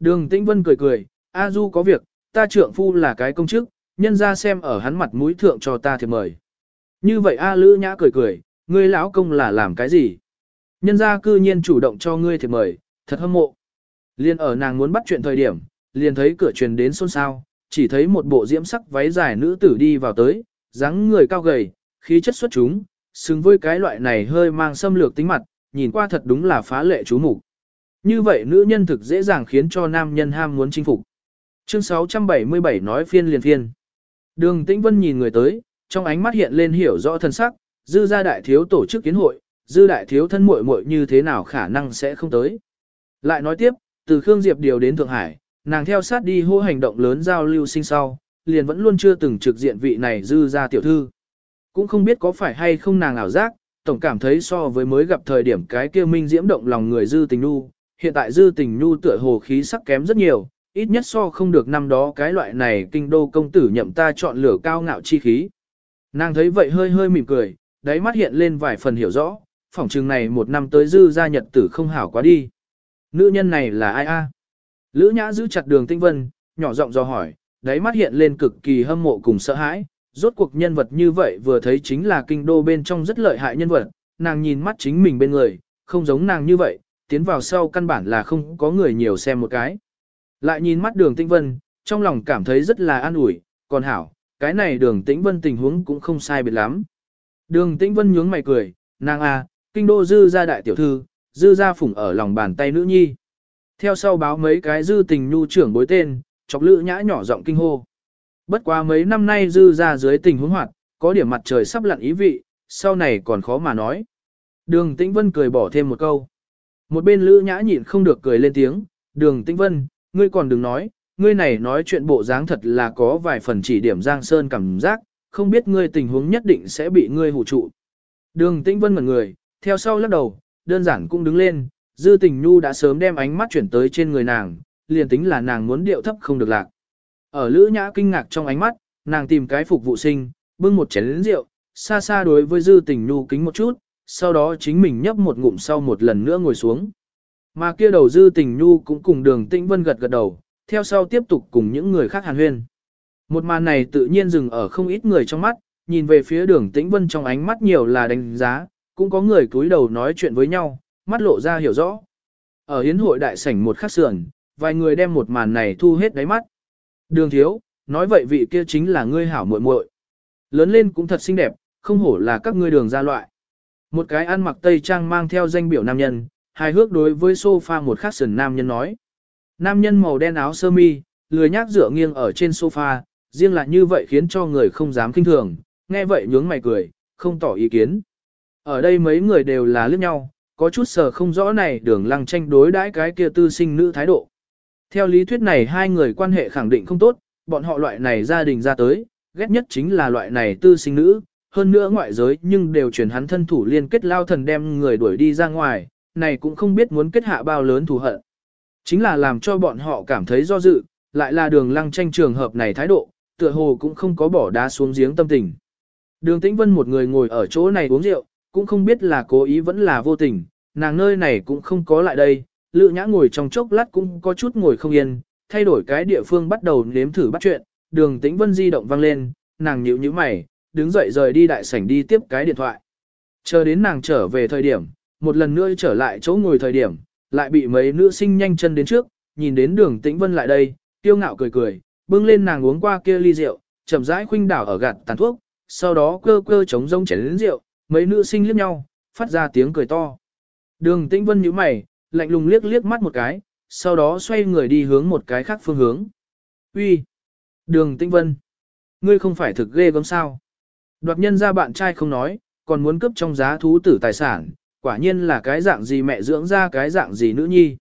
Đường Tĩnh Vân cười cười, A Du có việc, ta trưởng phu là cái công chức, nhân ra xem ở hắn mặt mũi thượng cho ta thiệp mời. Như vậy A Lữ Nhã cười cười, ngươi lão công là làm cái gì? Nhân ra cư nhiên chủ động cho ngươi thiệp mời, thật hâm mộ. Liên ở nàng muốn bắt chuyện thời điểm, liền thấy cửa truyền đến xôn xao, chỉ thấy một bộ diễm sắc váy dài nữ tử đi vào tới, dáng người cao gầy, khí chất xuất chúng, xứng với cái loại này hơi mang xâm lược tính mặt, nhìn qua thật đúng là phá lệ chú mục. Như vậy nữ nhân thực dễ dàng khiến cho nam nhân ham muốn chinh phục. Chương 677 nói phiên liền phiên. Đường Tĩnh Vân nhìn người tới, trong ánh mắt hiện lên hiểu rõ thân sắc, dư gia đại thiếu tổ chức kiến hội, dư đại thiếu thân muội muội như thế nào khả năng sẽ không tới. Lại nói tiếp, từ Khương Diệp điều đến Thượng Hải, nàng theo sát đi hô hành động lớn giao lưu sinh sau, liền vẫn luôn chưa từng trực diện vị này dư gia tiểu thư. Cũng không biết có phải hay không nàng ảo giác, tổng cảm thấy so với mới gặp thời điểm cái kia minh diễm động lòng người dư tình nu, hiện tại dư tình nu tựa hồ khí sắc kém rất nhiều, ít nhất so không được năm đó cái loại này kinh đô công tử nhậm ta chọn lửa cao ngạo chi khí. Nàng thấy vậy hơi hơi mỉm cười, đáy mắt hiện lên vài phần hiểu rõ, phỏng chừng này một năm tới dư gia nhật tử không hảo quá đi. Nữ nhân này là ai a? Lữ Nhã giữ chặt đường tinh vân, nhỏ giọng do hỏi, đáy mắt hiện lên cực kỳ hâm mộ cùng sợ hãi, rốt cuộc nhân vật như vậy vừa thấy chính là kinh đô bên trong rất lợi hại nhân vật, nàng nhìn mắt chính mình bên người, không giống nàng như vậy, tiến vào sau căn bản là không có người nhiều xem một cái. Lại nhìn mắt đường Tĩnh vân, trong lòng cảm thấy rất là an ủi, còn hảo, cái này đường tĩnh vân tình huống cũng không sai biệt lắm. Đường tĩnh vân nhướng mày cười, nàng a, à, kinh đô dư gia đại tiểu thư, dư gia phủng ở lòng bàn tay nữ nhi. Theo sau báo mấy cái dư tình nhu trưởng bối tên, chọc lữ nhã nhỏ giọng kinh hô. Bất quá mấy năm nay dư gia dưới tình huống hoạt, có điểm mặt trời sắp lặn ý vị, sau này còn khó mà nói. Đường tĩnh vân cười bỏ thêm một câu. Một bên lữ nhã nhịn không được cười lên tiếng, đường tĩnh vân, ngươi còn đừng nói, ngươi này nói chuyện bộ dáng thật là có vài phần chỉ điểm Giang Sơn cảm giác, không biết ngươi tình huống nhất định sẽ bị ngươi hủ trụ. Đường Tĩnh Vân ngẩn người, theo sau lắc đầu, đơn giản cũng đứng lên, Dư Tình Nhu đã sớm đem ánh mắt chuyển tới trên người nàng, liền tính là nàng muốn điệu thấp không được lạc. Ở Lữ Nhã kinh ngạc trong ánh mắt, nàng tìm cái phục vụ sinh, bưng một chén rượu, xa xa đối với Dư Tình Nhu kính một chút, sau đó chính mình nhấp một ngụm sau một lần nữa ngồi xuống. Mà kia đầu Dư Tình Nhu cũng cùng Đường Tĩnh Vân gật gật đầu, theo sau tiếp tục cùng những người khác hàn huyên. Một màn này tự nhiên dừng ở không ít người trong mắt, nhìn về phía đường tĩnh vân trong ánh mắt nhiều là đánh giá, cũng có người cúi đầu nói chuyện với nhau, mắt lộ ra hiểu rõ. Ở hiến hội đại sảnh một khắc sườn, vài người đem một màn này thu hết đáy mắt. Đường thiếu, nói vậy vị kia chính là ngươi hảo muội muội. Lớn lên cũng thật xinh đẹp, không hổ là các ngươi đường ra loại. Một cái ăn mặc tây trang mang theo danh biểu nam nhân, hài hước đối với sofa một khắc sườn nam nhân nói. Nam nhân màu đen áo sơ mi, lười nhác dựa nghiêng ở trên sofa, riêng là như vậy khiến cho người không dám kinh thường, nghe vậy nhướng mày cười, không tỏ ý kiến. Ở đây mấy người đều là liếc nhau, có chút sờ không rõ này đường lăng tranh đối đãi cái kia tư sinh nữ thái độ. Theo lý thuyết này hai người quan hệ khẳng định không tốt, bọn họ loại này gia đình ra tới, ghét nhất chính là loại này tư sinh nữ, hơn nữa ngoại giới nhưng đều truyền hắn thân thủ liên kết lao thần đem người đuổi đi ra ngoài, này cũng không biết muốn kết hạ bao lớn thù hận. Chính là làm cho bọn họ cảm thấy do dự, lại là đường lăng tranh trường hợp này thái độ, tựa hồ cũng không có bỏ đá xuống giếng tâm tình. Đường Tĩnh Vân một người ngồi ở chỗ này uống rượu, cũng không biết là cố ý vẫn là vô tình, nàng nơi này cũng không có lại đây, lự nhã ngồi trong chốc lát cũng có chút ngồi không yên, thay đổi cái địa phương bắt đầu nếm thử bắt chuyện, đường Tĩnh Vân di động vang lên, nàng nhíu nhíu mày, đứng dậy rời đi đại sảnh đi tiếp cái điện thoại. Chờ đến nàng trở về thời điểm, một lần nữa trở lại chỗ ngồi thời điểm, lại bị mấy nữ sinh nhanh chân đến trước, nhìn đến đường tĩnh vân lại đây, tiêu ngạo cười cười, bưng lên nàng uống qua kia ly rượu, chậm rãi khuynh đảo ở gạt tàn thuốc, sau đó cơ cơ chống rông chén đến rượu, mấy nữ sinh liếc nhau, phát ra tiếng cười to. Đường tĩnh vân nhíu mày, lạnh lùng liếc liếc mắt một cái, sau đó xoay người đi hướng một cái khác phương hướng. Uy, Đường tĩnh vân! Ngươi không phải thực ghê gớm sao? Đoạt nhân ra bạn trai không nói, còn muốn cướp trong giá thú tử tài sản, quả nhiên là cái dạng gì mẹ dưỡng ra cái dạng gì nữ nhi.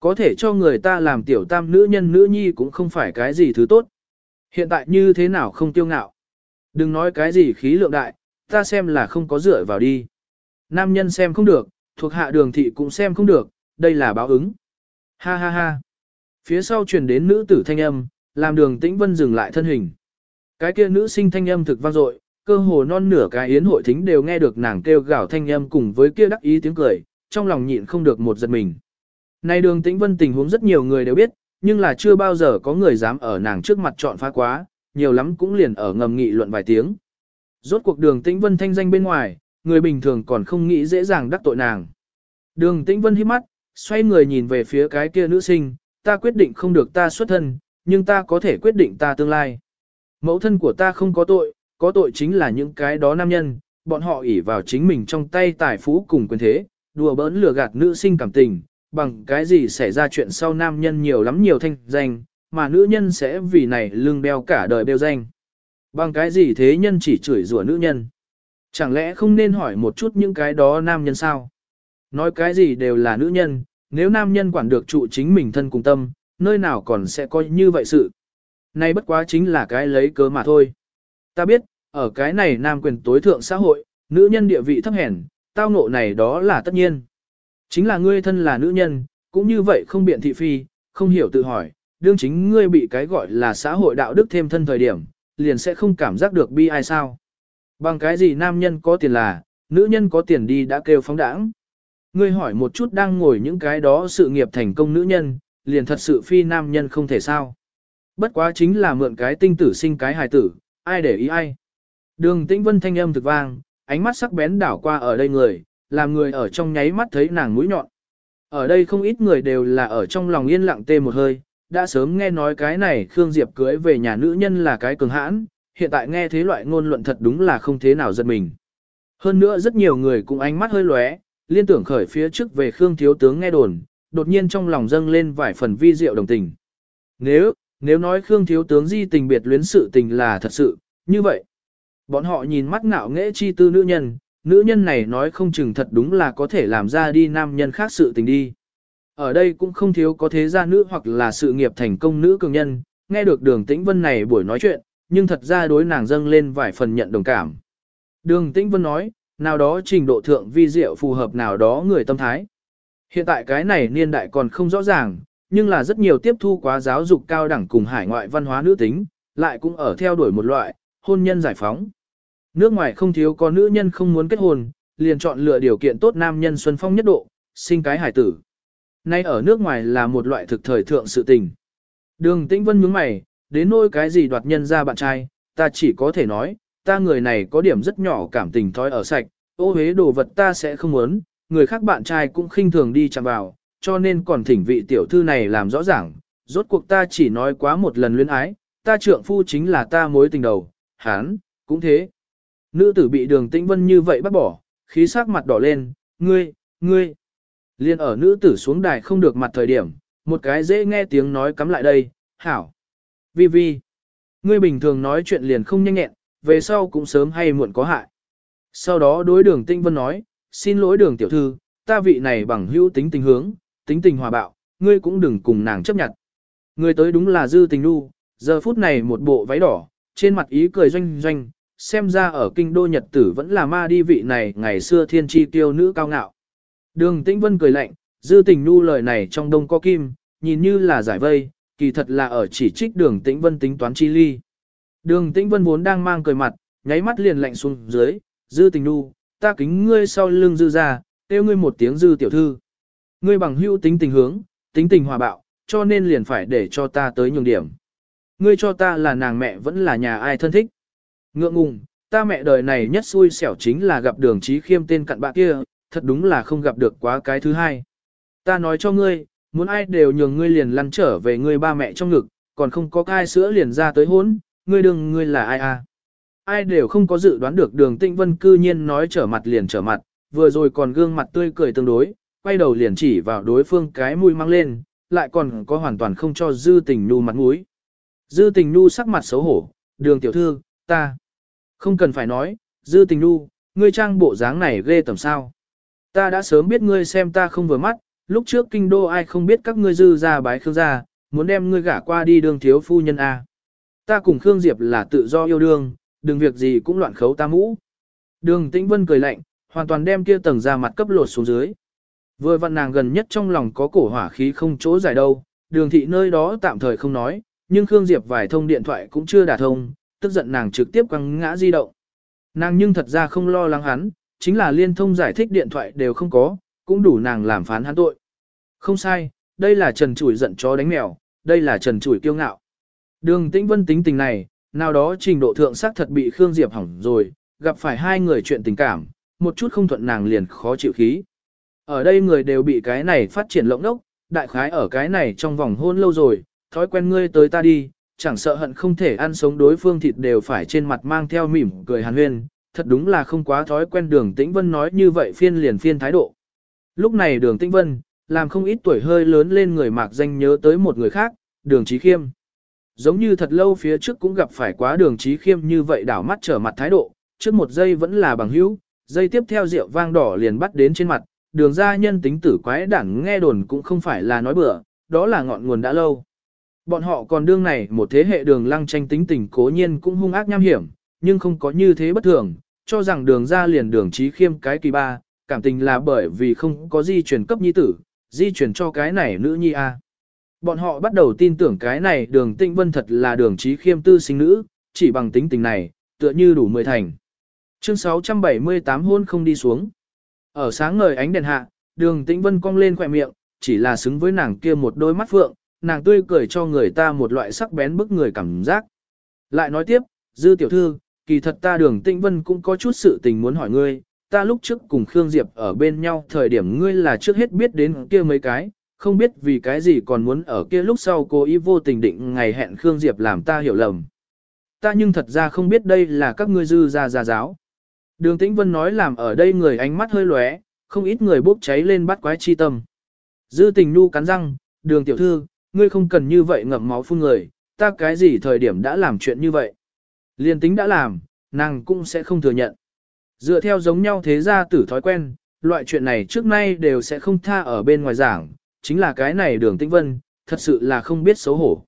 Có thể cho người ta làm tiểu tam nữ nhân nữ nhi cũng không phải cái gì thứ tốt. Hiện tại như thế nào không tiêu ngạo. Đừng nói cái gì khí lượng đại, ta xem là không có dựa vào đi. Nam nhân xem không được, thuộc hạ đường thị cũng xem không được, đây là báo ứng. Ha ha ha. Phía sau truyền đến nữ tử thanh âm, làm đường tĩnh vân dừng lại thân hình. Cái kia nữ sinh thanh âm thực vang dội, cơ hồ non nửa cái yến hội thính đều nghe được nàng kêu gào thanh âm cùng với kia đắc ý tiếng cười, trong lòng nhịn không được một giật mình. Này đường tĩnh vân tình huống rất nhiều người đều biết, nhưng là chưa bao giờ có người dám ở nàng trước mặt chọn phá quá, nhiều lắm cũng liền ở ngầm nghị luận vài tiếng. Rốt cuộc đường tĩnh vân thanh danh bên ngoài, người bình thường còn không nghĩ dễ dàng đắc tội nàng. Đường tĩnh vân hít mắt, xoay người nhìn về phía cái kia nữ sinh, ta quyết định không được ta xuất thân, nhưng ta có thể quyết định ta tương lai. Mẫu thân của ta không có tội, có tội chính là những cái đó nam nhân, bọn họ ỷ vào chính mình trong tay tài phú cùng quyền thế, đùa bỡn lừa gạt nữ sinh cảm tình, bằng cái gì xảy ra chuyện sau nam nhân nhiều lắm nhiều thanh danh, mà nữ nhân sẽ vì này lưng đeo cả đời đeo danh. Bằng cái gì thế nhân chỉ chửi rủa nữ nhân? Chẳng lẽ không nên hỏi một chút những cái đó nam nhân sao? Nói cái gì đều là nữ nhân, nếu nam nhân quản được trụ chính mình thân cùng tâm, nơi nào còn sẽ có như vậy sự. Nay bất quá chính là cái lấy cớ mà thôi. Ta biết, ở cái này nam quyền tối thượng xã hội, nữ nhân địa vị thấp hèn, tao ngộ này đó là tất nhiên. Chính là ngươi thân là nữ nhân, cũng như vậy không biện thị phi, không hiểu tự hỏi, đương chính ngươi bị cái gọi là xã hội đạo đức thêm thân thời điểm, liền sẽ không cảm giác được bi ai sao. Bằng cái gì nam nhân có tiền là, nữ nhân có tiền đi đã kêu phóng đãng. Ngươi hỏi một chút đang ngồi những cái đó sự nghiệp thành công nữ nhân, liền thật sự phi nam nhân không thể sao. Bất quá chính là mượn cái tinh tử sinh cái hài tử, ai để ý ai. Đường tĩnh vân thanh âm thực vang, ánh mắt sắc bén đảo qua ở đây người, làm người ở trong nháy mắt thấy nàng mũi nhọn. Ở đây không ít người đều là ở trong lòng yên lặng tê một hơi, đã sớm nghe nói cái này Khương Diệp cưới về nhà nữ nhân là cái cường hãn, hiện tại nghe thế loại ngôn luận thật đúng là không thế nào giật mình. Hơn nữa rất nhiều người cũng ánh mắt hơi lóe, liên tưởng khởi phía trước về Khương Thiếu Tướng nghe đồn, đột nhiên trong lòng dâng lên vài phần vi diệu đồng tình. Nếu, nếu nói Khương Thiếu Tướng di tình biệt luyến sự tình là thật sự, như vậy. Bọn họ nhìn mắt ngạo nghễ chi tư nữ nhân, nữ nhân này nói không chừng thật đúng là có thể làm ra đi nam nhân khác sự tình đi. Ở đây cũng không thiếu có thế gia nữ hoặc là sự nghiệp thành công nữ cường nhân, nghe được đường tĩnh vân này buổi nói chuyện, nhưng thật ra đối nàng dâng lên vài phần nhận đồng cảm. Đường tĩnh vân nói, nào đó trình độ thượng vi diệu phù hợp nào đó người tâm thái. Hiện tại cái này niên đại còn không rõ ràng, nhưng là rất nhiều tiếp thu quá giáo dục cao đẳng cùng hải ngoại văn hóa nữ tính, lại cũng ở theo đuổi một loại, hôn nhân giải phóng. Nước ngoài không thiếu có nữ nhân không muốn kết hôn, liền chọn lựa điều kiện tốt nam nhân xuân phong nhất độ, sinh cái hải tử. Nay ở nước ngoài là một loại thực thời thượng sự tình. Đường Tĩnh Vân nhướng mày, đến nỗi cái gì đoạt nhân ra bạn trai, ta chỉ có thể nói, ta người này có điểm rất nhỏ cảm tình thói ở sạch, ô hế đồ vật ta sẽ không muốn, người khác bạn trai cũng khinh thường đi chạm vào, cho nên còn thỉnh vị tiểu thư này làm rõ ràng, rốt cuộc ta chỉ nói quá một lần luyến ái, ta trượng phu chính là ta mối tình đầu, hán, cũng thế. Nữ tử bị đường tĩnh vân như vậy bắt bỏ, khí sắc mặt đỏ lên, ngươi, ngươi. Liên ở nữ tử xuống đài không được mặt thời điểm, một cái dễ nghe tiếng nói cắm lại đây, hảo. Vi vi. Ngươi bình thường nói chuyện liền không nhanh nhẹn, về sau cũng sớm hay muộn có hại. Sau đó đối đường tinh vân nói, xin lỗi đường tiểu thư, ta vị này bằng hữu tính tình hướng, tính tình hòa bạo, ngươi cũng đừng cùng nàng chấp nhận. Ngươi tới đúng là dư tình nu, giờ phút này một bộ váy đỏ, trên mặt ý cười doanh doanh, xem ra ở kinh đô nhật tử vẫn là ma đi vị này ngày xưa thiên tri tiêu nữ cao ngạo. Đường tĩnh vân cười lạnh, dư tình nu lời này trong đông có kim, nhìn như là giải vây, kỳ thật là ở chỉ trích đường tĩnh vân tính toán chi ly. Đường tĩnh vân vốn đang mang cười mặt, nháy mắt liền lạnh xuống dưới, dư tình nu, ta kính ngươi sau lưng dư ra, kêu ngươi một tiếng dư tiểu thư. Ngươi bằng hữu tính tình hướng, tính tình hòa bạo, cho nên liền phải để cho ta tới nhường điểm. Ngươi cho ta là nàng mẹ vẫn là nhà ai thân thích. Ngượng ngùng, ta mẹ đời này nhất xui xẻo chính là gặp đường trí khiêm tên cặn bạ kia, thật đúng là không gặp được quá cái thứ hai. Ta nói cho ngươi, muốn ai đều nhường ngươi liền lăn trở về ngươi ba mẹ trong ngực, còn không có ai sữa liền ra tới hốn, ngươi đừng ngươi là ai à. Ai đều không có dự đoán được đường tĩnh vân cư nhiên nói trở mặt liền trở mặt, vừa rồi còn gương mặt tươi cười tương đối, quay đầu liền chỉ vào đối phương cái mũi mang lên, lại còn có hoàn toàn không cho dư tình nu mặt mũi. Dư tình nu sắc mặt xấu hổ, đường tiểu thư, ta. Không cần phải nói, dư tình nu, ngươi trang bộ dáng này ghê tầm sao. Ta đã sớm biết ngươi xem ta không vừa mắt, lúc trước kinh đô ai không biết các ngươi dư ra bái khương gia, muốn đem ngươi gả qua đi đường thiếu phu nhân A. Ta cùng Khương Diệp là tự do yêu đương, đừng việc gì cũng loạn khấu ta mũ. Đường Tĩnh Vân cười lạnh, hoàn toàn đem kia tầng ra mặt cấp lột xuống dưới. Vừa vặn nàng gần nhất trong lòng có cổ hỏa khí không chỗ giải đâu, đường thị nơi đó tạm thời không nói, nhưng Khương Diệp vài thông điện thoại cũng chưa đả thông, tức giận nàng trực tiếp quăng ngã di động. Nàng nhưng thật ra không lo lắng hắn, chính là liên thông giải thích điện thoại đều không có, cũng đủ nàng làm phán hắn tội. Không sai, đây là trần chủi giận chó đánh mèo, đây là trần Chủi kiêu ngạo. Đường Tĩnh Vân tính tình này, nào đó trình độ thượng sắc thật bị Khương Diệp hỏng rồi, gặp phải hai người chuyện tình cảm, một chút không thuận nàng liền khó chịu khí. Ở đây người đều bị cái này phát triển lộng đốc, đại khái ở cái này trong vòng hôn lâu rồi, thói quen ngươi tới ta đi, chẳng sợ hận không thể ăn sống đối phương thịt đều phải trên mặt mang theo mỉm cười hàn huyên, thật đúng là không quá thói quen đường tĩnh vân nói như vậy phiên liền phiên thái độ. Lúc này đường tĩnh vân, làm không ít tuổi hơi lớn lên người mạc danh nhớ tới một người khác, đường trí khiêm. Giống như thật lâu phía trước cũng gặp phải quá đường trí khiêm như vậy đảo mắt trở mặt thái độ, trước một giây vẫn là bằng hữu, giây tiếp theo rượu vang đỏ liền bắt đến trên mặt, đường gia nhân tính tử quái đảng nghe đồn cũng không phải là nói bừa, đó là ngọn nguồn đã lâu. Bọn họ còn đương này một thế hệ đường lăng tranh tính tình cố nhiên cũng hung ác nham hiểm, nhưng không có như thế bất thường, cho rằng đường ra liền đường trí khiêm cái kỳ ba, cảm tình là bởi vì không có di truyền cấp nhi tử, di truyền cho cái này nữ nhi a. Bọn họ bắt đầu tin tưởng cái này đường tinh vân thật là đường trí khiêm tư sinh nữ, chỉ bằng tính tình này, tựa như đủ mười thành. Chương 678 hôn không đi xuống. Ở sáng ngời ánh đèn hạ, đường tĩnh vân cong lên khỏe miệng, chỉ là xứng với nàng kia một đôi mắt phượng, nàng tươi cười cho người ta một loại sắc bén bức người cảm giác. Lại nói tiếp, dư tiểu thư, kỳ thật ta đường tĩnh vân cũng có chút sự tình muốn hỏi ngươi, ta lúc trước cùng Khương Diệp ở bên nhau thời điểm ngươi là trước hết biết đến kia mấy cái, không biết vì cái gì còn muốn ở kia lúc sau cố ý vô tình định ngày hẹn Khương Diệp làm ta hiểu lầm. Ta nhưng thật ra không biết đây là các ngươi dư gia gia giáo. Đường Tĩnh Vân nói làm ở đây người ánh mắt hơi lóe, không ít người bốc cháy lên bắt quái chi tâm. Dư tình nu cắn răng, đường tiểu thư, ngươi không cần như vậy ngậm máu phun người, ta cái gì thời điểm đã làm chuyện như vậy. Liên tính đã làm, nàng cũng sẽ không thừa nhận. Dựa theo giống nhau thế gia tử thói quen, loại chuyện này trước nay đều sẽ không tha ở bên ngoài giảng, chính là cái này đường tĩnh vân, thật sự là không biết xấu hổ.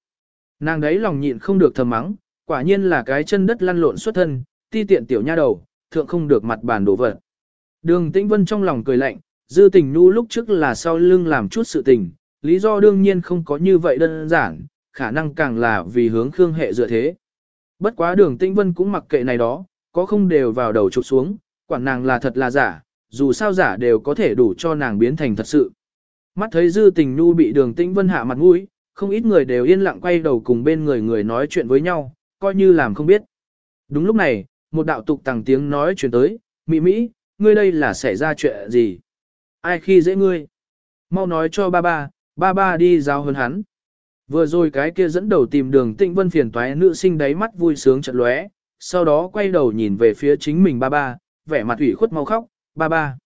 Nàng đấy lòng nhịn không được thầm mắng, quả nhiên là cái chân đất lăn lộn xuất thân, ti tiện tiểu nha đầu, thượng không được mặt bàn đổ vật. Đường tĩnh vân trong lòng cười lạnh, dư tình nu lúc trước là sau lưng làm chút sự tình, lý do đương nhiên không có như vậy đơn giản, khả năng càng là vì hướng khương hệ dựa thế. Bất quá đường tĩnh vân cũng mặc kệ này đó, có không đều vào đầu chụp xuống, quản nàng là thật là giả, dù sao giả đều có thể đủ cho nàng biến thành thật sự. Mắt thấy dư tình nu bị đường tĩnh vân hạ mặt mũi, không ít người đều yên lặng quay đầu cùng bên người người nói chuyện với nhau, coi như làm không biết. Đúng lúc này, một đạo tục tàng tiếng nói chuyển tới, Mỹ Mỹ, ngươi đây là xảy ra chuyện gì? Ai khi dễ ngươi? Mau nói cho ba ba, ba ba đi giao hơn hắn. Vừa rồi cái kia dẫn đầu tìm đường tịnh vân phiền toái nữ sinh đáy mắt vui sướng trận lóe, sau đó quay đầu nhìn về phía chính mình ba ba, vẻ mặt ủy khuất mau khóc, ba ba.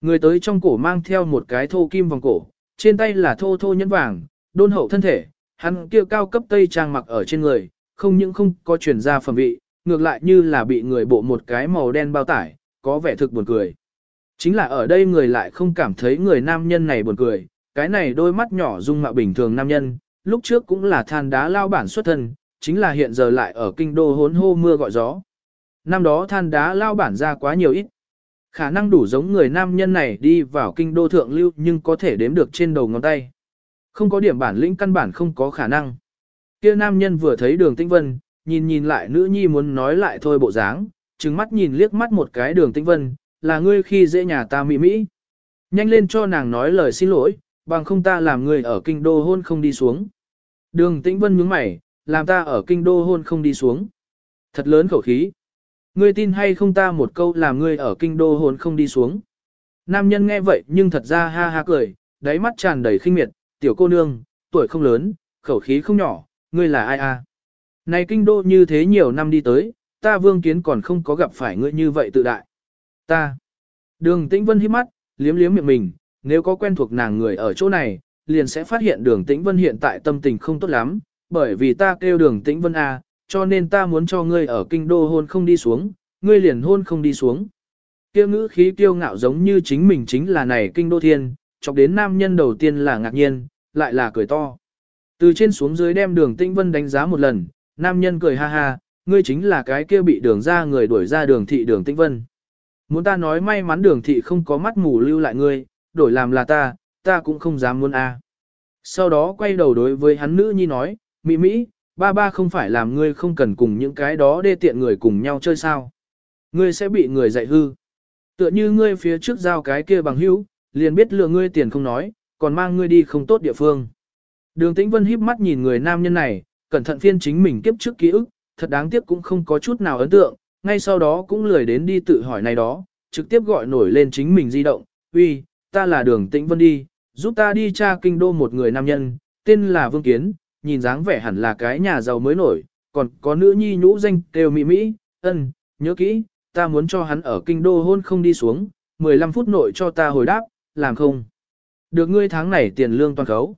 Người tới trong cổ mang theo một cái thô kim vòng cổ, trên tay là thô thô nhẫn vàng, đôn hậu thân thể, hắn kia cao cấp tây trang mặc ở trên người, không những không có chuyển ra phẩm vị, ngược lại như là bị người bộ một cái màu đen bao tải, có vẻ thực buồn cười. Chính là ở đây người lại không cảm thấy người nam nhân này buồn cười, cái này đôi mắt nhỏ dung mạo bình thường nam nhân, lúc trước cũng là than đá lao bản xuất thân, chính là hiện giờ lại ở kinh đô hốn hô mưa gọi gió. Năm đó than đá lao bản ra quá nhiều ít. Khả năng đủ giống người nam nhân này đi vào kinh đô thượng lưu nhưng có thể đếm được trên đầu ngón tay. Không có điểm bản lĩnh căn bản không có khả năng. Kia nam nhân vừa thấy đường tĩnh vân, nhìn nhìn lại nữ nhi muốn nói lại thôi bộ dáng, trừng mắt nhìn liếc mắt một cái đường tĩnh vân, là ngươi khi dễ nhà ta mỹ mỹ. Nhanh lên cho nàng nói lời xin lỗi, bằng không ta làm người ở kinh đô hôn không đi xuống. Đường tĩnh vân nhướng mày, làm ta ở kinh đô hôn không đi xuống. Thật lớn khẩu khí. Ngươi tin hay không ta một câu làm ngươi ở kinh đô hôn không đi xuống. Nam nhân nghe vậy nhưng thật ra ha ha cười, đáy mắt tràn đầy khinh miệt, tiểu cô nương, tuổi không lớn, khẩu khí không nhỏ, ngươi là ai a? Này kinh đô như thế nhiều năm đi tới, ta vương kiến còn không có gặp phải ngươi như vậy tự đại. Ta. Đường tĩnh vân hít mắt, liếm liếm miệng mình, nếu có quen thuộc nàng người ở chỗ này, liền sẽ phát hiện đường tĩnh vân hiện tại tâm tình không tốt lắm, bởi vì ta kêu đường tĩnh vân A, cho nên ta muốn cho ngươi ở kinh đô hôn không đi xuống, ngươi liền hôn không đi xuống. Kêu ngữ khí kiêu ngạo giống như chính mình chính là này kinh đô thiên, chọc đến nam nhân đầu tiên là ngạc nhiên, lại là cười to. Từ trên xuống dưới đem đường tĩnh vân đánh giá một lần, nam nhân cười ha ha, ngươi chính là cái kia bị đường ra người đuổi ra đường thị đường tĩnh vân. Muốn ta nói may mắn đường thị không có mắt mù lưu lại ngươi, đổi làm là ta, ta cũng không dám muốn a. À. Sau đó quay đầu đối với hắn nữ nhi nói, Mỹ Mỹ, ba ba không phải làm ngươi không cần cùng những cái đó đê tiện người cùng nhau chơi sao. Ngươi sẽ bị người dạy hư. Tựa như ngươi phía trước giao cái kia bằng hữu, liền biết lừa ngươi tiền không nói, còn mang ngươi đi không tốt địa phương. Đường Tĩnh Vân híp mắt nhìn người nam nhân này, cẩn thận phiên chính mình kiếp trước ký ức, thật đáng tiếc cũng không có chút nào ấn tượng, ngay sau đó cũng lười đến đi tự hỏi này đó, trực tiếp gọi nổi lên chính mình di động, uy, ta là đường Tĩnh Vân đi, giúp ta đi tra kinh đô một người nam nhân, tên là Vương Kiến, nhìn dáng vẻ hẳn là cái nhà giàu mới nổi, còn có nữ nhi nhũ danh kêu mỹ mỹ, ân, nhớ kỹ, ta muốn cho hắn ở kinh đô hôn không đi xuống, 15 phút nội cho ta hồi đáp, làm không. Được ngươi tháng này tiền lương toàn khấu.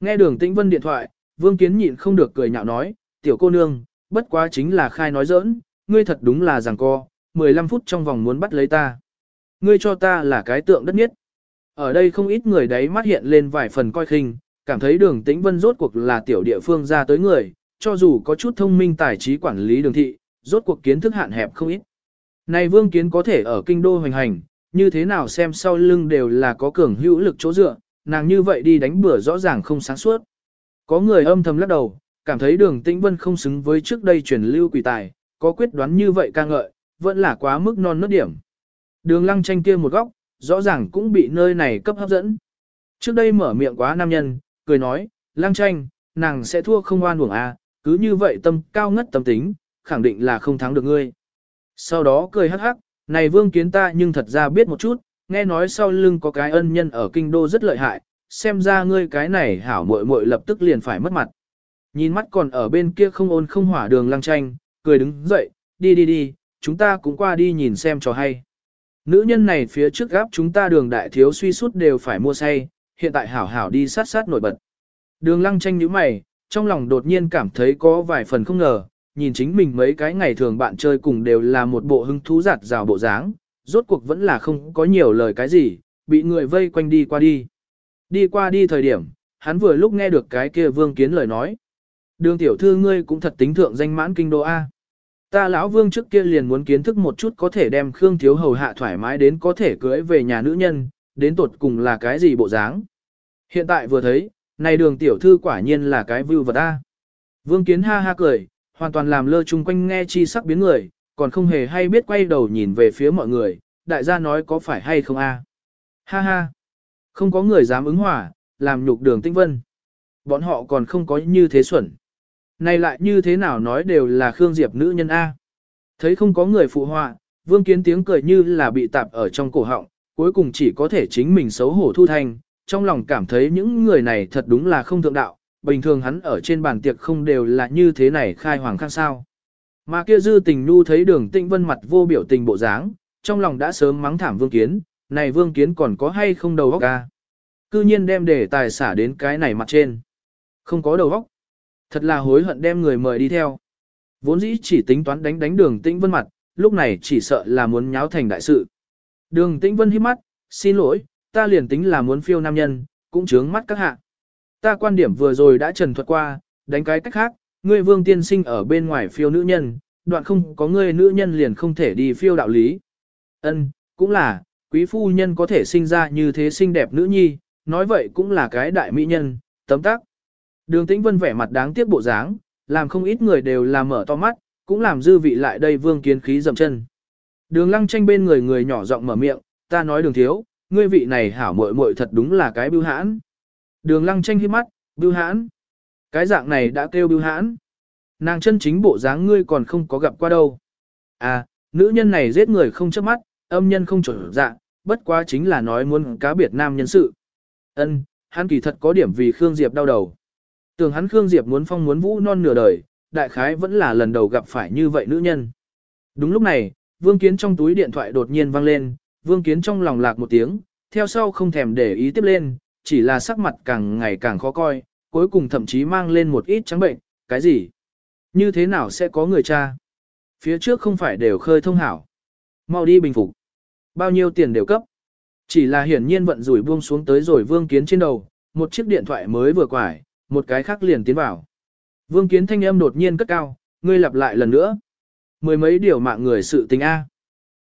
Nghe đường tĩnh vân điện thoại, vương kiến nhịn không được cười nhạo nói, tiểu cô nương, bất quá chính là khai nói giỡn, ngươi thật đúng là rằng co, 15 phút trong vòng muốn bắt lấy ta. Ngươi cho ta là cái tượng đất nhất. Ở đây không ít người đấy mắt hiện lên vài phần coi khinh, cảm thấy đường tĩnh vân rốt cuộc là tiểu địa phương ra tới người, cho dù có chút thông minh tài trí quản lý đường thị, rốt cuộc kiến thức hạn hẹp không ít. Này vương kiến có thể ở kinh đô hoành hành, như thế nào xem sau lưng đều là có cường hữu lực chỗ dựa, nàng như vậy đi đánh bừa rõ ràng không sáng suốt. Có người âm thầm lắc đầu, cảm thấy đường tĩnh vân không xứng với trước đây truyền lưu quỷ tài, có quyết đoán như vậy ca ngợi, vẫn là quá mức non nớt điểm. Đường lăng tranh kia một góc, rõ ràng cũng bị nơi này cấp hấp dẫn. Trước đây mở miệng quá nam nhân, cười nói, lăng tranh, nàng sẽ thua không oan uổng à, cứ như vậy tâm cao ngất tâm tính, khẳng định là không thắng được ngươi. Sau đó cười hắc hắc, này vương kiến ta nhưng thật ra biết một chút, nghe nói sau lưng có cái ân nhân ở kinh đô rất lợi hại, xem ra ngươi cái này hảo muội muội lập tức liền phải mất mặt. Nhìn mắt còn ở bên kia không ôn không hỏa đường lăng tranh, cười đứng dậy, đi đi đi, chúng ta cũng qua đi nhìn xem cho hay. Nữ nhân này phía trước gáp chúng ta đường đại thiếu suy sút đều phải mua say, hiện tại hảo hảo đi sát sát nổi bật. Đường lăng tranh nhíu mày, trong lòng đột nhiên cảm thấy có vài phần không ngờ, nhìn chính mình mấy cái ngày thường bạn chơi cùng đều là một bộ hứng thú giặt rào bộ dáng, rốt cuộc vẫn là không có nhiều lời cái gì, bị người vây quanh đi qua đi. Đi qua đi thời điểm, hắn vừa lúc nghe được cái kia vương kiến lời nói. Đường tiểu thư ngươi cũng thật tính thượng danh mãn kinh đô A. Ta lão vương trước kia liền muốn kiến thức một chút có thể đem Khương Thiếu Hầu hạ thoải mái đến có thể cưới về nhà nữ nhân, đến tột cùng là cái gì bộ dáng. Hiện tại vừa thấy, này đường tiểu thư quả nhiên là cái view vật A. Vương kiến ha ha cười, hoàn toàn làm lơ chung quanh nghe chi sắc biến người, còn không hề hay biết quay đầu nhìn về phía mọi người, đại gia nói có phải hay không a? Ha ha, không có người dám ứng hỏa, làm nhục đường tinh vân. Bọn họ còn không có như thế xuẩn. Này lại như thế nào nói đều là Khương Diệp nữ nhân A. Thấy không có người phụ họa, vương kiến tiếng cười như là bị tạp ở trong cổ họng, cuối cùng chỉ có thể chính mình xấu hổ thu thanh, trong lòng cảm thấy những người này thật đúng là không thượng đạo, bình thường hắn ở trên bàn tiệc không đều là như thế này khai hoàng khang sao. Mà kia dư tình nu thấy đường tinh vân mặt vô biểu tình bộ dáng, trong lòng đã sớm mắng thảm vương kiến, này vương kiến còn có hay không đầu óc ca. Cư nhiên đem để tài xả đến cái này mặt trên. Không có đầu óc. Thật là hối hận đem người mời đi theo. Vốn dĩ chỉ tính toán đánh đánh đường tĩnh vân mặt, lúc này chỉ sợ là muốn nháo thành đại sự. Đường tĩnh vân hít mắt, xin lỗi, ta liền tính là muốn phiêu nam nhân, cũng chướng mắt các hạ. Ta quan điểm vừa rồi đã trần thuật qua, đánh cái cách khác, ngươi vương tiên sinh ở bên ngoài phiêu nữ nhân, đoạn không có ngươi nữ nhân liền không thể đi phiêu đạo lý. Ân, cũng là, quý phu nhân có thể sinh ra như thế xinh đẹp nữ nhi, nói vậy cũng là cái đại mỹ nhân, tấm tắc. Đường tĩnh vân vẻ mặt đáng tiếc bộ dáng, làm không ít người đều làm mở to mắt, cũng làm dư vị lại đây vương kiến khí dầm chân. Đường lăng tranh bên người người nhỏ giọng mở miệng, ta nói đường thiếu, ngươi vị này hảo muội muội thật đúng là cái bưu hãn. Đường lăng tranh hiếp mắt, bưu hãn. Cái dạng này đã kêu bưu hãn. Nàng chân chính bộ dáng ngươi còn không có gặp qua đâu. À, nữ nhân này giết người không chớp mắt, âm nhân không chuẩn dạ, bất quá chính là nói muốn cá biệt nam nhân sự. Ân, hắn kỳ thật có điểm vì Khương Diệp đau đầu. Tưởng hắn Khương Diệp muốn phong muốn vũ non nửa đời, đại khái vẫn là lần đầu gặp phải như vậy nữ nhân. Đúng lúc này, Vương Kiến trong túi điện thoại đột nhiên vang lên, Vương Kiến trong lòng lạc một tiếng, theo sau không thèm để ý tiếp lên, chỉ là sắc mặt càng ngày càng khó coi, cuối cùng thậm chí mang lên một ít trắng bệnh, cái gì? Như thế nào sẽ có người cha? Phía trước không phải đều khơi thông hảo. Mau đi bình phục. Bao nhiêu tiền đều cấp. Chỉ là hiển nhiên vận rủi buông xuống tới rồi vương kiến trên đầu, một chiếc điện thoại mới vừa quải, một cái khác liền tiến vào. Vương kiến thanh âm đột nhiên cất cao, ngươi lặp lại lần nữa. Mười mấy điều mạng người sự tình A.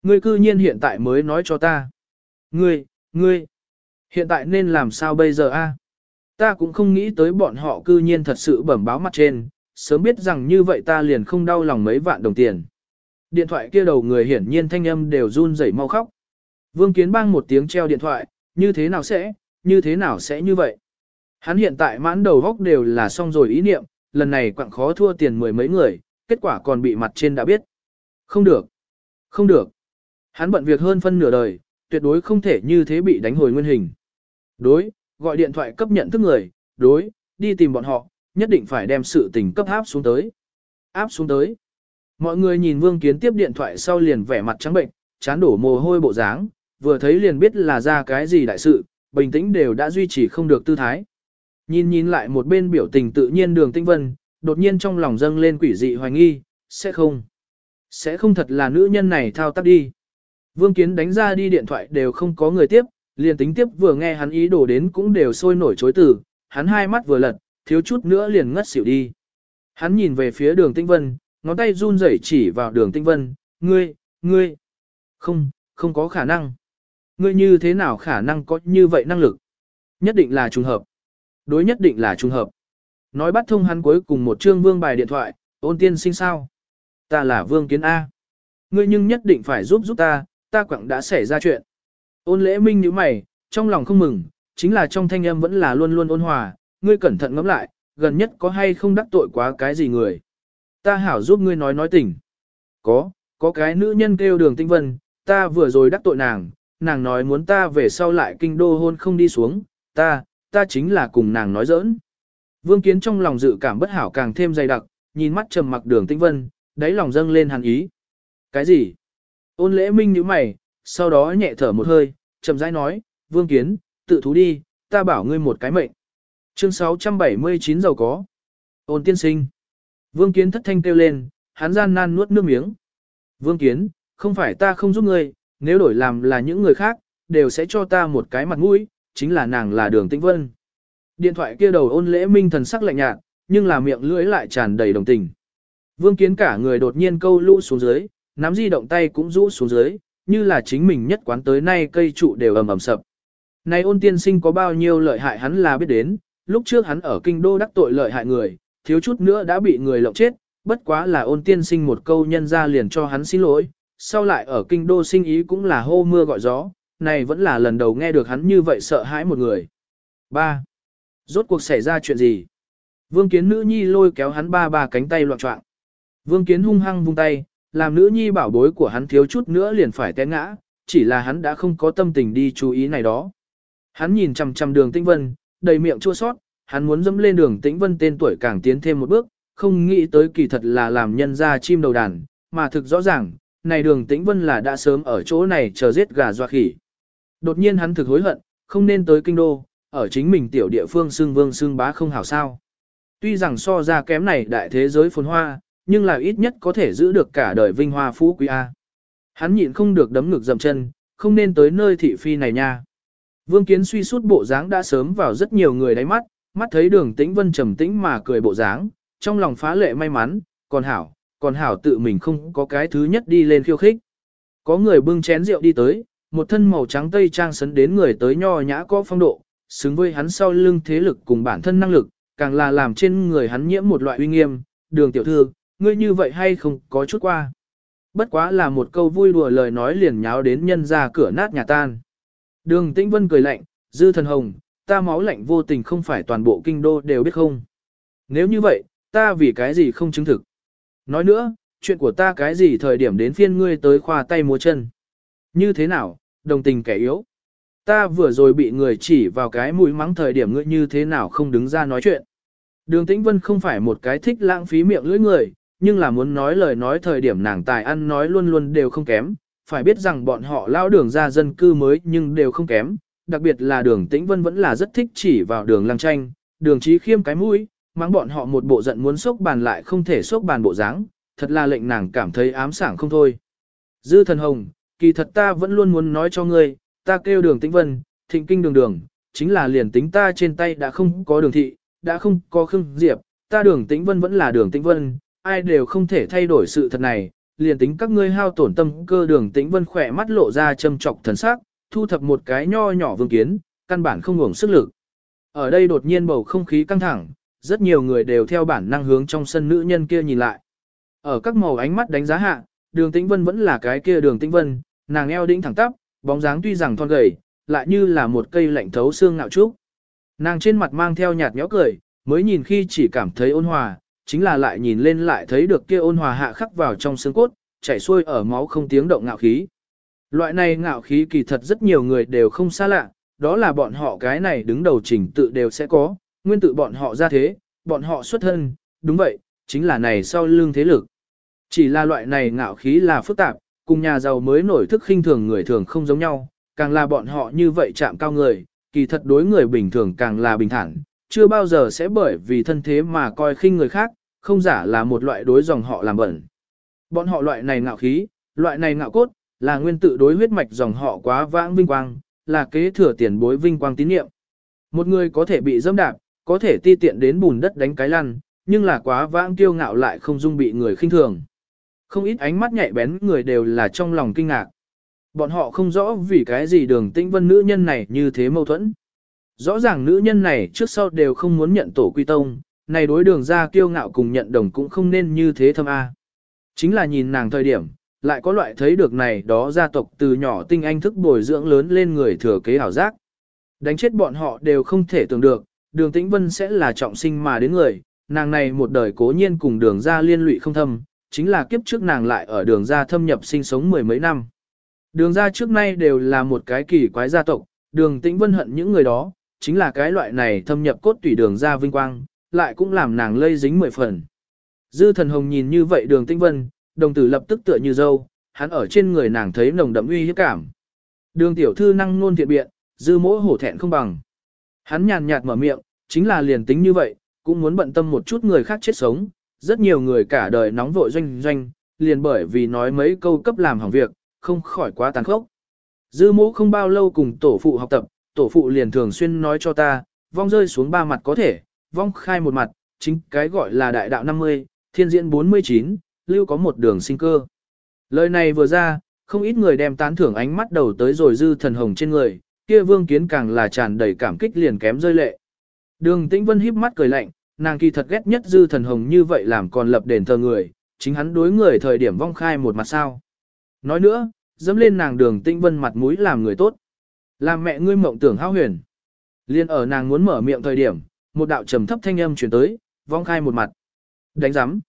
Ngươi cư nhiên hiện tại mới nói cho ta. Ngươi, ngươi, hiện tại nên làm sao bây giờ A? Ta cũng không nghĩ tới bọn họ cư nhiên thật sự bẩm báo mặt trên, sớm biết rằng như vậy ta liền không đau lòng mấy vạn đồng tiền. Điện thoại kia đầu người hiển nhiên thanh âm đều run rẩy mau khóc. Vương Kiến bang một tiếng treo điện thoại, như thế nào sẽ, như thế nào sẽ như vậy? Hắn hiện tại mãn đầu góc đều là xong rồi ý niệm, lần này quặng khó thua tiền mười mấy người, kết quả còn bị mặt trên đã biết. Không được. Không được. Hắn bận việc hơn phân nửa đời, tuyệt đối không thể như thế bị đánh hồi nguyên hình. Đối, gọi điện thoại cấp nhận thức người, đối, đi tìm bọn họ, nhất định phải đem sự tình cấp áp xuống tới. Áp xuống tới. Mọi người nhìn Vương Kiến tiếp điện thoại sau liền vẻ mặt trắng bệnh, chán đổ mồ hôi bộ dáng, vừa thấy liền biết là ra cái gì đại sự, bình tĩnh đều đã duy trì không được tư thái. Nhìn nhìn lại một bên biểu tình tự nhiên đường tinh vân, đột nhiên trong lòng dâng lên quỷ dị hoài nghi, sẽ không. Sẽ không thật là nữ nhân này thao tác đi. Vương Kiến đánh ra đi điện thoại đều không có người tiếp, liền tính tiếp vừa nghe hắn ý đồ đến cũng đều sôi nổi chối từ, hắn hai mắt vừa lật, thiếu chút nữa liền ngất xỉu đi. Hắn nhìn về phía đường tinh vân, ngón tay run rẩy chỉ vào đường tinh vân, ngươi, ngươi, không, không có khả năng. Ngươi như thế nào khả năng có như vậy năng lực? Nhất định là trùng hợp. Đối nhất định là trùng hợp. Nói bắt thông hắn cuối cùng một chương vương bài điện thoại, ôn tiên sinh sao? Ta là vương kiến A. Ngươi nhưng nhất định phải giúp giúp ta, ta quặng đã xảy ra chuyện. Ôn lễ minh như mày, trong lòng không mừng, chính là trong thanh âm vẫn là luôn luôn ôn hòa, ngươi cẩn thận ngẫm lại, gần nhất có hay không đắc tội quá cái gì người. Ta hảo giúp ngươi nói nói tình. Có, có cái nữ nhân kêu đường tinh vân, ta vừa rồi đắc tội nàng, nàng nói muốn ta về sau lại kinh đô hôn không đi xuống, ta, ta chính là cùng nàng nói giỡn. Vương Kiến trong lòng dự cảm bất hảo càng thêm dày đặc, nhìn mắt trầm mặc đường Tĩnh vân, đáy lòng dâng lên hàn ý. Cái gì? Ôn lễ minh như mày, sau đó nhẹ thở một hơi, chậm rãi nói, Vương Kiến, tự thú đi, ta bảo ngươi một cái mệnh. Chương 679 giàu có. Ôn tiên sinh. Vương Kiến thất thanh kêu lên, hắn gian nan nuốt nước miếng. Vương Kiến, không phải ta không giúp ngươi, nếu đổi làm là những người khác, đều sẽ cho ta một cái mặt mũi, chính là nàng là đường tĩnh vân. Điện thoại kia đầu ôn lễ minh thần sắc lạnh nhạt, nhưng là miệng lưỡi lại tràn đầy đồng tình. Vương Kiến cả người đột nhiên câu lũ xuống dưới, nắm di động tay cũng rũ xuống dưới, như là chính mình nhất quán tới nay cây trụ đều ầm ầm sập. Này ôn tiên sinh có bao nhiêu lợi hại hắn là biết đến, lúc trước hắn ở kinh đô đắc tội lợi hại người, thiếu chút nữa đã bị người lộng chết, bất quá là ôn tiên sinh một câu nhân ra liền cho hắn xin lỗi, sau lại ở kinh đô sinh ý cũng là hô mưa gọi gió, này vẫn là lần đầu nghe được hắn như vậy sợ hãi một người. 3. Rốt cuộc xảy ra chuyện gì? Vương Kiến nữ nhi lôi kéo hắn ba ba cánh tay loạn trọng. Vương Kiến hung hăng vung tay, làm nữ nhi bảo bối của hắn thiếu chút nữa liền phải té ngã, chỉ là hắn đã không có tâm tình đi chú ý này đó. Hắn nhìn chằm chằm đường tĩnh vân, đầy miệng chua sót, hắn muốn dẫm lên đường tĩnh vân tên tuổi càng tiến thêm một bước, không nghĩ tới kỳ thật là làm nhân ra chim đầu đàn, mà thực rõ ràng, này đường tĩnh vân là đã sớm ở chỗ này chờ giết gà doa khỉ. Đột nhiên hắn thực hối hận, không nên tới kinh đô, ở chính mình tiểu địa phương xương vương xương bá không hảo sao. Tuy rằng so ra kém này đại thế giới phồn hoa, nhưng là ít nhất có thể giữ được cả đời vinh hoa phú quý A. Hắn nhịn không được đấm ngực dầm chân, không nên tới nơi thị phi này nha. Vương Kiến suy suốt bộ dáng đã sớm vào rất nhiều người đáy mắt, mắt thấy đường tĩnh vân trầm tĩnh mà cười bộ dáng, trong lòng phá lệ may mắn, còn hảo, còn hảo tự mình không có cái thứ nhất đi lên khiêu khích. Có người bưng chén rượu đi tới, một thân màu trắng tây trang sấn đến người tới nho nhã có phong độ, xứng với hắn sau lưng thế lực cùng bản thân năng lực, càng là làm trên người hắn nhiễm một loại uy nghiêm, đường tiểu thư, ngươi như vậy hay không có chút qua. Bất quá là một câu vui đùa lời nói liền nháo đến nhân ra cửa nát nhà tan. Đường Tĩnh Vân cười lạnh, dư thần hồng, ta máu lạnh vô tình không phải toàn bộ kinh đô đều biết không. Nếu như vậy, ta vì cái gì không chứng thực. Nói nữa, chuyện của ta cái gì thời điểm đến phiên ngươi tới khoa tay múa chân. Như thế nào, đồng tình kẻ yếu. Ta vừa rồi bị người chỉ vào cái mũi mắng thời điểm ngươi như thế nào không đứng ra nói chuyện. Đường Tĩnh Vân không phải một cái thích lãng phí miệng lưỡi người, nhưng là muốn nói lời nói thời điểm nàng tài ăn nói luôn luôn đều không kém, phải biết rằng bọn họ lao đường ra dân cư mới nhưng đều không kém, đặc biệt là đường tĩnh vân vẫn là rất thích chỉ vào đường lăng tranh, đường trí khiêm cái mũi, mang bọn họ một bộ giận muốn sốc bàn lại không thể sốc bàn bộ dáng, thật là lệnh nàng cảm thấy ám sảng không thôi. Dư thần hồng, kỳ thật ta vẫn luôn muốn nói cho ngươi, ta kêu đường tĩnh vân, thịnh kinh đường đường, chính là liền tính ta trên tay đã không có đường thị, đã không có khương diệp, ta đường tĩnh vân vẫn là đường tĩnh vân, ai đều không thể thay đổi sự thật này, liền tính các ngươi hao tổn tâm cơ đường tĩnh vân khỏe mắt lộ ra châm trọc thần sắc, thu thập một cái nho nhỏ vương kiến, căn bản không ngủng sức lực. Ở đây đột nhiên bầu không khí căng thẳng, rất nhiều người đều theo bản năng hướng trong sân nữ nhân kia nhìn lại. Ở các màu ánh mắt đánh giá hạ, đường tĩnh vân vẫn là cái kia đường tĩnh vân, nàng eo đĩnh thẳng tắp, bóng dáng tuy rằng thon gầy, lại như là một cây lạnh thấu xương ngạo trúc. Nàng trên mặt mang theo nhạt nhẽo cười, mới nhìn khi chỉ cảm thấy ôn hòa, chính là lại nhìn lên lại thấy được kia ôn hòa hạ khắc vào trong xương cốt, chảy xuôi ở máu không tiếng động ngạo khí. Loại này ngạo khí kỳ thật rất nhiều người đều không xa lạ, đó là bọn họ cái này đứng đầu trình tự đều sẽ có, nguyên tự bọn họ ra thế, bọn họ xuất thân, đúng vậy, chính là này sau lương thế lực. Chỉ là loại này ngạo khí là phức tạp, cùng nhà giàu mới nổi thức khinh thường người thường không giống nhau, càng là bọn họ như vậy chạm cao người, kỳ thật đối người bình thường càng là bình thản, chưa bao giờ sẽ bởi vì thân thế mà coi khinh người khác, không giả là một loại đối dòng họ làm bẩn. Bọn họ loại này ngạo khí, loại này ngạo cốt, là nguyên tự đối huyết mạch dòng họ quá vãng vinh quang, là kế thừa tiền bối vinh quang tín nhiệm. Một người có thể bị dâm đạp, có thể ti tiện đến bùn đất đánh cái lăn, nhưng là quá vãng kiêu ngạo lại không dung bị người khinh thường. Không ít ánh mắt nhạy bén người đều là trong lòng kinh ngạc. Bọn họ không rõ vì cái gì đường tĩnh vân nữ nhân này như thế mâu thuẫn. Rõ ràng nữ nhân này trước sau đều không muốn nhận tổ quy tông, này đối đường ra kiêu ngạo cùng nhận đồng cũng không nên như thế thâm A. Chính là nhìn nàng thời điểm, lại có loại thấy được này đó gia tộc từ nhỏ tinh anh thức bồi dưỡng lớn lên người thừa kế hảo giác. Đánh chết bọn họ đều không thể tưởng được, đường tĩnh vân sẽ là trọng sinh mà đến người, nàng này một đời cố nhiên cùng đường ra liên lụy không thâm, chính là kiếp trước nàng lại ở đường ra thâm nhập sinh sống mười mấy năm. Đường ra trước nay đều là một cái kỳ quái gia tộc, đường tĩnh vân hận những người đó, chính là cái loại này thâm nhập cốt tủy đường ra vinh quang, lại cũng làm nàng lây dính mười phần. Dư thần hồng nhìn như vậy đường tĩnh vân, đồng tử lập tức tựa như dâu, hắn ở trên người nàng thấy nồng đậm uy hiếp cảm. Đường tiểu thư năng nôn thiện biện, dư mỗi hổ thẹn không bằng. Hắn nhàn nhạt mở miệng, chính là liền tính như vậy, cũng muốn bận tâm một chút người khác chết sống. Rất nhiều người cả đời nóng vội doanh doanh, liền bởi vì nói mấy câu cấp làm hỏng việc, không khỏi quá tàn khốc. Dư mũ không bao lâu cùng tổ phụ học tập, tổ phụ liền thường xuyên nói cho ta, vong rơi xuống ba mặt có thể, vong khai một mặt, chính cái gọi là đại đạo 50, thiên diễn 49, lưu có một đường sinh cơ. Lời này vừa ra, không ít người đem tán thưởng ánh mắt đầu tới rồi dư thần hồng trên người, kia vương kiến càng là tràn đầy cảm kích liền kém rơi lệ. Đường tĩnh vân híp mắt cười lạnh, nàng kỳ thật ghét nhất dư thần hồng như vậy làm còn lập đền thờ người, chính hắn đối người thời điểm vong khai một mặt sao. Nói nữa, dẫm lên nàng đường tĩnh vân mặt mũi làm người tốt. Làm mẹ ngươi mộng tưởng hao huyền. Liên ở nàng muốn mở miệng thời điểm, một đạo trầm thấp thanh âm truyền tới, vong khai một mặt. Đánh giám.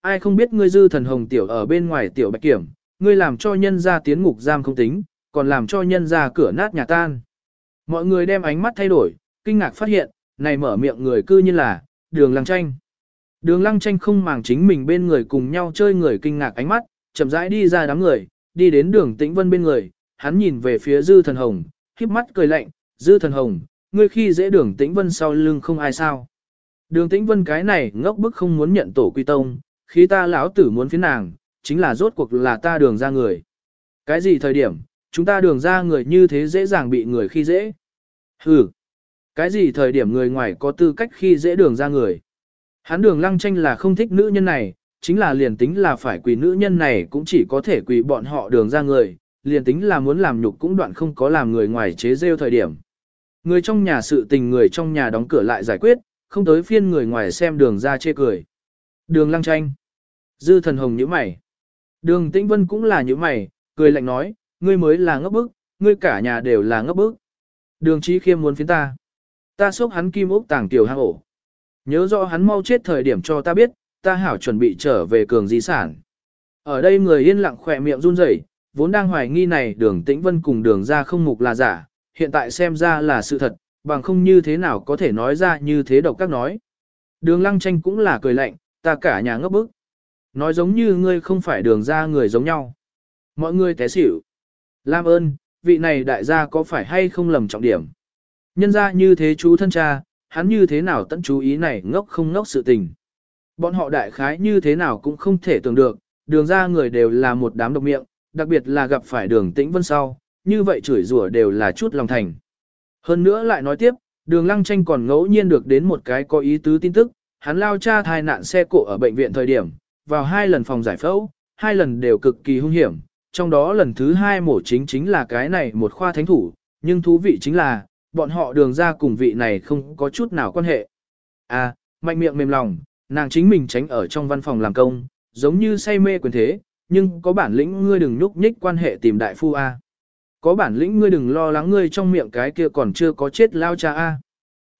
Ai không biết ngươi dư thần hồng tiểu ở bên ngoài tiểu bạch kiểm, ngươi làm cho nhân ra tiến ngục giam không tính, còn làm cho nhân ra cửa nát nhà tan. Mọi người đem ánh mắt thay đổi, kinh ngạc phát hiện, này mở miệng người cư như là, đường lăng tranh. Đường lăng tranh không màng chính mình bên người cùng nhau chơi người kinh ngạc ánh mắt, chậm rãi đi ra đám người, đi đến đường tĩnh vân bên người, hắn nhìn về phía dư thần hồng, khiếp mắt cười lạnh, dư thần hồng, ngươi khi dễ đường tĩnh vân sau lưng không ai sao. Đường tĩnh vân cái này ngốc bức không muốn nhận tổ quy tông, khi ta lão tử muốn phiến nàng, chính là rốt cuộc là ta đường ra người. Cái gì thời điểm, chúng ta đường ra người như thế dễ dàng bị người khi dễ. Hừ, cái gì thời điểm người ngoài có tư cách khi dễ đường ra người. Hắn đường lăng tranh là không thích nữ nhân này, chính là liền tính là phải quỳ nữ nhân này cũng chỉ có thể quỳ bọn họ đường ra người, liền tính là muốn làm nhục cũng đoạn không có làm người ngoài chế rêu thời điểm. Người trong nhà sự tình người trong nhà đóng cửa lại giải quyết, không tới phiên người ngoài xem đường ra chê cười. Đường lăng tranh. Dư thần hồng nhíu mày. Đường tĩnh vân cũng là nhíu mày, cười lạnh nói, ngươi mới là ngốc bức, ngươi cả nhà đều là ngốc bức. Đường trí khiêm muốn phiến ta. Ta xúc hắn kim ốc tàng tiểu hang ổ. Nhớ rõ hắn mau chết thời điểm cho ta biết, ta hảo chuẩn bị trở về cường di sản. Ở đây người yên lặng khỏe miệng run rẩy, vốn đang hoài nghi này đường tĩnh vân cùng đường ra không mục là giả, hiện tại xem ra là sự thật, bằng không như thế nào có thể nói ra như thế độc các nói. Đường lăng tranh cũng là cười lạnh, ta cả nhà ngốc bức. Nói giống như ngươi không phải đường ra người giống nhau. Mọi người té xỉu. Lam ơn, vị này đại gia có phải hay không lầm trọng điểm. Nhân ra như thế chú thân cha, hắn như thế nào tận chú ý này ngốc không ngốc sự tình. Bọn họ đại khái như thế nào cũng không thể tưởng được, đường ra người đều là một đám độc miệng, đặc biệt là gặp phải đường tĩnh vân sau, như vậy chửi rủa đều là chút lòng thành. Hơn nữa lại nói tiếp, đường lăng tranh còn ngẫu nhiên được đến một cái có ý tứ tin tức, hắn lao cha thai nạn xe cộ ở bệnh viện thời điểm, vào hai lần phòng giải phẫu, hai lần đều cực kỳ hung hiểm, trong đó lần thứ hai mổ chính chính là cái này một khoa thánh thủ, nhưng thú vị chính là, bọn họ đường ra cùng vị này không có chút nào quan hệ. À, mạnh miệng mềm lòng, nàng chính mình tránh ở trong văn phòng làm công, giống như say mê quyền thế, nhưng có bản lĩnh ngươi đừng nhúc nhích quan hệ tìm đại phu A. Có bản lĩnh ngươi đừng lo lắng ngươi trong miệng cái kia còn chưa có chết lao cha A.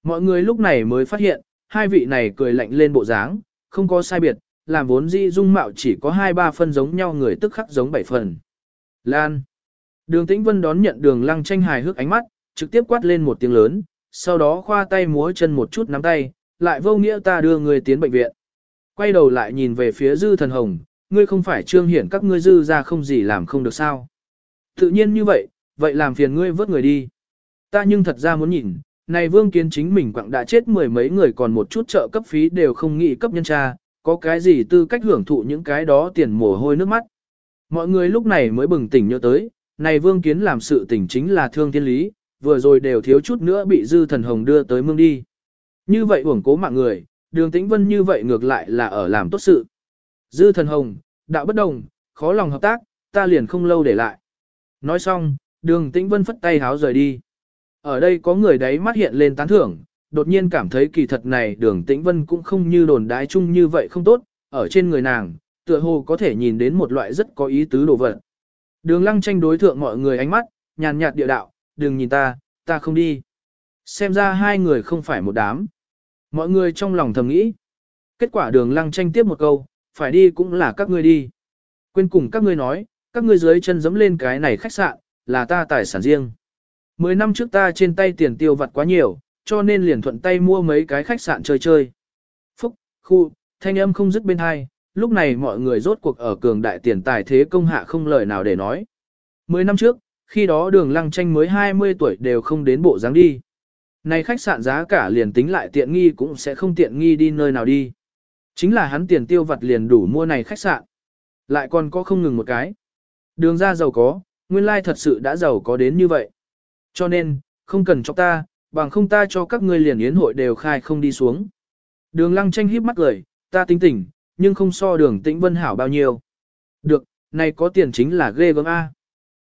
Mọi người lúc này mới phát hiện, hai vị này cười lạnh lên bộ dáng, không có sai biệt, làm vốn di dung mạo chỉ có hai ba phân giống nhau người tức khắc giống bảy phần. Lan. Đường Tĩnh Vân đón nhận đường lăng tranh hài hước ánh mắt, trực tiếp quát lên một tiếng lớn, sau đó khoa tay múa chân một chút nắm tay, lại vô nghĩa ta đưa người tiến bệnh viện. Quay đầu lại nhìn về phía dư thần hồng, ngươi không phải trương hiển các ngươi dư ra không gì làm không được sao. Tự nhiên như vậy, vậy làm phiền ngươi vớt người đi. Ta nhưng thật ra muốn nhìn, này vương kiến chính mình quặng đã chết mười mấy người còn một chút trợ cấp phí đều không nghĩ cấp nhân tra, có cái gì tư cách hưởng thụ những cái đó tiền mồ hôi nước mắt. Mọi người lúc này mới bừng tỉnh nhớ tới, này vương kiến làm sự tỉnh chính là thương thiên lý, vừa rồi đều thiếu chút nữa bị dư thần hồng đưa tới mương đi. Như vậy uổng cố mạng người, đường tĩnh vân như vậy ngược lại là ở làm tốt sự. Dư thần hồng, đạo bất đồng, khó lòng hợp tác, ta liền không lâu để lại. Nói xong, đường tĩnh vân phất tay háo rời đi. Ở đây có người đấy mắt hiện lên tán thưởng, đột nhiên cảm thấy kỳ thật này đường tĩnh vân cũng không như đồn đái chung như vậy không tốt, ở trên người nàng, tựa hồ có thể nhìn đến một loại rất có ý tứ đồ vật. Đường lăng tranh đối thượng mọi người ánh mắt, nhàn nhạt địa đạo, đừng nhìn ta, ta không đi. Xem ra hai người không phải một đám. Mọi người trong lòng thầm nghĩ. Kết quả đường lăng tranh tiếp một câu, phải đi cũng là các ngươi đi. Quên cùng các ngươi nói, các ngươi dưới chân dẫm lên cái này khách sạn, là ta tài sản riêng. Mười năm trước ta trên tay tiền tiêu vặt quá nhiều, cho nên liền thuận tay mua mấy cái khách sạn chơi chơi. Phúc, khu, thanh âm không dứt bên hai, lúc này mọi người rốt cuộc ở cường đại tiền tài thế công hạ không lời nào để nói. Mười năm trước, khi đó đường lăng tranh mới 20 tuổi đều không đến bộ dáng đi. Này khách sạn giá cả liền tính lại tiện nghi cũng sẽ không tiện nghi đi nơi nào đi. Chính là hắn tiền tiêu vặt liền đủ mua này khách sạn. Lại còn có không ngừng một cái. Đường ra giàu có, nguyên lai thật sự đã giàu có đến như vậy. Cho nên, không cần cho ta, bằng không ta cho các ngươi liền yến hội đều khai không đi xuống. Đường lăng tranh híp mắt cười, ta tính tỉnh, nhưng không so đường tĩnh vân hảo bao nhiêu. Được, này có tiền chính là ghê gớm A.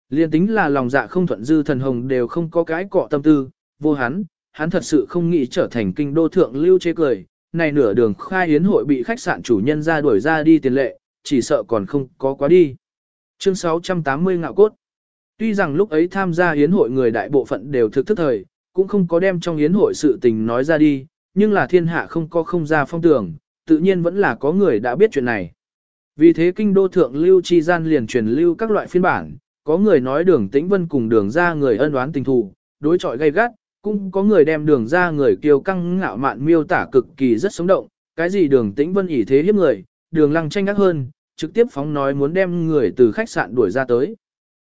Liên tính là lòng dạ không thuận dư thần hồng đều không có cái cọ tâm tư, vô hắn, hắn thật sự không nghĩ trở thành kinh đô thượng lưu chê cười. Này nửa đường khai yến hội bị khách sạn chủ nhân ra đuổi ra đi tiền lệ, chỉ sợ còn không có quá đi. Chương 680 ngạo cốt. Tuy rằng lúc ấy tham gia yến hội người đại bộ phận đều thực thức thời, cũng không có đem trong yến hội sự tình nói ra đi, nhưng là thiên hạ không có không ra phong tưởng, tự nhiên vẫn là có người đã biết chuyện này. Vì thế kinh đô thượng lưu chi gian liền truyền lưu các loại phiên bản, có người nói đường tĩnh vân cùng đường ra người ân oán tình thù, đối chọi gay gắt, cũng có người đem đường ra người kiêu căng ngạo mạn miêu tả cực kỳ rất sống động, cái gì đường tĩnh vân ỷ thế hiếp người, đường lăng tranh ác hơn, trực tiếp phóng nói muốn đem người từ khách sạn đuổi ra tới.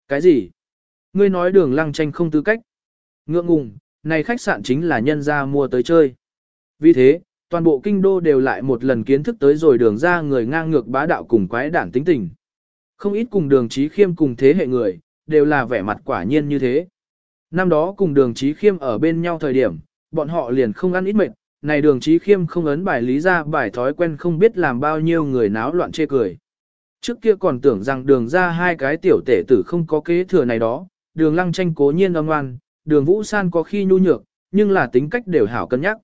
Cái gì? Ngươi nói đường lăng tranh không tư cách. Ngượng ngùng, này khách sạn chính là nhân ra mua tới chơi. Vì thế, toàn bộ kinh đô đều lại một lần kiến thức tới rồi đường ra người ngang ngược bá đạo cùng quái đản tính tình. Không ít cùng đường trí khiêm cùng thế hệ người, đều là vẻ mặt quả nhiên như thế. Năm đó cùng đường trí khiêm ở bên nhau thời điểm, bọn họ liền không ăn ít mệt, này đường trí khiêm không ấn bài lý ra bài thói quen không biết làm bao nhiêu người náo loạn chê cười. Trước kia còn tưởng rằng đường ra hai cái tiểu tể tử không có kế thừa này đó, đường lăng tranh cố nhiên âm ngoan, đường vũ san có khi nhu nhược, nhưng là tính cách đều hảo cân nhắc.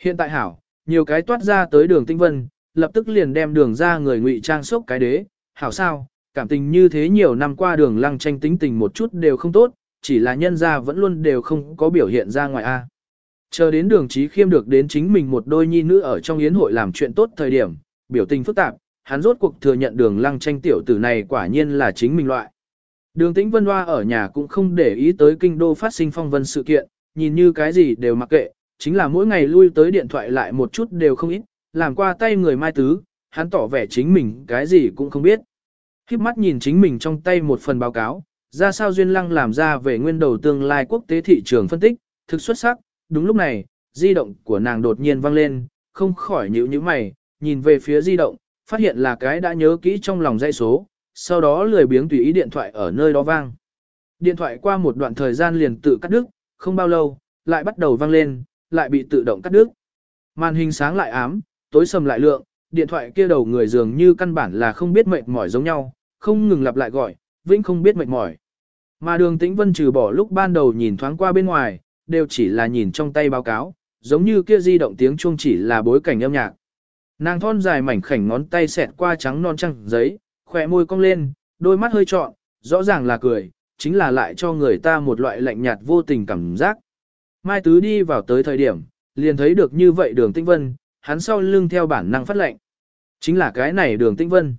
Hiện tại hảo, nhiều cái toát ra tới đường tinh vân, lập tức liền đem đường ra người ngụy trang sốc cái đế, hảo sao, cảm tình như thế nhiều năm qua đường lăng tranh tính tình một chút đều không tốt, chỉ là nhân ra vẫn luôn đều không có biểu hiện ra ngoài A. À. Chờ đến đường trí khiêm được đến chính mình một đôi nhi nữ ở trong yến hội làm chuyện tốt thời điểm, biểu tình phức tạp, hắn rốt cuộc thừa nhận đường lăng tranh tiểu tử này quả nhiên là chính mình loại. Đường tĩnh vân hoa ở nhà cũng không để ý tới kinh đô phát sinh phong vân sự kiện, nhìn như cái gì đều mặc kệ, chính là mỗi ngày lui tới điện thoại lại một chút đều không ít, làm qua tay người mai tứ, hắn tỏ vẻ chính mình cái gì cũng không biết. Khiếp mắt nhìn chính mình trong tay một phần báo cáo, ra sao Duyên Lăng làm ra về nguyên đầu tương lai quốc tế thị trường phân tích, thực xuất sắc, đúng lúc này, di động của nàng đột nhiên vang lên, không khỏi nhíu nhíu mày, nhìn về phía di động, phát hiện là cái đã nhớ kỹ trong lòng dây số, sau đó lười biếng tùy ý điện thoại ở nơi đó vang. Điện thoại qua một đoạn thời gian liền tự cắt đứt, không bao lâu, lại bắt đầu vang lên, lại bị tự động cắt đứt. Màn hình sáng lại ám, tối sầm lại lượng, điện thoại kia đầu người dường như căn bản là không biết mệt mỏi giống nhau, không ngừng lặp lại gọi, vĩnh không biết mệt mỏi. Mà đường tĩnh vân trừ bỏ lúc ban đầu nhìn thoáng qua bên ngoài, đều chỉ là nhìn trong tay báo cáo, giống như kia di động tiếng chuông chỉ là bối cảnh âm nhạc. Nàng thon dài mảnh khảnh ngón tay xẹt qua trắng non trăng giấy, khỏe môi cong lên, đôi mắt hơi trọn, rõ ràng là cười, chính là lại cho người ta một loại lạnh nhạt vô tình cảm giác. Mai Tứ đi vào tới thời điểm, liền thấy được như vậy đường tĩnh vân, hắn sau lưng theo bản năng phát lệnh. Chính là cái này đường tĩnh vân.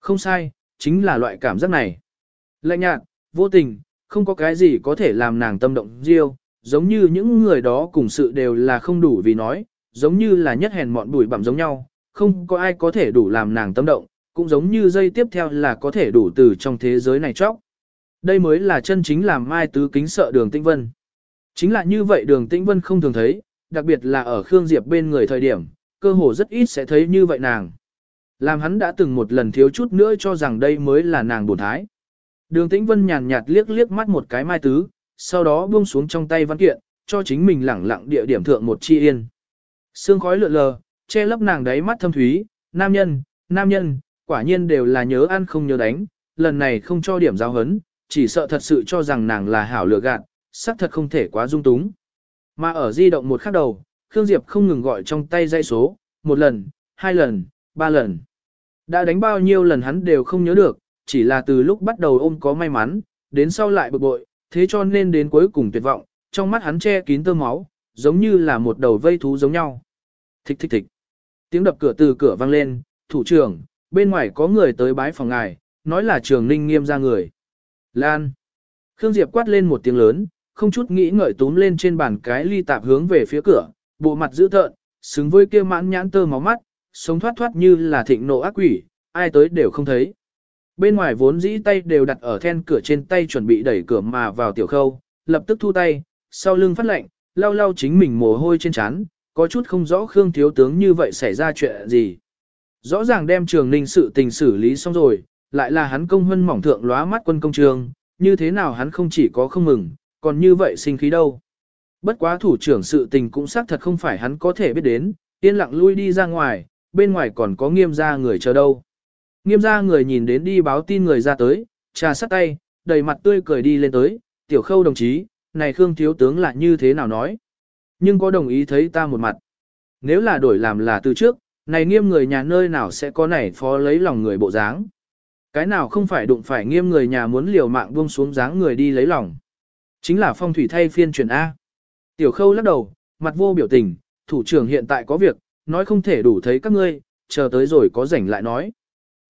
Không sai, chính là loại cảm giác này. Lạnh nhạt, vô tình, không có cái gì có thể làm nàng tâm động riêu, giống như những người đó cùng sự đều là không đủ vì nói, giống như là nhất hèn mọn bụi bặm giống nhau, không có ai có thể đủ làm nàng tâm động, cũng giống như dây tiếp theo là có thể đủ từ trong thế giới này chóc. Đây mới là chân chính làm Mai Tứ kính sợ đường Tĩnh Vân. Chính là như vậy đường Tĩnh Vân không thường thấy, đặc biệt là ở Khương Diệp bên người thời điểm, cơ hồ rất ít sẽ thấy như vậy nàng. Làm hắn đã từng một lần thiếu chút nữa cho rằng đây mới là nàng bổn thái. Đường Tĩnh Vân nhàn nhạt liếc liếc mắt một cái Mai Tứ, sau đó buông xuống trong tay văn kiện, cho chính mình lẳng lặng địa điểm thượng một chi yên. Sương khói lượn lờ, che lấp nàng đáy mắt thâm thúy, nam nhân, nam nhân, quả nhiên đều là nhớ ăn không nhớ đánh, lần này không cho điểm giáo hấn, chỉ sợ thật sự cho rằng nàng là hảo lựa gạt, xác thật không thể quá dung túng. Mà ở di động một khắc đầu, Khương Diệp không ngừng gọi trong tay dây số, một lần, hai lần, ba lần. Đã đánh bao nhiêu lần hắn đều không nhớ được, chỉ là từ lúc bắt đầu ôm có may mắn, đến sau lại bực bội, thế cho nên đến cuối cùng tuyệt vọng, trong mắt hắn che kín tơ máu, giống như là một đầu vây thú giống nhau. Thích thích thích. Tiếng đập cửa từ cửa vang lên, thủ trưởng, bên ngoài có người tới bái phòng ngài, nói là trường ninh nghiêm ra người. Lan. Khương Diệp quát lên một tiếng lớn, không chút nghĩ ngợi túm lên trên bàn cái ly tạp hướng về phía cửa, bộ mặt dữ tợn, xứng với kia mãn nhãn tơ máu mắt, sống thoát thoát như là thịnh nộ ác quỷ, ai tới đều không thấy. Bên ngoài vốn dĩ tay đều đặt ở then cửa trên tay chuẩn bị đẩy cửa mà vào tiểu khâu, lập tức thu tay, sau lưng phát lệnh, lau lau chính mình mồ hôi trên trán, có chút không rõ Khương thiếu tướng như vậy xảy ra chuyện gì. Rõ ràng đem trường ninh sự tình xử lý xong rồi, lại là hắn công hân mỏng thượng lóa mắt quân công trường, như thế nào hắn không chỉ có không mừng, còn như vậy sinh khí đâu. Bất quá thủ trưởng sự tình cũng xác thật không phải hắn có thể biết đến, yên lặng lui đi ra ngoài, bên ngoài còn có nghiêm gia người chờ đâu. Nghiêm gia người nhìn đến đi báo tin người ra tới, trà sắt tay, đầy mặt tươi cười đi lên tới, tiểu khâu đồng chí, này Khương thiếu tướng là như thế nào nói. Nhưng có đồng ý thấy ta một mặt. Nếu là đổi làm là từ trước, này nghiêm người nhà nơi nào sẽ có này phó lấy lòng người bộ dáng. Cái nào không phải đụng phải nghiêm người nhà muốn liều mạng buông xuống dáng người đi lấy lòng. Chính là phong thủy thay phiên truyền A. Tiểu khâu lắc đầu, mặt vô biểu tình, thủ trưởng hiện tại có việc, nói không thể đủ thấy các ngươi, chờ tới rồi có rảnh lại nói.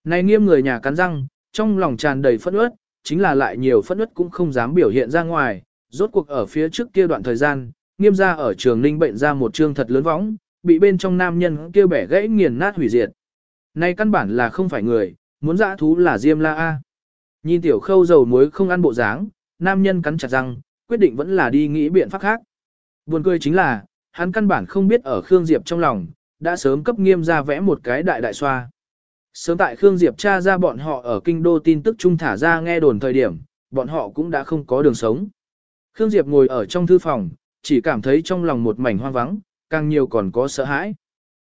Này nghiêm người nhà cắn răng, trong lòng tràn đầy phẫn ướt, chính là lại nhiều phẫn ướt cũng không dám biểu hiện ra ngoài, rốt cuộc ở phía trước kia đoạn thời gian, nghiêm ra ở trường ninh bệnh ra một trương thật lớn võng, bị bên trong nam nhân kia bẻ gãy nghiền nát hủy diệt. Này căn bản là không phải người, muốn dã thú là Diêm La A. Nhìn tiểu khâu dầu muối không ăn bộ dáng, nam nhân cắn chặt răng, quyết định vẫn là đi nghĩ biện pháp khác. Buồn cười chính là, hắn căn bản không biết ở Khương Diệp trong lòng, đã sớm cấp nghiêm ra vẽ một cái đại đại xoa. Sớm tại Khương Diệp tra ra bọn họ ở kinh đô tin tức trung thả ra nghe đồn thời điểm, bọn họ cũng đã không có đường sống. Khương Diệp ngồi ở trong thư phòng, chỉ cảm thấy trong lòng một mảnh hoang vắng, càng nhiều còn có sợ hãi.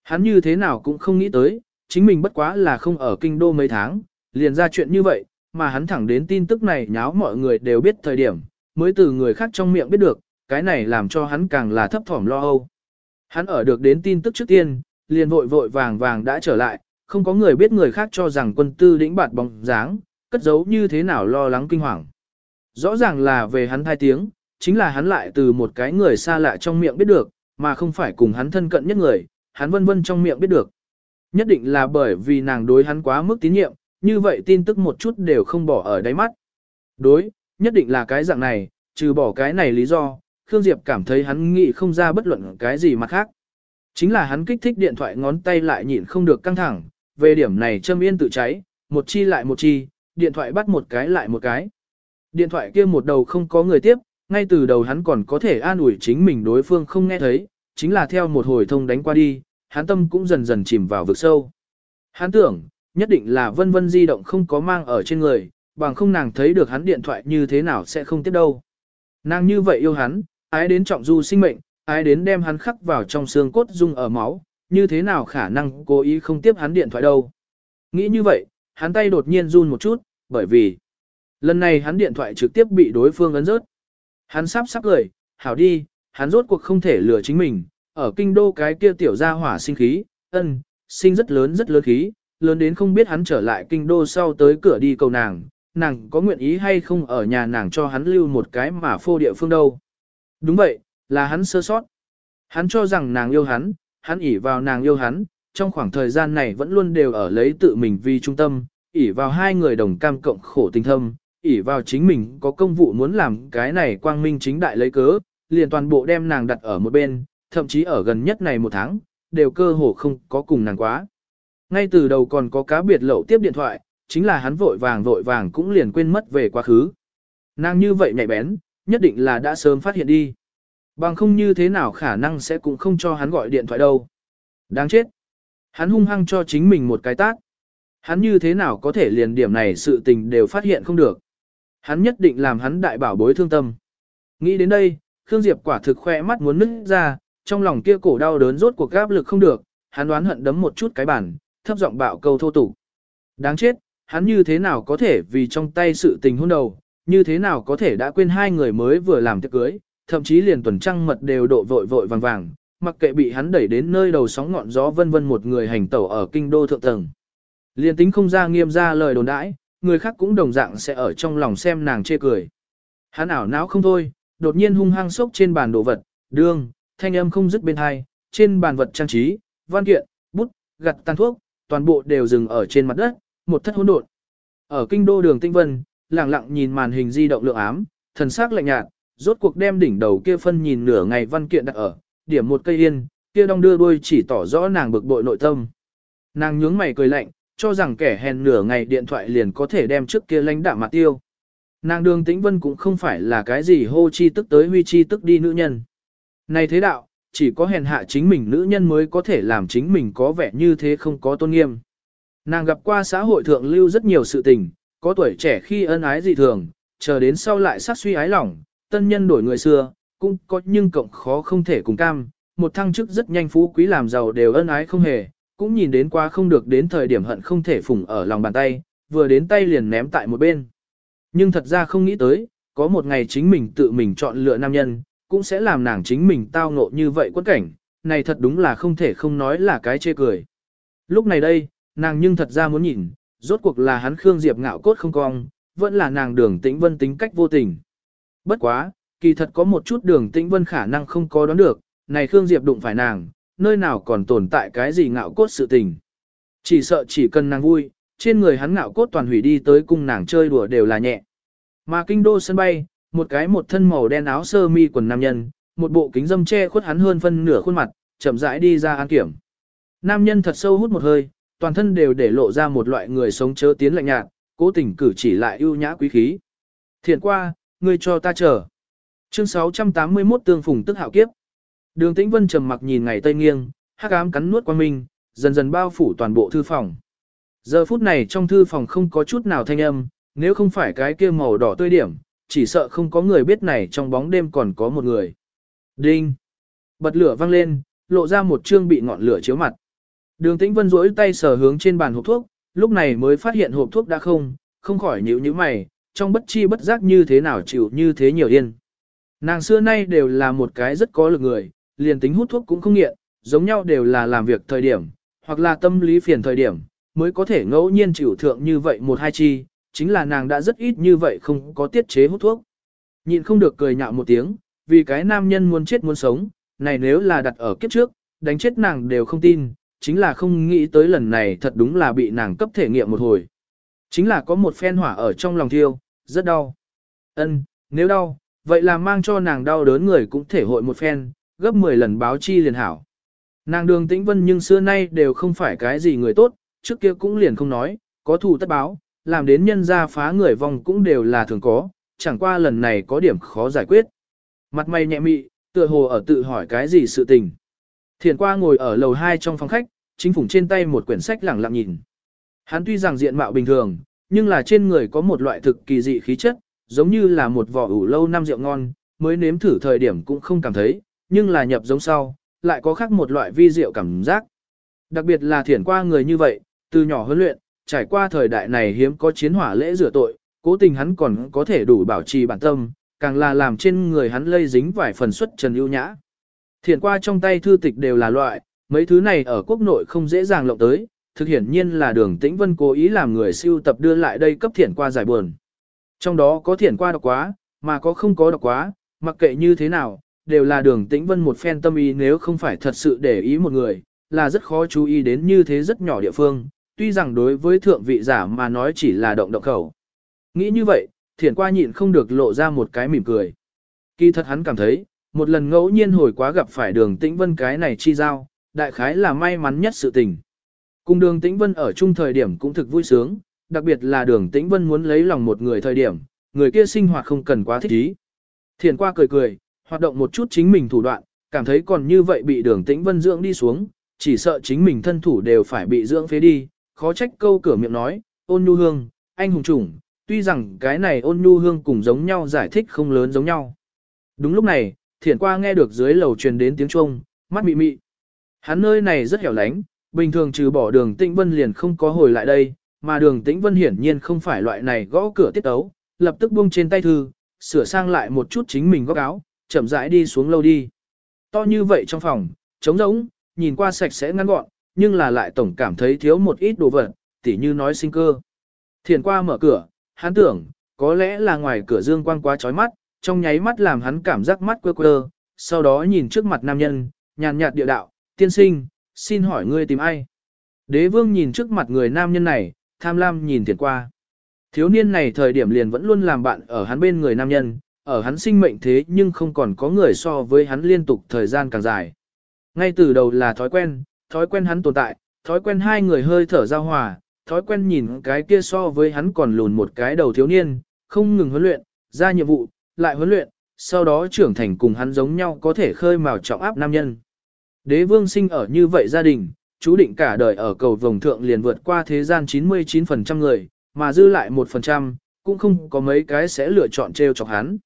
Hắn như thế nào cũng không nghĩ tới, chính mình bất quá là không ở kinh đô mấy tháng, liền ra chuyện như vậy, mà hắn thẳng đến tin tức này nháo mọi người đều biết thời điểm, mới từ người khác trong miệng biết được, cái này làm cho hắn càng là thấp thỏm lo âu. Hắn ở được đến tin tức trước tiên, liền vội vội vàng vàng đã trở lại, không có người biết người khác cho rằng quân tư đĩnh bạt bóng dáng, cất giấu như thế nào lo lắng kinh hoàng. Rõ ràng là về hắn thai tiếng, chính là hắn lại từ một cái người xa lạ trong miệng biết được, mà không phải cùng hắn thân cận nhất người, hắn vân vân trong miệng biết được. Nhất định là bởi vì nàng đối hắn quá mức tín nhiệm, như vậy tin tức một chút đều không bỏ ở đáy mắt. Đối, nhất định là cái dạng này, trừ bỏ cái này lý do, Khương Diệp cảm thấy hắn nghĩ không ra bất luận cái gì mặt khác. Chính là hắn kích thích điện thoại ngón tay lại nhịn không được căng thẳng, về điểm này châm yên tự cháy, một chi lại một chi, điện thoại bắt một cái lại một cái. Điện thoại kia một đầu không có người tiếp, ngay từ đầu hắn còn có thể an ủi chính mình đối phương không nghe thấy, chính là theo một hồi thông đánh qua đi, hắn tâm cũng dần dần chìm vào vực sâu. Hắn tưởng, nhất định là vân vân di động không có mang ở trên người, bằng không nàng thấy được hắn điện thoại như thế nào sẽ không tiếp đâu. Nàng như vậy yêu hắn, ái đến trọng du sinh mệnh, ái đến đem hắn khắc vào trong xương cốt dung ở máu, như thế nào khả năng cố ý không tiếp hắn điện thoại đâu. Nghĩ như vậy, hắn tay đột nhiên run một chút, bởi vì lần này hắn điện thoại trực tiếp bị đối phương ấn rớt. Hắn sắp sắp cười, hảo đi, hắn rốt cuộc không thể lừa chính mình, ở kinh đô cái kia tiểu gia hỏa sinh khí, ân, sinh rất lớn rất lớn khí, lớn đến không biết hắn trở lại kinh đô sau tới cửa đi cầu nàng, nàng có nguyện ý hay không ở nhà nàng cho hắn lưu một cái mà phô địa phương đâu. Đúng vậy, là hắn sơ sót. Hắn cho rằng nàng yêu hắn, hắn ỉ vào nàng yêu hắn, trong khoảng thời gian này vẫn luôn đều ở lấy tự mình vì trung tâm, ỉ vào hai người đồng cam cộng khổ tình thâm, ỉ vào chính mình có công vụ muốn làm cái này quang minh chính đại lấy cớ, liền toàn bộ đem nàng đặt ở một bên, thậm chí ở gần nhất này một tháng, đều cơ hồ không có cùng nàng quá. Ngay từ đầu còn có cá biệt lậu tiếp điện thoại, chính là hắn vội vàng vội vàng cũng liền quên mất về quá khứ. Nàng như vậy nhạy bén, nhất định là đã sớm phát hiện đi. Bằng không như thế nào khả năng sẽ cũng không cho hắn gọi điện thoại đâu. Đáng chết. Hắn hung hăng cho chính mình một cái tát. Hắn như thế nào có thể liền điểm này sự tình đều phát hiện không được. Hắn nhất định làm hắn đại bảo bối thương tâm. Nghĩ đến đây, Khương Diệp quả thực khoe mắt muốn nứt ra, trong lòng kia cổ đau đớn rốt cuộc gáp lực không được, hắn đoán hận đấm một chút cái bản, thấp giọng bạo câu thô tục. Đáng chết, hắn như thế nào có thể vì trong tay sự tình hôn đầu, như thế nào có thể đã quên hai người mới vừa làm tiệc cưới, thậm chí liền tuần trăng mật đều độ vội vội vàng vàng, mặc kệ bị hắn đẩy đến nơi đầu sóng ngọn gió vân vân một người hành tẩu ở kinh đô thượng tầng. Liền tính không ra nghiêm ra lời đồn đãi, người khác cũng đồng dạng sẽ ở trong lòng xem nàng chê cười. Hắn ảo não không thôi, đột nhiên hung hăng sốc trên bàn đồ vật, đương, thanh âm không dứt bên hai, trên bàn vật trang trí, văn kiện, bút, gặt tàn thuốc, toàn bộ đều dừng ở trên mặt đất, một thất hỗn độn. Ở kinh đô đường Tinh Vân, lặng lặng nhìn màn hình di động lượng ám, thần sắc lạnh nhạt, rốt cuộc đem đỉnh đầu kia phân nhìn nửa ngày văn kiện đặt ở, điểm một cây yên, kia đong đưa đuôi chỉ tỏ rõ nàng bực bội nội tâm. Nàng nhướng mày cười lạnh, cho rằng kẻ hèn nửa ngày điện thoại liền có thể đem trước kia lãnh đạm mà tiêu. Nàng đường tĩnh vân cũng không phải là cái gì hô chi tức tới huy chi tức đi nữ nhân. Này thế đạo, chỉ có hèn hạ chính mình nữ nhân mới có thể làm chính mình có vẻ như thế không có tôn nghiêm. Nàng gặp qua xã hội thượng lưu rất nhiều sự tình, có tuổi trẻ khi ân ái dị thường, chờ đến sau lại sát suy ái lỏng, tân nhân đổi người xưa, cũng có nhưng cộng khó không thể cùng cam, một thăng chức rất nhanh phú quý làm giàu đều ân ái không hề, cũng nhìn đến qua không được đến thời điểm hận không thể phủng ở lòng bàn tay, vừa đến tay liền ném tại một bên. Nhưng thật ra không nghĩ tới, có một ngày chính mình tự mình chọn lựa nam nhân, cũng sẽ làm nàng chính mình tao ngộ như vậy quất cảnh, này thật đúng là không thể không nói là cái chê cười. Lúc này đây, nàng nhưng thật ra muốn nhìn, rốt cuộc là hắn Khương Diệp ngạo cốt không cong, vẫn là nàng đường tĩnh vân tính cách vô tình. Bất quá, kỳ thật có một chút đường tĩnh vân khả năng không có đoán được, này Khương Diệp đụng phải nàng, nơi nào còn tồn tại cái gì ngạo cốt sự tình. Chỉ sợ chỉ cần nàng vui, trên người hắn ngạo cốt toàn hủy đi tới cung nàng chơi đùa đều là nhẹ. Mà kinh đô sân bay, một cái một thân màu đen áo sơ mi quần nam nhân, một bộ kính dâm che khuất hắn hơn phân nửa khuôn mặt, chậm rãi đi ra an kiểm. Nam nhân thật sâu hút một hơi, toàn thân đều để lộ ra một loại người sống chớ tiến lạnh nhạt, cố tình cử chỉ lại ưu nhã quý khí. Thiện qua, ngươi cho ta chờ. Chương 681 tương phùng tức hạo kiếp. Đường Tĩnh Vân trầm mặc nhìn ngày tây nghiêng, hắc ám cắn nuốt qua mình, dần dần bao phủ toàn bộ thư phòng. Giờ phút này trong thư phòng không có chút nào thanh âm, nếu không phải cái kia màu đỏ tươi điểm, chỉ sợ không có người biết này trong bóng đêm còn có một người. Đinh! Bật lửa văng lên, lộ ra một chương bị ngọn lửa chiếu mặt. Đường Tĩnh Vân duỗi tay sờ hướng trên bàn hộp thuốc, lúc này mới phát hiện hộp thuốc đã không, không khỏi nhíu nhíu mày, trong bất chi bất giác như thế nào chịu như thế nhiều yên. Nàng xưa nay đều là một cái rất có lực người, liền tính hút thuốc cũng không nghiện, giống nhau đều là làm việc thời điểm, hoặc là tâm lý phiền thời điểm, mới có thể ngẫu nhiên chịu thượng như vậy một hai chi, chính là nàng đã rất ít như vậy không có tiết chế hút thuốc. Nhịn không được cười nhạo một tiếng, vì cái nam nhân muốn chết muốn sống, này nếu là đặt ở kiếp trước, đánh chết nàng đều không tin, chính là không nghĩ tới lần này thật đúng là bị nàng cấp thể nghiệm một hồi. Chính là có một phen hỏa ở trong lòng thiêu, rất đau. Ân, nếu đau, vậy là mang cho nàng đau đớn người cũng thể hội một phen, gấp 10 lần báo chi liền hảo. Nàng đường tĩnh vân nhưng xưa nay đều không phải cái gì người tốt, trước kia cũng liền không nói, có thù tất báo, làm đến nhân gia phá người vong cũng đều là thường có, chẳng qua lần này có điểm khó giải quyết. Mặt mày nhẹ mị, tựa hồ ở tự hỏi cái gì sự tình. Thiền qua ngồi ở lầu 2 trong phòng khách, chính phủ trên tay một quyển sách lẳng lặng nhìn. Hắn tuy rằng diện mạo bình thường, nhưng là trên người có một loại thực kỳ dị khí chất, giống như là một vỏ ủ lâu năm rượu ngon, mới nếm thử thời điểm cũng không cảm thấy, nhưng là nhập giống sau, lại có khác một loại vi rượu cảm giác. Đặc biệt là thiển qua người như vậy, từ nhỏ huấn luyện, trải qua thời đại này hiếm có chiến hỏa lễ rửa tội, cố tình hắn còn có thể đủ bảo trì bản tâm, càng là làm trên người hắn lây dính vài phần xuất trần ưu nhã. Thiển qua trong tay thư tịch đều là loại, mấy thứ này ở quốc nội không dễ dàng lộng tới, thực hiển nhiên là đường tĩnh vân cố ý làm người siêu tập đưa lại đây cấp thiển qua giải buồn. Trong đó có thiển qua đọc quá, mà có không có đọc quá, mặc kệ như thế nào, đều là đường tĩnh vân một phen tâm ý nếu không phải thật sự để ý một người, là rất khó chú ý đến như thế rất nhỏ địa phương, tuy rằng đối với thượng vị giả mà nói chỉ là động động khẩu. Nghĩ như vậy, thiển qua nhịn không được lộ ra một cái mỉm cười. Kỳ thật hắn cảm thấy, một lần ngẫu nhiên hồi quá gặp phải đường tĩnh vân cái này chi giao, đại khái là may mắn nhất sự tình. Cùng đường tĩnh vân ở chung thời điểm cũng thực vui sướng, đặc biệt là đường tĩnh vân muốn lấy lòng một người thời điểm, người kia sinh hoạt không cần quá thích ý. Thiền qua cười cười, hoạt động một chút chính mình thủ đoạn, cảm thấy còn như vậy bị đường tĩnh vân dưỡng đi xuống, chỉ sợ chính mình thân thủ đều phải bị dưỡng phế đi, khó trách câu cửa miệng nói, ôn nhu hương, anh hùng chủng, tuy rằng cái này ôn nhu hương cùng giống nhau giải thích không lớn giống nhau. Đúng lúc này, thiển qua nghe được dưới lầu truyền đến tiếng chuông, mắt mị mị. Hắn nơi này rất hẻo lánh, bình thường trừ bỏ đường tĩnh vân liền không có hồi lại đây, mà đường tĩnh vân hiển nhiên không phải loại này gõ cửa tiết ấu, lập tức buông trên tay thư, sửa sang lại một chút chính mình góc áo, chậm rãi đi xuống lâu đi. To như vậy trong phòng, trống rỗng, nhìn qua sạch sẽ ngắn gọn, nhưng là lại tổng cảm thấy thiếu một ít đồ vật, tỉ như nói sinh cơ. Thiền qua mở cửa, hắn tưởng, có lẽ là ngoài cửa dương quang quá chói mắt, trong nháy mắt làm hắn cảm giác mắt quơ quơ, sau đó nhìn trước mặt nam nhân, nhàn nhạt địa đạo, tiên sinh, xin hỏi ngươi tìm ai? Đế vương nhìn trước mặt người nam nhân này, tham lam nhìn thiền qua. Thiếu niên này thời điểm liền vẫn luôn làm bạn ở hắn bên người nam nhân, ở hắn sinh mệnh thế nhưng không còn có người so với hắn liên tục thời gian càng dài. Ngay từ đầu là thói quen, thói quen hắn tồn tại, thói quen hai người hơi thở giao hòa, thói quen nhìn cái kia so với hắn còn lùn một cái đầu thiếu niên, không ngừng huấn luyện, ra nhiệm vụ, lại huấn luyện, sau đó trưởng thành cùng hắn giống nhau có thể khơi mào trọng áp nam nhân. Đế vương sinh ở như vậy gia đình, chú định cả đời ở cầu vồng thượng liền vượt qua thế gian 99% người, mà dư lại 1%, cũng không có mấy cái sẽ lựa chọn treo chọc hắn.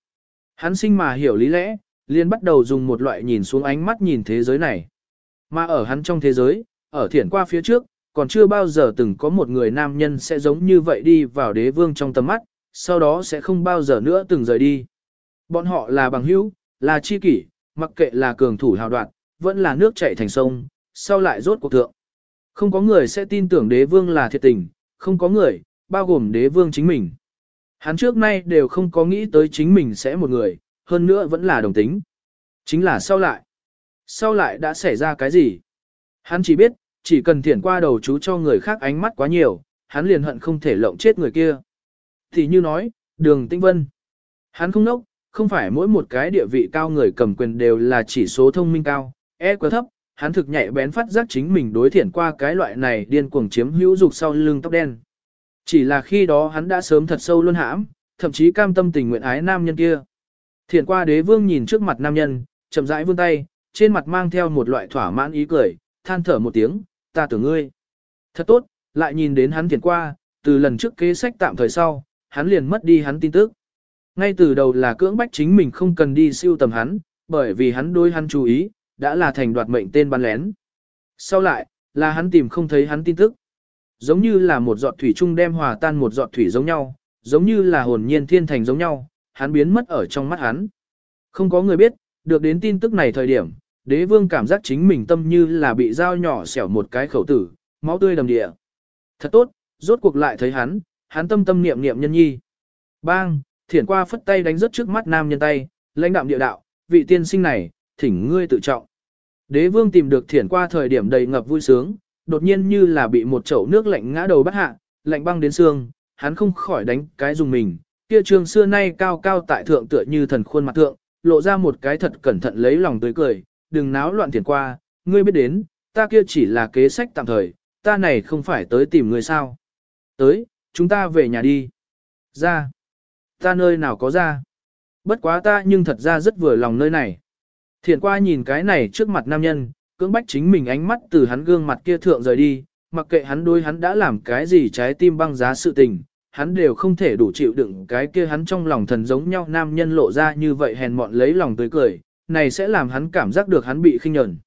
Hắn sinh mà hiểu lý lẽ, liền bắt đầu dùng một loại nhìn xuống ánh mắt nhìn thế giới này. Mà ở hắn trong thế giới, ở thiển qua phía trước, còn chưa bao giờ từng có một người nam nhân sẽ giống như vậy đi vào đế vương trong tầm mắt, sau đó sẽ không bao giờ nữa từng rời đi. Bọn họ là bằng hữu, là chi kỷ, mặc kệ là cường thủ hào đoạn, vẫn là nước chảy thành sông, sau lại rốt cuộc thượng. Không có người sẽ tin tưởng đế vương là thiệt tình, không có người, bao gồm đế vương chính mình. Hắn trước nay đều không có nghĩ tới chính mình sẽ một người, hơn nữa vẫn là đồng tính. Chính là sau lại. Sau lại đã xảy ra cái gì? Hắn chỉ biết, chỉ cần thiển qua đầu chú cho người khác ánh mắt quá nhiều, hắn liền hận không thể lộng chết người kia. Thì như nói, đường tinh vân. Hắn không nốc, không phải mỗi một cái địa vị cao người cầm quyền đều là chỉ số thông minh cao, e quá thấp, hắn thực nhạy bén phát giác chính mình đối thiển qua cái loại này điên cuồng chiếm hữu dục sau lưng tóc đen. Chỉ là khi đó hắn đã sớm thật sâu luôn hãm, thậm chí cam tâm tình nguyện ái nam nhân kia. Thiển qua đế vương nhìn trước mặt nam nhân, chậm rãi vươn tay, trên mặt mang theo một loại thỏa mãn ý cười, than thở một tiếng, ta tưởng ngươi. Thật tốt, lại nhìn đến hắn thiền qua, từ lần trước kế sách tạm thời sau, hắn liền mất đi hắn tin tức. Ngay từ đầu là cưỡng bách chính mình không cần đi siêu tầm hắn, bởi vì hắn đôi hắn chú ý, đã là thành đoạt mệnh tên bắn lén. Sau lại, là hắn tìm không thấy hắn tin tức. Giống như là một giọt thủy trung đem hòa tan một giọt thủy giống nhau, giống như là hồn nhiên thiên thành giống nhau, hắn biến mất ở trong mắt hắn. Không có người biết, được đến tin tức này thời điểm, đế vương cảm giác chính mình tâm như là bị dao nhỏ xẻo một cái khẩu tử, máu tươi đầm địa. Thật tốt, rốt cuộc lại thấy hắn, hắn tâm tâm niệm niệm nhân nhi. Bang, thiển qua phất tay đánh rớt trước mắt nam nhân tay, lãnh đạm địa đạo, vị tiên sinh này, thỉnh ngươi tự trọng. Đế vương tìm được thiển qua thời điểm đầy ngập vui sướng, đột nhiên như là bị một chậu nước lạnh ngã đầu bắt hạ, lạnh băng đến xương, hắn không khỏi đánh cái dùng mình, kia trường xưa nay cao cao tại thượng tựa như thần khuôn mặt thượng, lộ ra một cái thật cẩn thận lấy lòng tươi cười, đừng náo loạn tiền qua, ngươi biết đến, ta kia chỉ là kế sách tạm thời, ta này không phải tới tìm ngươi sao. Tới, chúng ta về nhà đi. Ra. Ta nơi nào có ra. Bất quá ta nhưng thật ra rất vừa lòng nơi này. Thiện qua nhìn cái này trước mặt nam nhân, cưỡng bách chính mình ánh mắt từ hắn gương mặt kia thượng rời đi, mặc kệ hắn đôi hắn đã làm cái gì trái tim băng giá sự tình, hắn đều không thể đủ chịu đựng cái kia hắn trong lòng thần giống nhau nam nhân lộ ra như vậy hèn mọn lấy lòng tươi cười, này sẽ làm hắn cảm giác được hắn bị khinh nhẫn.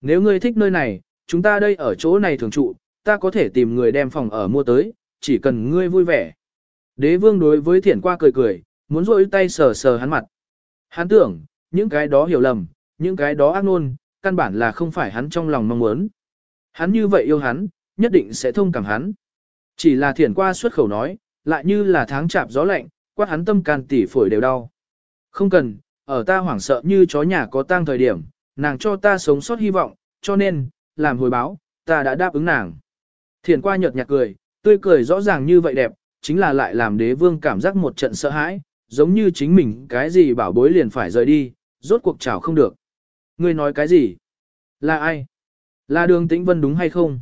Nếu ngươi thích nơi này, chúng ta đây ở chỗ này thường trụ, ta có thể tìm người đem phòng ở mua tới, chỉ cần ngươi vui vẻ. Đế vương đối với Thiển qua cười cười, muốn rôi tay sờ sờ hắn mặt. Hắn tưởng, những cái đó hiểu lầm, những cái đó ác nôn, căn bản là không phải hắn trong lòng mong muốn. Hắn như vậy yêu hắn, nhất định sẽ thông cảm hắn. Chỉ là thiển qua xuất khẩu nói, lại như là tháng chạp gió lạnh, quát hắn tâm can tỉ phổi đều đau. Không cần, ở ta hoảng sợ như chó nhà có tang thời điểm, nàng cho ta sống sót hy vọng, cho nên, làm hồi báo, ta đã đáp ứng nàng. Thiền qua nhợt nhạt cười, tươi cười rõ ràng như vậy đẹp, chính là lại làm đế vương cảm giác một trận sợ hãi, giống như chính mình cái gì bảo bối liền phải rời đi, rốt cuộc chảo không được. Ngươi nói cái gì? Là ai? Là đường tĩnh vân đúng hay không?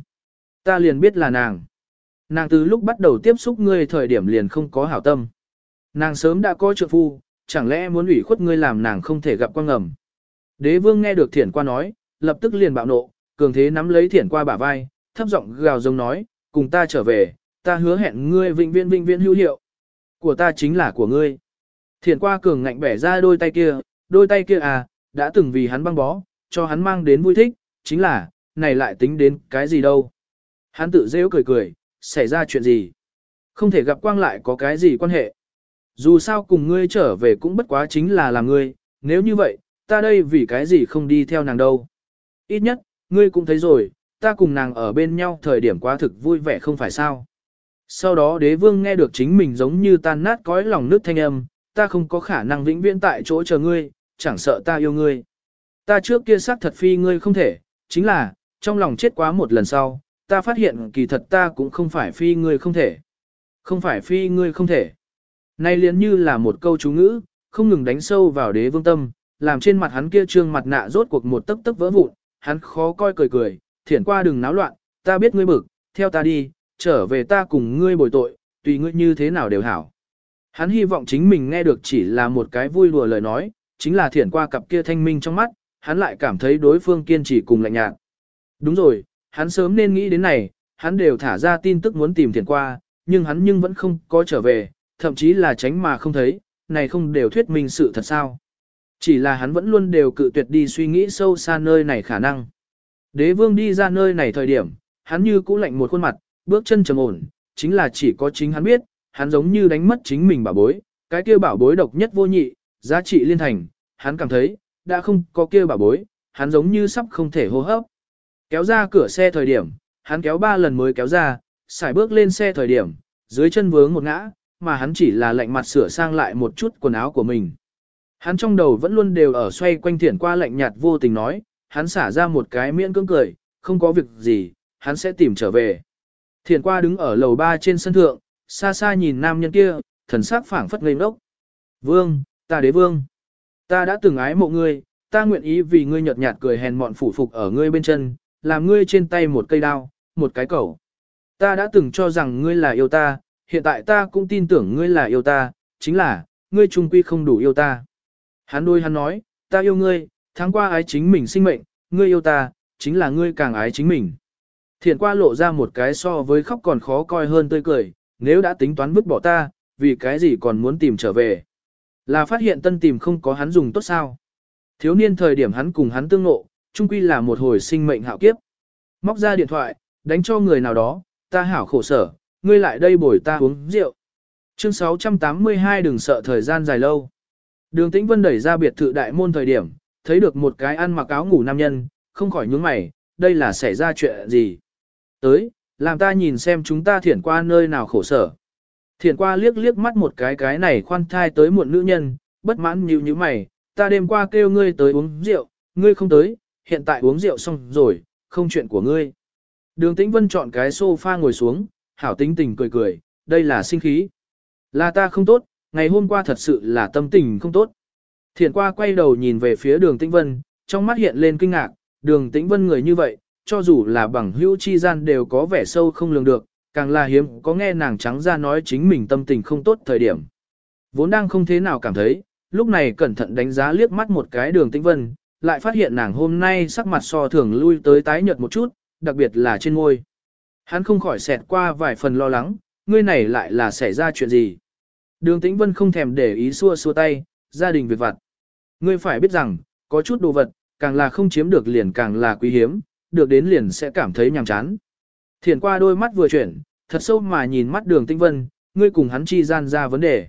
Ta liền biết là nàng. Nàng từ lúc bắt đầu tiếp xúc ngươi thời điểm liền không có hảo tâm. Nàng sớm đã có trượng phu, chẳng lẽ muốn ủy khuất ngươi làm nàng không thể gặp quang ngầm. Đế vương nghe được thiển qua nói, lập tức liền bạo nộ, cường thế nắm lấy thiển qua bả vai, thấp giọng gào giống nói, cùng ta trở về, ta hứa hẹn ngươi vĩnh viễn vĩnh viễn hữu hiệu. Của ta chính là của ngươi. Thiển qua cường ngạnh bẻ ra đôi tay kia, đôi tay kia à, đã từng vì hắn băng bó, cho hắn mang đến vui thích, chính là, này lại tính đến cái gì đâu. Hắn tự rêu cười cười, xảy ra chuyện gì? Không thể gặp quang lại có cái gì quan hệ? Dù sao cùng ngươi trở về cũng bất quá chính là làm ngươi, nếu như vậy, ta đây vì cái gì không đi theo nàng đâu. Ít nhất, ngươi cũng thấy rồi, ta cùng nàng ở bên nhau thời điểm quá thực vui vẻ không phải sao. Sau đó đế vương nghe được chính mình giống như tan nát cõi lòng nước thanh âm, ta không có khả năng vĩnh viễn tại chỗ chờ ngươi, chẳng sợ ta yêu ngươi. Ta trước kia xác thật phi ngươi không thể, chính là, trong lòng chết quá một lần sau, ta phát hiện kỳ thật ta cũng không phải phi ngươi không thể. Không phải phi ngươi không thể. Nay liền như là một câu chú ngữ, không ngừng đánh sâu vào đế vương tâm, làm trên mặt hắn kia trương mặt nạ rốt cuộc một tấc tấc vỡ vụn, hắn khó coi cười cười, thiển qua đừng náo loạn, ta biết ngươi bực, theo ta đi, trở về ta cùng ngươi bồi tội, tùy ngươi như thế nào đều hảo. Hắn hy vọng chính mình nghe được chỉ là một cái vui đùa lời nói, chính là thiển qua cặp kia thanh minh trong mắt, hắn lại cảm thấy đối phương kiên trì cùng lạnh nhạt. Đúng rồi, hắn sớm nên nghĩ đến này, hắn đều thả ra tin tức muốn tìm thiển qua, nhưng hắn nhưng vẫn không có trở về, thậm chí là tránh mà không thấy, này không đều thuyết minh sự thật sao. Chỉ là hắn vẫn luôn đều cự tuyệt đi suy nghĩ sâu xa nơi này khả năng. Đế vương đi ra nơi này thời điểm, hắn như cũ lạnh một khuôn mặt, bước chân trầm ổn, chính là chỉ có chính hắn biết, hắn giống như đánh mất chính mình bảo bối, cái kia bảo bối độc nhất vô nhị, giá trị liên thành, hắn cảm thấy, đã không có kia bảo bối, hắn giống như sắp không thể hô hấp. Kéo ra cửa xe thời điểm, hắn kéo ba lần mới kéo ra, xài bước lên xe thời điểm, dưới chân vướng một ngã, mà hắn chỉ là lạnh mặt sửa sang lại một chút quần áo của mình. Hắn trong đầu vẫn luôn đều ở xoay quanh thiển qua lạnh nhạt vô tình nói, hắn xả ra một cái miễn cưỡng cười, không có việc gì, hắn sẽ tìm trở về. Thiển qua đứng ở lầu ba trên sân thượng, xa xa nhìn nam nhân kia, thần sắc phảng phất ngây ngốc. Vương, ta đế vương. Ta đã từng ái mộ ngươi, ta nguyện ý vì ngươi nhợt nhạt cười hèn mọn phủ phục ở ngươi bên chân, làm ngươi trên tay một cây đao, một cái cẩu. Ta đã từng cho rằng ngươi là yêu ta, hiện tại ta cũng tin tưởng ngươi là yêu ta, chính là, ngươi trung quy không đủ yêu ta. Hắn đôi hắn nói, ta yêu ngươi, tháng qua ái chính mình sinh mệnh, ngươi yêu ta, chính là ngươi càng ái chính mình. Thiện qua lộ ra một cái so với khóc còn khó coi hơn tươi cười, nếu đã tính toán vứt bỏ ta, vì cái gì còn muốn tìm trở về. Là phát hiện tân tìm không có hắn dùng tốt sao. Thiếu niên thời điểm hắn cùng hắn tương ngộ, chung quy là một hồi sinh mệnh hạo kiếp. Móc ra điện thoại, đánh cho người nào đó, ta hảo khổ sở, ngươi lại đây bồi ta uống rượu. Chương 682 đừng sợ thời gian dài lâu. Đường Tĩnh Vân đẩy ra biệt thự đại môn thời điểm, thấy được một cái ăn mặc áo ngủ nam nhân, không khỏi nhướng mày, đây là xảy ra chuyện gì. Tới, làm ta nhìn xem chúng ta thiển qua nơi nào khổ sở. Thiển qua liếc liếc mắt một cái cái này khoan thai tới muộn nữ nhân, bất mãn như như mày, ta đêm qua kêu ngươi tới uống rượu, ngươi không tới, hiện tại uống rượu xong rồi, không chuyện của ngươi. Đường Tĩnh Vân chọn cái sofa ngồi xuống, hảo tính tình cười cười, đây là sinh khí. Là ta không tốt, ngày hôm qua thật sự là tâm tình không tốt. Thiện qua quay đầu nhìn về phía đường Tĩnh Vân, trong mắt hiện lên kinh ngạc, đường Tĩnh Vân người như vậy, cho dù là bằng hữu chi gian đều có vẻ sâu không lường được, càng là hiếm có nghe nàng trắng ra nói chính mình tâm tình không tốt thời điểm. Vốn đang không thế nào cảm thấy, lúc này cẩn thận đánh giá liếc mắt một cái đường Tĩnh Vân, lại phát hiện nàng hôm nay sắc mặt so thường lui tới tái nhợt một chút, đặc biệt là trên môi. Hắn không khỏi xẹt qua vài phần lo lắng, ngươi này lại là xảy ra chuyện gì. Đường Tĩnh Vân không thèm để ý xua xua tay, gia đình việc vặt. Ngươi phải biết rằng, có chút đồ vật, càng là không chiếm được liền càng là quý hiếm, được đến liền sẽ cảm thấy nhàm chán. Thiển qua đôi mắt vừa chuyển, thật sâu mà nhìn mắt đường Tĩnh Vân, ngươi cùng hắn chi gian ra vấn đề.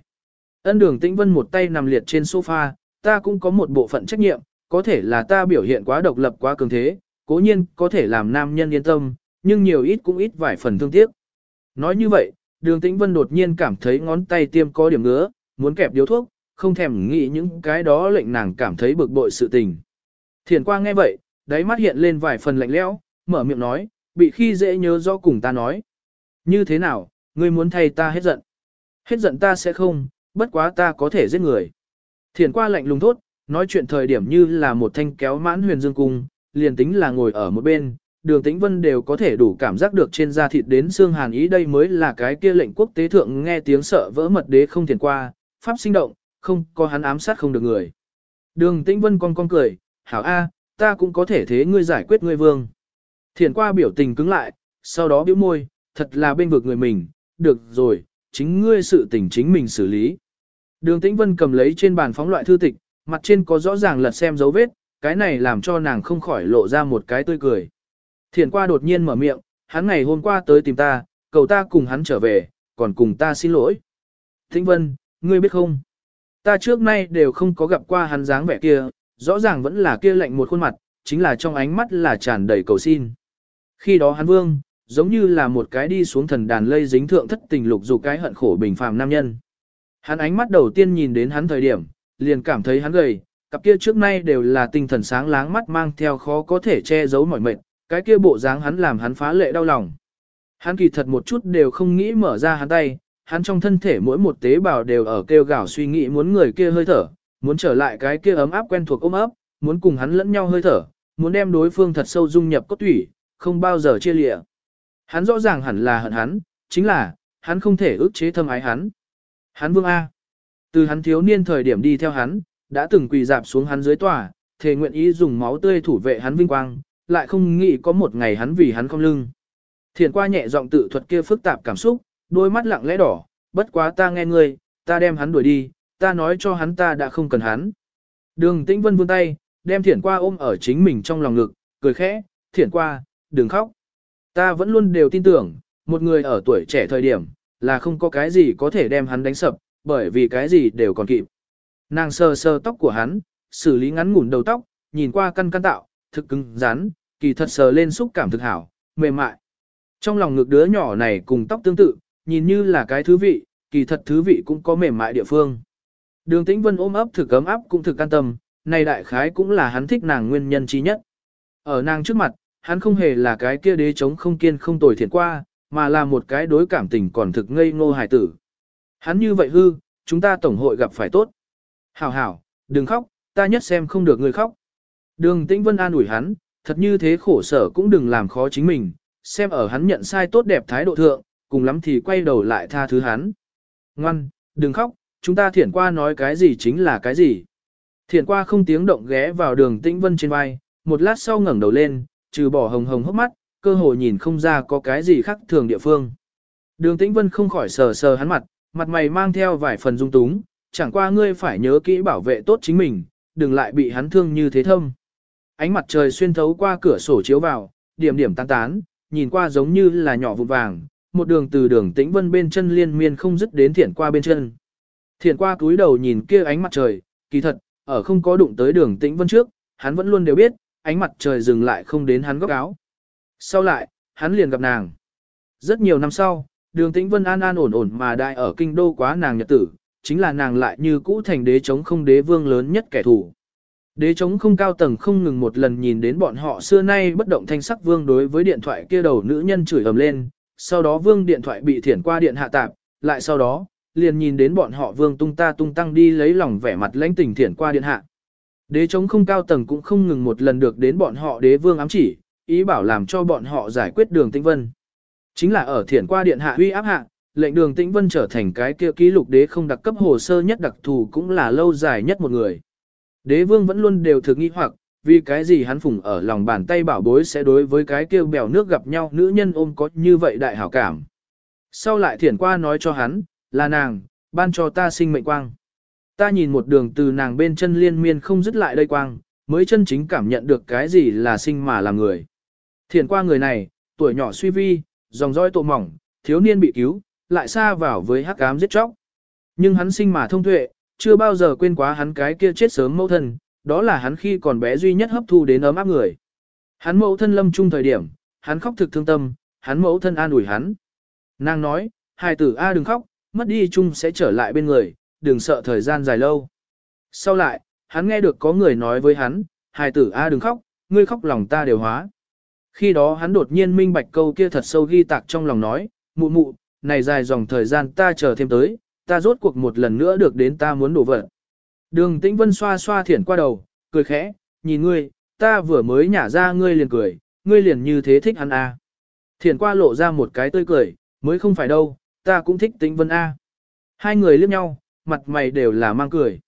Ân đường Tĩnh Vân một tay nằm liệt trên sofa, ta cũng có một bộ phận trách nhiệm, có thể là ta biểu hiện quá độc lập quá cường thế, cố nhiên có thể làm nam nhân yên tâm, nhưng nhiều ít cũng ít vài phần thương tiếc. Nói như vậy, đường tĩnh vân đột nhiên cảm thấy ngón tay tiêm có điểm ngứa, muốn kẹp điếu thuốc, không thèm nghĩ những cái đó lệnh nàng cảm thấy bực bội sự tình. Thiền qua nghe vậy, đáy mắt hiện lên vài phần lạnh lẽo, mở miệng nói, bị khi dễ nhớ do cùng ta nói. Như thế nào, ngươi muốn thay ta hết giận? Hết giận ta sẽ không, bất quá ta có thể giết người. Thiền qua lạnh lùng thốt, nói chuyện thời điểm như là một thanh kéo mãn huyền dương cung, liền tính là ngồi ở một bên, đường tĩnh vân đều có thể đủ cảm giác được trên da thịt đến xương hàn ý đây mới là cái kia lệnh quốc tế thượng nghe tiếng sợ vỡ mật đế không thiền qua, pháp sinh động, không có hắn ám sát không được người. Đường tĩnh vân con con cười, hảo A, ta cũng có thể thế ngươi giải quyết ngươi vương. Thiền qua biểu tình cứng lại, sau đó biểu môi, thật là bên vực người mình, được rồi, chính ngươi sự tình chính mình xử lý. Đường tĩnh vân cầm lấy trên bàn phóng loại thư tịch, mặt trên có rõ ràng lật xem dấu vết, cái này làm cho nàng không khỏi lộ ra một cái tươi cười. Thiền qua đột nhiên mở miệng, hắn ngày hôm qua tới tìm ta, cầu ta cùng hắn trở về, còn cùng ta xin lỗi. Thịnh vân, ngươi biết không? Ta trước nay đều không có gặp qua hắn dáng vẻ kia, rõ ràng vẫn là kia lạnh một khuôn mặt, chính là trong ánh mắt là tràn đầy cầu xin. Khi đó hắn vương, giống như là một cái đi xuống thần đàn lây dính thượng thất tình lục dù cái hận khổ bình phàm nam nhân. Hắn ánh mắt đầu tiên nhìn đến hắn thời điểm, liền cảm thấy hắn gầy, cặp kia trước nay đều là tinh thần sáng láng mắt mang theo khó có thể che giấu mỏi mệt, cái kia bộ dáng hắn làm hắn phá lệ đau lòng. Hắn kỳ thật một chút đều không nghĩ mở ra hắn tay, hắn trong thân thể mỗi một tế bào đều ở kêu gào suy nghĩ muốn người kia hơi thở, muốn trở lại cái kia ấm áp quen thuộc ôm ấp, muốn cùng hắn lẫn nhau hơi thở, muốn đem đối phương thật sâu dung nhập cốt thủy, không bao giờ chia lịa. Hắn rõ ràng hẳn là hận hắn, chính là, hắn không thể ức chế thâm ái hắn. Hắn vương A. Từ hắn thiếu niên thời điểm đi theo hắn, đã từng quỳ dạp xuống hắn dưới tòa, thề nguyện ý dùng máu tươi thủ vệ hắn vinh quang, lại không nghĩ có một ngày hắn vì hắn không lưng. Thiền qua nhẹ giọng tự thuật kia phức tạp cảm xúc, đôi mắt lặng lẽ đỏ, bất quá ta nghe ngươi, ta đem hắn đuổi đi, ta nói cho hắn ta đã không cần hắn. Đường tĩnh vân vươn tay, đem thiển qua ôm ở chính mình trong lòng ngực, cười khẽ, thiển qua, đừng khóc. Ta vẫn luôn đều tin tưởng, một người ở tuổi trẻ thời điểm, là không có cái gì có thể đem hắn đánh sập, bởi vì cái gì đều còn kịp. Nàng sờ sờ tóc của hắn, xử lý ngắn ngủn đầu tóc, nhìn qua căn căn tạo, thực cứng rắn, kỳ thật sờ lên xúc cảm thực hảo, mềm mại. Trong lòng ngực đứa nhỏ này cùng tóc tương tự, nhìn như là cái thứ vị, kỳ thật thứ vị cũng có mềm mại địa phương. Đường Tĩnh Vân ôm ấp thực ấm áp cũng thực an tâm, này đại khái cũng là hắn thích nàng nguyên nhân chí nhất. Ở nàng trước mặt, hắn không hề là cái kia đế chống không kiên không tồi thiện qua, mà là một cái đối cảm tình còn thực ngây ngô hài tử. Hắn như vậy hư, chúng ta tổng hội gặp phải tốt. Hảo hảo, đừng khóc, ta nhất xem không được người khóc. Đường Tĩnh Vân an ủi hắn, thật như thế khổ sở cũng đừng làm khó chính mình, xem ở hắn nhận sai tốt đẹp thái độ thượng, cùng lắm thì quay đầu lại tha thứ hắn. Ngoan, đừng khóc, chúng ta thiển qua nói cái gì chính là cái gì. Thiển qua không tiếng động ghé vào đường tĩnh vân trên vai, một lát sau ngẩng đầu lên, trừ bỏ hồng hồng hốc mắt, cơ hồ nhìn không ra có cái gì khác thường địa phương. Đường tĩnh vân không khỏi sờ sờ hắn mặt, mặt mày mang theo vài phần dung túng, chẳng qua ngươi phải nhớ kỹ bảo vệ tốt chính mình, đừng lại bị hắn thương như thế thâm. Ánh mặt trời xuyên thấu qua cửa sổ chiếu vào, điểm điểm tán tán, nhìn qua giống như là nhỏ vụn vàng, một đường từ đường tĩnh vân bên chân liên miên không dứt đến Thiển qua bên chân. Thiển qua cúi đầu nhìn kia ánh mặt trời, kỳ thật, ở không có đụng tới đường tĩnh vân trước, hắn vẫn luôn đều biết, ánh mặt trời dừng lại không đến hắn góc áo. Sau lại, hắn liền gặp nàng. Rất nhiều năm sau, đường tĩnh vân an an ổn ổn mà đại ở kinh đô quá nàng nhật tử, chính là nàng lại như cũ thành đế chống không đế vương lớn nhất kẻ thù. Đế chống không cao tầng không ngừng một lần nhìn đến bọn họ xưa nay bất động thanh sắc vương đối với điện thoại kia đầu nữ nhân chửi ầm lên, sau đó vương điện thoại bị thiển qua điện hạ tạp, lại sau đó, liền nhìn đến bọn họ vương tung ta tung tăng đi lấy lòng vẻ mặt lãnh tình thiển qua điện hạ. Đế chống không cao tầng cũng không ngừng một lần được đến bọn họ đế vương ám chỉ, ý bảo làm cho bọn họ giải quyết đường tĩnh vân. Chính là ở thiển qua điện hạ uy áp hạ, lệnh đường tĩnh vân trở thành cái kia ký lục đế không đặc cấp hồ sơ nhất đặc thù cũng là lâu dài nhất một người. Đế vương vẫn luôn đều thực nghi hoặc, vì cái gì hắn phùng ở lòng bàn tay bảo bối sẽ đối với cái kêu bèo nước gặp nhau nữ nhân ôm có như vậy đại hảo cảm. Sau lại thiển qua nói cho hắn, là nàng, ban cho ta sinh mệnh quang. Ta nhìn một đường từ nàng bên chân liên miên không dứt lại đây quang, mới chân chính cảm nhận được cái gì là sinh mà là người. Thiển qua người này, tuổi nhỏ suy vi, dòng dõi tổ mỏng, thiếu niên bị cứu, lại xa vào với hắc ám giết chóc. Nhưng hắn sinh mà thông tuệ, chưa bao giờ quên quá hắn cái kia chết sớm mẫu thân, đó là hắn khi còn bé duy nhất hấp thu đến ấm áp người. Hắn mẫu thân lâm chung thời điểm, hắn khóc thực thương tâm, hắn mẫu thân an ủi hắn. Nàng nói, hài tử A đừng khóc, mất đi chung sẽ trở lại bên người, đừng sợ thời gian dài lâu. Sau lại, hắn nghe được có người nói với hắn, hài tử A đừng khóc, ngươi khóc lòng ta đều hóa. Khi đó hắn đột nhiên minh bạch câu kia thật sâu ghi tạc trong lòng nói, mụ mụ, này dài dòng thời gian ta chờ thêm tới, ta rốt cuộc một lần nữa được đến ta muốn đổ vật. Đường tĩnh vân xoa xoa thiển qua đầu, cười khẽ, nhìn ngươi, ta vừa mới nhả ra ngươi liền cười, ngươi liền như thế thích hắn a. Thiển qua lộ ra một cái tươi cười, mới không phải đâu, ta cũng thích tĩnh vân a. Hai người liếc nhau, mặt mày đều là mang cười.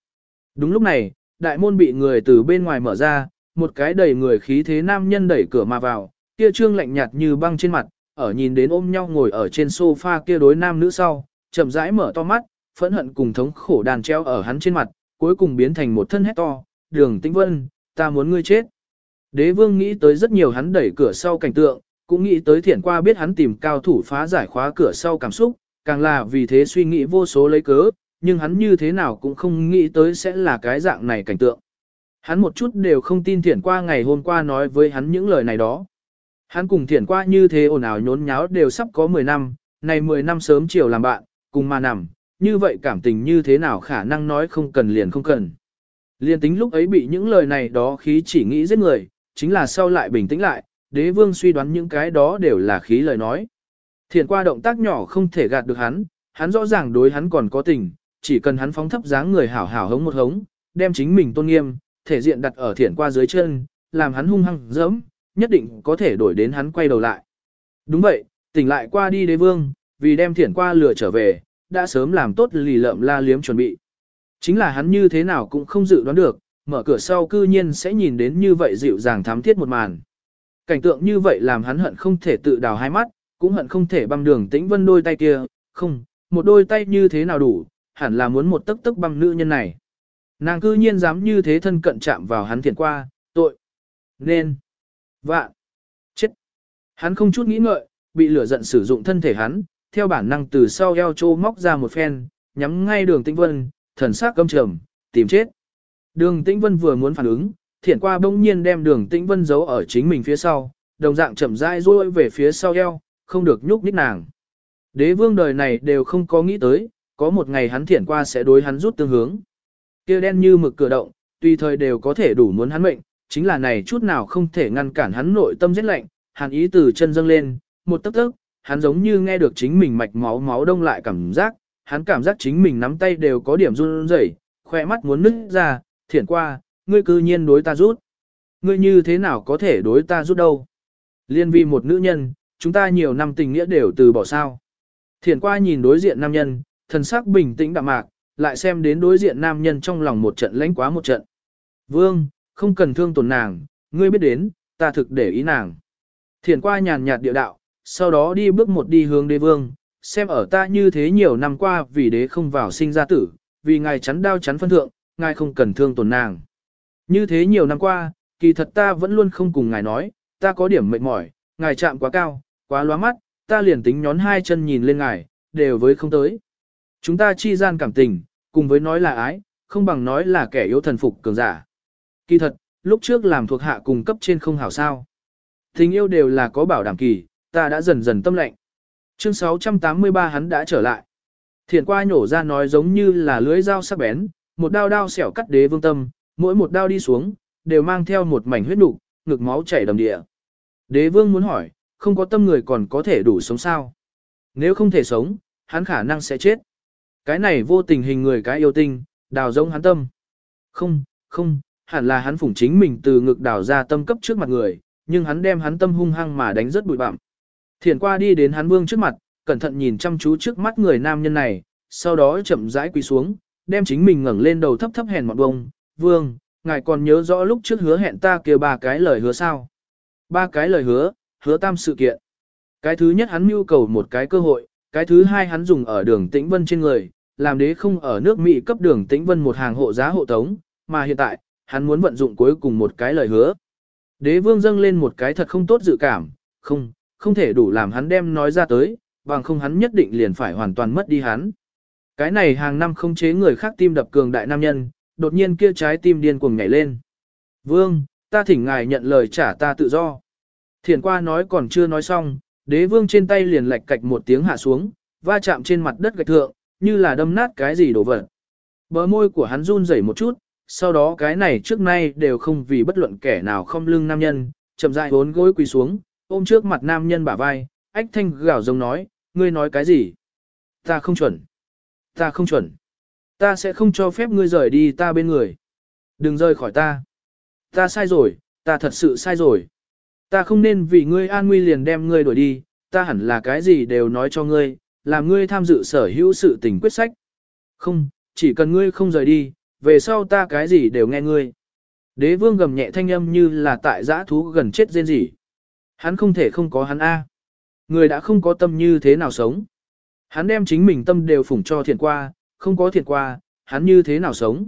Đúng lúc này, đại môn bị người từ bên ngoài mở ra, một cái đầy người khí thế nam nhân đẩy cửa mà vào, kia trương lạnh nhạt như băng trên mặt, ở nhìn đến ôm nhau ngồi ở trên sofa kia đối nam nữ sau, chậm rãi mở to mắt, phẫn hận cùng thống khổ đàn treo ở hắn trên mặt, cuối cùng biến thành một thân hét to, đường tĩnh vân, ta muốn ngươi chết. Đế vương nghĩ tới rất nhiều hắn đẩy cửa sau cảnh tượng, cũng nghĩ tới Thiển qua biết hắn tìm cao thủ phá giải khóa cửa sau cảm xúc, càng là vì thế suy nghĩ vô số lấy cớ, nhưng hắn như thế nào cũng không nghĩ tới sẽ là cái dạng này cảnh tượng. Hắn một chút đều không tin Thiển qua ngày hôm qua nói với hắn những lời này đó. Hắn cùng Thiển qua như thế ồn ào nhốn nháo đều sắp có 10 năm, này 10 năm sớm chiều làm bạn, cùng mà nằm, như vậy cảm tình như thế nào khả năng nói không cần liền không cần. Liên tính lúc ấy bị những lời này đó khí chỉ nghĩ giết người, chính là sau lại bình tĩnh lại, đế vương suy đoán những cái đó đều là khí lời nói. Thiện qua động tác nhỏ không thể gạt được hắn, hắn rõ ràng đối hắn còn có tình, chỉ cần hắn phóng thấp dáng người hảo hảo hống một hống, đem chính mình tôn nghiêm, thể diện đặt ở thiện qua dưới chân, làm hắn hung hăng dẫm, nhất định có thể đổi đến hắn quay đầu lại. Đúng vậy, tỉnh lại qua đi đế vương, vì đem thiển qua lừa trở về, đã sớm làm tốt lì lợm la liếm chuẩn bị. Chính là hắn như thế nào cũng không dự đoán được, mở cửa sau cư nhiên sẽ nhìn đến như vậy dịu dàng thám thiết một màn. Cảnh tượng như vậy làm hắn hận không thể tự đào hai mắt, cũng hận không thể băm đường tĩnh vân đôi tay kia, không, một đôi tay như thế nào đủ, hẳn là muốn một tức tức băm nữ nhân này. Nàng cư nhiên dám như thế thân cận chạm vào hắn thiền qua, tội. Nên. Vạn. Chết. Hắn không chút nghĩ ngợi, bị lửa giận sử dụng thân thể hắn, theo bản năng từ sau eo trô móc ra một phen, nhắm ngay đường tĩnh vân, thần sắc căm trầm, tìm chết. Đường tĩnh vân vừa muốn phản ứng, thiện qua bỗng nhiên đem đường tĩnh vân giấu ở chính mình phía sau, đồng dạng chậm rãi rôi về phía sau eo, không được nhúc nhích nàng. Đế vương đời này đều không có nghĩ tới, có một ngày hắn thiện qua sẽ đối hắn rút tương hướng. kia đen như mực cửa động, tùy thời đều có thể đủ muốn hắn mệnh, chính là này chút nào không thể ngăn cản hắn nội tâm giết lạnh, hàn ý từ chân dâng lên, một tấc tấc, hắn giống như nghe được chính mình mạch máu máu đông lại cảm giác, hắn cảm giác chính mình nắm tay đều có điểm run rẩy, khoe mắt muốn nứt ra, thiển qua, ngươi cư nhiên đối ta rút. Ngươi như thế nào có thể đối ta rút đâu? Liên vi một nữ nhân, chúng ta nhiều năm tình nghĩa đều từ bỏ sao. Thiển qua nhìn đối diện nam nhân, thần sắc bình tĩnh đạm mạc, lại xem đến đối diện nam nhân trong lòng một trận lãnh quá một trận. Vương, không cần thương tổn nàng, ngươi biết đến, ta thực để ý nàng. Thiển qua nhàn nhạt địa đạo, sau đó đi bước một đi hướng đế vương, xem ở ta như thế nhiều năm qua vì đế không vào sinh ra tử, vì ngài chắn đao chắn phân thượng, ngài không cần thương tổn nàng. Như thế nhiều năm qua, kỳ thật ta vẫn luôn không cùng ngài nói, ta có điểm mệt mỏi, ngài chạm quá cao, quá loa mắt, ta liền tính nhón hai chân nhìn lên ngài, đều với không tới. Chúng ta chi gian cảm tình, cùng với nói là ái, không bằng nói là kẻ yếu thần phục cường giả. Kỳ thật, lúc trước làm thuộc hạ cùng cấp trên không hảo sao. Tình yêu đều là có bảo đảm kỳ, ta đã dần dần tâm lệnh. Chương 683 hắn đã trở lại. Thiền qua nhổ ra nói giống như là lưới dao sắc bén, một đao đao xẻo cắt đế vương tâm, mỗi một đao đi xuống, đều mang theo một mảnh huyết nục, ngực máu chảy đầm địa. Đế vương muốn hỏi, không có tâm người còn có thể đủ sống sao? Nếu không thể sống, hắn khả năng sẽ chết. Cái này vô tình hình người cái yêu tinh, đào giống hắn tâm. Không, không, hẳn là hắn phủng chính mình từ ngực đào ra tâm cấp trước mặt người, nhưng hắn đem hắn tâm hung hăng mà đánh rất bụi bặm. Thiền qua đi đến hắn vương trước mặt, cẩn thận nhìn chăm chú trước mắt người nam nhân này, sau đó chậm rãi quỳ xuống, đem chính mình ngẩng lên đầu thấp thấp hèn một bông. Vương, ngài còn nhớ rõ lúc trước hứa hẹn ta kia ba cái lời hứa sao? Ba cái lời hứa, hứa tam sự kiện. Cái thứ nhất hắn mưu cầu một cái cơ hội, cái thứ hai hắn dùng ở đường tĩnh vân trên người, làm đế không ở nước Mỹ cấp đường tĩnh vân một hàng hộ giá hộ tống, mà hiện tại, hắn muốn vận dụng cuối cùng một cái lời hứa. Đế vương dâng lên một cái thật không tốt dự cảm, không, không thể đủ làm hắn đem nói ra tới, bằng không hắn nhất định liền phải hoàn toàn mất đi hắn. Cái này hàng năm không chế người khác tim đập cường đại nam nhân, đột nhiên kia trái tim điên cuồng nhảy lên. Vương, ta thỉnh ngài nhận lời trả ta tự do. Thiền qua nói còn chưa nói xong, đế vương trên tay liền lạch cạch một tiếng hạ xuống, va chạm trên mặt đất gạch thượng, như là đâm nát cái gì đổ vật. Bờ môi của hắn run rẩy một chút, sau đó cái này trước nay đều không vì bất luận kẻ nào không lưng nam nhân, chậm rãi bốn gối quỳ xuống, ôm trước mặt nam nhân bả vai, ách thanh gào giống nói, ngươi nói cái gì? Ta không chuẩn. Ta không chuẩn. Ta sẽ không cho phép ngươi rời đi ta bên người. Đừng rời khỏi ta. Ta sai rồi, ta thật sự sai rồi. Ta không nên vì ngươi an nguy liền đem ngươi đuổi đi, ta hẳn là cái gì đều nói cho ngươi, làm ngươi tham dự sở hữu sự tình quyết sách. Không, chỉ cần ngươi không rời đi, về sau ta cái gì đều nghe ngươi. Đế vương gầm nhẹ thanh âm như là tại giã thú gần chết rên rỉ. Hắn không thể không có hắn A. Người đã không có tâm như thế nào sống. Hắn đem chính mình tâm đều phủng cho thiện qua, không có thiện qua, hắn như thế nào sống.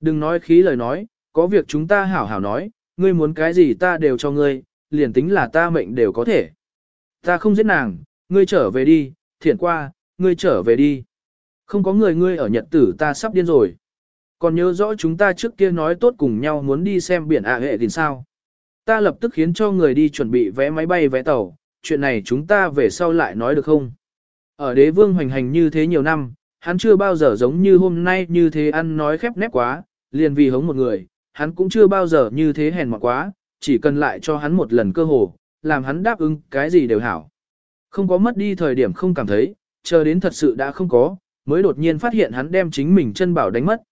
Đừng nói khí lời nói, có việc chúng ta hảo hảo nói, ngươi muốn cái gì ta đều cho ngươi, liền tính là ta mệnh đều có thể. Ta không giết nàng, ngươi trở về đi, thiện qua, ngươi trở về đi. Không có người ngươi ở nhật tử ta sắp điên rồi. Còn nhớ rõ chúng ta trước kia nói tốt cùng nhau muốn đi xem biển ạ hệ thì sao. Ta lập tức khiến cho người đi chuẩn bị vé máy bay vé tàu, chuyện này chúng ta về sau lại nói được không? Ở đế vương hoành hành như thế nhiều năm, hắn chưa bao giờ giống như hôm nay như thế ăn nói khép nép quá, liền vì hống một người, hắn cũng chưa bao giờ như thế hèn mọn quá, chỉ cần lại cho hắn một lần cơ hồ, làm hắn đáp ứng cái gì đều hảo. Không có mất đi thời điểm không cảm thấy, chờ đến thật sự đã không có, mới đột nhiên phát hiện hắn đem chính mình chân bảo đánh mất.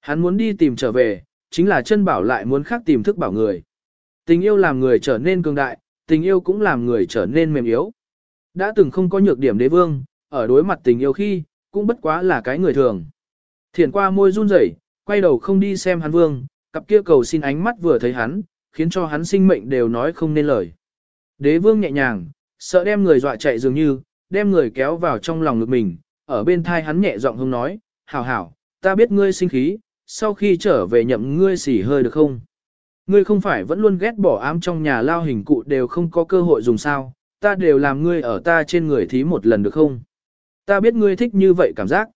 Hắn muốn đi tìm trở về, chính là chân bảo lại muốn khác tìm thức bảo người. Tình yêu làm người trở nên cường đại, tình yêu cũng làm người trở nên mềm yếu. Đã từng không có nhược điểm đế vương, ở đối mặt tình yêu khi, cũng bất quá là cái người thường. Thiển qua môi run rẩy, quay đầu không đi xem hắn vương, cặp kia cầu xin ánh mắt vừa thấy hắn, khiến cho hắn sinh mệnh đều nói không nên lời. Đế vương nhẹ nhàng, sợ đem người dọa chạy dường như, đem người kéo vào trong lòng ngực mình, ở bên thai hắn nhẹ giọng hông nói, hảo hảo, ta biết ngươi sinh khí, sau khi trở về nhậm ngươi xỉ hơi được không? Ngươi không phải vẫn luôn ghét bỏ ám trong nhà lao hình cụ đều không có cơ hội dùng sao, ta đều làm ngươi ở ta trên người thí một lần được không? Ta biết ngươi thích như vậy cảm giác.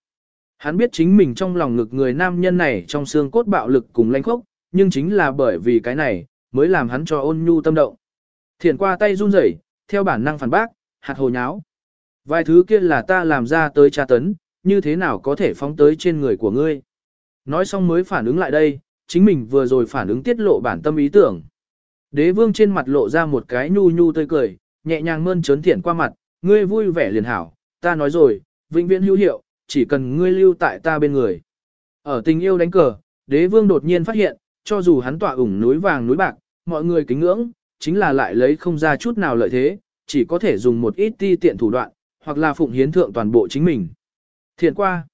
Hắn biết chính mình trong lòng ngực người nam nhân này trong xương cốt bạo lực cùng lãnh khốc, nhưng chính là bởi vì cái này, mới làm hắn cho ôn nhu tâm động. Thiển qua tay run rẩy, theo bản năng phản bác, hạt hồ nháo. Vài thứ kia là ta làm ra tới tra tấn, như thế nào có thể phóng tới trên người của ngươi. Nói xong mới phản ứng lại đây, chính mình vừa rồi phản ứng tiết lộ bản tâm ý tưởng. Đế vương trên mặt lộ ra một cái nhu nhu tươi cười, nhẹ nhàng mơn trớn thiện qua mặt, ngươi vui vẻ liền hảo, ta nói rồi, vĩnh viễn hữu hiệu, chỉ cần ngươi lưu tại ta bên người. Ở tình yêu đánh cờ, đế vương đột nhiên phát hiện, cho dù hắn tỏa ủng núi vàng núi bạc, mọi người kính ngưỡng, chính là lại lấy không ra chút nào lợi thế, chỉ có thể dùng một ít ti tiện thủ đoạn, hoặc là phụng hiến thượng toàn bộ chính mình. Thiện qua.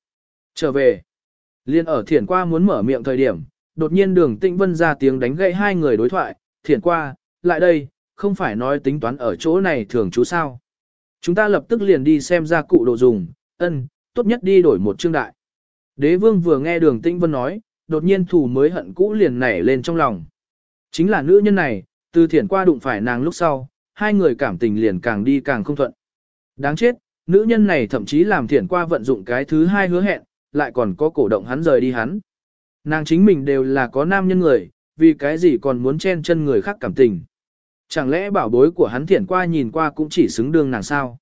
Trở về. Liên ở thiện qua muốn mở miệng thời điểm, đột nhiên đường tĩnh vân ra tiếng đánh gậy hai người đối thoại, thiện qua, lại đây, không phải nói tính toán ở chỗ này thường chú sao. Chúng ta lập tức liền đi xem ra cụ đồ dùng, ân, tốt nhất đi đổi một chương đại. Đế vương vừa nghe đường tĩnh vân nói, đột nhiên thù mới hận cũ liền nảy lên trong lòng. Chính là nữ nhân này, từ thiển qua đụng phải nàng lúc sau, hai người cảm tình liền càng đi càng không thuận. Đáng chết, nữ nhân này thậm chí làm thiển qua vận dụng cái thứ hai hứa hẹn, lại còn có cổ động hắn rời đi hắn. Nàng chính mình đều là có nam nhân người, vì cái gì còn muốn chen chân người khác cảm tình. Chẳng lẽ bảo bối của hắn thiển qua nhìn qua cũng chỉ xứng đường nàng sao?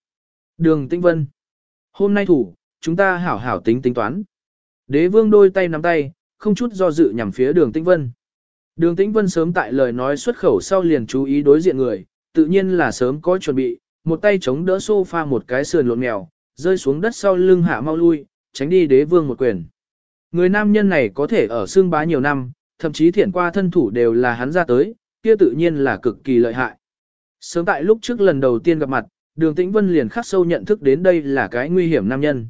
Đường Tĩnh Vân. Hôm nay thủ, chúng ta hảo hảo tính tính toán. Đế vương đôi tay nắm tay, không chút do dự nhằm phía đường Tĩnh Vân. Đường Tĩnh Vân sớm tại lời nói xuất khẩu sau liền chú ý đối diện người, tự nhiên là sớm có chuẩn bị, một tay chống đỡ sofa một cái sườn lộn mèo, rơi xuống đất sau lưng hạ mau lui, tránh đi đế vương một quyền. Người nam nhân này có thể ở xương bá nhiều năm, thậm chí thiển qua thân thủ đều là hắn ra tới, kia tự nhiên là cực kỳ lợi hại. Sớm tại lúc trước lần đầu tiên gặp mặt, đường tĩnh vân liền khắc sâu nhận thức đến đây là cái nguy hiểm nam nhân.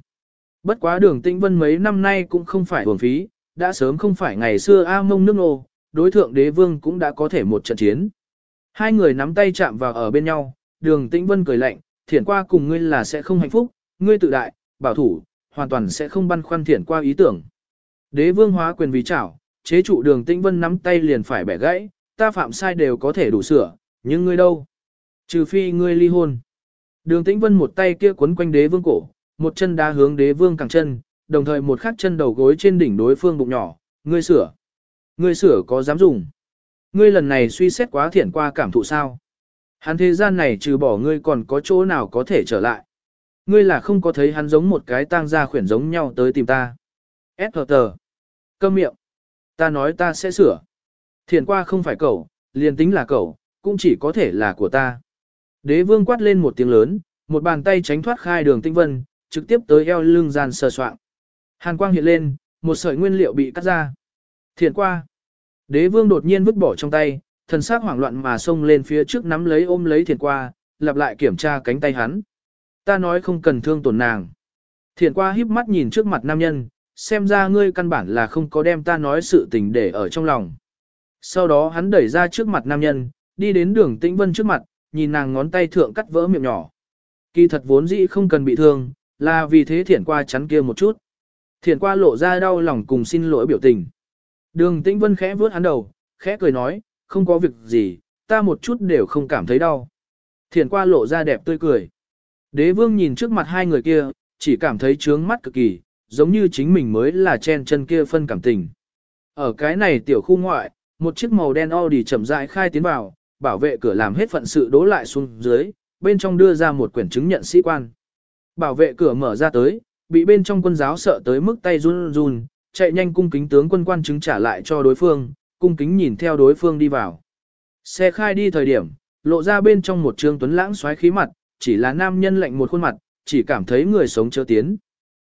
Bất quá đường tĩnh vân mấy năm nay cũng không phải uổng phí, đã sớm không phải ngày xưa A mông nước nô, đối thượng đế vương cũng đã có thể một trận chiến. Hai người nắm tay chạm vào ở bên nhau, đường tĩnh vân cười lạnh, thiển qua cùng ngươi là sẽ không hạnh phúc, ngươi tự đại, bảo thủ, hoàn toàn sẽ không băn khoăn thiển qua ý tưởng. Đế vương hóa quyền vì chảo, chế trụ đường tĩnh vân nắm tay liền phải bẻ gãy, ta phạm sai đều có thể đủ sửa, nhưng ngươi đâu? Trừ phi ngươi ly hôn. Đường tĩnh vân một tay kia quấn quanh đế vương cổ, một chân đá hướng đế vương cẳng chân, đồng thời một khắc chân đầu gối trên đỉnh đối phương bụng nhỏ, ngươi sửa. Ngươi sửa có dám dùng. Ngươi lần này suy xét quá thiển qua cảm thụ sao. Hắn thế gian này trừ bỏ ngươi còn có chỗ nào có thể trở lại. Ngươi là không có thấy hắn giống một cái tang gia khuyển giống nhau tới tìm ta. S.H.T. Câm miệng. Ta nói ta sẽ sửa. Thiền qua không phải cậu, liền tính là cậu, cũng chỉ có thể là của ta. Đế vương quát lên một tiếng lớn, một bàn tay tránh thoát khai đường tinh vân, trực tiếp tới eo lưng gian sờ soạn. Hàn quang hiện lên, một sợi nguyên liệu bị cắt ra. Thiền qua. Đế vương đột nhiên vứt bỏ trong tay, thần sắc hoảng loạn mà xông lên phía trước nắm lấy ôm lấy thiền qua, lặp lại kiểm tra cánh tay hắn. Ta nói không cần thương tổn nàng. Thiền qua híp mắt nhìn trước mặt nam nhân, xem ra ngươi căn bản là không có đem ta nói sự tình để ở trong lòng. Sau đó hắn đẩy ra trước mặt nam nhân, đi đến đường tĩnh vân trước mặt, nhìn nàng ngón tay thượng cắt vỡ miệng nhỏ. Kỳ thật vốn dĩ không cần bị thương, là vì thế thiển qua chắn kia một chút. Thiển qua lộ ra đau lòng cùng xin lỗi biểu tình. Đường tĩnh vân khẽ vướt hắn đầu, khẽ cười nói, không có việc gì, ta một chút đều không cảm thấy đau. Thiển qua lộ ra đẹp tươi cười. Đế vương nhìn trước mặt hai người kia, chỉ cảm thấy trướng mắt cực kỳ, giống như chính mình mới là chen chân kia phân cảm tình. Ở cái này tiểu khu ngoại, một chiếc màu đen Audi chậm rãi khai tiến vào, bảo vệ cửa làm hết phận sự đố lại xuống dưới, bên trong đưa ra một quyển chứng nhận sĩ quan. Bảo vệ cửa mở ra tới, bị bên trong quân giáo sợ tới mức tay run run, chạy nhanh cung kính tướng quân quan chứng trả lại cho đối phương, cung kính nhìn theo đối phương đi vào. Xe khai đi thời điểm, lộ ra bên trong một trương tuấn lãng xoáy khí mặt, chỉ là nam nhân lạnh một khuôn mặt, chỉ cảm thấy người sống chưa tiến.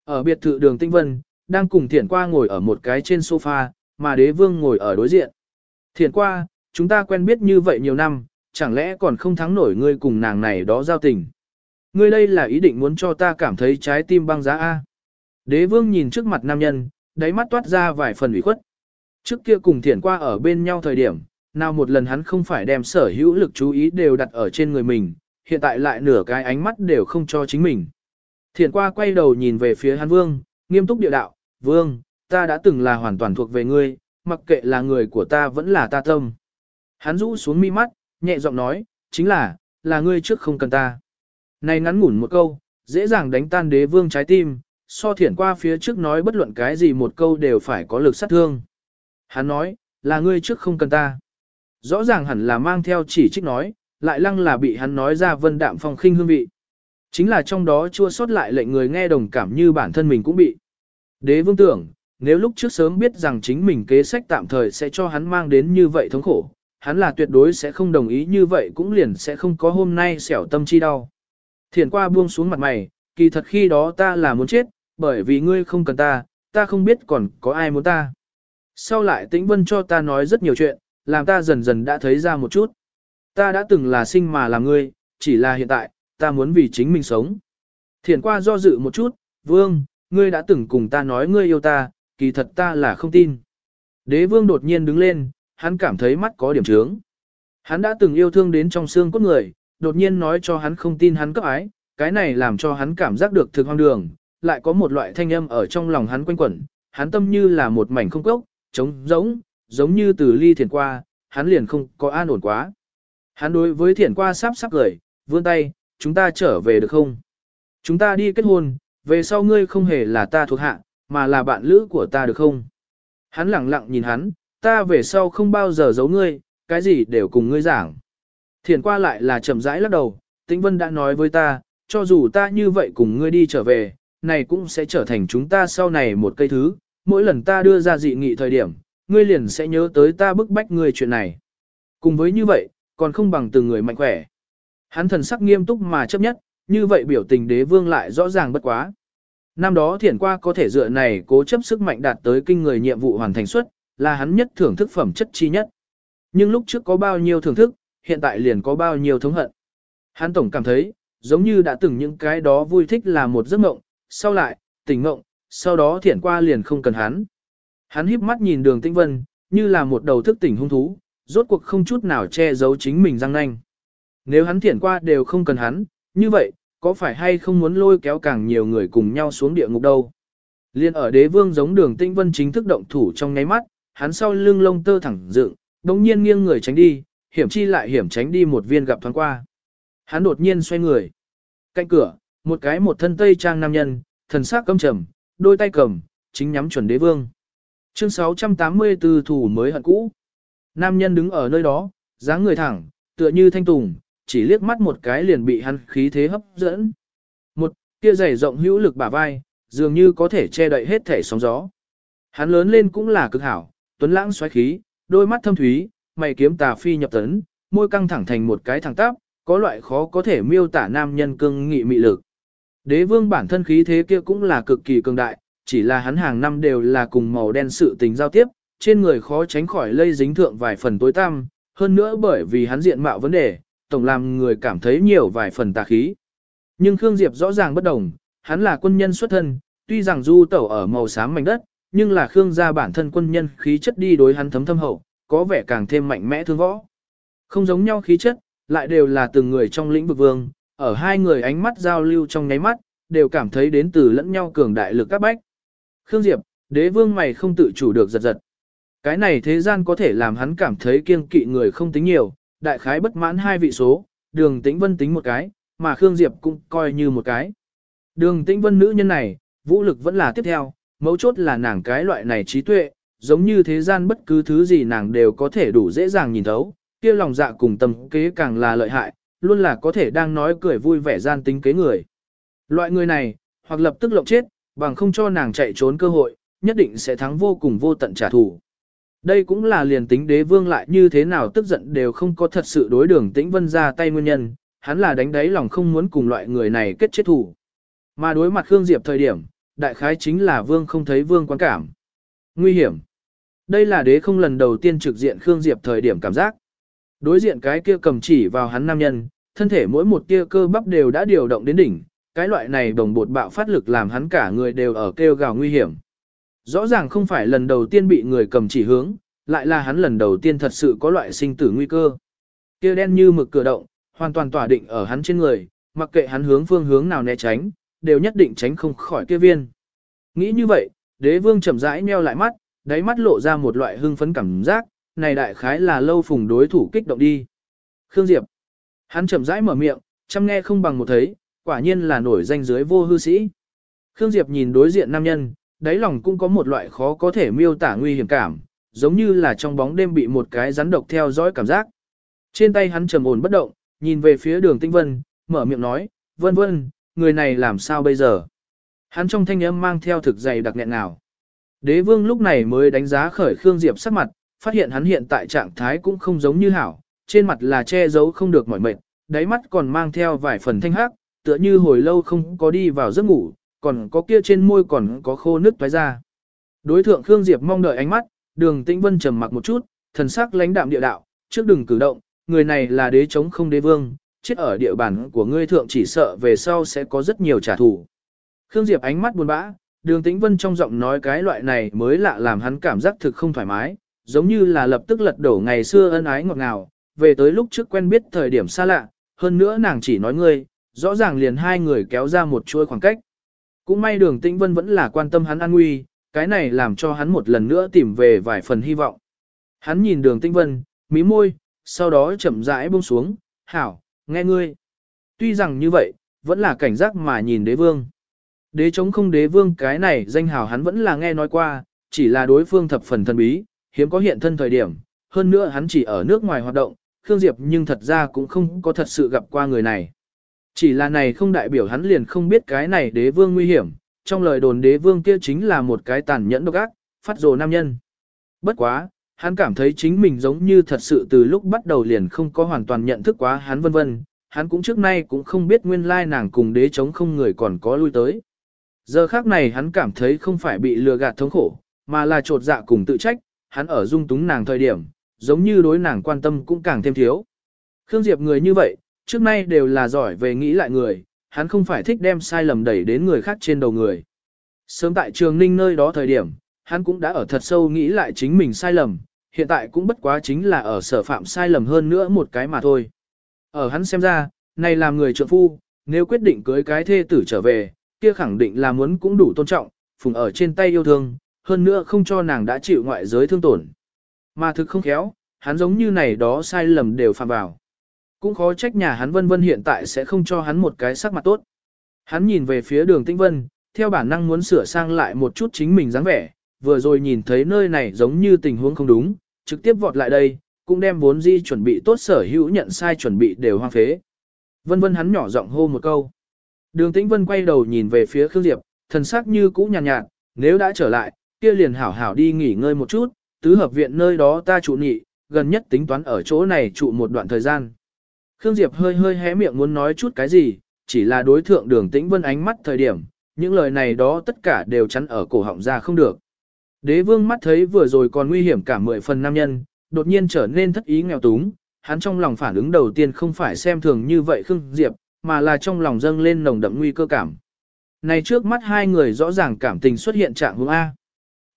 Ở biệt thự đường Tinh Vân, đang cùng Thiển Qua ngồi ở một cái trên sofa, mà đế vương ngồi ở đối diện. Thiển Qua, chúng ta quen biết như vậy nhiều năm, chẳng lẽ còn không thắng nổi ngươi cùng nàng này đó giao tình. Ngươi đây là ý định muốn cho ta cảm thấy trái tim băng giá A. Đế vương nhìn trước mặt nam nhân, đáy mắt toát ra vài phần ủy khuất. Trước kia cùng Thiển Qua ở bên nhau thời điểm, nào một lần hắn không phải đem sở hữu lực chú ý đều đặt ở trên người mình, hiện tại lại nửa cái ánh mắt đều không cho chính mình. Thiện qua quay đầu nhìn về phía hắn vương, nghiêm túc địa đạo, vương, ta đã từng là hoàn toàn thuộc về ngươi, mặc kệ là người của ta vẫn là ta tâm. Hắn rũ xuống mi mắt, nhẹ giọng nói, chính là, là ngươi trước không cần ta. Này ngắn ngủn một câu, dễ dàng đánh tan đế vương trái tim, so thiển qua phía trước nói bất luận cái gì một câu đều phải có lực sát thương. Hắn nói, là ngươi trước không cần ta. Rõ ràng hẳn là mang theo chỉ trích nói, lại lăng là bị hắn nói ra vân đạm phong khinh hương vị. Chính là trong đó chua sót lại lệnh người nghe đồng cảm như bản thân mình cũng bị. Đế vương tưởng, nếu lúc trước sớm biết rằng chính mình kế sách tạm thời sẽ cho hắn mang đến như vậy thống khổ, hắn là tuyệt đối sẽ không đồng ý như vậy cũng liền sẽ không có hôm nay xẻo tâm chi đau. Thiền qua buông xuống mặt mày, kỳ thật khi đó ta là muốn chết, bởi vì ngươi không cần ta, ta không biết còn có ai muốn ta. Sau lại tĩnh vân cho ta nói rất nhiều chuyện, làm ta dần dần đã thấy ra một chút. Ta đã từng là sinh mà là ngươi, chỉ là hiện tại, ta muốn vì chính mình sống. Thiển qua do dự một chút, vương, ngươi đã từng cùng ta nói ngươi yêu ta, kỳ thật ta là không tin. Đế vương đột nhiên đứng lên, hắn cảm thấy mắt có điểm trướng. Hắn đã từng yêu thương đến trong xương cốt người, đột nhiên nói cho hắn không tin hắn cấp ái, cái này làm cho hắn cảm giác được thực hoang đường, lại có một loại thanh âm ở trong lòng hắn quanh quẩn, hắn tâm như là một mảnh không cốc, trống giống, giống như từ ly thiền qua, hắn liền không có an ổn quá. Hắn đối với thiền qua sắp sắp gửi, vươn tay, chúng ta trở về được không? Chúng ta đi kết hôn, về sau ngươi không hề là ta thuộc hạ, mà là bạn lữ của ta được không? Hắn lặng lặng nhìn hắn, ta về sau không bao giờ giấu ngươi, cái gì đều cùng ngươi giảng. Thiền qua lại là chậm rãi lắc đầu, Tĩnh Vân đã nói với ta, cho dù ta như vậy cùng ngươi đi trở về, này cũng sẽ trở thành chúng ta sau này một cây thứ, mỗi lần ta đưa ra dị nghị thời điểm, ngươi liền sẽ nhớ tới ta bức bách ngươi chuyện này. Cùng với như vậy, còn không bằng từng người mạnh khỏe. Hắn thần sắc nghiêm túc mà chấp nhất, như vậy biểu tình đế vương lại rõ ràng bất quá. Năm đó thiển qua có thể dựa này cố chấp sức mạnh đạt tới kinh người nhiệm vụ hoàn thành suất, là hắn nhất thưởng thức phẩm chất chi nhất. Nhưng lúc trước có bao nhiêu thưởng thức, hiện tại liền có bao nhiêu thống hận. Hắn tổng cảm thấy, giống như đã từng những cái đó vui thích là một giấc mộng, sau lại, tỉnh mộng, sau đó thiển qua liền không cần hắn. Hắn híp mắt nhìn đường tinh vân, như là một đầu thức tỉnh hung thú, rốt cuộc không chút nào che giấu chính mình răng nanh. Nếu hắn thiển qua đều không cần hắn, như vậy, có phải hay không muốn lôi kéo càng nhiều người cùng nhau xuống địa ngục đâu? Liên ở đế vương giống đường tinh vân chính thức động thủ trong nháy mắt, hắn sau lưng lông tơ thẳng dựng, đồng nhiên nghiêng người tránh đi, hiểm chi lại hiểm tránh đi một viên gặp thoáng qua. Hắn đột nhiên xoay người. Cạnh cửa, một cái một thân tây trang nam nhân, thần sắc căm trầm, đôi tay cầm, chính nhắm chuẩn đế vương. Chương 684 thủ mới hận cũ. Nam nhân đứng ở nơi đó, dáng người thẳng, tựa như thanh tùng, chỉ liếc mắt một cái liền bị hắn khí thế hấp dẫn. Một, kia dày rộng hữu lực bả vai, dường như có thể che đậy hết thể sóng gió. Hắn lớn lên cũng là cực hảo, tuấn lãng xoáy khí, đôi mắt thâm thúy, mày kiếm tà phi nhập tấn, môi căng thẳng thành một cái thẳng tắp, có loại khó có thể miêu tả nam nhân cương nghị mị lực. Đế vương bản thân khí thế kia cũng là cực kỳ cường đại, chỉ là hắn hàng năm đều là cùng màu đen sự tình giao tiếp, trên người khó tránh khỏi lây dính thượng vài phần tối tăm, hơn nữa bởi vì hắn diện mạo vấn đề, tổng làm người cảm thấy nhiều vài phần tà khí. Nhưng Khương Diệp rõ ràng bất đồng, hắn là quân nhân xuất thân, tuy rằng du tẩu ở màu xám mảnh đất, nhưng là Khương gia bản thân quân nhân khí chất đi đối hắn thấm thâm hậu, có vẻ càng thêm mạnh mẽ thương võ. Không giống nhau khí chất, lại đều là từng người trong lĩnh vực vương, ở hai người ánh mắt giao lưu trong nháy mắt, đều cảm thấy đến từ lẫn nhau cường đại lực các bách. Khương Diệp, đế vương mày không tự chủ được giật giật. Cái này thế gian có thể làm hắn cảm thấy kiêng kỵ người không tính nhiều, đại khái bất mãn hai vị số, đường tĩnh vân tính một cái, mà Khương Diệp cũng coi như một cái. Đường tĩnh vân nữ nhân này, vũ lực vẫn là tiếp theo, mấu chốt là nàng cái loại này trí tuệ, giống như thế gian bất cứ thứ gì nàng đều có thể đủ dễ dàng nhìn thấu, kia lòng dạ cùng tâm kế càng là lợi hại, luôn là có thể đang nói cười vui vẻ gian tính kế người. Loại người này, hoặc lập tức lộng chết, bằng không cho nàng chạy trốn cơ hội, nhất định sẽ thắng vô cùng vô tận trả thù. Đây cũng là liền tính đế vương lại như thế nào tức giận đều không có thật sự đối đường tĩnh vân ra tay nguyên nhân, hắn là đánh đáy lòng không muốn cùng loại người này kết chết thủ. Mà đối mặt Khương Diệp thời điểm, đại khái chính là vương không thấy vương quan cảm. Nguy hiểm. Đây là đế không lần đầu tiên trực diện Khương Diệp thời điểm cảm giác. Đối diện cái kia cầm chỉ vào hắn nam nhân, thân thể mỗi một tia cơ bắp đều đã điều động đến đỉnh, cái loại này đồng bột bạo phát lực làm hắn cả người đều ở kêu gào nguy hiểm. Rõ ràng không phải lần đầu tiên bị người cầm chỉ hướng, lại là hắn lần đầu tiên thật sự có loại sinh tử nguy cơ. Kia đen như mực cửa động, hoàn toàn tỏa định ở hắn trên người, mặc kệ hắn hướng phương hướng nào né tránh, đều nhất định tránh không khỏi kia viên. Nghĩ như vậy, đế vương chậm rãi nheo lại mắt, đáy mắt lộ ra một loại hưng phấn cảm giác, này đại khái là lâu phùng đối thủ kích động đi. Khương Diệp. Hắn chậm rãi mở miệng, chăm nghe không bằng một thấy, quả nhiên là nổi danh dưới vô hư sĩ. Khương Diệp nhìn đối diện nam nhân, đáy lòng cũng có một loại khó có thể miêu tả nguy hiểm cảm, giống như là trong bóng đêm bị một cái rắn độc theo dõi cảm giác. Trên tay hắn trầm ổn bất động, nhìn về phía đường tinh vân, mở miệng nói, vân vân, người này làm sao bây giờ? Hắn trong thanh âm mang theo thực dày đặc nghẹn nào. Đế vương lúc này mới đánh giá khởi Khương Diệp sắc mặt, phát hiện hắn hiện tại trạng thái cũng không giống như hảo, trên mặt là che giấu không được mỏi mệt, đáy mắt còn mang theo vài phần thanh hắc, tựa như hồi lâu không có đi vào giấc ngủ, còn có kia trên môi còn có khô nước toái ra. Đối thượng Khương Diệp mong đợi ánh mắt, đường tĩnh vân trầm mặc một chút, thần sắc lãnh đạm địa đạo, trước đừng cử động, người này là đế chống không đế vương, chết ở địa bàn của ngươi thượng chỉ sợ về sau sẽ có rất nhiều trả thù. Khương Diệp ánh mắt buồn bã, đường tĩnh vân trong giọng nói cái loại này mới lạ làm hắn cảm giác thực không thoải mái, giống như là lập tức lật đổ ngày xưa ân ái ngọt ngào, về tới lúc trước quen biết thời điểm xa lạ, hơn nữa nàng chỉ nói ngươi, rõ ràng liền hai người kéo ra một chuôi khoảng cách. Cũng may đường tĩnh vân vẫn là quan tâm hắn an nguy, cái này làm cho hắn một lần nữa tìm về vài phần hy vọng. Hắn nhìn đường tĩnh vân, mí môi, sau đó chậm rãi buông xuống, hảo, nghe ngươi. Tuy rằng như vậy, vẫn là cảnh giác mà nhìn đế vương. Đế chống không đế vương cái này danh hào hắn vẫn là nghe nói qua, chỉ là đối phương thập phần thần bí, hiếm có hiện thân thời điểm, hơn nữa hắn chỉ ở nước ngoài hoạt động, Khương Diệp nhưng thật ra cũng không có thật sự gặp qua người này. Chỉ là này không đại biểu hắn liền không biết cái này đế vương nguy hiểm, trong lời đồn đế vương kia chính là một cái tàn nhẫn độc ác, phát rồ nam nhân. Bất quá, hắn cảm thấy chính mình giống như thật sự từ lúc bắt đầu liền không có hoàn toàn nhận thức quá hắn vân vân, hắn cũng trước nay cũng không biết nguyên lai nàng cùng đế chống không người còn có lui tới. Giờ khác này hắn cảm thấy không phải bị lừa gạt thống khổ, mà là trột dạ cùng tự trách, hắn ở dung túng nàng thời điểm, giống như đối nàng quan tâm cũng càng thêm thiếu. Khương Diệp người như vậy, trước nay đều là giỏi về nghĩ lại người, hắn không phải thích đem sai lầm đẩy đến người khác trên đầu người. Sớm tại trường ninh nơi đó thời điểm, hắn cũng đã ở thật sâu nghĩ lại chính mình sai lầm, hiện tại cũng bất quá chính là ở sở phạm sai lầm hơn nữa một cái mà thôi. Ở hắn xem ra, này làm người trượng phu, nếu quyết định cưới cái thê tử trở về, kia khẳng định là muốn cũng đủ tôn trọng, phùng ở trên tay yêu thương, hơn nữa không cho nàng đã chịu ngoại giới thương tổn. Mà thực không khéo, hắn giống như này đó sai lầm đều phạm vào. Cũng khó trách nhà hắn vân vân hiện tại sẽ không cho hắn một cái sắc mặt tốt. Hắn nhìn về phía đường tĩnh vân, theo bản năng muốn sửa sang lại một chút chính mình dáng vẻ, vừa rồi nhìn thấy nơi này giống như tình huống không đúng, trực tiếp vọt lại đây, cũng đem vốn di chuẩn bị tốt sở hữu nhận sai chuẩn bị đều hoang phế. Vân vân hắn nhỏ giọng hô một câu. Đường tĩnh vân quay đầu nhìn về phía Khương Diệp, thần sắc như cũ nhàn nhạt, nhạt, nếu đã trở lại, kia liền hảo hảo đi nghỉ ngơi một chút, tứ hợp viện nơi đó ta trụ nhị, gần nhất tính toán ở chỗ này trụ một đoạn thời gian. Khương Diệp hơi hơi hé miệng muốn nói chút cái gì, chỉ là đối thượng đường tĩnh vân ánh mắt thời điểm, những lời này đó tất cả đều chắn ở cổ họng ra không được. Đế vương mắt thấy vừa rồi còn nguy hiểm cả mười phần nam nhân, đột nhiên trở nên thất ý nghèo túng, hắn trong lòng phản ứng đầu tiên không phải xem thường như vậy Khương Diệp, mà là trong lòng dâng lên nồng đậm nguy cơ cảm. Này trước mắt hai người rõ ràng cảm tình xuất hiện trạng hướng A.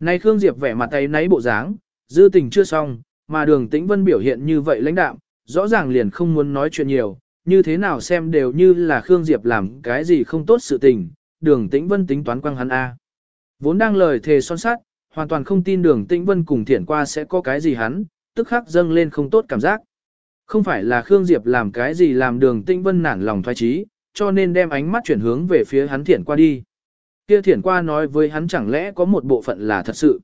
Này Khương Diệp vẻ mặt tay náy bộ dáng, dư tình chưa xong, mà đường tĩnh vân biểu hiện như vậy lãnh đạm, rõ ràng liền không muốn nói chuyện nhiều, như thế nào xem đều như là Khương Diệp làm cái gì không tốt sự tình, đường tĩnh vân tính toán quăng hắn A. Vốn đang lời thề son sát, hoàn toàn không tin đường tĩnh vân cùng thiển qua sẽ có cái gì hắn, tức khắc dâng lên không tốt cảm giác. Không phải là Khương Diệp làm cái gì làm đường tĩnh vân nản lòng thoái trí, cho nên đem ánh mắt chuyển hướng về phía hắn thiển qua đi. Kia thiển qua nói với hắn chẳng lẽ có một bộ phận là thật sự.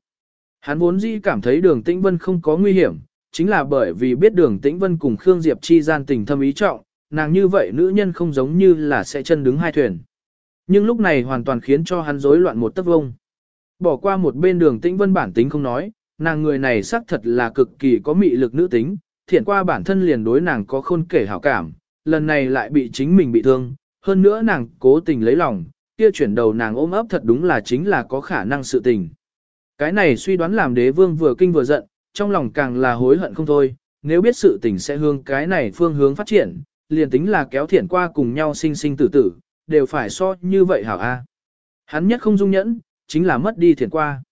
Hắn vốn dĩ cảm thấy đường tĩnh vân không có nguy hiểm, chính là bởi vì biết đường tĩnh vân cùng Khương Diệp chi gian tình thâm ý trọng, nàng như vậy nữ nhân không giống như là sẽ chân đứng hai thuyền. Nhưng lúc này hoàn toàn khiến cho hắn rối loạn một tấc vông. Bỏ qua một bên đường tĩnh vân bản tính không nói, nàng người này xác thật là cực kỳ có mị lực nữ tính, thiện qua bản thân liền đối nàng có khôn kể hảo cảm, lần này lại bị chính mình bị thương, hơn nữa nàng cố tình lấy lòng, kia chuyển đầu nàng ôm ấp thật đúng là chính là có khả năng sự tình. Cái này suy đoán làm đế vương vừa kinh vừa giận, trong lòng càng là hối hận không thôi, nếu biết sự tình sẽ hướng cái này phương hướng phát triển, liền tính là kéo Thiển qua cùng nhau sinh sinh tử tử, đều phải so như vậy hảo a. Hắn nhất không dung nhẫn, chính là mất đi Thiển qua.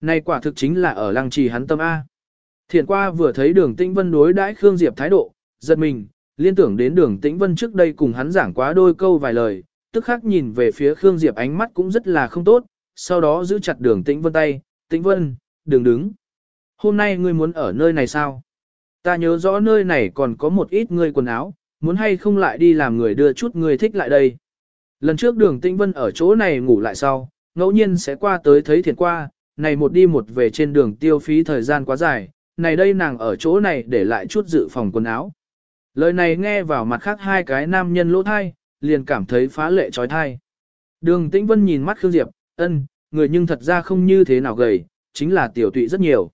Này quả thực chính là ở lăng trì hắn tâm A. Thiển qua vừa thấy đường tĩnh vân đối đãi Khương Diệp thái độ, giật mình, liên tưởng đến đường tĩnh vân trước đây cùng hắn giảng quá đôi câu vài lời, tức khắc nhìn về phía Khương Diệp ánh mắt cũng rất là không tốt, sau đó giữ chặt đường tĩnh vân tay, tĩnh vân, đừng đứng. Hôm nay ngươi muốn ở nơi này sao? Ta nhớ rõ nơi này còn có một ít ngươi quần áo, muốn hay không lại đi làm người đưa chút ngươi thích lại đây. Lần trước đường tĩnh vân ở chỗ này ngủ lại sau, ngẫu nhiên sẽ qua tới thấy thiệt qua, này một đi một về trên đường tiêu phí thời gian quá dài, này đây nàng ở chỗ này để lại chút dự phòng quần áo. Lời này nghe vào mặt khác hai cái nam nhân lỗ thai, liền cảm thấy phá lệ trói thai. Đường Tĩnh Vân nhìn mắt Khương Diệp, ân, người nhưng thật ra không như thế nào gầy, chính là tiểu tụy rất nhiều.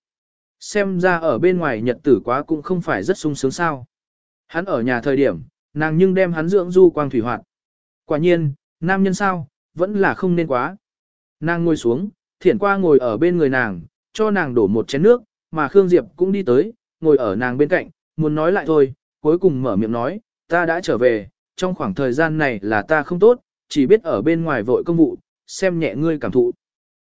Xem ra ở bên ngoài nhật tử quá cũng không phải rất sung sướng sao. Hắn ở nhà thời điểm, nàng nhưng đem hắn dưỡng du quang thủy hoạt. Quả nhiên, nam nhân sao, vẫn là không nên quá. Nàng ngồi xuống, thiển qua ngồi ở bên người nàng, cho nàng đổ một chén nước, mà Khương Diệp cũng đi tới, ngồi ở nàng bên cạnh, muốn nói lại thôi, cuối cùng mở miệng nói, ta đã trở về, trong khoảng thời gian này là ta không tốt, chỉ biết ở bên ngoài vội công vụ, xem nhẹ ngươi cảm thụ.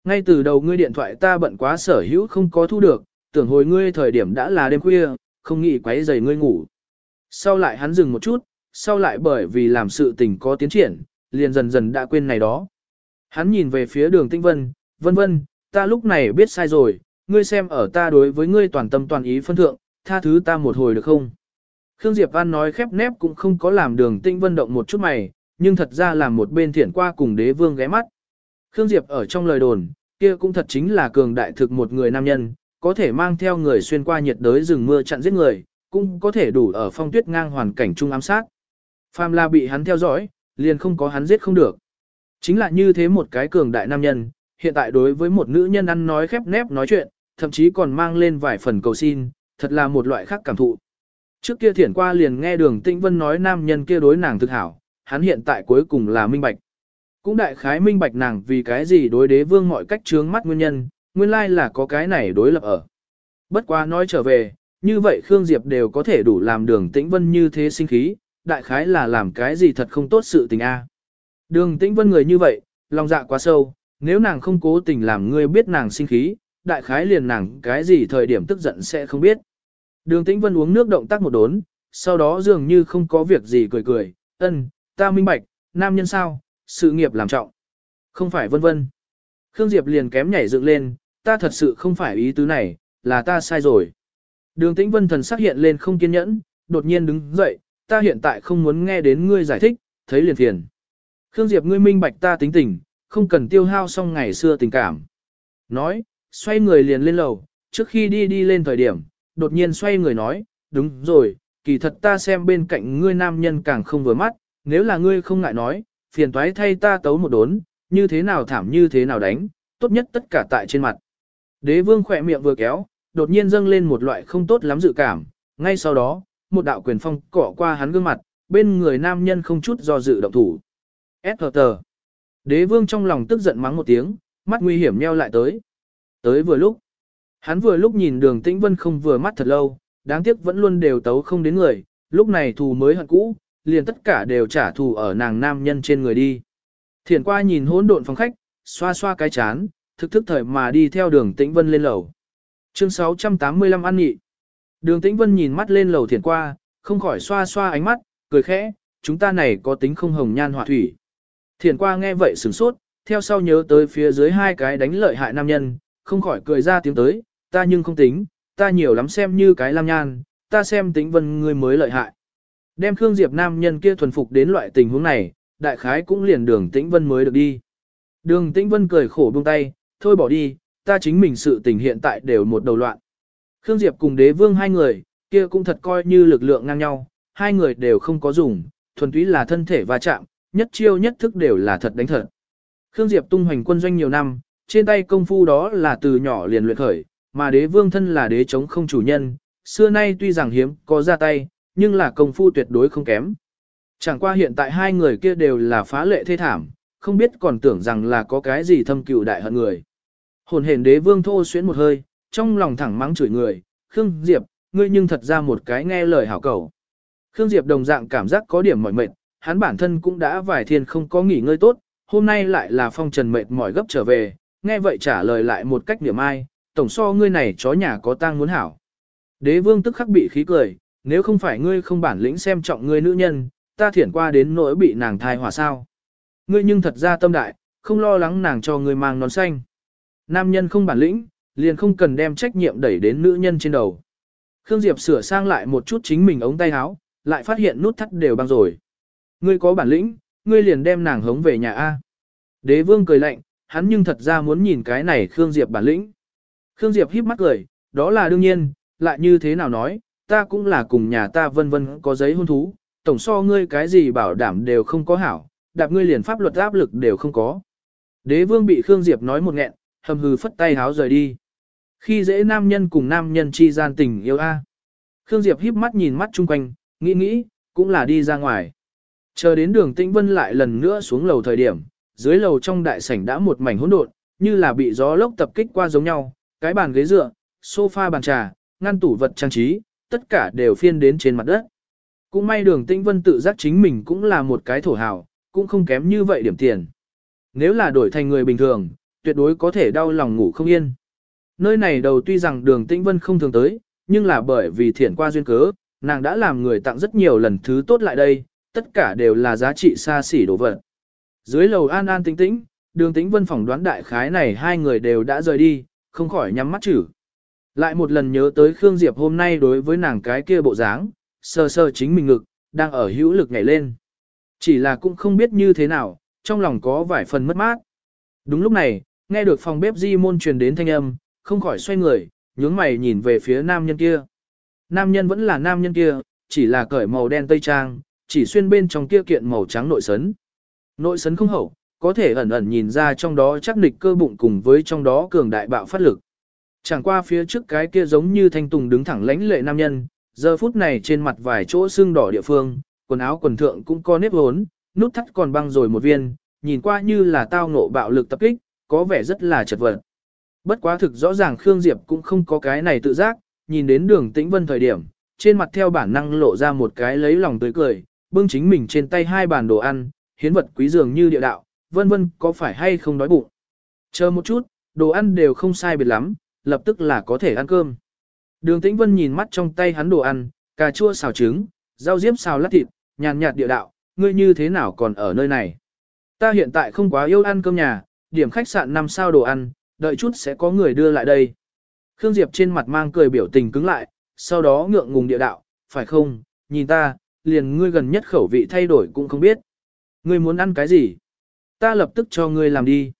Ngay từ đầu ngươi điện thoại ta bận quá sở hữu không có thu được, tưởng hồi ngươi thời điểm đã là đêm khuya, không nghĩ quấy rầy ngươi ngủ. Sau lại hắn dừng một chút, sau lại bởi vì làm sự tình có tiến triển, liền dần dần đã quên này đó. Hắn nhìn về phía đường tinh vân, vân vân, ta lúc này biết sai rồi, ngươi xem ở ta đối với ngươi toàn tâm toàn ý phân thượng, tha thứ ta một hồi được không? Khương Diệp Văn nói khép nép cũng không có làm đường tinh vân động một chút mày, nhưng thật ra làm một bên thiện qua cùng đế vương ghé mắt. Khương Diệp ở trong lời đồn, kia cũng thật chính là cường đại thực một người nam nhân, có thể mang theo người xuyên qua nhiệt đới rừng mưa chặn giết người, cũng có thể đủ ở phong tuyết ngang hoàn cảnh chung ám sát. Phàm là bị hắn theo dõi, liền không có hắn giết không được. Chính là như thế một cái cường đại nam nhân, hiện tại đối với một nữ nhân ăn nói khép nép nói chuyện, thậm chí còn mang lên vài phần cầu xin, thật là một loại khác cảm thụ. Trước kia thiển qua liền nghe đường tĩnh vân nói nam nhân kia đối nàng thực hảo, hắn hiện tại cuối cùng là minh bạch. Cũng đại khái minh bạch nàng vì cái gì đối đế vương mọi cách trướng mắt nguyên nhân, nguyên lai là có cái này đối lập ở. Bất quá nói trở về, như vậy Khương Diệp đều có thể đủ làm đường tĩnh vân như thế sinh khí, đại khái là làm cái gì thật không tốt sự tình a. Đường tĩnh vân người như vậy, lòng dạ quá sâu, nếu nàng không cố tình làm ngươi biết nàng sinh khí, đại khái liền nàng cái gì thời điểm tức giận sẽ không biết. Đường tĩnh vân uống nước động tác một đốn, sau đó dường như không có việc gì cười cười, ân, ta minh bạch, nam nhân sao, sự nghiệp làm trọng. Không phải vân vân. Khương Diệp liền kém nhảy dựng lên, ta thật sự không phải ý tứ này, là ta sai rồi. Đường tĩnh vân thần sắc hiện lên không kiên nhẫn, đột nhiên đứng dậy, ta hiện tại không muốn nghe đến ngươi giải thích, thấy liền phiền. Khương Diệp ngươi minh bạch ta tính tình, không cần tiêu hao xong ngày xưa tình cảm. Nói, xoay người liền lên lầu, trước khi đi đi lên thời điểm, đột nhiên xoay người nói, đúng rồi, kỳ thật ta xem bên cạnh ngươi nam nhân càng không vừa mắt, nếu là ngươi không ngại nói, phiền toái thay ta tấu một đốn, như thế nào thảm như thế nào đánh, tốt nhất tất cả tại trên mặt. Đế vương khỏe miệng vừa kéo, đột nhiên dâng lên một loại không tốt lắm dự cảm, ngay sau đó, một đạo quyền phong cọ qua hắn gương mặt, bên người nam nhân không chút do dự động thủ. S.H.T. Đế vương trong lòng tức giận mắng một tiếng, mắt nguy hiểm nheo lại tới. Tới vừa lúc, hắn vừa lúc nhìn đường tĩnh vân không vừa mắt thật lâu, đáng tiếc vẫn luôn đều tấu không đến người, lúc này thù mới hận cũ, liền tất cả đều trả thù ở nàng nam nhân trên người đi. Thiển qua nhìn hỗn độn phòng khách, xoa xoa cái chán, thực thức thời mà đi theo đường tĩnh vân lên lầu. Chương 685 ăn nhị. Đường tĩnh vân nhìn mắt lên lầu thiển qua, không khỏi xoa xoa ánh mắt, cười khẽ, chúng ta này có tính không hồng nhan họa thủy. Thiển qua nghe vậy sửng sốt, theo sau nhớ tới phía dưới hai cái đánh lợi hại nam nhân, không khỏi cười ra tiếng tới, ta nhưng không tính, ta nhiều lắm xem như cái lam nhan, ta xem tĩnh vân ngươi mới lợi hại. Đem Khương Diệp nam nhân kia thuần phục đến loại tình huống này, đại khái cũng liền đường tĩnh vân mới được đi. Đường tĩnh vân cười khổ buông tay, thôi bỏ đi, ta chính mình sự tình hiện tại đều một đầu loạn. Khương Diệp cùng đế vương hai người, kia cũng thật coi như lực lượng ngang nhau, hai người đều không có dùng, thuần túy là thân thể va chạm, nhất chiêu nhất thức đều là thật đánh thật. Khương Diệp tung hoành quân doanh nhiều năm, trên tay công phu đó là từ nhỏ liền luyện khởi, mà đế vương thân là đế chống không chủ nhân, xưa nay tuy rằng hiếm có ra tay, nhưng là công phu tuyệt đối không kém. Chẳng qua hiện tại hai người kia đều là phá lệ thê thảm, không biết còn tưởng rằng là có cái gì thâm cựu đại hận người. Hồn hển đế vương thô xuyến một hơi, trong lòng thẳng mắng chửi người, Khương Diệp, ngươi nhưng thật ra một cái nghe lời hảo cầu. Khương Diệp đồng dạng cảm giác có điểm mỏi mệt, hắn bản thân cũng đã vài thiên không có nghỉ ngơi tốt, hôm nay lại là phong trần mệt mỏi gấp trở về, nghe vậy trả lời lại một cách niệm ai, tổng so ngươi này chó nhà có tang muốn hảo. Đế vương tức khắc bị khí cười, nếu không phải ngươi không bản lĩnh xem trọng ngươi nữ nhân, ta thiển qua đến nỗi bị nàng thai hỏa sao. Ngươi nhưng thật ra tâm đại, không lo lắng nàng cho ngươi mang nón xanh. Nam nhân không bản lĩnh, liền không cần đem trách nhiệm đẩy đến nữ nhân trên đầu. Khương Diệp sửa sang lại một chút chính mình ống tay áo, lại phát hiện nút thắt đều băng rồi. Ngươi có bản lĩnh, ngươi liền đem nàng hống về nhà A. Đế vương cười lạnh, hắn nhưng thật ra muốn nhìn cái này Khương Diệp bản lĩnh. Khương Diệp híp mắt cười, đó là đương nhiên, lại như thế nào nói, ta cũng là cùng nhà ta vân vân có giấy hôn thú, tổng so ngươi cái gì bảo đảm đều không có hảo, đạp ngươi liền pháp luật áp lực đều không có. Đế vương bị Khương Diệp nói một nghẹn, hầm hừ phất tay háo rời đi. Khi dễ nam nhân cùng nam nhân chi gian tình yêu a. Khương Diệp híp mắt nhìn mắt chung quanh, nghĩ nghĩ, cũng là đi ra ngoài. Chờ đến đường Tĩnh Vân lại lần nữa xuống lầu thời điểm, dưới lầu trong đại sảnh đã một mảnh hỗn độn, như là bị gió lốc tập kích qua giống nhau, cái bàn ghế dựa, sofa bàn trà, ngăn tủ vật trang trí, tất cả đều phiên đến trên mặt đất. Cũng may đường Tĩnh Vân tự giác chính mình cũng là một cái thổ hào, cũng không kém như vậy điểm tiền. Nếu là đổi thành người bình thường, tuyệt đối có thể đau lòng ngủ không yên. Nơi này đầu tuy rằng đường Tĩnh Vân không thường tới, nhưng là bởi vì Thiển qua duyên cớ, nàng đã làm người tặng rất nhiều lần thứ tốt lại đây, tất cả đều là giá trị xa xỉ đồ vật. Dưới lầu an an tĩnh tĩnh, đường tĩnh vân phỏng đoán đại khái này hai người đều đã rời đi, không khỏi nhắm mắt chử. Lại một lần nhớ tới Khương Diệp hôm nay đối với nàng cái kia bộ dáng, sờ sờ chính mình ngực, đang ở hữu lực nhảy lên. Chỉ là cũng không biết như thế nào, trong lòng có vài phần mất mát. Đúng lúc này, nghe được phòng bếp di môn truyền đến thanh âm, không khỏi xoay người, nhướng mày nhìn về phía nam nhân kia. Nam nhân vẫn là nam nhân kia, chỉ là cởi màu đen tây trang, chỉ xuyên bên trong kia kiện màu trắng nội sấn. Nội sấn không hậu, có thể ẩn ẩn nhìn ra trong đó chắc nịch cơ bụng cùng với trong đó cường đại bạo phát lực. Chẳng qua phía trước cái kia giống như thanh tùng đứng thẳng lãnh lệ nam nhân, giờ phút này trên mặt vài chỗ xương đỏ địa phương, quần áo quần thượng cũng có nếp hốn, nút thắt còn băng rồi một viên, nhìn qua như là tao ngộ bạo lực tập kích, có vẻ rất là chật vật. Bất quá thực rõ ràng Khương Diệp cũng không có cái này tự giác, nhìn đến đường tĩnh vân thời điểm, trên mặt theo bản năng lộ ra một cái lấy lòng tươi cười, bưng chính mình trên tay hai bàn đồ ăn, hiến vật quý dường như địa đạo, vân vân có phải hay không đói bụng. Chờ một chút, đồ ăn đều không sai biệt lắm, lập tức là có thể ăn cơm. Đường Tĩnh Vân nhìn mắt trong tay hắn đồ ăn, cà chua xào trứng, rau diếp xào lát thịt, nhàn nhạt địa đạo, ngươi như thế nào còn ở nơi này. Ta hiện tại không quá yêu ăn cơm nhà, điểm khách sạn 5 sao đồ ăn, đợi chút sẽ có người đưa lại đây. Khương Diệp trên mặt mang cười biểu tình cứng lại, sau đó ngượng ngùng địa đạo, phải không, nhìn ta, liền ngươi gần nhất khẩu vị thay đổi cũng không biết. Ngươi muốn ăn cái gì? Ta lập tức cho ngươi làm đi.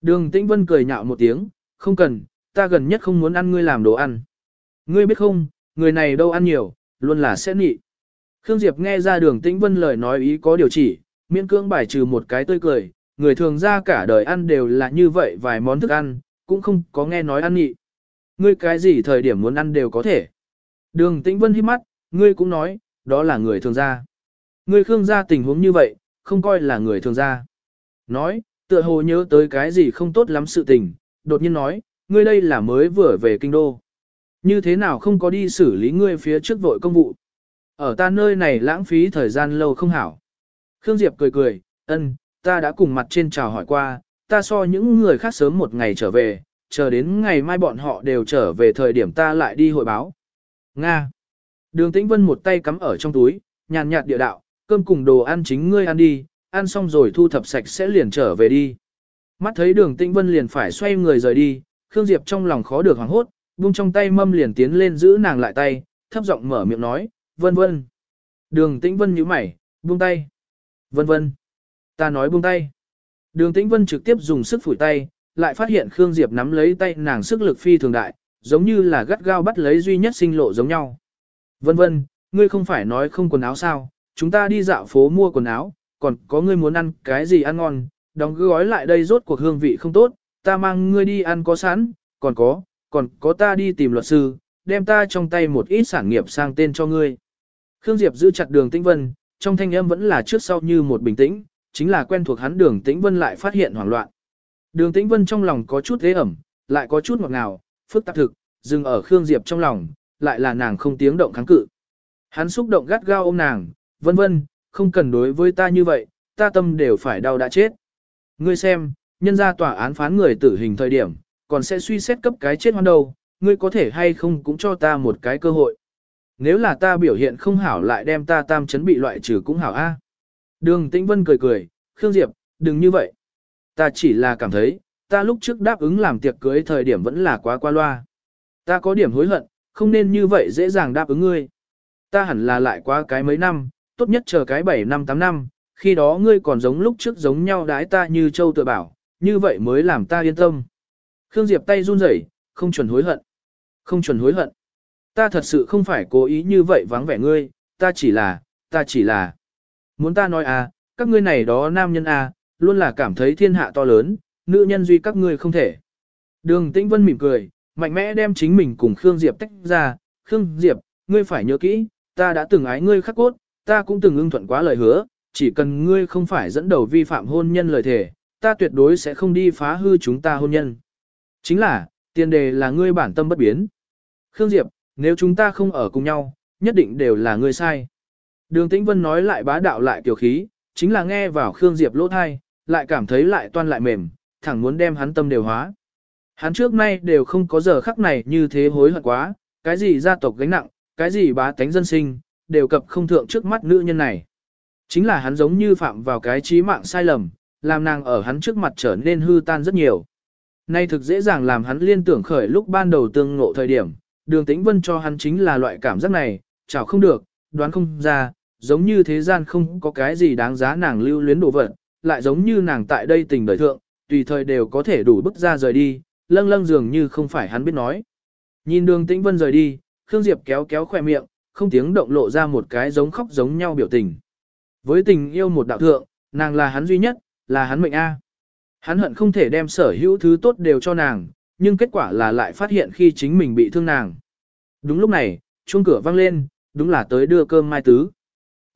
Đường Tĩnh Vân cười nhạo một tiếng, không cần, ta gần nhất không muốn ăn ngươi làm đồ ăn. Ngươi biết không, người này đâu ăn nhiều, luôn là sẽ nị. Khương Diệp nghe ra đường Tĩnh Vân lời nói ý có điều chỉ, miễn cưỡng bài trừ một cái tươi cười, người thường ra cả đời ăn đều là như vậy vài món thức ăn, cũng không có nghe nói ăn nhị. Ngươi cái gì thời điểm muốn ăn đều có thể. Đường Tĩnh Vân hít mắt, ngươi cũng nói, đó là người thường gia. Ngươi Khương gia tình huống như vậy, không coi là người thường gia. Nói, tựa hồ nhớ tới cái gì không tốt lắm sự tình, đột nhiên nói, ngươi đây là mới vừa về kinh đô. Như thế nào không có đi xử lý ngươi phía trước vội công vụ. Ở ta nơi này lãng phí thời gian lâu không hảo. Khương Diệp cười cười, ân, ta đã cùng mặt trên chào hỏi qua, ta so những người khác sớm một ngày trở về, chờ đến ngày mai bọn họ đều trở về thời điểm ta lại đi hội báo. Nga. Đường Tĩnh Vân một tay cắm ở trong túi, nhàn nhạt địa đạo, cơm cùng đồ ăn chính ngươi ăn đi, ăn xong rồi thu thập sạch sẽ liền trở về đi. Mắt thấy đường Tĩnh Vân liền phải xoay người rời đi, Khương Diệp trong lòng khó được hoảng hốt, buông trong tay mâm liền tiến lên giữ nàng lại tay, thấp giọng mở miệng nói, vân vân. Đường Tĩnh Vân nhíu mày, buông tay. Vân vân. Ta nói buông tay. Đường Tĩnh Vân trực tiếp dùng sức phủi tay, lại phát hiện Khương Diệp nắm lấy tay nàng sức lực phi thường đại, giống như là gắt gao bắt lấy duy nhất sinh lộ giống nhau. Vân vân, ngươi không phải nói không quần áo sao, chúng ta đi dạo phố mua quần áo, còn có ngươi muốn ăn cái gì ăn ngon, đóng gói lại đây rốt cuộc hương vị không tốt, ta mang ngươi đi ăn có sẵn, còn có, còn có ta đi tìm luật sư, đem ta trong tay một ít sản nghiệp sang tên cho ngươi. Khương Diệp giữ chặt đường Tĩnh Vân, trong thanh âm vẫn là trước sau như một bình tĩnh, chính là quen thuộc hắn đường Tĩnh Vân lại phát hiện hoảng loạn. Đường Tĩnh Vân trong lòng có chút ghế ẩm, lại có chút ngọt ngào, phức tạp thực, dừng ở Khương Diệp trong lòng, lại là nàng không tiếng động kháng cự. Hắn xúc động gắt gao ôm nàng, vân vân, không cần đối với ta như vậy, ta tâm đều phải đau đã chết. Ngươi xem, nhân ra tòa án phán người tử hình thời điểm, còn sẽ suy xét cấp cái chết hoan đầu, ngươi có thể hay không cũng cho ta một cái cơ hội. Nếu là ta biểu hiện không hảo lại đem ta tam chấn bị loại trừ cũng hảo a. Đường Tĩnh Vân cười cười, Khương Diệp, đừng như vậy. Ta chỉ là cảm thấy, ta lúc trước đáp ứng làm tiệc cưới thời điểm vẫn là quá qua loa. Ta có điểm hối hận, không nên như vậy dễ dàng đáp ứng ngươi. Ta hẳn là lại qua cái mấy năm, tốt nhất chờ cái 7 năm 8 năm, khi đó ngươi còn giống lúc trước giống nhau đái ta như châu tự bảo, như vậy mới làm ta yên tâm. Khương Diệp tay run rẩy, không chuẩn hối hận. Không chuẩn hối hận. Ta thật sự không phải cố ý như vậy vắng vẻ ngươi, ta chỉ là, ta chỉ là. Muốn ta nói à, các ngươi này đó nam nhân à, luôn là cảm thấy thiên hạ to lớn, nữ nhân duy các ngươi không thể. Đường Tĩnh Vân mỉm cười, mạnh mẽ đem chính mình cùng Khương Diệp tách ra. Khương Diệp, ngươi phải nhớ kỹ, ta đã từng ái ngươi khắc cốt, ta cũng từng ưng thuận quá lời hứa, chỉ cần ngươi không phải dẫn đầu vi phạm hôn nhân lời thề, ta tuyệt đối sẽ không đi phá hư chúng ta hôn nhân. Chính là, tiền đề là ngươi bản tâm bất biến. Khương Diệp, nếu chúng ta không ở cùng nhau, nhất định đều là ngươi sai. Đường Tĩnh Vân nói lại bá đạo lại kiều khí, chính là nghe vào Khương Diệp lỗ thai, lại cảm thấy lại toan lại mềm, thẳng muốn đem hắn tâm đều hóa. Hắn trước nay đều không có giờ khắc này như thế hối hận quá, cái gì gia tộc gánh nặng, cái gì bá tánh dân sinh, đều cập không thượng trước mắt nữ nhân này. Chính là hắn giống như phạm vào cái trí mạng sai lầm, làm nàng ở hắn trước mặt trở nên hư tan rất nhiều. Nay thực dễ dàng làm hắn liên tưởng khởi lúc ban đầu tương ngộ thời điểm, đường tĩnh vân cho hắn chính là loại cảm giác này, chảo không được, đoán không ra, giống như thế gian không có cái gì đáng giá nàng lưu luyến đồ vật, lại giống như nàng tại đây tình đời thượng, tùy thời đều có thể đủ bức ra rời đi, lâng lâng dường như không phải hắn biết nói. Nhìn đường tĩnh vân rời đi, Khương Diệp kéo kéo khỏe miệng, không tiếng động lộ ra một cái giống khóc giống nhau biểu tình. Với tình yêu một đạo thượng, nàng là hắn duy nhất, là hắn mệnh A. Hắn hận không thể đem sở hữu thứ tốt đều cho nàng, nhưng kết quả là lại phát hiện khi chính mình bị thương nàng. Đúng lúc này, chuông cửa vang lên, đúng là tới đưa cơm Mai Tứ.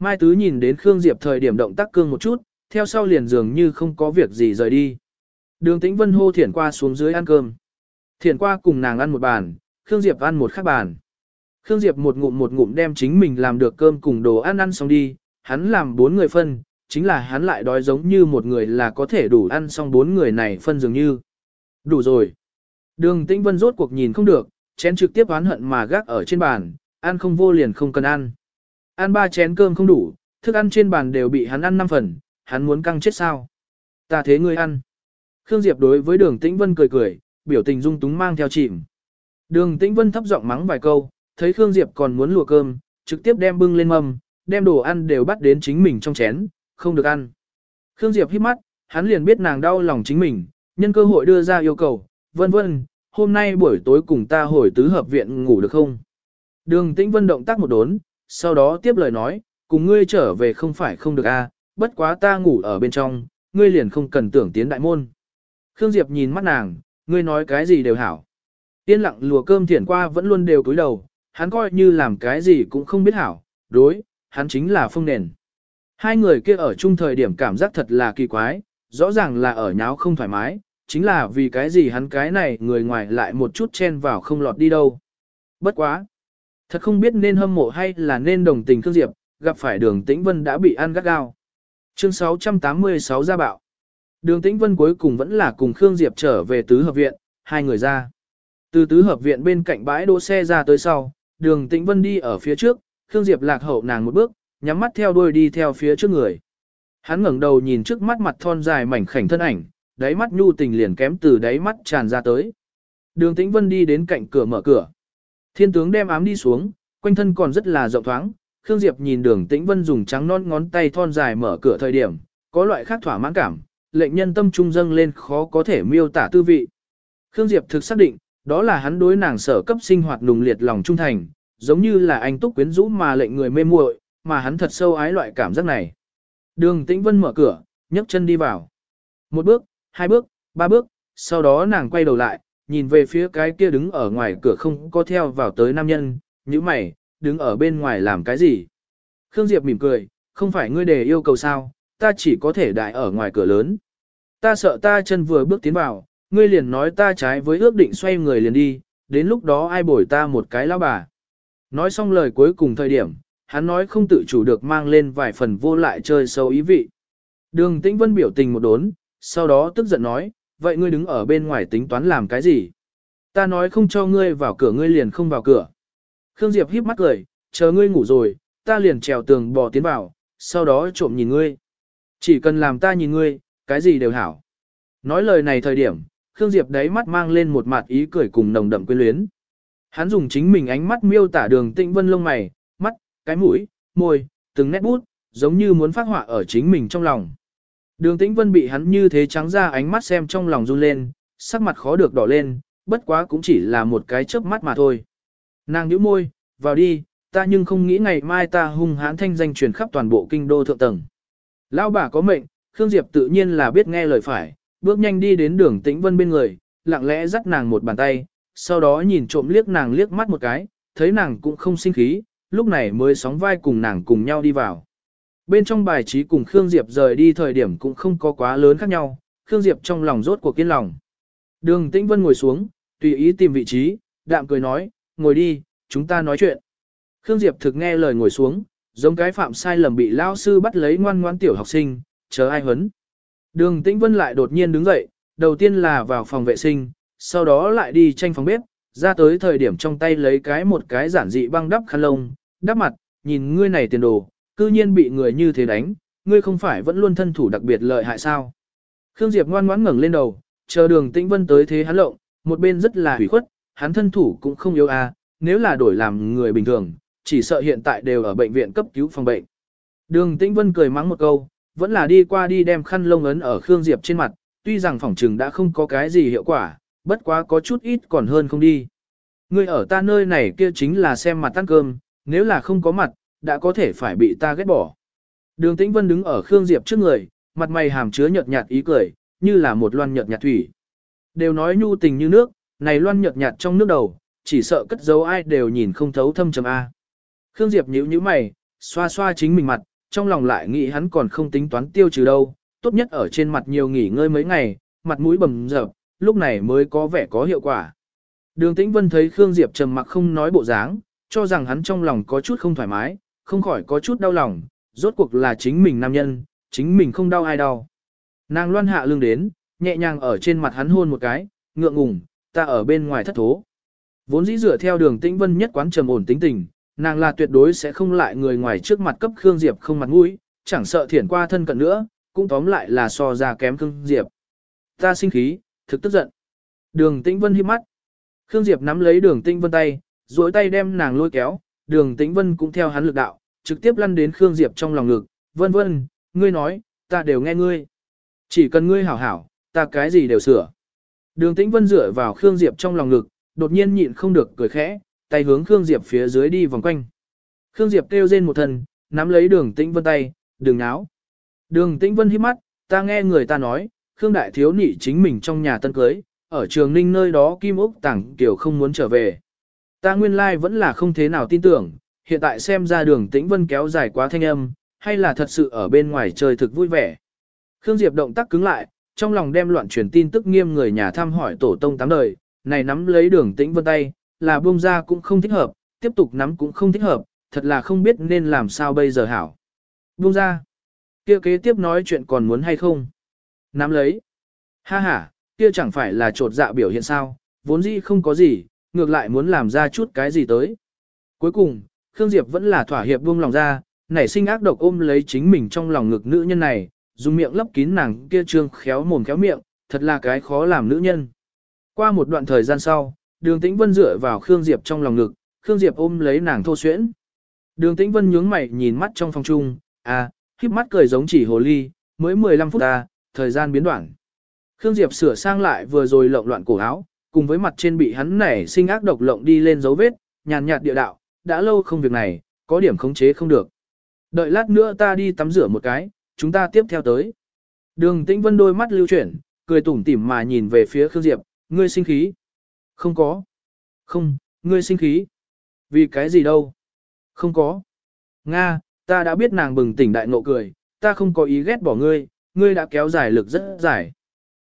Mai Tứ nhìn đến Khương Diệp thời điểm động tác cương một chút, theo sau liền dường như không có việc gì rời đi. Đường Tĩnh Vân hô Thiển qua xuống dưới ăn cơm. Thiển qua cùng nàng ăn một bàn, Khương Diệp ăn một khác bàn. Khương Diệp một ngụm một ngụm đem chính mình làm được cơm cùng đồ ăn ăn xong đi, hắn làm bốn người phân, chính là hắn lại đói giống như một người là có thể đủ ăn xong bốn người này phân dường như. Đủ rồi. Đường Tĩnh Vân rốt cuộc nhìn không được, chén trực tiếp oán hận mà gác ở trên bàn, ăn không vô liền không cần ăn. Ăn ba chén cơm không đủ, thức ăn trên bàn đều bị hắn ăn năm phần, hắn muốn căng chết sao. Ta thế ngươi ăn. Khương Diệp đối với đường Tĩnh Vân cười cười, biểu tình dung túng mang theo chìm. Đường Tĩnh Vân thấp giọng mắng vài câu, thấy Khương Diệp còn muốn lùa cơm, trực tiếp đem bưng lên mâm, đem đồ ăn đều bắt đến chính mình trong chén, không được ăn. Khương Diệp hít mắt, hắn liền biết nàng đau lòng chính mình, nhân cơ hội đưa ra yêu cầu, vân vân, hôm nay buổi tối cùng ta hồi tứ hợp viện ngủ được không? Đường Tĩnh Vân động tác một đốn, sau đó tiếp lời nói, cùng ngươi trở về không phải không được a, à, bất quá ta ngủ ở bên trong, ngươi liền không cần tưởng tiến đại môn. Khương Diệp nhìn mắt nàng, ngươi nói cái gì đều hảo. Yên lặng lùa cơm thiển qua vẫn luôn đều cúi đầu, hắn coi như làm cái gì cũng không biết hảo, đối, hắn chính là phương nền. Hai người kia ở chung thời điểm cảm giác thật là kỳ quái, rõ ràng là ở nháo không thoải mái, chính là vì cái gì hắn cái này người ngoài lại một chút chen vào không lọt đi đâu. Bất quá. Thật không biết nên hâm mộ hay là nên đồng tình Khương Diệp, gặp phải đường Tĩnh Vân đã bị ăn gắt gao. Chương 686 ra bạo. Đường Tĩnh Vân cuối cùng vẫn là cùng Khương Diệp trở về tứ hợp viện, hai người ra. Từ tứ hợp viện bên cạnh bãi đỗ xe ra tới sau, đường Tĩnh Vân đi ở phía trước, Khương Diệp lạc hậu nàng một bước, nhắm mắt theo đuôi đi theo phía trước người. Hắn ngẩng đầu nhìn trước mắt mặt thon dài mảnh khảnh thân ảnh, đáy mắt nhu tình liền kém từ đáy mắt tràn ra tới. Đường Tĩnh Vân đi đến cạnh cửa mở cửa. Thiên tướng đem ám đi xuống, quanh thân còn rất là rộng thoáng. Khương Diệp nhìn đường Tĩnh Vân dùng trắng non ngón tay thon dài mở cửa thời điểm, có loại khác thỏa mãn cảm, lệnh nhân tâm trung dâng lên khó có thể miêu tả tư vị. Khương Diệp thực xác định, đó là hắn đối nàng sở cấp sinh hoạt nùng liệt lòng trung thành, giống như là anh túc quyến rũ mà lệnh người mê muội, mà hắn thật sâu ái loại cảm giác này. Đường Tĩnh Vân mở cửa, nhấc chân đi vào. Một bước, hai bước, ba bước, sau đó nàng quay đầu lại, nhìn về phía cái kia đứng ở ngoài cửa không có theo vào tới nam nhân, như mày, đứng ở bên ngoài làm cái gì. Khương Diệp mỉm cười, không phải ngươi đề yêu cầu sao, ta chỉ có thể đại ở ngoài cửa lớn. Ta sợ ta chân vừa bước tiến vào, ngươi liền nói ta trái với ước định xoay người liền đi, đến lúc đó ai bồi ta một cái lão bà. Nói xong lời cuối cùng thời điểm, hắn nói không tự chủ được mang lên vài phần vô lại chơi sâu ý vị. Đường Tĩnh Vân biểu tình một đốn, sau đó tức giận nói, vậy ngươi đứng ở bên ngoài tính toán làm cái gì? Ta nói không cho ngươi vào cửa ngươi liền không vào cửa. Khương Diệp híp mắt cười, chờ ngươi ngủ rồi, ta liền trèo tường bò tiến vào, sau đó trộm nhìn ngươi. Chỉ cần làm ta nhìn ngươi, cái gì đều hảo. Nói lời này thời điểm, Khương Diệp đáy mắt mang lên một mặt ý cười cùng nồng đậm quyến luyến. Hắn dùng chính mình ánh mắt miêu tả đường tĩnh vân lông mày, mắt, cái mũi, môi, từng nét bút, giống như muốn phát họa ở chính mình trong lòng. Đường tĩnh vân bị hắn như thế trắng ra ánh mắt xem trong lòng run lên, sắc mặt khó được đỏ lên, bất quá cũng chỉ là một cái chớp mắt mà thôi. Nàng nhíu môi, vào đi, ta nhưng không nghĩ ngày mai ta hung hãn thanh danh truyền khắp toàn bộ kinh đô thượng tầng. Lão bà có mệnh, Khương Diệp tự nhiên là biết nghe lời phải, bước nhanh đi đến đường tĩnh vân bên người, lặng lẽ dắt nàng một bàn tay, sau đó nhìn trộm liếc nàng liếc mắt một cái, thấy nàng cũng không sinh khí, lúc này mới sóng vai cùng nàng cùng nhau đi vào. Bên trong bài trí cùng Khương Diệp rời đi thời điểm cũng không có quá lớn khác nhau, Khương Diệp trong lòng rốt cuộc kiên lòng. Đường Tĩnh Vân ngồi xuống, tùy ý tìm vị trí, đạm cười nói, ngồi đi, chúng ta nói chuyện. Khương Diệp thực nghe lời ngồi xuống, giống cái phạm sai lầm bị lao sư bắt lấy ngoan ngoan tiểu học sinh, chờ ai huấn. Đường Tĩnh Vân lại đột nhiên đứng dậy, đầu tiên là vào phòng vệ sinh, sau đó lại đi tranh phòng bếp, ra tới thời điểm trong tay lấy cái một cái giản dị băng đắp khăn lông, đắp mặt, nhìn ngươi này tiền đồ, cư nhiên bị người như thế đánh, ngươi không phải vẫn luôn thân thủ đặc biệt lợi hại sao. Khương Diệp ngoan ngoãn ngẩng lên đầu, chờ đường tĩnh vân tới thế hắn lộng, một bên rất là hủy khuất, hắn thân thủ cũng không yếu à, nếu là đổi làm người bình thường, chỉ sợ hiện tại đều ở bệnh viện cấp cứu phòng bệnh. Đường tĩnh vân cười mắng một câu, vẫn là đi qua đi đem khăn lông ấn ở Khương Diệp trên mặt, tuy rằng phòng trừng đã không có cái gì hiệu quả, bất quá có chút ít còn hơn không đi. Ngươi ở ta nơi này kia chính là xem mặt ăn cơm, nếu là không có mặt, đã có thể phải bị ta ghét bỏ. Đường Tĩnh Vân đứng ở Khương Diệp trước người, mặt mày hàm chứa nhợt nhạt ý cười, như là một loan nhợt nhạt thủy. Đều nói nhu tình như nước, này loan nhợt nhạt trong nước đầu, chỉ sợ cất giấu ai đều nhìn không thấu thâm trầm A. Khương Diệp nhíu nhíu mày, xoa xoa chính mình mặt, trong lòng lại nghĩ hắn còn không tính toán tiêu trừ đâu, tốt nhất ở trên mặt nhiều nghỉ ngơi mấy ngày, mặt mũi bầm dập, lúc này mới có vẻ có hiệu quả. Đường Tĩnh Vân thấy Khương Diệp trầm mặc không nói bộ dáng, cho rằng hắn trong lòng có chút không thoải mái, không khỏi có chút đau lòng, rốt cuộc là chính mình nam nhân, chính mình không đau ai đau. Nàng loan hạ lưng đến, nhẹ nhàng ở trên mặt hắn hôn một cái, ngượng ngùng, ta ở bên ngoài thất thố. Vốn dĩ dựa theo đường tĩnh vân nhất quán trầm ổn tính tình, nàng là tuyệt đối sẽ không lại người ngoài trước mặt cấp Khương Diệp không mặt mũi, chẳng sợ thiển qua thân cận nữa, cũng tóm lại là so ra kém Khương Diệp. Ta sinh khí, thực tức giận. Đường tĩnh vân hiếp mắt. Khương Diệp nắm lấy đường tĩnh vân tay, duỗi tay đem nàng lôi kéo, đường tĩnh vân cũng theo hắn lực đạo, trực tiếp lăn đến Khương Diệp trong lòng ngực, vân vân, ngươi nói, ta đều nghe ngươi. Chỉ cần ngươi hảo hảo, ta cái gì đều sửa. Đường tĩnh vân dựa vào Khương Diệp trong lòng ngực, đột nhiên nhịn không được cười khẽ, tay hướng Khương Diệp phía dưới đi vòng quanh. Khương Diệp kêu rên một thần, nắm lấy đường tĩnh vân tay, đừng náo. Đường tĩnh vân hít mắt, ta nghe người ta nói, Khương Đại Thiếu Nị chính mình trong nhà tân cưới, ở trường ninh nơi đó Kim Úc Tảng Kiều không muốn trở về. Ta nguyên lai like vẫn là không thế nào tin tưởng, hiện tại xem ra đường tĩnh vân kéo dài quá thanh âm, hay là thật sự ở bên ngoài trời thực vui vẻ. Khương Diệp động tác cứng lại, trong lòng đem loạn truyền tin tức nghiêm người nhà thăm hỏi tổ tông tám đời, này nắm lấy đường tĩnh vân tay, là buông ra cũng không thích hợp, tiếp tục nắm cũng không thích hợp, thật là không biết nên làm sao bây giờ hảo. Buông ra. Kia kế tiếp nói chuyện còn muốn hay không? Nắm lấy. Ha ha, kia chẳng phải là trột dạ biểu hiện sao, vốn dĩ không có gì, ngược lại muốn làm ra chút cái gì tới. Cuối cùng, Khương Diệp vẫn là thỏa hiệp buông lòng ra, nảy sinh ác độc ôm lấy chính mình trong lòng ngực nữ nhân này, dùng miệng lấp kín nàng kia trương khéo mồm khéo miệng, thật là cái khó làm nữ nhân. Qua một đoạn thời gian sau, đường tĩnh vân dựa vào Khương Diệp trong lòng ngực, Khương Diệp ôm lấy nàng thô xuyễn. Đường tĩnh vân nhướng mày nhìn mắt trong phòng chung, à, khiếp mắt cười giống chỉ hồ ly, mới 15 phút ta, thời gian biến đoạn. Khương Diệp sửa sang lại vừa rồi lộn loạn cổ áo, cùng với mặt trên bị hắn nảy sinh ác độc lộng đi lên dấu vết, nhàn nhạt địa đạo, đã lâu không việc này, có điểm khống chế không được. Đợi lát nữa ta đi tắm rửa một cái, chúng ta tiếp theo tới. Đường Tĩnh Vân đôi mắt lưu chuyển, cười tủm tỉm mà nhìn về phía Khương Diệp, ngươi sinh khí. Không có. Không, ngươi sinh khí. Vì cái gì đâu? Không có. Nga, ta đã biết nàng bừng tỉnh đại ngộ cười, ta không có ý ghét bỏ ngươi, ngươi đã kéo dài lực rất dài.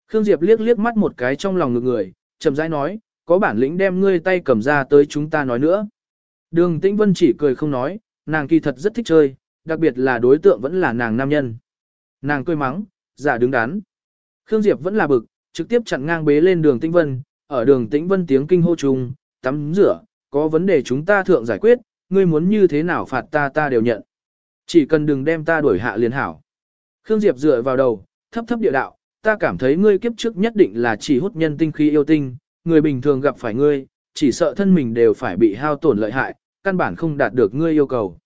Khương Diệp liếc liếc mắt một cái trong lòng ngực người, chậm rãi nói, có bản lĩnh đem ngươi tay cầm ra tới chúng ta nói nữa. Đường Tĩnh Vân chỉ cười không nói, nàng kỳ thật rất thích chơi, đặc biệt là đối tượng vẫn là nàng nam nhân. Nàng cười mắng, giả đứng đắn. Khương Diệp vẫn là bực, trực tiếp chặn ngang bế lên đường Tĩnh Vân, ở đường Tĩnh Vân tiếng kinh hô chung, tắm rửa, có vấn đề chúng ta thượng giải quyết, ngươi muốn như thế nào phạt ta ta đều nhận. Chỉ cần đừng đem ta đuổi hạ liền hảo. Khương Diệp dựa vào đầu, thấp thấp địa đạo, ta cảm thấy ngươi kiếp trước nhất định là chỉ hút nhân tinh khí yêu tinh, người bình thường gặp phải ngươi, chỉ sợ thân mình đều phải bị hao tổn lợi hại, căn bản không đạt được ngươi yêu cầu.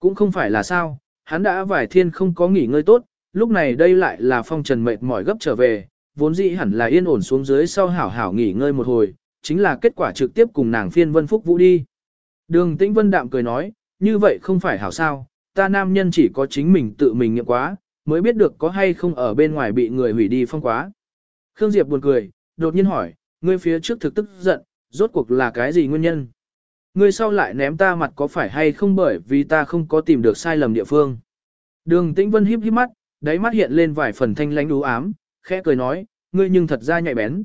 Cũng không phải là sao, hắn đã vài thiên không có nghỉ ngơi tốt, lúc này đây lại là phong trần mệt mỏi gấp trở về, vốn dĩ hẳn là yên ổn xuống dưới sau hảo hảo nghỉ ngơi một hồi, chính là kết quả trực tiếp cùng nàng phiên vân phúc vũ đi. Đường tĩnh vân đạm cười nói, như vậy không phải hảo sao, ta nam nhân chỉ có chính mình tự mình nghiệm quá, mới biết được có hay không ở bên ngoài bị người hủy đi phong quá. Khương Diệp buồn cười, đột nhiên hỏi, ngươi phía trước thực tức giận, rốt cuộc là cái gì nguyên nhân? Ngươi sau lại ném ta mặt có phải hay không bởi vì ta không có tìm được sai lầm địa phương? Đường Tĩnh Vân híp híp mắt, đáy mắt hiện lên vài phần thanh lãnh u ám, khẽ cười nói, ngươi nhưng thật ra nhạy bén.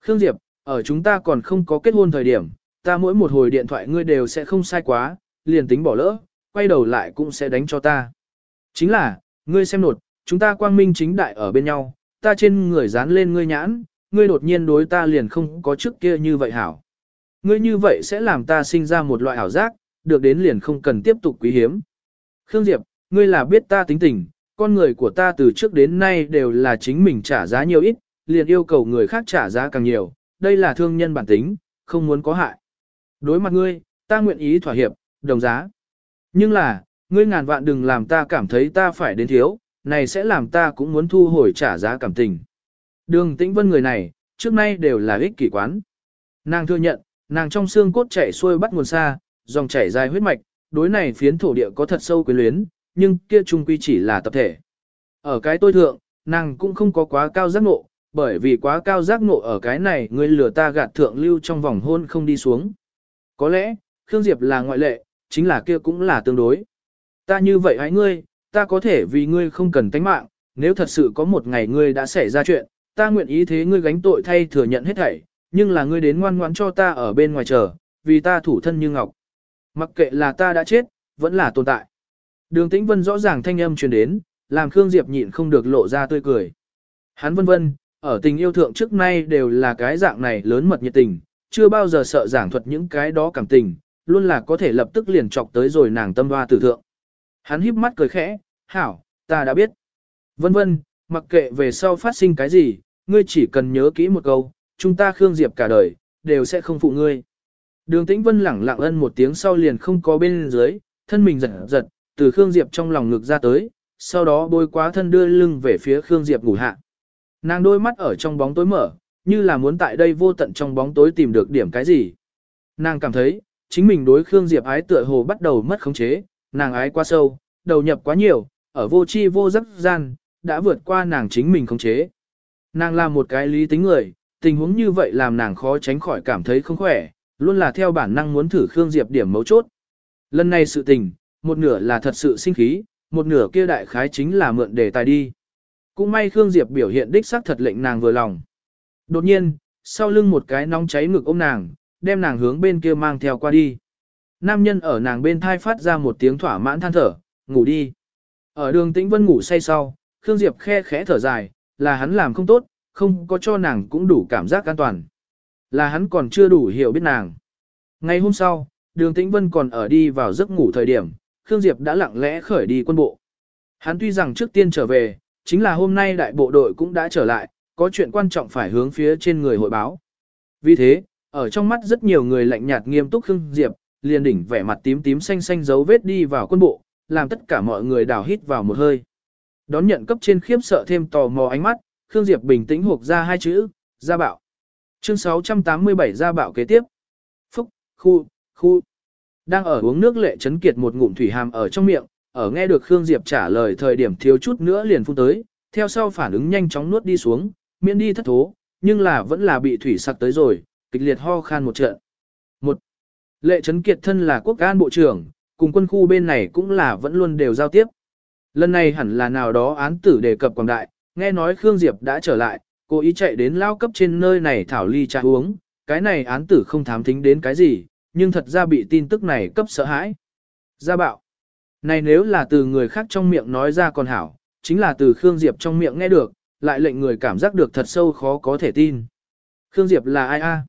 Khương Diệp, ở chúng ta còn không có kết hôn thời điểm, ta mỗi một hồi điện thoại ngươi đều sẽ không sai quá, liền tính bỏ lỡ, quay đầu lại cũng sẽ đánh cho ta. Chính là, ngươi xem nột, chúng ta quang minh chính đại ở bên nhau, ta trên người dán lên ngươi nhãn, ngươi đột nhiên đối ta liền không có trước kia như vậy hảo. Ngươi như vậy sẽ làm ta sinh ra một loại ảo giác, được đến liền không cần tiếp tục quý hiếm. Khương Diệp, ngươi là biết ta tính tình, con người của ta từ trước đến nay đều là chính mình trả giá nhiều ít, liền yêu cầu người khác trả giá càng nhiều, đây là thương nhân bản tính, không muốn có hại. Đối mặt ngươi, ta nguyện ý thỏa hiệp, đồng giá. Nhưng là, ngươi ngàn vạn đừng làm ta cảm thấy ta phải đến thiếu, này sẽ làm ta cũng muốn thu hồi trả giá cảm tình. Đường tĩnh vân người này, trước nay đều là ích kỷ quán. Nàng thừa nhận, nàng trong xương cốt chảy xuôi bắt nguồn xa, dòng chảy dài huyết mạch, đối này phiến thổ địa có thật sâu quyến luyến, nhưng kia trung quy chỉ là tập thể. Ở cái tôi thượng, nàng cũng không có quá cao giác ngộ, bởi vì quá cao giác ngộ ở cái này người lừa ta gạt thượng lưu trong vòng hôn không đi xuống. Có lẽ, Khương Diệp là ngoại lệ, chính là kia cũng là tương đối. Ta như vậy hãy ngươi, ta có thể vì ngươi không cần tánh mạng, nếu thật sự có một ngày ngươi đã xảy ra chuyện, ta nguyện ý thế ngươi gánh tội thay thừa nhận hết thảy, nhưng là ngươi đến ngoan ngoãn cho ta ở bên ngoài chờ, vì ta thủ thân như ngọc. Mặc kệ là ta đã chết, vẫn là tồn tại. Đường Tĩnh Vân rõ ràng thanh âm truyền đến, làm Khương Diệp nhịn không được lộ ra tươi cười. Hắn vân vân, ở tình yêu thượng trước nay đều là cái dạng này lớn mật nhiệt tình, chưa bao giờ sợ giảng thuật những cái đó cảm tình, luôn là có thể lập tức liền chọc tới rồi nàng tâm hoa tử thượng. Hắn híp mắt cười khẽ, hảo, ta đã biết. Vân vân, mặc kệ về sau phát sinh cái gì, ngươi chỉ cần nhớ kỹ một câu, chúng ta Khương Diệp cả đời, đều sẽ không phụ ngươi. Đường Tĩnh Vân lẳng lặng ân một tiếng sau liền không có bên dưới, thân mình giật giật, từ Khương Diệp trong lòng ngực ra tới, sau đó bôi quá thân đưa lưng về phía Khương Diệp ngủ hạ. Nàng đôi mắt ở trong bóng tối mở, như là muốn tại đây vô tận trong bóng tối tìm được điểm cái gì. Nàng cảm thấy, chính mình đối Khương Diệp ái tựa hồ bắt đầu mất khống chế, nàng ái quá sâu, đầu nhập quá nhiều, ở vô chi vô giấc gian, đã vượt qua nàng chính mình khống chế. Nàng là một cái lý tính người, tình huống như vậy làm nàng khó tránh khỏi cảm thấy không khỏe, luôn là theo bản năng muốn thử Khương Diệp điểm mấu chốt. Lần này sự tình, một nửa là thật sự sinh khí, một nửa kia đại khái chính là mượn đề tài đi. Cũng may Khương Diệp biểu hiện đích xác thật lệnh nàng vừa lòng. Đột nhiên, sau lưng một cái nóng cháy ngực ôm nàng, đem nàng hướng bên kia mang theo qua đi. Nam nhân ở nàng bên thai phát ra một tiếng thỏa mãn than thở, ngủ đi. Ở đường tĩnh vân ngủ say sau, Khương Diệp khe khẽ thở dài, là hắn làm không tốt, không có cho nàng cũng đủ cảm giác an toàn. Là hắn còn chưa đủ hiểu biết nàng. Ngày hôm sau, đường tĩnh vân còn ở đi vào giấc ngủ thời điểm, Khương Diệp đã lặng lẽ khởi đi quân bộ. Hắn tuy rằng trước tiên trở về, chính là hôm nay đại bộ đội cũng đã trở lại, có chuyện quan trọng phải hướng phía trên người hội báo. Vì thế, ở trong mắt rất nhiều người lạnh nhạt nghiêm túc Khương Diệp, liền đỉnh vẻ mặt tím tím xanh xanh dấu vết đi vào quân bộ, làm tất cả mọi người đào hít vào một hơi. Đón nhận cấp trên khiếp sợ thêm tò mò ánh mắt, Khương Diệp bình tĩnh hộp ra hai chữ, gia bạo. Chương 687 gia bạo kế tiếp. Phúc, khu, khu. Đang ở uống nước lệ chấn kiệt một ngụm thủy hàm ở trong miệng, ở nghe được Khương Diệp trả lời thời điểm thiếu chút nữa liền phun tới, theo sau phản ứng nhanh chóng nuốt đi xuống, miễn đi thất thố, nhưng là vẫn là bị thủy sặc tới rồi, kịch liệt ho khan một trận. Một, lệ trấn kiệt thân là quốc an bộ trưởng, cùng quân khu bên này cũng là vẫn luôn đều giao tiếp. Lần này hẳn là nào đó án tử đề cập quảng đại, nghe nói Khương Diệp đã trở lại, cố ý chạy đến lao cấp trên nơi này thảo ly trà uống, cái này án tử không thám thính đến cái gì, nhưng thật ra bị tin tức này cấp sợ hãi. Gia bạo. Này nếu là từ người khác trong miệng nói ra còn hảo, chính là từ Khương Diệp trong miệng nghe được, lại lệnh người cảm giác được thật sâu khó có thể tin. Khương Diệp là ai a?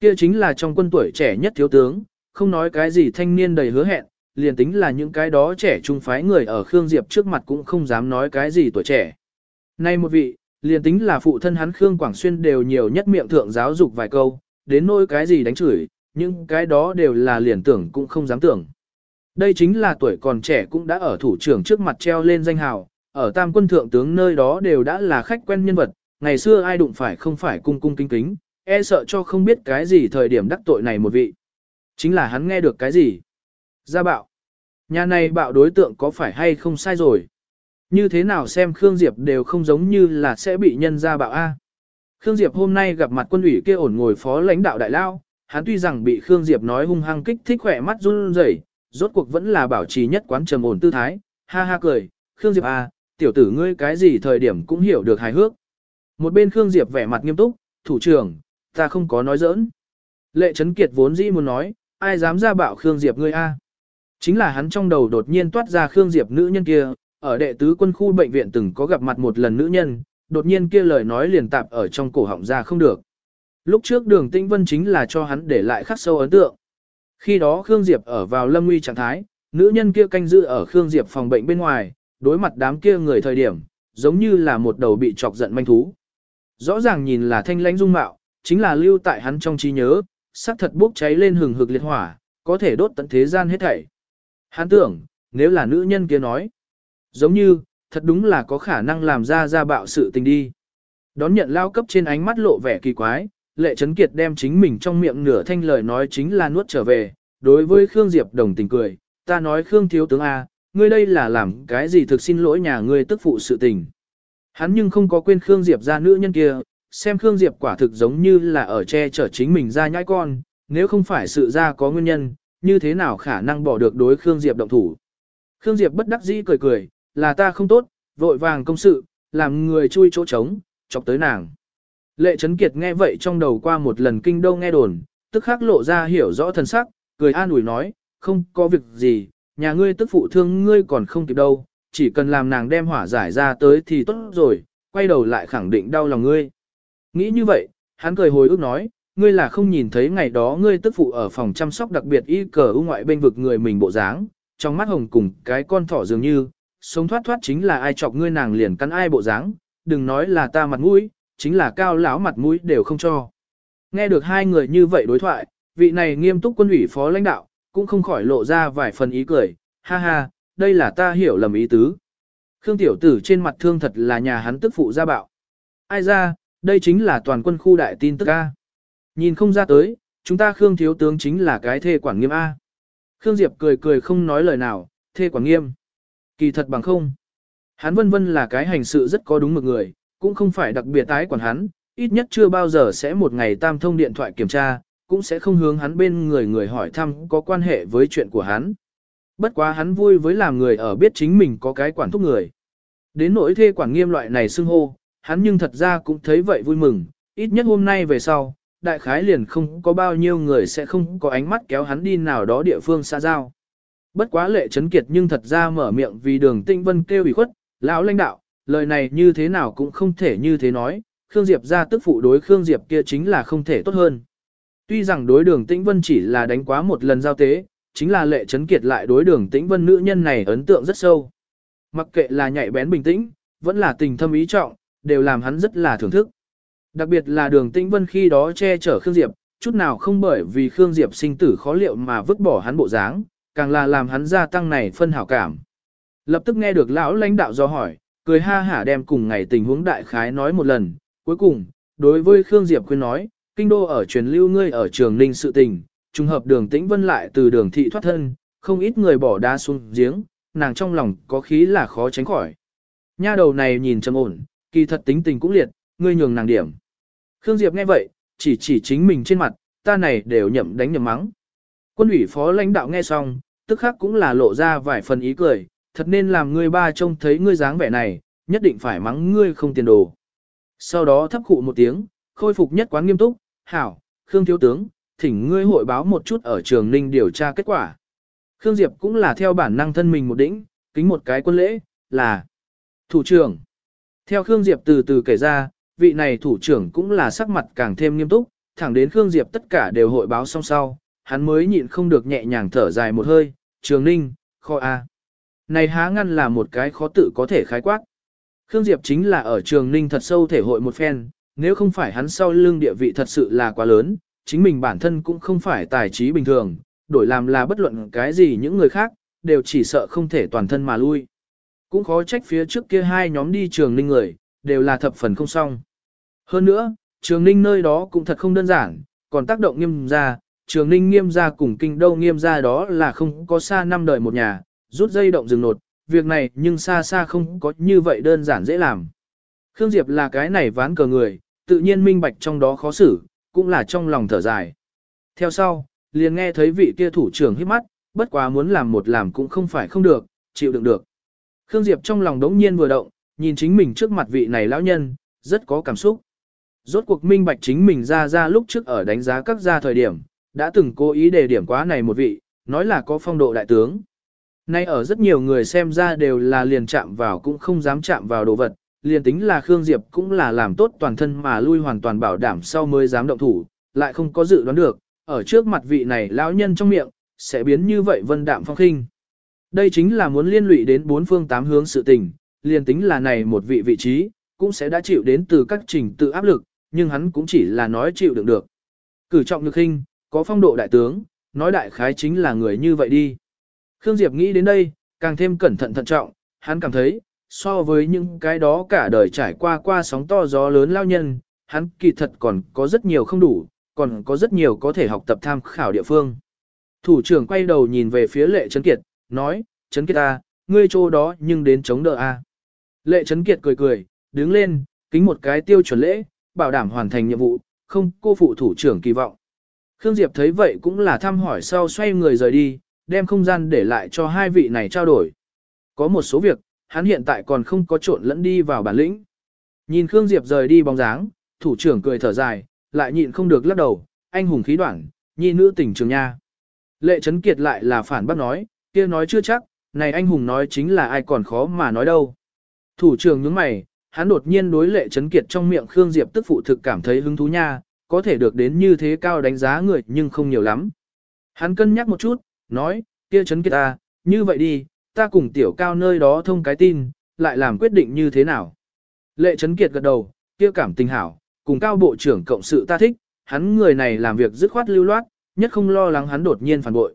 Kia chính là trong quân tuổi trẻ nhất thiếu tướng, không nói cái gì thanh niên đầy hứa hẹn, liền tính là những cái đó trẻ trung phái người ở Khương Diệp trước mặt cũng không dám nói cái gì tuổi trẻ. Nay một vị, liền tính là phụ thân hắn Khương Quảng Xuyên đều nhiều nhất miệng thượng giáo dục vài câu, đến nỗi cái gì đánh chửi, nhưng cái đó đều là liền tưởng cũng không dám tưởng. Đây chính là tuổi còn trẻ cũng đã ở thủ trưởng trước mặt treo lên danh hào, ở tam quân thượng tướng nơi đó đều đã là khách quen nhân vật, ngày xưa ai đụng phải không phải cung cung kính kính, e sợ cho không biết cái gì thời điểm đắc tội này một vị. Chính là hắn nghe được cái gì. Gia bạo. Nhà này bạo đối tượng có phải hay không sai rồi. Như thế nào xem Khương Diệp đều không giống như là sẽ bị nhân ra bạo A. Khương Diệp hôm nay gặp mặt quân ủy kia ổn ngồi phó lãnh đạo đại lao, hắn tuy rằng bị Khương Diệp nói hung hăng kích thích khỏe mắt run rẩy, rốt cuộc vẫn là bảo trì nhất quán trầm ổn tư thái, ha ha cười, Khương Diệp A, tiểu tử ngươi cái gì thời điểm cũng hiểu được hài hước. Một bên Khương Diệp vẻ mặt nghiêm túc, thủ trưởng, ta không có nói giỡn. Lệ Trấn Kiệt vốn dĩ muốn nói, ai dám ra bạo Khương Diệp ngươi a? Chính là hắn trong đầu đột nhiên toát ra Khương Diệp nữ nhân kia, ở đệ tứ quân khu bệnh viện từng có gặp mặt một lần nữ nhân, đột nhiên kia lời nói liền tạp ở trong cổ họng ra không được. Lúc trước đường tĩnh vân chính là cho hắn để lại khắc sâu ấn tượng. Khi đó Khương Diệp ở vào lâm nguy trạng thái, nữ nhân kia canh giữ ở Khương Diệp phòng bệnh bên ngoài, đối mặt đám kia người thời điểm, giống như là một đầu bị chọc giận manh thú. Rõ ràng nhìn là thanh lãnh dung mạo, chính là lưu tại hắn trong trí nhớ, sắc thật bốc cháy lên hừng hực liệt hỏa, có thể đốt tận thế gian hết thảy. Hắn tưởng, nếu là nữ nhân kia nói, giống như, thật đúng là có khả năng làm ra ra bạo sự tình đi. Đón nhận lao cấp trên ánh mắt lộ vẻ kỳ quái, lệ trấn kiệt đem chính mình trong miệng nửa thanh lời nói chính là nuốt trở về, đối với Khương Diệp đồng tình cười, ta nói Khương thiếu tướng A, ngươi đây là làm cái gì thực xin lỗi nhà ngươi tức phụ sự tình. Hắn nhưng không có quên Khương Diệp ra nữ nhân kia, xem Khương Diệp quả thực giống như là ở che chở chính mình ra nhãi con, nếu không phải sự ra có nguyên nhân, như thế nào khả năng bỏ được đối Khương Diệp động thủ. Khương Diệp bất đắc dĩ cười cười, là ta không tốt, vội vàng công sự, làm người chui chỗ trống, chọc tới nàng. Lệ Trấn Kiệt nghe vậy trong đầu qua một lần kinh đô nghe đồn, tức khắc lộ ra hiểu rõ thần sắc, cười an ủi nói, không có việc gì, nhà ngươi tức phụ thương ngươi còn không kịp đâu, chỉ cần làm nàng đem hỏa giải ra tới thì tốt rồi, quay đầu lại khẳng định đau lòng ngươi. Nghĩ như vậy, hắn cười hồi ước nói, ngươi là không nhìn thấy ngày đó ngươi tức phụ ở phòng chăm sóc đặc biệt y cờ ưu ngoại bên vực người mình bộ dáng, trong mắt hồng cùng cái con thỏ dường như, sống thoát thoát chính là ai chọc ngươi nàng liền cắn ai bộ dáng, đừng nói là ta mặt mũi, chính là cao lão mặt mũi đều không cho. Nghe được hai người như vậy đối thoại, vị này nghiêm túc quân ủy phó lãnh đạo, cũng không khỏi lộ ra vài phần ý cười, ha ha, đây là ta hiểu lầm ý tứ. Khương tiểu tử trên mặt thương thật là nhà hắn tức phụ gia bạo. Ai ra, đây chính là toàn quân khu đại tin tức A. Nhìn không ra tới, chúng ta Khương thiếu tướng chính là cái thê quản nghiêm A. Khương Diệp cười cười không nói lời nào, thê quản nghiêm. Kỳ thật bằng không. Hắn vân vân là cái hành sự rất có đúng mực người, cũng không phải đặc biệt tái quản hắn, ít nhất chưa bao giờ sẽ một ngày tam thông điện thoại kiểm tra, cũng sẽ không hướng hắn bên người người hỏi thăm có quan hệ với chuyện của hắn. Bất quá hắn vui với làm người ở biết chính mình có cái quản thúc người. Đến nỗi thê quản nghiêm loại này xưng hô, hắn nhưng thật ra cũng thấy vậy vui mừng, ít nhất hôm nay về sau, đại khái liền không có bao nhiêu người sẽ không có ánh mắt kéo hắn đi nào đó địa phương xa giao. Bất quá lệ chấn kiệt nhưng thật ra mở miệng vì đường tinh vân kêu ủy khuất, lão lãnh đạo, lời này như thế nào cũng không thể như thế nói, Khương Diệp ra tức phụ đối Khương Diệp kia chính là không thể tốt hơn. Tuy rằng đối đường tĩnh vân chỉ là đánh quá một lần giao tế, chính là lệ chấn kiệt lại đối đường tĩnh vân nữ nhân này ấn tượng rất sâu. Mặc kệ là nhạy bén bình tĩnh, vẫn là tình thâm ý trọng, đều làm hắn rất là thưởng thức. Đặc biệt là đường tĩnh vân khi đó che chở Khương Diệp, chút nào không bởi vì Khương Diệp sinh tử khó liệu mà vứt bỏ hắn bộ dáng, càng là làm hắn gia tăng này phân hảo cảm. Lập tức nghe được lão lãnh đạo do hỏi, cười ha hả đem cùng ngày tình huống đại khái nói một lần, cuối cùng, đối với Khương Diệp khuyên nói, kinh đô ở truyền lưu ngươi ở trường ninh sự tình, trùng hợp đường tĩnh vân lại từ đường thị thoát thân, không ít người bỏ đá xuống giếng, nàng trong lòng có khí là khó tránh khỏi. Nha đầu này nhìn trầm ổn, kỳ thật tính tình cũng liệt, ngươi nhường nàng điểm. Khương Diệp nghe vậy, chỉ chỉ chính mình trên mặt, ta này đều nhậm đánh nhậm mắng. Quân ủy phó lãnh đạo nghe xong, tức khắc cũng là lộ ra vài phần ý cười, thật nên làm ngươi ba trông thấy ngươi dáng vẻ này, nhất định phải mắng ngươi không tiền đồ. Sau đó thấp cụ một tiếng, khôi phục nhất quán nghiêm túc, hảo, Khương Thiếu Tướng, thỉnh ngươi hội báo một chút ở trường ninh điều tra kết quả. Khương Diệp cũng là theo bản năng thân mình một đỉnh, kính một cái quân lễ, là thủ trưởng. Theo Khương Diệp từ từ kể ra, vị này thủ trưởng cũng là sắc mặt càng thêm nghiêm túc, thẳng đến Khương Diệp tất cả đều hội báo xong sau, hắn mới nhịn không được nhẹ nhàng thở dài một hơi, trường ninh, kho A. Này há ngăn là một cái khó tự có thể khái quát. Khương Diệp chính là ở trường ninh thật sâu thể hội một phen, nếu không phải hắn sau lưng địa vị thật sự là quá lớn, chính mình bản thân cũng không phải tài trí bình thường, đổi làm là bất luận cái gì những người khác, đều chỉ sợ không thể toàn thân mà lui. Cũng khó trách phía trước kia hai nhóm đi trường ninh người, đều là thập phần không xong. Hơn nữa, trường ninh nơi đó cũng thật không đơn giản, còn tác động nghiêm ra, trường ninh nghiêm gia cùng kinh đâu nghiêm gia đó là không có xa năm đời một nhà, rút dây động rừng nột, việc này nhưng xa xa không có như vậy đơn giản dễ làm. Khương Diệp là cái này ván cờ người, tự nhiên minh bạch trong đó khó xử, cũng là trong lòng thở dài. Theo sau, liền nghe thấy vị kia thủ trưởng hít mắt, bất quá muốn làm một làm cũng không phải không được, chịu đựng được. Khương Diệp trong lòng đống nhiên vừa động, nhìn chính mình trước mặt vị này lão nhân, rất có cảm xúc. Rốt cuộc minh bạch chính mình ra ra lúc trước ở đánh giá các gia thời điểm, đã từng cố ý đề điểm quá này một vị, nói là có phong độ đại tướng. Nay ở rất nhiều người xem ra đều là liền chạm vào cũng không dám chạm vào đồ vật, liền tính là Khương Diệp cũng là làm tốt toàn thân mà lui hoàn toàn bảo đảm sau mới dám động thủ, lại không có dự đoán được, ở trước mặt vị này lão nhân trong miệng, sẽ biến như vậy vân đạm phong khinh. Đây chính là muốn liên lụy đến bốn phương tám hướng sự tình, liền tính là này một vị vị trí, cũng sẽ đã chịu đến từ các trình tự áp lực, nhưng hắn cũng chỉ là nói chịu đựng được. Cử trọng lực hình, có phong độ đại tướng, nói đại khái chính là người như vậy đi. Khương Diệp nghĩ đến đây, càng thêm cẩn thận thận trọng, hắn cảm thấy, so với những cái đó cả đời trải qua qua sóng to gió lớn lao nhân, hắn kỳ thật còn có rất nhiều không đủ, còn có rất nhiều có thể học tập tham khảo địa phương. Thủ trưởng quay đầu nhìn về phía lệ Trấn Kiệt, nói, Trấn Kiệt à, ngươi chỗ đó nhưng đến chống đỡ a. Lệ Trấn Kiệt cười cười, đứng lên, kính một cái tiêu chuẩn lễ, bảo đảm hoàn thành nhiệm vụ, không cô phụ thủ trưởng kỳ vọng. Khương Diệp thấy vậy cũng là thăm hỏi sau xoay người rời đi, đem không gian để lại cho hai vị này trao đổi. Có một số việc, hắn hiện tại còn không có trộn lẫn đi vào bản lĩnh. Nhìn Khương Diệp rời đi bóng dáng, thủ trưởng cười thở dài, lại nhịn không được lắc đầu, anh hùng khí đoạn, nhi nữ tình trường nha. Lệ Trấn Kiệt lại là phản bác nói, kia nói chưa chắc, này anh hùng nói chính là ai còn khó mà nói đâu. Thủ trưởng nhướng mày, hắn đột nhiên đối lệ Trấn Kiệt trong miệng Khương Diệp tức phụ thực cảm thấy hứng thú nha, có thể được đến như thế cao đánh giá người nhưng không nhiều lắm. Hắn cân nhắc một chút, nói, kia chấn Kiệt ta, như vậy đi, ta cùng tiểu cao nơi đó thông cái tin, lại làm quyết định như thế nào. Lệ Trấn Kiệt gật đầu, kia cảm tình hảo, cùng cao bộ trưởng cộng sự ta thích, hắn người này làm việc dứt khoát lưu loát, nhất không lo lắng hắn đột nhiên phản bội.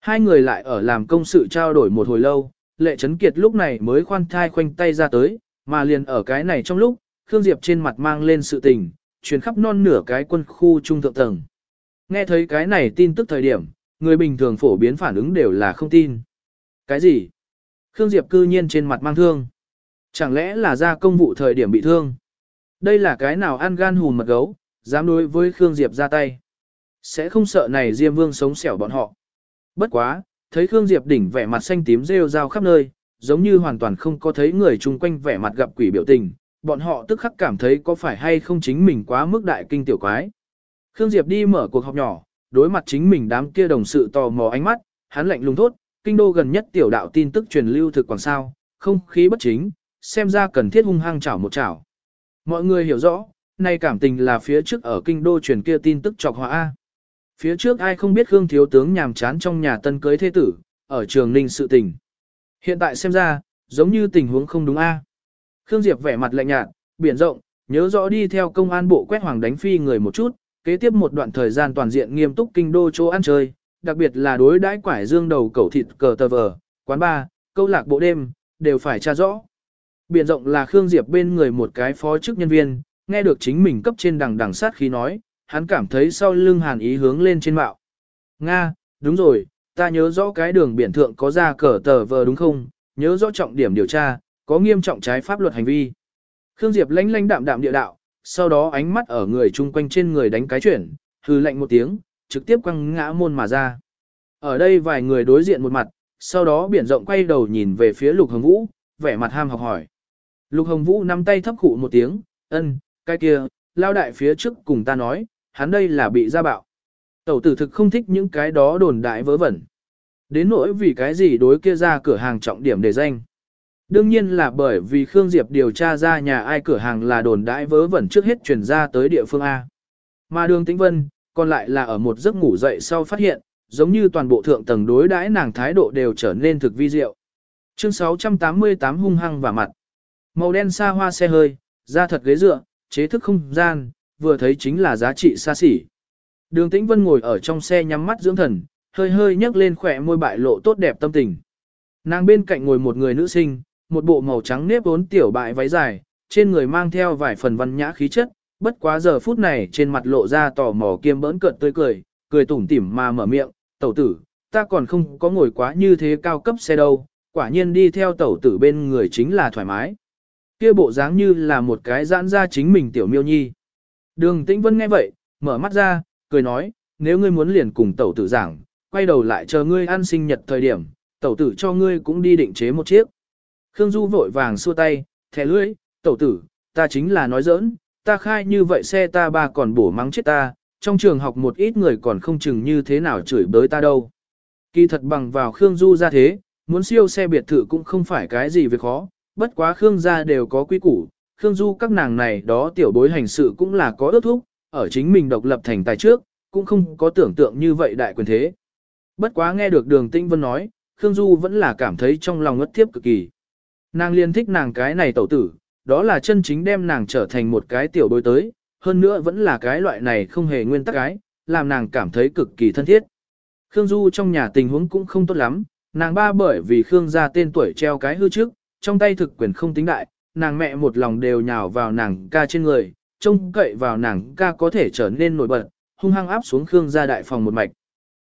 Hai người lại ở làm công sự trao đổi một hồi lâu, Lệ Trấn Kiệt lúc này mới khoan thai khoanh tay ra tới, mà liền ở cái này trong lúc, Khương Diệp trên mặt mang lên sự tình, truyền khắp non nửa cái quân khu trung thượng tầng. Nghe thấy cái này tin tức thời điểm, người bình thường phổ biến phản ứng đều là không tin. Cái gì? Khương Diệp cư nhiên trên mặt mang thương. Chẳng lẽ là ra công vụ thời điểm bị thương? Đây là cái nào ăn gan hùn mật gấu, dám đối với Khương Diệp ra tay. Sẽ không sợ này Diêm Vương sống xẻo bọn họ. Bất quá, thấy Khương Diệp đỉnh vẻ mặt xanh tím rêu rao khắp nơi, giống như hoàn toàn không có thấy người chung quanh vẻ mặt gặp quỷ biểu tình, bọn họ tức khắc cảm thấy có phải hay không chính mình quá mức đại kinh tiểu quái. Khương Diệp đi mở cuộc họp nhỏ, đối mặt chính mình đám kia đồng sự tò mò ánh mắt, hắn lạnh lùng thốt, kinh đô gần nhất tiểu đạo tin tức truyền lưu thực quảng sao, không khí bất chính, xem ra cần thiết hung hăng chảo một chảo. Mọi người hiểu rõ, nay cảm tình là phía trước ở kinh đô truyền kia tin tức chọc họa A. Phía trước ai không biết Khương Thiếu Tướng nhàm chán trong nhà tân cưới thế tử, ở trường ninh sự tình. Hiện tại xem ra, giống như tình huống không đúng A. Khương Diệp vẻ mặt lạnh nhạt, biển rộng, nhớ rõ đi theo công an bộ quét hoàng đánh phi người một chút, kế tiếp một đoạn thời gian toàn diện nghiêm túc kinh đô chỗ ăn chơi, đặc biệt là đối đãi quải dương đầu cầu thịt cờ tờ vờ, quán bar, câu lạc bộ đêm, đều phải tra rõ. Biển rộng là Khương Diệp bên người một cái phó chức nhân viên, nghe được chính mình cấp trên đằng đằng sát khí nói, hắn cảm thấy sau lưng hàn ý hướng lên trên mạo. Nga, đúng rồi, ta nhớ rõ cái đường biển thượng có ra cờ tờ vờ đúng không, nhớ rõ trọng điểm điều tra, có nghiêm trọng trái pháp luật hành vi. Khương Diệp lánh lánh đạm đạm địa đạo, sau đó ánh mắt ở người chung quanh trên người đánh cái chuyển, hừ lạnh một tiếng, trực tiếp quăng ngã môn mà ra. Ở đây vài người đối diện một mặt, sau đó biển rộng quay đầu nhìn về phía Lục Hồng Vũ, vẻ mặt ham học hỏi. Lục Hồng Vũ nắm tay thấp khụ một tiếng, ân, cái kia, lao đại phía trước cùng ta nói, hắn đây là bị gia bạo. Tẩu tử thực không thích những cái đó đồn đại vớ vẩn. Đến nỗi vì cái gì đối kia ra cửa hàng trọng điểm để danh. Đương nhiên là bởi vì Khương Diệp điều tra ra nhà ai cửa hàng là đồn đại vớ vẩn trước hết chuyển ra tới địa phương A. Mà đường tĩnh vân, còn lại là ở một giấc ngủ dậy sau phát hiện, giống như toàn bộ thượng tầng đối đãi nàng thái độ đều trở nên thực vi diệu. Chương 688 hung hăng và mặt. Màu đen xa hoa xe hơi, da thật ghế dựa, chế thức không gian, vừa thấy chính là giá trị xa xỉ. Đường Tĩnh Vân ngồi ở trong xe nhắm mắt dưỡng thần, hơi hơi nhấc lên khỏe môi bại lộ tốt đẹp tâm tình. Nàng bên cạnh ngồi một người nữ sinh, một bộ màu trắng nếp vốn tiểu bại váy dài, trên người mang theo vài phần văn nhã khí chất, bất quá giờ phút này trên mặt lộ ra tò mò kiêm bỡn cợt tươi cười, cười tủm tỉm mà mở miệng, tẩu tử, ta còn không có ngồi quá như thế cao cấp xe đâu, quả nhiên đi theo tẩu tử bên người chính là thoải mái. Kia bộ dáng như là một cái giãn ra chính mình tiểu miêu nhi. Đường Tĩnh Vân nghe vậy, mở mắt ra, cười nói, nếu ngươi muốn liền cùng tẩu tử giảng, quay đầu lại chờ ngươi ăn sinh nhật thời điểm, tẩu tử cho ngươi cũng đi định chế một chiếc. Khương Du vội vàng xua tay, thẻ lưỡi, tẩu tử, ta chính là nói giỡn, ta khai như vậy xe ta ba còn bổ mắng chết ta, trong trường học một ít người còn không chừng như thế nào chửi bới ta đâu. Kỳ thật bằng vào Khương Du ra thế, muốn siêu xe biệt thự cũng không phải cái gì việc khó, bất quá Khương gia đều có quy củ, Khương Du các nàng này đó tiểu bối hành sự cũng là có ước thúc, ở chính mình độc lập thành tài trước, cũng không có tưởng tượng như vậy đại quyền thế. Bất quá nghe được đường Tinh Vân nói, Khương Du vẫn là cảm thấy trong lòng ngất thiếp cực kỳ. Nàng liên thích nàng cái này tẩu tử, đó là chân chính đem nàng trở thành một cái tiểu bối tới, hơn nữa vẫn là cái loại này không hề nguyên tắc cái, làm nàng cảm thấy cực kỳ thân thiết. Khương Du trong nhà tình huống cũng không tốt lắm, nàng ba bởi vì Khương gia tên tuổi treo cái hư trước, trong tay thực quyền không tính đại, nàng mẹ một lòng đều nhào vào nàng ca trên người, trông cậy vào nàng ca có thể trở nên nổi bật, hung hăng áp xuống Khương gia đại phòng một mạch.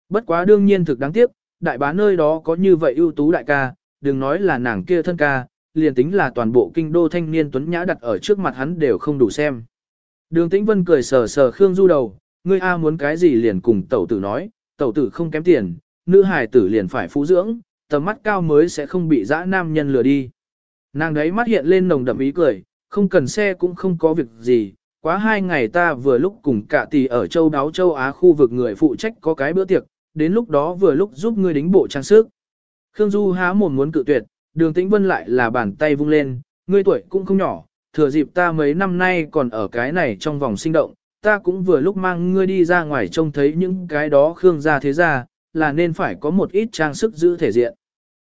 Bất quá đương nhiên thực đáng tiếc, đại bá nơi đó có như vậy ưu tú đại ca, đừng nói là nàng kia thân ca, liền tính là toàn bộ kinh đô thanh niên tuấn nhã đặt ở trước mặt hắn đều không đủ xem. Đường Tĩnh Vân cười sờ sờ Khương Du đầu, ngươi A muốn cái gì liền cùng tẩu tử nói, tẩu tử không kém tiền, nữ hài tử liền phải phú dưỡng, tầm mắt cao mới sẽ không bị dã nam nhân lừa đi. Nàng đấy mắt hiện lên nồng đậm ý cười, không cần xe cũng không có việc gì, quá hai ngày ta vừa lúc cùng cả tỷ ở châu đáo châu Á khu vực người phụ trách có cái bữa tiệc, đến lúc đó vừa lúc giúp ngươi đính bộ trang sức. Khương Du há mồm muốn cự tuyệt, đường tĩnh vân lại là bàn tay vung lên, ngươi tuổi cũng không nhỏ, thừa dịp ta mấy năm nay còn ở cái này trong vòng sinh động, ta cũng vừa lúc mang ngươi đi ra ngoài trông thấy những cái đó Khương gia thế gia, là nên phải có một ít trang sức giữ thể diện.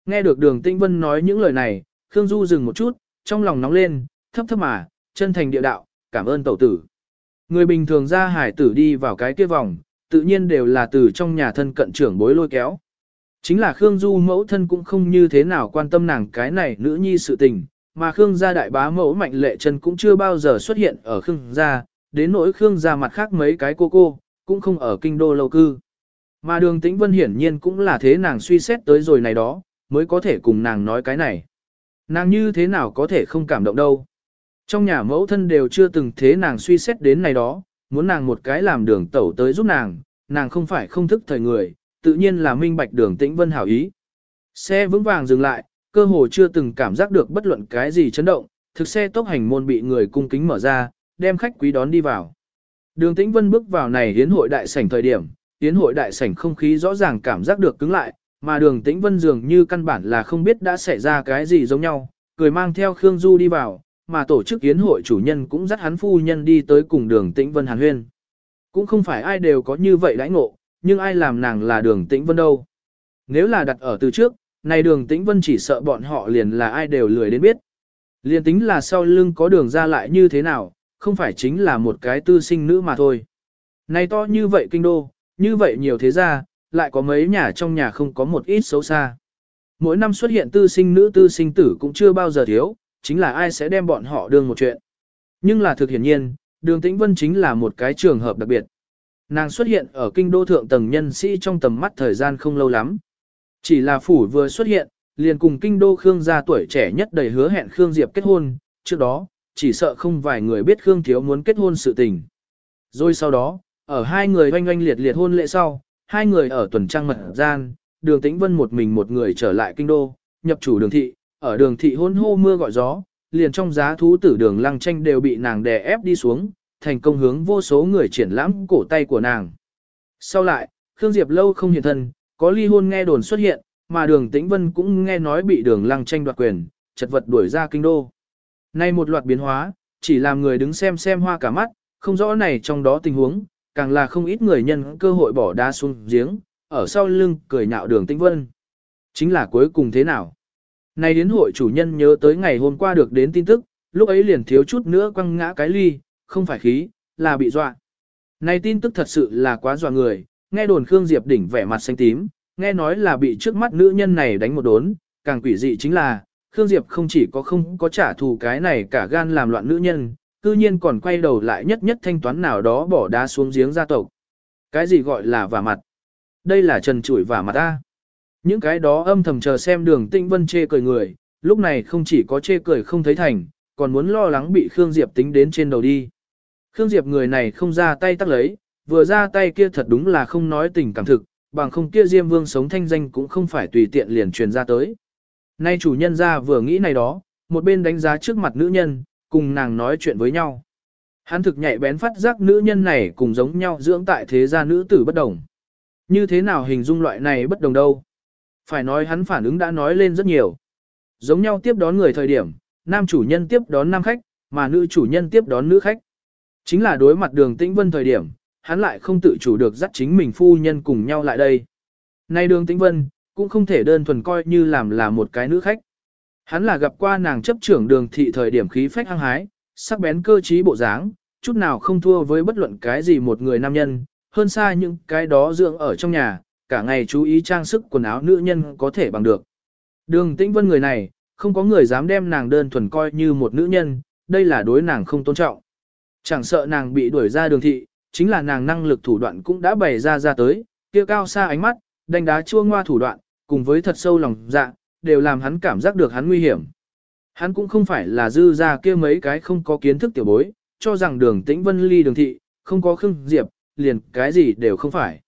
Nghe được đường tĩnh vân nói những lời này, Khương Du dừng một chút, trong lòng nóng lên, thấp thấp mà, chân thành địa đạo, cảm ơn tẩu tử. Người bình thường ra hải tử đi vào cái kia vòng, tự nhiên đều là từ trong nhà thân cận trưởng bối lôi kéo. Chính là Khương Du mẫu thân cũng không như thế nào quan tâm nàng cái này nữ nhi sự tình, mà Khương gia đại bá mẫu mạnh lệ chân cũng chưa bao giờ xuất hiện ở Khương gia, đến nỗi Khương gia mặt khác mấy cái cô cô, cũng không ở kinh đô lâu cư. Mà đường tĩnh vân hiển nhiên cũng là thế nàng suy xét tới rồi này đó, mới có thể cùng nàng nói cái này. Nàng như thế nào có thể không cảm động đâu. Trong nhà mẫu thân đều chưa từng thế nàng suy xét đến này đó, muốn nàng một cái làm đường tẩu tới giúp nàng, nàng không phải không thức thời người, tự nhiên là minh bạch đường tĩnh vân hảo ý. Xe vững vàng dừng lại, cơ hồ chưa từng cảm giác được bất luận cái gì chấn động, thực xe tốc hành môn bị người cung kính mở ra, đem khách quý đón đi vào. Đường Tĩnh Vân bước vào này hiến hội đại sảnh thời điểm, hiến hội đại sảnh không khí rõ ràng cảm giác được cứng lại, mà đường Tĩnh Vân dường như căn bản là không biết đã xảy ra cái gì giống nhau, cười mang theo Khương Du đi vào, mà tổ chức hiến hội chủ nhân cũng dắt hắn phu nhân đi tới cùng đường Tĩnh Vân hàn huyên. Cũng không phải ai đều có như vậy đãi ngộ, nhưng ai làm nàng là đường Tĩnh Vân đâu. Nếu là đặt ở từ trước, này đường Tĩnh Vân chỉ sợ bọn họ liền là ai đều lười đến biết. Liền tính là sau lưng có đường ra lại như thế nào, không phải chính là một cái tư sinh nữ mà thôi. Này to như vậy kinh đô, như vậy nhiều thế gia, lại có mấy nhà trong nhà không có một ít xấu xa. Mỗi năm xuất hiện tư sinh nữ tư sinh tử cũng chưa bao giờ thiếu, chính là ai sẽ đem bọn họ đương một chuyện. Nhưng là thực hiển nhiên, đường tĩnh vân chính là một cái trường hợp đặc biệt. Nàng xuất hiện ở kinh đô thượng tầng nhân sĩ trong tầm mắt thời gian không lâu lắm. Chỉ là phủ vừa xuất hiện, liền cùng kinh đô Khương gia tuổi trẻ nhất đầy hứa hẹn Khương Diệp kết hôn, trước đó, chỉ sợ không vài người biết Khương Thiếu muốn kết hôn sự tình. Rồi sau đó, ở hai người oanh oanh liệt liệt hôn lễ sau, hai người ở tuần trăng mật gian, đường tĩnh vân một mình một người trở lại kinh đô, nhập chủ đường thị, ở đường thị hôn hô mưa gọi gió, liền trong giá thú tử đường lăng tranh đều bị nàng đè ép đi xuống, thành công hướng vô số người triển lãm cổ tay của nàng. Sau lại, Khương Diệp lâu không hiện thân, có ly hôn nghe đồn xuất hiện, mà đường tĩnh vân cũng nghe nói bị đường lăng tranh đoạt quyền, chật vật đuổi ra kinh đô. Nay một loạt biến hóa, chỉ làm người đứng xem xem hoa cả mắt, không rõ này trong đó tình huống, càng là không ít người nhân cơ hội bỏ đá xuống giếng, ở sau lưng cười nhạo đường tĩnh vân. Chính là cuối cùng thế nào? Nay đến hội chủ nhân nhớ tới ngày hôm qua được đến tin tức, lúc ấy liền thiếu chút nữa quăng ngã cái ly, không phải khí, là bị dọa. Này tin tức thật sự là quá dọa người, nghe đồn Khương Diệp đỉnh vẻ mặt xanh tím, nghe nói là bị trước mắt nữ nhân này đánh một đốn, càng quỷ dị chính là, Khương Diệp không chỉ có không có trả thù cái này cả gan làm loạn nữ nhân, cư nhiên còn quay đầu lại nhất nhất thanh toán nào đó bỏ đá xuống giếng gia tộc. Cái gì gọi là vả mặt? Đây là trần chủi vả mặt ta. Những cái đó âm thầm chờ xem đường tinh vân chê cười người, lúc này không chỉ có chê cười không thấy thành, còn muốn lo lắng bị Khương Diệp tính đến trên đầu đi. Khương Diệp người này không ra tay tắt lấy, vừa ra tay kia thật đúng là không nói tình cảm thực, bằng không kia Diêm Vương sống thanh danh cũng không phải tùy tiện liền truyền ra tới. Nay chủ nhân ra vừa nghĩ này đó, một bên đánh giá trước mặt nữ nhân, cùng nàng nói chuyện với nhau. Hắn thực nhạy bén phát giác nữ nhân này cùng giống nhau dưỡng tại thế gia nữ tử bất đồng. Như thế nào hình dung loại này bất đồng đâu? Phải nói hắn phản ứng đã nói lên rất nhiều. Giống nhau tiếp đón người thời điểm, nam chủ nhân tiếp đón nam khách, mà nữ chủ nhân tiếp đón nữ khách. Chính là đối mặt đường tĩnh vân thời điểm, hắn lại không tự chủ được dắt chính mình phu nhân cùng nhau lại đây. Nay đường tĩnh vân, cũng không thể đơn thuần coi như làm là một cái nữ khách. Hắn là gặp qua nàng chấp trưởng đường thị thời điểm khí phách hăng hái, sắc bén cơ trí bộ dáng, chút nào không thua với bất luận cái gì một người nam nhân, hơn xa những cái đó dưỡng ở trong nhà, cả ngày chú ý trang sức quần áo nữ nhân có thể bằng được. Đường tĩnh vân người này, không có người dám đem nàng đơn thuần coi như một nữ nhân, đây là đối nàng không tôn trọng. Chẳng sợ nàng bị đuổi ra đường thị, chính là nàng năng lực thủ đoạn cũng đã bày ra ra tới, kia cao xa ánh mắt, đánh đá chua ngoa thủ đoạn, cùng với thật sâu lòng dạ, đều làm hắn cảm giác được hắn nguy hiểm. Hắn cũng không phải là dư ra kia mấy cái không có kiến thức tiểu bối, cho rằng đường tĩnh vân ly đường thị, không có Khương Diệp, liền cái gì đều không phải.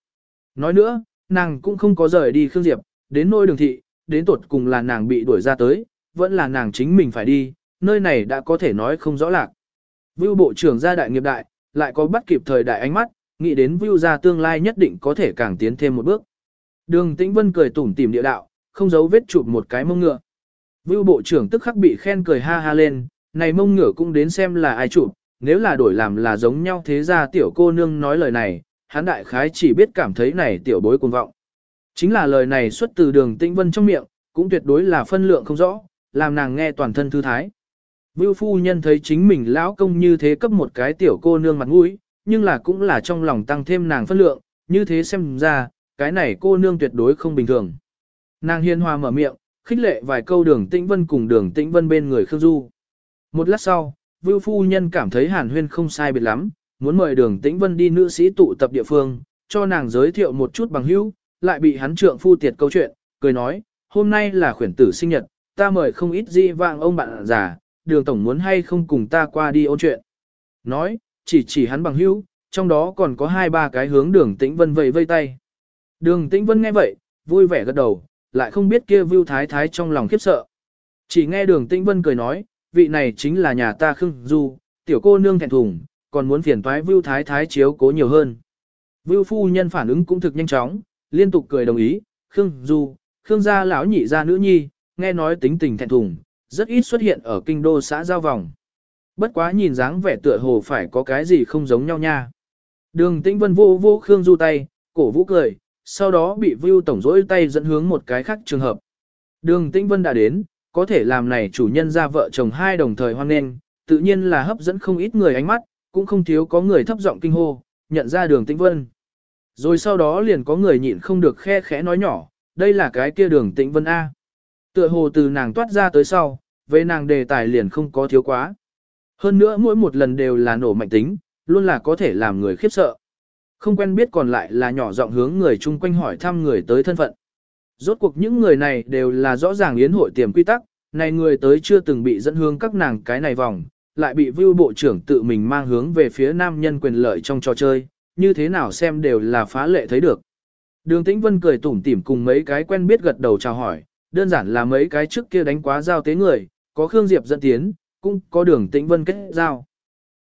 Nói nữa, nàng cũng không có rời đi Khương Diệp, đến nôi đường thị, đến tuột cùng là nàng bị đuổi ra tới, vẫn là nàng chính mình phải đi, nơi này đã có thể nói không rõ lạc. Vưu bộ trưởng gia đại nghiệp đại, lại có bắt kịp thời đại ánh mắt, nghĩ đến Vưu gia tương lai nhất định có thể càng tiến thêm một bước. Đường Tĩnh Vân cười tủm tỉm địa đạo, không giấu vết chụp một cái mông ngựa. Vưu bộ trưởng tức khắc bị khen cười ha ha lên, này mông ngựa cũng đến xem là ai chụp, nếu là đổi làm là giống nhau thế ra tiểu cô nương nói lời này, hắn đại khái chỉ biết cảm thấy này tiểu bối cuồng vọng. Chính là lời này xuất từ đường Tĩnh Vân trong miệng, cũng tuyệt đối là phân lượng không rõ, làm nàng nghe toàn thân thư thái. Vưu phu nhân thấy chính mình lão công như thế cấp một cái tiểu cô nương mặt mũi, nhưng là cũng là trong lòng tăng thêm nàng phân lượng, như thế xem ra, cái này cô nương tuyệt đối không bình thường. Nàng hiên hòa mở miệng, khích lệ vài câu đường tĩnh vân cùng đường tĩnh vân bên người Khương Du. Một lát sau, Vưu phu nhân cảm thấy hàn huyên không sai biệt lắm, muốn mời đường tĩnh vân đi nữ sĩ tụ tập địa phương, cho nàng giới thiệu một chút bằng hữu, lại bị hắn trượng phu tiệt câu chuyện, cười nói, hôm nay là khuyển tử sinh nhật, ta mời không ít di vang ông bạn già, đường tổng muốn hay không cùng ta qua đi ôn chuyện. Nói, chỉ chỉ hắn bằng hữu, trong đó còn có hai ba cái hướng đường tĩnh vân vẫy vây tay. Đường tĩnh vân nghe vậy, vui vẻ gật đầu, lại không biết kia vưu thái thái trong lòng khiếp sợ. Chỉ nghe đường tĩnh vân cười nói, vị này chính là nhà ta khưng du, tiểu cô nương thẹn thùng, còn muốn phiền toái vưu thái thái chiếu cố nhiều hơn. Vưu phu nhân phản ứng cũng thực nhanh chóng, liên tục cười đồng ý, khương du, khương gia lão nhị gia nữ nhi, nghe nói tính tình thẹn thùng, rất ít xuất hiện ở kinh đô xã giao vòng. Bất quá nhìn dáng vẻ tựa hồ phải có cái gì không giống nhau nha. Đường tĩnh vân vô vô khương du tay, cổ vũ cười, sau đó bị Vưu Tổng dỗi tay dẫn hướng một cái khác trường hợp. Đường Tĩnh Vân đã đến, có thể làm này chủ nhân ra vợ chồng hai đồng thời hoan nghênh, tự nhiên là hấp dẫn không ít người ánh mắt, cũng không thiếu có người thấp giọng kinh hô, nhận ra đường Tĩnh Vân. Rồi sau đó liền có người nhịn không được khe khẽ nói nhỏ, đây là cái kia đường Tĩnh Vân A. Tựa hồ từ nàng toát ra tới sau, với nàng đề tài liền không có thiếu quá. Hơn nữa mỗi một lần đều là nổ mạnh tính, luôn là có thể làm người khiếp sợ. Không quen biết còn lại là nhỏ giọng hướng người chung quanh hỏi thăm người tới thân phận. Rốt cuộc những người này đều là rõ ràng yến hội tiềm quy tắc, này người tới chưa từng bị dẫn hướng các nàng cái này vòng, lại bị vưu bộ trưởng tự mình mang hướng về phía nam nhân quyền lợi trong trò chơi, như thế nào xem đều là phá lệ thấy được. Đường Tĩnh Vân cười tủm tỉm cùng mấy cái quen biết gật đầu chào hỏi, đơn giản là mấy cái trước kia đánh quá giao tế người, có Khương Diệp dẫn tiến, cũng có đường Tĩnh Vân kết giao.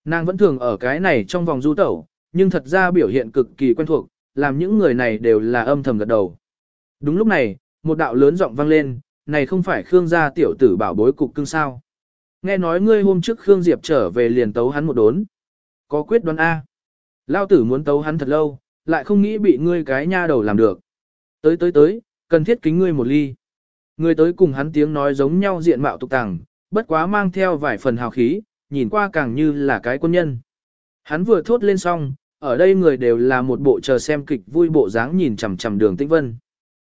Nàng vẫn thường ở cái này trong vòng du tẩu, nhưng thật ra biểu hiện cực kỳ quen thuộc, làm những người này đều là âm thầm gật đầu. Đúng lúc này, một đạo lớn giọng vang lên, này không phải Khương gia tiểu tử bảo bối cục cưng sao. Nghe nói ngươi hôm trước Khương Diệp trở về liền tấu hắn một đốn. Có quyết đoán A. Lao tử muốn tấu hắn thật lâu, lại không nghĩ bị ngươi cái nha đầu làm được. Tới tới tới, cần thiết kính ngươi một ly. Người tới cùng hắn tiếng nói giống nhau diện mạo tục tàng, bất quá mang theo vài phần hào khí, nhìn qua càng như là cái quân nhân. Hắn vừa thốt lên xong, ở đây người đều là một bộ chờ xem kịch vui bộ dáng nhìn chằm chằm đường tĩnh vân.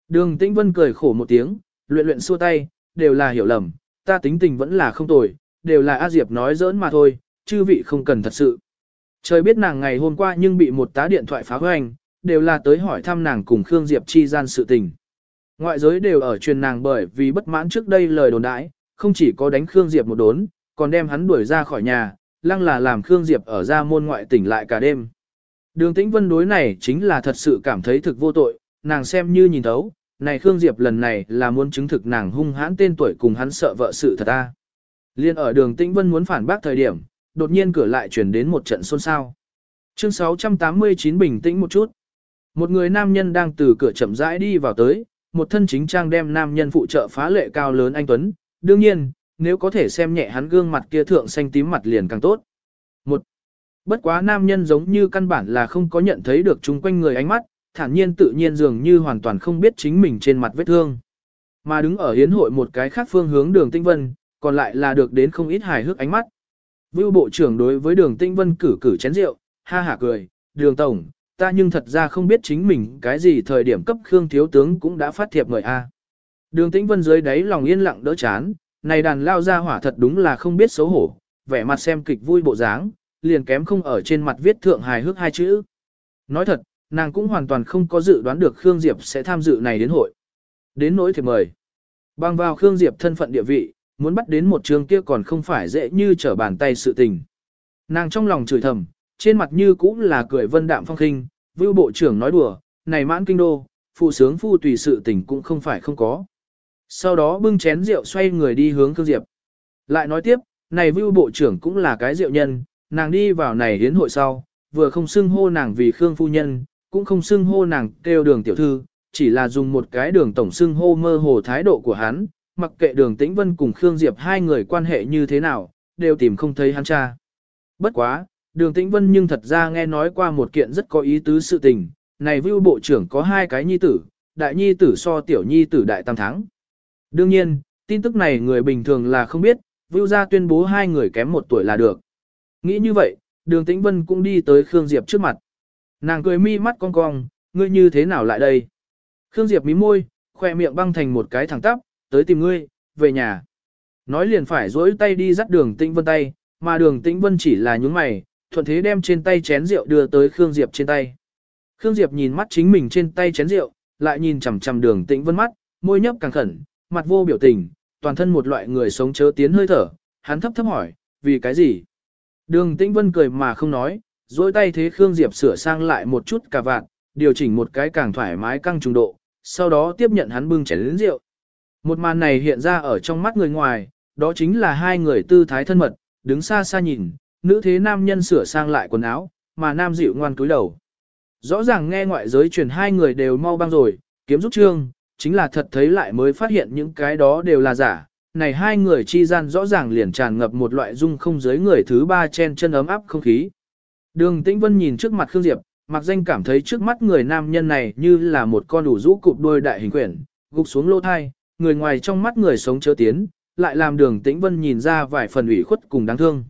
Đường tĩnh vân cười khổ một tiếng, luyện luyện xua tay, đều là hiểu lầm, ta tính tình vẫn là không tồi, đều là A Diệp nói giỡn mà thôi, chư vị không cần thật sự. Trời biết nàng ngày hôm qua nhưng bị một tá điện thoại phá hoành, đều là tới hỏi thăm nàng cùng Khương Diệp chi gian sự tình. Ngoại giới đều ở truyền nàng bởi vì bất mãn trước đây lời đồn đãi, không chỉ có đánh Khương Diệp một đốn, còn đem hắn đuổi ra khỏi nhà, lăng là làm Khương Diệp ở ra môn ngoại tỉnh lại cả đêm. Đường Tĩnh Vân đối này chính là thật sự cảm thấy thực vô tội, nàng xem như nhìn thấu, này Khương Diệp lần này là muốn chứng thực nàng hung hãn tên tuổi cùng hắn sợ vợ sự thật ta. Liên ở đường Tĩnh Vân muốn phản bác thời điểm, đột nhiên cửa lại chuyển đến một trận xôn xao. Chương 689 bình tĩnh một chút. Một người nam nhân đang từ cửa chậm rãi đi vào tới, một thân chính trang đem nam nhân phụ trợ phá lệ cao lớn anh Tuấn. Đương nhiên, nếu có thể xem nhẹ hắn gương mặt kia thượng xanh tím mặt liền càng tốt. Một Bất quá nam nhân giống như căn bản là không có nhận thấy được chung quanh người ánh mắt, thản nhiên tự nhiên dường như hoàn toàn không biết chính mình trên mặt vết thương. Mà đứng ở hiến hội một cái khác phương hướng đường tinh vân, còn lại là được đến không ít hài hước ánh mắt. Vưu bộ trưởng đối với đường tinh vân cử cử chén rượu, ha hả cười, đường tổng, ta nhưng thật ra không biết chính mình cái gì thời điểm cấp Khương Thiếu Tướng cũng đã phát thiệp mời a. Đường Tĩnh Vân dưới đáy lòng yên lặng đỡ chán, này đàn lao ra hỏa thật đúng là không biết xấu hổ, vẻ mặt xem kịch vui bộ dáng, liền kém không ở trên mặt viết thượng hài hước hai chữ. Nói thật, nàng cũng hoàn toàn không có dự đoán được Khương Diệp sẽ tham dự này đến hội. Đến nỗi thì mời. Bằng vào Khương Diệp thân phận địa vị, muốn bắt đến một trường kia còn không phải dễ như trở bàn tay sự tình. Nàng trong lòng chửi thầm, trên mặt như cũng là cười vân đạm phong khinh, vưu bộ trưởng nói đùa, này mãn kinh đô, phụ sướng phu tùy sự tình cũng không phải không có. Sau đó bưng chén rượu xoay người đi hướng Khương Diệp. Lại nói tiếp, này vưu bộ trưởng cũng là cái rượu nhân, nàng đi vào này hiến hội sau, vừa không xưng hô nàng vì Khương phu nhân, cũng không xưng hô nàng kêu đường tiểu thư, chỉ là dùng một cái đường tổng xưng hô mơ hồ thái độ của hắn, mặc kệ đường tĩnh vân cùng Khương Diệp hai người quan hệ như thế nào, đều tìm không thấy hắn cha. Bất quá, đường tĩnh vân nhưng thật ra nghe nói qua một kiện rất có ý tứ sự tình, này vưu bộ trưởng có hai cái nhi tử, đại nhi tử so tiểu nhi tử đại tam thắng. Đương nhiên, tin tức này người bình thường là không biết, vưu ra tuyên bố hai người kém một tuổi là được. Nghĩ như vậy, đường tĩnh vân cũng đi tới Khương Diệp trước mặt. Nàng cười mi mắt cong cong, ngươi như thế nào lại đây? Khương Diệp mí môi, khoe miệng băng thành một cái thẳng tắp, tới tìm ngươi, về nhà. Nói liền phải dối tay đi dắt đường tĩnh vân tay, mà đường tĩnh vân chỉ là nhúng mày, thuận thế đem trên tay chén rượu đưa tới Khương Diệp trên tay. Khương Diệp nhìn mắt chính mình trên tay chén rượu, lại nhìn chằm chằm đường tĩnh vân mắt, môi nhấp càng khẩn, mặt vô biểu tình, toàn thân một loại người sống chớ tiến hơi thở, hắn thấp thấp hỏi, vì cái gì? Đường Tĩnh Vân cười mà không nói, dối tay thế Khương Diệp sửa sang lại một chút cà vạt, điều chỉnh một cái càng thoải mái căng trùng độ, sau đó tiếp nhận hắn bưng chén lớn rượu. Một màn này hiện ra ở trong mắt người ngoài, đó chính là hai người tư thái thân mật, đứng xa xa nhìn, nữ thế nam nhân sửa sang lại quần áo, mà nam dịu ngoan cúi đầu. Rõ ràng nghe ngoại giới truyền hai người đều mau băng rồi, kiếm rút trương, chính là thật thấy lại mới phát hiện những cái đó đều là giả. Này hai người chi gian rõ ràng liền tràn ngập một loại dung không giới người thứ ba chen chân ấm áp không khí. Đường Tĩnh Vân nhìn trước mặt Khương Diệp, mặc danh cảm thấy trước mắt người nam nhân này như là một con đủ rũ cụp đuôi đại hình quyển, gục xuống lô thai, người ngoài trong mắt người sống chớ tiến, lại làm đường Tĩnh Vân nhìn ra vài phần ủy khuất cùng đáng thương.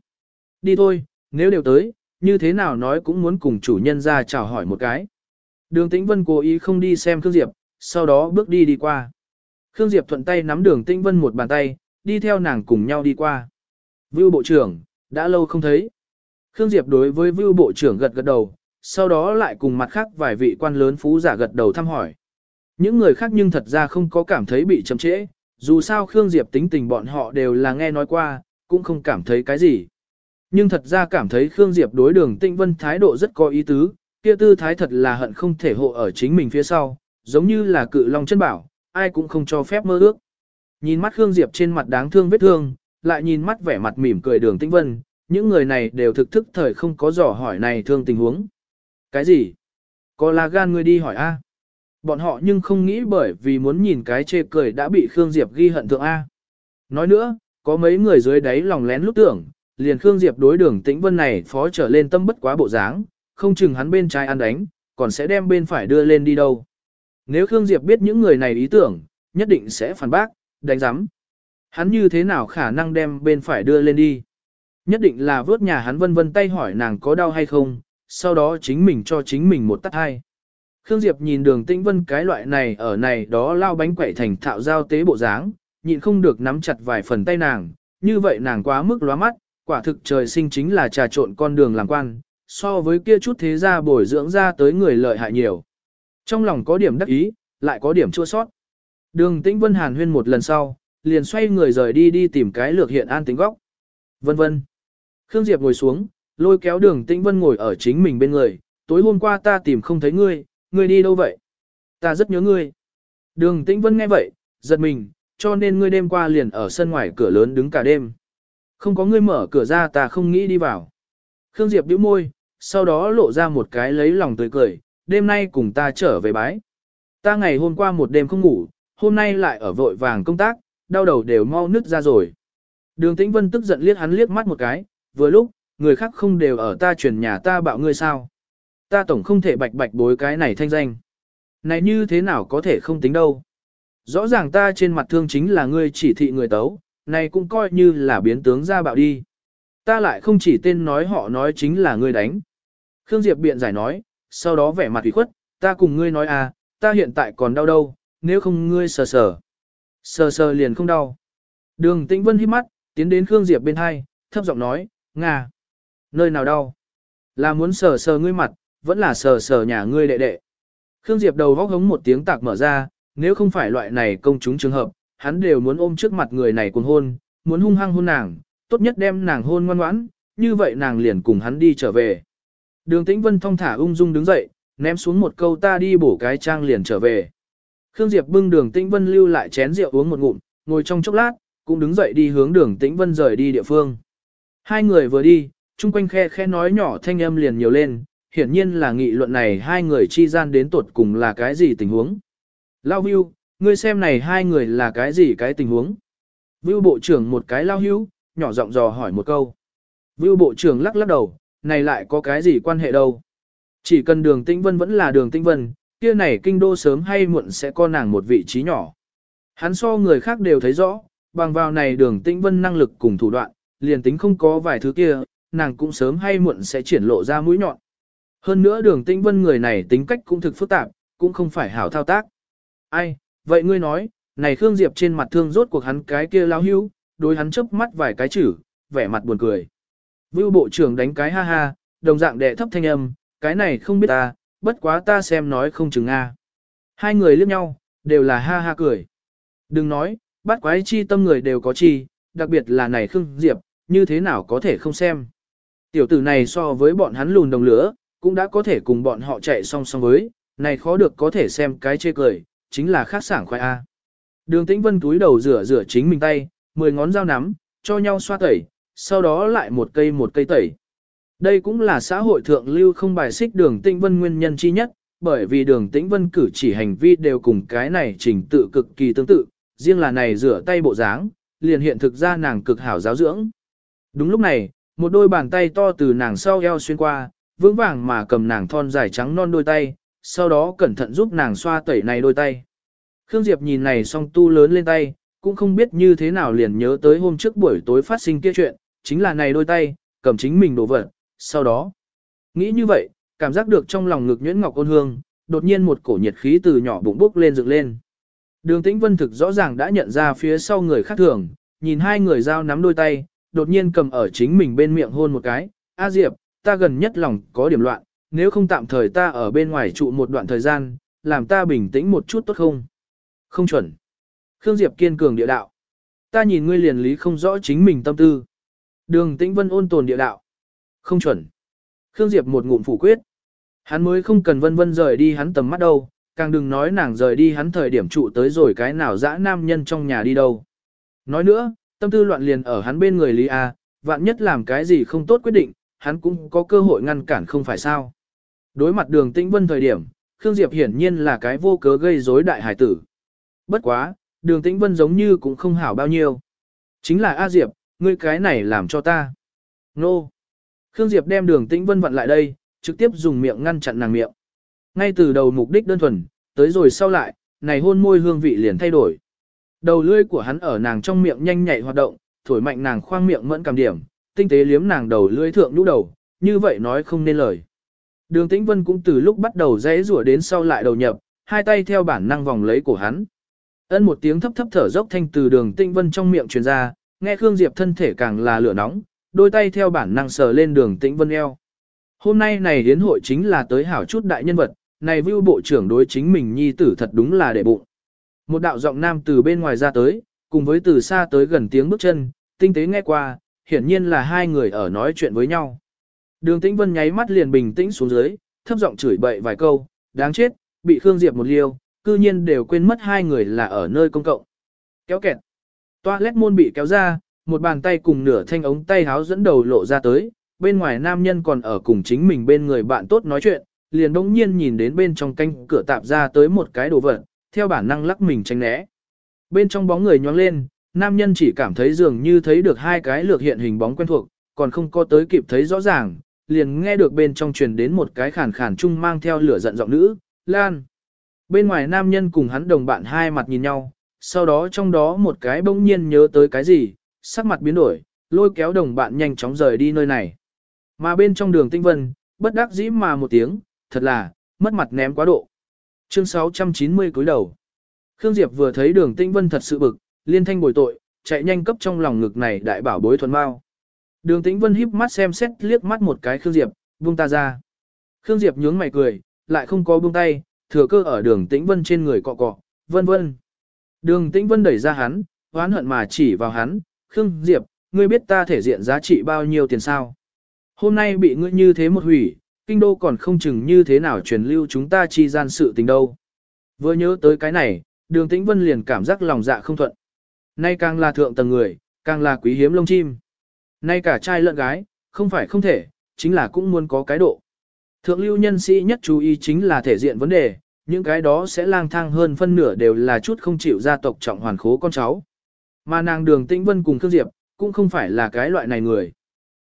Đi thôi, nếu đều tới, như thế nào nói cũng muốn cùng chủ nhân ra chào hỏi một cái. Đường Tĩnh Vân cố ý không đi xem Khương Diệp, sau đó bước đi đi qua. Khương Diệp thuận tay nắm đường Tĩnh Vân một bàn tay, đi theo nàng cùng nhau đi qua. Vưu Bộ trưởng, đã lâu không thấy. Khương Diệp đối với Vưu Bộ trưởng gật gật đầu, sau đó lại cùng mặt khác vài vị quan lớn phú giả gật đầu thăm hỏi. Những người khác nhưng thật ra không có cảm thấy bị chậm trễ, dù sao Khương Diệp tính tình bọn họ đều là nghe nói qua, cũng không cảm thấy cái gì. Nhưng thật ra cảm thấy Khương Diệp đối đường Tĩnh Vân thái độ rất có ý tứ, kia tư thái thật là hận không thể hộ ở chính mình phía sau, giống như là cự long chân bảo, ai cũng không cho phép mơ ước. Nhìn mắt Khương Diệp trên mặt đáng thương vết thương, lại nhìn mắt vẻ mặt mỉm cười đường Tĩnh Vân, những người này đều thực thức thời không có dò hỏi này thương tình huống. Cái gì? Có là gan người đi hỏi A. Bọn họ nhưng không nghĩ bởi vì muốn nhìn cái chê cười đã bị Khương Diệp ghi hận thượng A. Nói nữa, có mấy người dưới đáy lòng lén lúc tưởng, liền Khương Diệp đối đường tĩnh vân này phó trở lên tâm bất quá bộ dáng, không chừng hắn bên trái ăn đánh, còn sẽ đem bên phải đưa lên đi đâu. Nếu Khương Diệp biết những người này ý tưởng, nhất định sẽ phản bác, đánh giám. Hắn như thế nào khả năng đem bên phải đưa lên đi? Nhất định là vớt nhà hắn vân vân tay hỏi nàng có đau hay không, sau đó chính mình cho chính mình một tắt hai. Khương Diệp nhìn đường tĩnh vân cái loại này ở này đó lao bánh quậy thành thạo giao tế bộ dáng, nhịn không được nắm chặt vài phần tay nàng, như vậy nàng quá mức lóa mắt, quả thực trời sinh chính là trà trộn con đường làm quan, so với kia chút thế gia bồi dưỡng ra tới người lợi hại nhiều. Trong lòng có điểm đắc ý, lại có điểm chua sót. Đường tĩnh vân hàn huyên một lần sau, liền xoay người rời đi đi tìm cái lược hiện an tính góc. Vân vân. Khương Diệp ngồi xuống, lôi kéo đường tĩnh vân ngồi ở chính mình bên người, tối hôm qua ta tìm không thấy ngươi, ngươi đi đâu vậy? Ta rất nhớ ngươi. Đường tĩnh vân nghe vậy, giật mình, cho nên ngươi đêm qua liền ở sân ngoài cửa lớn đứng cả đêm. Không có ngươi mở cửa ra ta không nghĩ đi vào. Khương Diệp bĩu môi, sau đó lộ ra một cái lấy lòng tươi cười, đêm nay cùng ta trở về bái. Ta ngày hôm qua một đêm không ngủ, hôm nay lại ở vội vàng công tác, đau đầu đều mau nứt ra rồi. Đường Tĩnh Vân tức giận liếc hắn liếc mắt một cái, vừa lúc, người khác không đều ở ta truyền nhà ta bạo ngươi sao. Ta tổng không thể bạch bạch bối cái này thanh danh. Này như thế nào có thể không tính đâu. Rõ ràng ta trên mặt thương chính là ngươi chỉ thị người tấu, này cũng coi như là biến tướng ra bạo đi. Ta lại không chỉ tên nói họ nói chính là ngươi đánh. Khương Diệp biện giải nói, sau đó vẻ mặt ủy khuất, ta cùng ngươi nói à, ta hiện tại còn đau đâu, nếu không ngươi sờ sờ. Sờ sờ liền không đau. Đường Tĩnh Vân hít mắt, tiến đến Khương Diệp bên hai, thấp giọng nói, Nga. Nơi nào đau? Là muốn sờ sờ ngươi mặt, vẫn là sờ sờ nhà ngươi đệ đệ. Khương Diệp đầu vóc hống một tiếng tạc mở ra, nếu không phải loại này công chúng trường hợp, hắn đều muốn ôm trước mặt người này cùng hôn, muốn hung hăng hôn nàng, tốt nhất đem nàng hôn ngoan ngoãn, như vậy nàng liền cùng hắn đi trở về. Đường Tĩnh Vân thong thả ung dung đứng dậy, ném xuống một câu ta đi bổ cái trang liền trở về. Khương Diệp bưng đường Tĩnh Vân lưu lại chén rượu uống một ngụm, ngồi trong chốc lát, cũng đứng dậy đi hướng đường Tĩnh Vân rời đi địa phương. Hai người vừa đi, chung quanh khe khe nói nhỏ thanh âm liền nhiều lên, hiển nhiên là nghị luận này hai người chi gian đến tuột cùng là cái gì tình huống. Lao Vưu, ngươi xem này hai người là cái gì cái tình huống. Vưu bộ trưởng một cái lao hữu, nhỏ giọng dò hỏi một câu. Vưu bộ trưởng lắc lắc đầu, này lại có cái gì quan hệ đâu. Chỉ cần đường tĩnh vân vẫn là đường tĩnh vân, kia này kinh đô sớm hay muộn sẽ có nàng một vị trí nhỏ. Hắn so người khác đều thấy rõ, bằng vào này đường tĩnh vân năng lực cùng thủ đoạn, liền tính không có vài thứ kia, nàng cũng sớm hay muộn sẽ triển lộ ra mũi nhọn. Hơn nữa đường tĩnh vân người này tính cách cũng thực phức tạp, cũng không phải hảo thao tác. Ai, vậy ngươi nói, này Khương Diệp trên mặt thương rốt cuộc hắn cái kia lao hưu, đối hắn chớp mắt vài cái chữ, vẻ mặt buồn cười. Vưu bộ trưởng đánh cái ha ha, đồng dạng đệ thấp thanh âm, cái này không biết ta, bất quá ta xem nói không chừng a. Hai người liếc nhau, đều là ha ha cười. Đừng nói, bắt quái chi tâm người đều có chi, đặc biệt là này Khương Diệp, như thế nào có thể không xem. Tiểu tử này so với bọn hắn lùn đồng lửa, cũng đã có thể cùng bọn họ chạy song song với, này khó được có thể xem cái chê cười, chính là khác sảng khoai A. Đường tĩnh vân túi đầu rửa rửa chính mình tay, mười ngón dao nắm, cho nhau xoa tẩy, sau đó lại một cây một cây tẩy. Đây cũng là xã hội thượng lưu không bài xích đường tĩnh vân nguyên nhân chi nhất, bởi vì đường tĩnh vân cử chỉ hành vi đều cùng cái này trình tự cực kỳ tương tự, riêng là này rửa tay bộ dáng, liền hiện thực ra nàng cực hảo giáo dưỡng. Đúng lúc này, một đôi bàn tay to từ nàng sau eo xuyên qua, vững vàng mà cầm nàng thon dài trắng non đôi tay, sau đó cẩn thận giúp nàng xoa tẩy này đôi tay. Khương Diệp nhìn này song tu lớn lên tay, cũng không biết như thế nào liền nhớ tới hôm trước buổi tối phát sinh kia chuyện, chính là này đôi tay, cầm chính mình đổ vật, sau đó. Nghĩ như vậy, cảm giác được trong lòng ngực nhuyễn ngọc ôn hương, đột nhiên một cổ nhiệt khí từ nhỏ bụng bốc lên dựng lên. Đường tĩnh vân thực rõ ràng đã nhận ra phía sau người khác thường, nhìn hai người giao nắm đôi tay, đột nhiên cầm ở chính mình bên miệng hôn một cái, A Diệp, ta gần nhất lòng có điểm loạn, nếu không tạm thời ta ở bên ngoài trụ một đoạn thời gian, làm ta bình tĩnh một chút tốt không? Không chuẩn. Khương Diệp kiên cường địa đạo. Ta nhìn ngươi liền lý không rõ chính mình tâm tư. Đường tĩnh vân ôn tồn địa đạo. Không chuẩn. Khương Diệp một ngụm phủ quyết. Hắn mới không cần vân vân rời đi hắn tầm mắt đâu, càng đừng nói nàng rời đi hắn thời điểm trụ tới rồi cái nào dã nam nhân trong nhà đi đâu. Nói nữa, tâm tư loạn liền ở hắn bên người Lý A, vạn nhất làm cái gì không tốt quyết định, hắn cũng có cơ hội ngăn cản không phải sao. Đối mặt đường tĩnh vân thời điểm, Khương Diệp hiển nhiên là cái vô cớ gây rối đại hải tử. Bất quá, đường tĩnh vân giống như cũng không hảo bao nhiêu. Chính là A Diệp, ngươi cái này làm cho ta. Nô. Khương Diệp đem đường tĩnh vân vặn lại đây, trực tiếp dùng miệng ngăn chặn nàng miệng. Ngay từ đầu mục đích đơn thuần, tới rồi sau lại, này hôn môi hương vị liền thay đổi. Đầu lưỡi của hắn ở nàng trong miệng nhanh nhạy hoạt động, thổi mạnh nàng khoang miệng mẫn cảm điểm, tinh tế liếm nàng đầu lưỡi thượng nhũ đầu, như vậy nói không nên lời. Đường Tĩnh Vân cũng từ lúc bắt đầu dãy rủa đến sau lại đầu nhập, hai tay theo bản năng vòng lấy cổ hắn. Ân một tiếng thấp thấp thở dốc thanh từ Đường Tĩnh Vân trong miệng truyền ra, nghe Khương Diệp thân thể càng là lửa nóng, đôi tay theo bản năng sờ lên Đường Tĩnh Vân eo. Hôm nay này hiến hội chính là tới hảo chút đại nhân vật, này vưu bộ trưởng đối chính mình nhi tử thật đúng là để bụng. Một đạo giọng nam từ bên ngoài ra tới, cùng với từ xa tới gần tiếng bước chân, tinh tế nghe qua, hiển nhiên là hai người ở nói chuyện với nhau. Đường Tĩnh Vân nháy mắt liền bình tĩnh xuống dưới, thấp giọng chửi bậy vài câu, đáng chết, bị Khương Diệp một liêu, cư nhiên đều quên mất hai người là ở nơi công cộng. Kéo kẹt. Toilet môn bị kéo ra, một bàn tay cùng nửa thanh ống tay háo dẫn đầu lộ ra tới, bên ngoài nam nhân còn ở cùng chính mình bên người bạn tốt nói chuyện, liền đống nhiên nhìn đến bên trong canh cửa tạp ra tới một cái đồ vật, theo bản năng lắc mình tránh né. Bên trong bóng người nhoáng lên, nam nhân chỉ cảm thấy dường như thấy được hai cái lược hiện hình bóng quen thuộc, còn không có tới kịp thấy rõ ràng, liền nghe được bên trong truyền đến một cái khàn khàn chung mang theo lửa giận giọng nữ, Lan. Bên ngoài nam nhân cùng hắn đồng bạn hai mặt nhìn nhau, sau đó trong đó một cái bỗng nhiên nhớ tới cái gì, sắc mặt biến đổi, lôi kéo đồng bạn nhanh chóng rời đi nơi này. Mà bên trong đường tinh vân, bất đắc dĩ mà một tiếng, thật là, mất mặt ném quá độ. Chương 690 cúi đầu. Khương Diệp vừa thấy đường tinh vân thật sự bực, liên thanh bồi tội, chạy nhanh cấp trong lòng ngực này đại bảo bối thuần mau. Đường tĩnh vân híp mắt xem xét liếc mắt một cái Khương Diệp, buông ta ra. Khương Diệp nhướng mày cười, lại không có buông tay, thừa cơ ở đường tĩnh vân trên người cọ cọ, vân vân. Đường tĩnh vân đẩy ra hắn, oán hận mà chỉ vào hắn, Khương Diệp, ngươi biết ta thể diện giá trị bao nhiêu tiền sao? Hôm nay bị ngươi như thế một hủy, kinh đô còn không chừng như thế nào truyền lưu chúng ta chi gian sự tình đâu. Vừa nhớ tới cái này, đường tĩnh vân liền cảm giác lòng dạ không thuận. Nay càng là thượng tầng người, càng là quý hiếm lông chim. Nay cả trai lẫn gái, không phải không thể, chính là cũng muốn có cái độ. Thượng lưu nhân sĩ nhất chú ý chính là thể diện vấn đề, những cái đó sẽ lang thang hơn phân nửa đều là chút không chịu gia tộc trọng hoàn khố con cháu. Mà nàng đường tĩnh vân cùng Khương Diệp, cũng không phải là cái loại này người.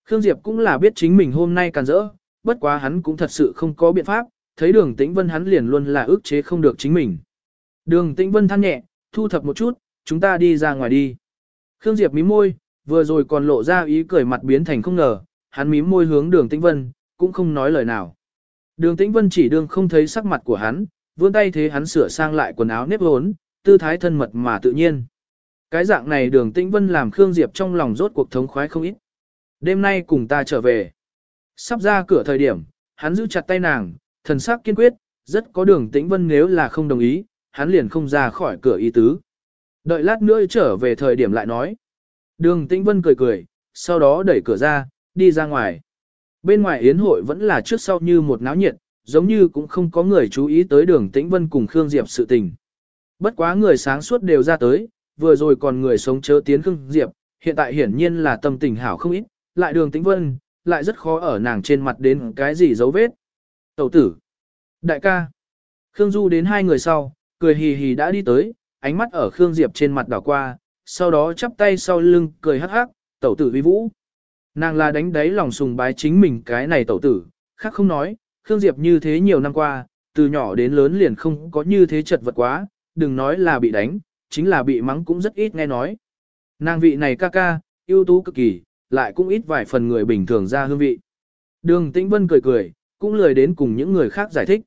Khương Diệp cũng là biết chính mình hôm nay càn rỡ, bất quá hắn cũng thật sự không có biện pháp, thấy đường tĩnh vân hắn liền luôn là ức chế không được chính mình. Đường tĩnh vân than nhẹ, thu thập một chút, chúng ta đi ra ngoài đi. Khương Diệp mím môi, vừa rồi còn lộ ra ý cười mặt biến thành không ngờ, hắn mím môi hướng đường tĩnh vân, cũng không nói lời nào. Đường tĩnh vân chỉ đương không thấy sắc mặt của hắn, vươn tay thế hắn sửa sang lại quần áo nếp hốn, tư thái thân mật mà tự nhiên. Cái dạng này đường tĩnh vân làm Khương Diệp trong lòng rốt cuộc thống khoái không ít. Đêm nay cùng ta trở về. Sắp ra cửa thời điểm, hắn giữ chặt tay nàng, thần sắc kiên quyết, rất có đường tĩnh vân nếu là không đồng ý, hắn liền không ra khỏi cửa ý tứ. Đợi lát nữa trở về thời điểm lại nói. Đường Tĩnh Vân cười cười, sau đó đẩy cửa ra, đi ra ngoài. Bên ngoài yến hội vẫn là trước sau như một náo nhiệt, giống như cũng không có người chú ý tới đường Tĩnh Vân cùng Khương Diệp sự tình. Bất quá người sáng suốt đều ra tới, vừa rồi còn người sống chớ tiến Khương Diệp, hiện tại hiển nhiên là tâm tình hảo không ít, lại đường Tĩnh Vân, lại rất khó ở nàng trên mặt đến cái gì dấu vết. Tẩu tử, đại ca, Khương Du đến hai người sau, cười hì hì đã đi tới, ánh mắt ở Khương Diệp trên mặt đảo qua, sau đó chắp tay sau lưng cười hắc hắc, tẩu tử vi vũ. Nàng là đánh đáy lòng sùng bái chính mình cái này tẩu tử, khác không nói, Khương Diệp như thế nhiều năm qua, từ nhỏ đến lớn liền không có như thế chật vật quá, đừng nói là bị đánh, chính là bị mắng cũng rất ít nghe nói. Nàng vị này ca ca, ưu tú cực kỳ, lại cũng ít vài phần người bình thường ra hương vị. Đường Tĩnh Vân cười cười, cũng lười đến cùng những người khác giải thích.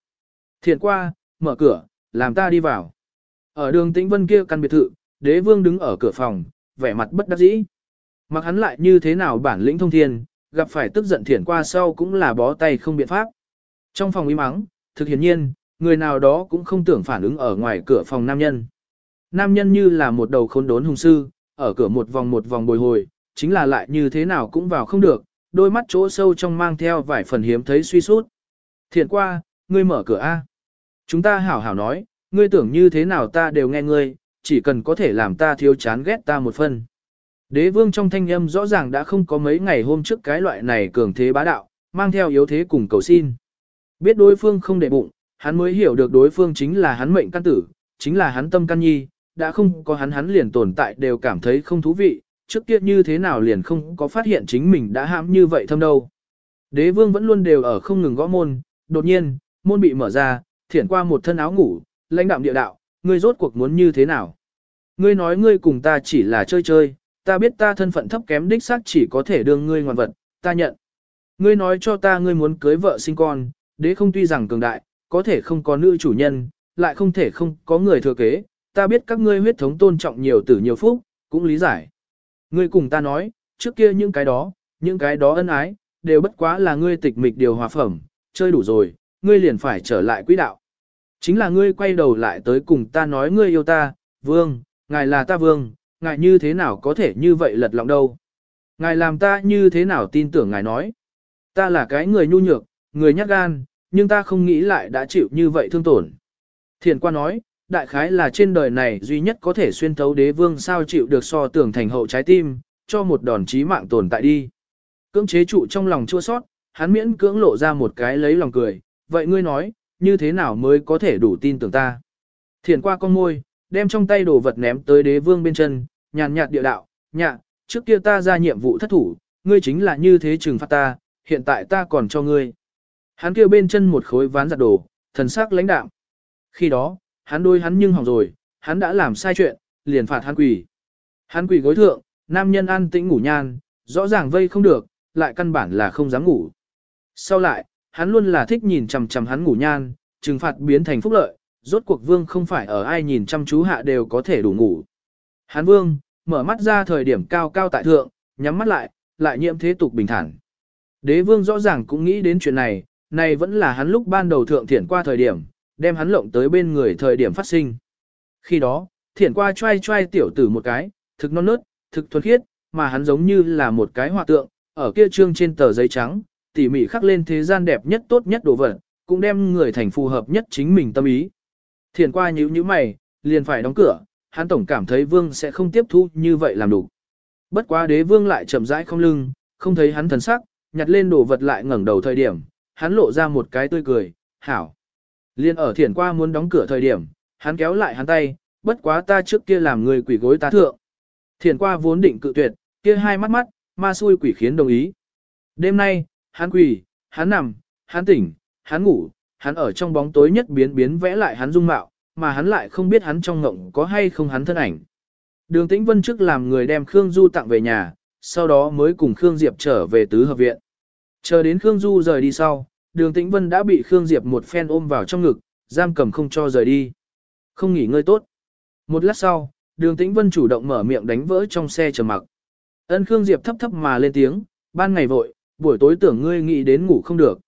Thiện qua, mở cửa, làm ta đi vào. Ở đường Tĩnh Vân kia căn biệt thự, đế vương đứng ở cửa phòng, vẻ mặt bất đắc dĩ. Mặc hắn lại như thế nào bản lĩnh thông thiên, gặp phải tức giận thiển qua sau cũng là bó tay không biện pháp. Trong phòng im mắng, thực hiển nhiên, người nào đó cũng không tưởng phản ứng ở ngoài cửa phòng nam nhân. Nam nhân như là một đầu khốn đốn hùng sư, ở cửa một vòng một vòng bồi hồi, chính là lại như thế nào cũng vào không được, đôi mắt chỗ sâu trong mang theo vài phần hiếm thấy suy sút. Thiện qua, ngươi mở cửa A. Chúng ta hảo hảo nói, ngươi tưởng như thế nào ta đều nghe ngươi, chỉ cần có thể làm ta thiếu chán ghét ta một phần. Đế vương trong thanh âm rõ ràng đã không có mấy ngày hôm trước cái loại này cường thế bá đạo, mang theo yếu thế cùng cầu xin. Biết đối phương không để bụng, hắn mới hiểu được đối phương chính là hắn mệnh căn tử, chính là hắn tâm căn nhi, đã không có hắn hắn liền tồn tại đều cảm thấy không thú vị, trước kia như thế nào liền không có phát hiện chính mình đã hãm như vậy thâm đâu. Đế vương vẫn luôn đều ở không ngừng gõ môn, đột nhiên, môn bị mở ra, thiển qua một thân áo ngủ, lãnh đạm địa đạo, ngươi rốt cuộc muốn như thế nào? Ngươi nói ngươi cùng ta chỉ là chơi chơi, ta biết ta thân phận thấp kém đích xác chỉ có thể đương ngươi ngoan vật, ta nhận. Ngươi nói cho ta ngươi muốn cưới vợ sinh con, đế không tuy rằng cường đại, có thể không có nữ chủ nhân, lại không thể không có người thừa kế, ta biết các ngươi huyết thống tôn trọng nhiều tử nhiều phúc, cũng lý giải. Ngươi cùng ta nói, trước kia những cái đó, những cái đó ân ái, đều bất quá là ngươi tịch mịch điều hòa phẩm, chơi đủ rồi, ngươi liền phải trở lại quỹ đạo. Chính là ngươi quay đầu lại tới cùng ta nói ngươi yêu ta, vương, ngài là ta vương, ngài như thế nào có thể như vậy lật lọng đâu. Ngài làm ta như thế nào tin tưởng ngài nói. Ta là cái người nhu nhược, người nhát gan, nhưng ta không nghĩ lại đã chịu như vậy thương tổn. Thiền qua nói, đại khái là trên đời này duy nhất có thể xuyên thấu đế vương sao chịu được so tưởng thành hậu trái tim, cho một đòn chí mạng tồn tại đi. Cưỡng chế trụ trong lòng chua sót, hắn miễn cưỡng lộ ra một cái lấy lòng cười, vậy ngươi nói, như thế nào mới có thể đủ tin tưởng ta. Thiền qua con môi, đem trong tay đồ vật ném tới đế vương bên chân, nhàn nhạt địa đạo, nhạ, trước kia ta ra nhiệm vụ thất thủ, ngươi chính là như thế trừng phạt ta, hiện tại ta còn cho ngươi. Hắn kêu bên chân một khối ván giặt đồ, thần sắc lãnh đạm. Khi đó, hắn đôi hắn nhưng hỏng rồi, hắn đã làm sai chuyện, liền phạt hắn quỷ. Hắn quỷ gối thượng, nam nhân an tĩnh ngủ nhan, rõ ràng vây không được, lại căn bản là không dám ngủ. Sau lại, hắn luôn là thích nhìn chằm chằm hắn ngủ nhan, trừng phạt biến thành phúc lợi, rốt cuộc vương không phải ở ai nhìn chăm chú hạ đều có thể đủ ngủ. Hắn vương, mở mắt ra thời điểm cao cao tại thượng, nhắm mắt lại, lại nhiễm thế tục bình thản. Đế vương rõ ràng cũng nghĩ đến chuyện này, này vẫn là hắn lúc ban đầu thượng thiển qua thời điểm, đem hắn lộng tới bên người thời điểm phát sinh. Khi đó, thiển qua trai trai tiểu tử một cái, thực non nớt, thực thuần khiết, mà hắn giống như là một cái họa tượng, ở kia trương trên tờ giấy trắng, tỉ mỉ khắc lên thế gian đẹp nhất tốt nhất đồ vật, cũng đem người thành phù hợp nhất chính mình tâm ý. thiền qua nhíu nhíu mày, liền phải đóng cửa, hắn tổng cảm thấy vương sẽ không tiếp thu như vậy làm đủ. Bất quá đế vương lại chậm rãi không lưng, không thấy hắn thần sắc, nhặt lên đồ vật lại ngẩng đầu thời điểm, hắn lộ ra một cái tươi cười, hảo. Liên ở thiền qua muốn đóng cửa thời điểm, hắn kéo lại hắn tay, bất quá ta trước kia làm người quỷ gối ta thượng. thiền qua vốn định cự tuyệt, kia hai mắt mắt, ma xui quỷ khiến đồng ý. Đêm nay, hắn quỳ, hắn nằm, hắn tỉnh, hắn ngủ, hắn ở trong bóng tối nhất biến biến vẽ lại hắn dung mạo, mà hắn lại không biết hắn trong ngộng có hay không hắn thân ảnh. Đường Tĩnh Vân trước làm người đem Khương Du tặng về nhà, sau đó mới cùng Khương Diệp trở về tứ hợp viện. Chờ đến Khương Du rời đi sau, đường Tĩnh Vân đã bị Khương Diệp một phen ôm vào trong ngực, giam cầm không cho rời đi. Không nghỉ ngơi tốt. Một lát sau, đường Tĩnh Vân chủ động mở miệng đánh vỡ trong xe chờ mặc. Ân Khương Diệp thấp thấp mà lên tiếng, ban ngày vội, buổi tối tưởng ngươi nghĩ đến ngủ không được.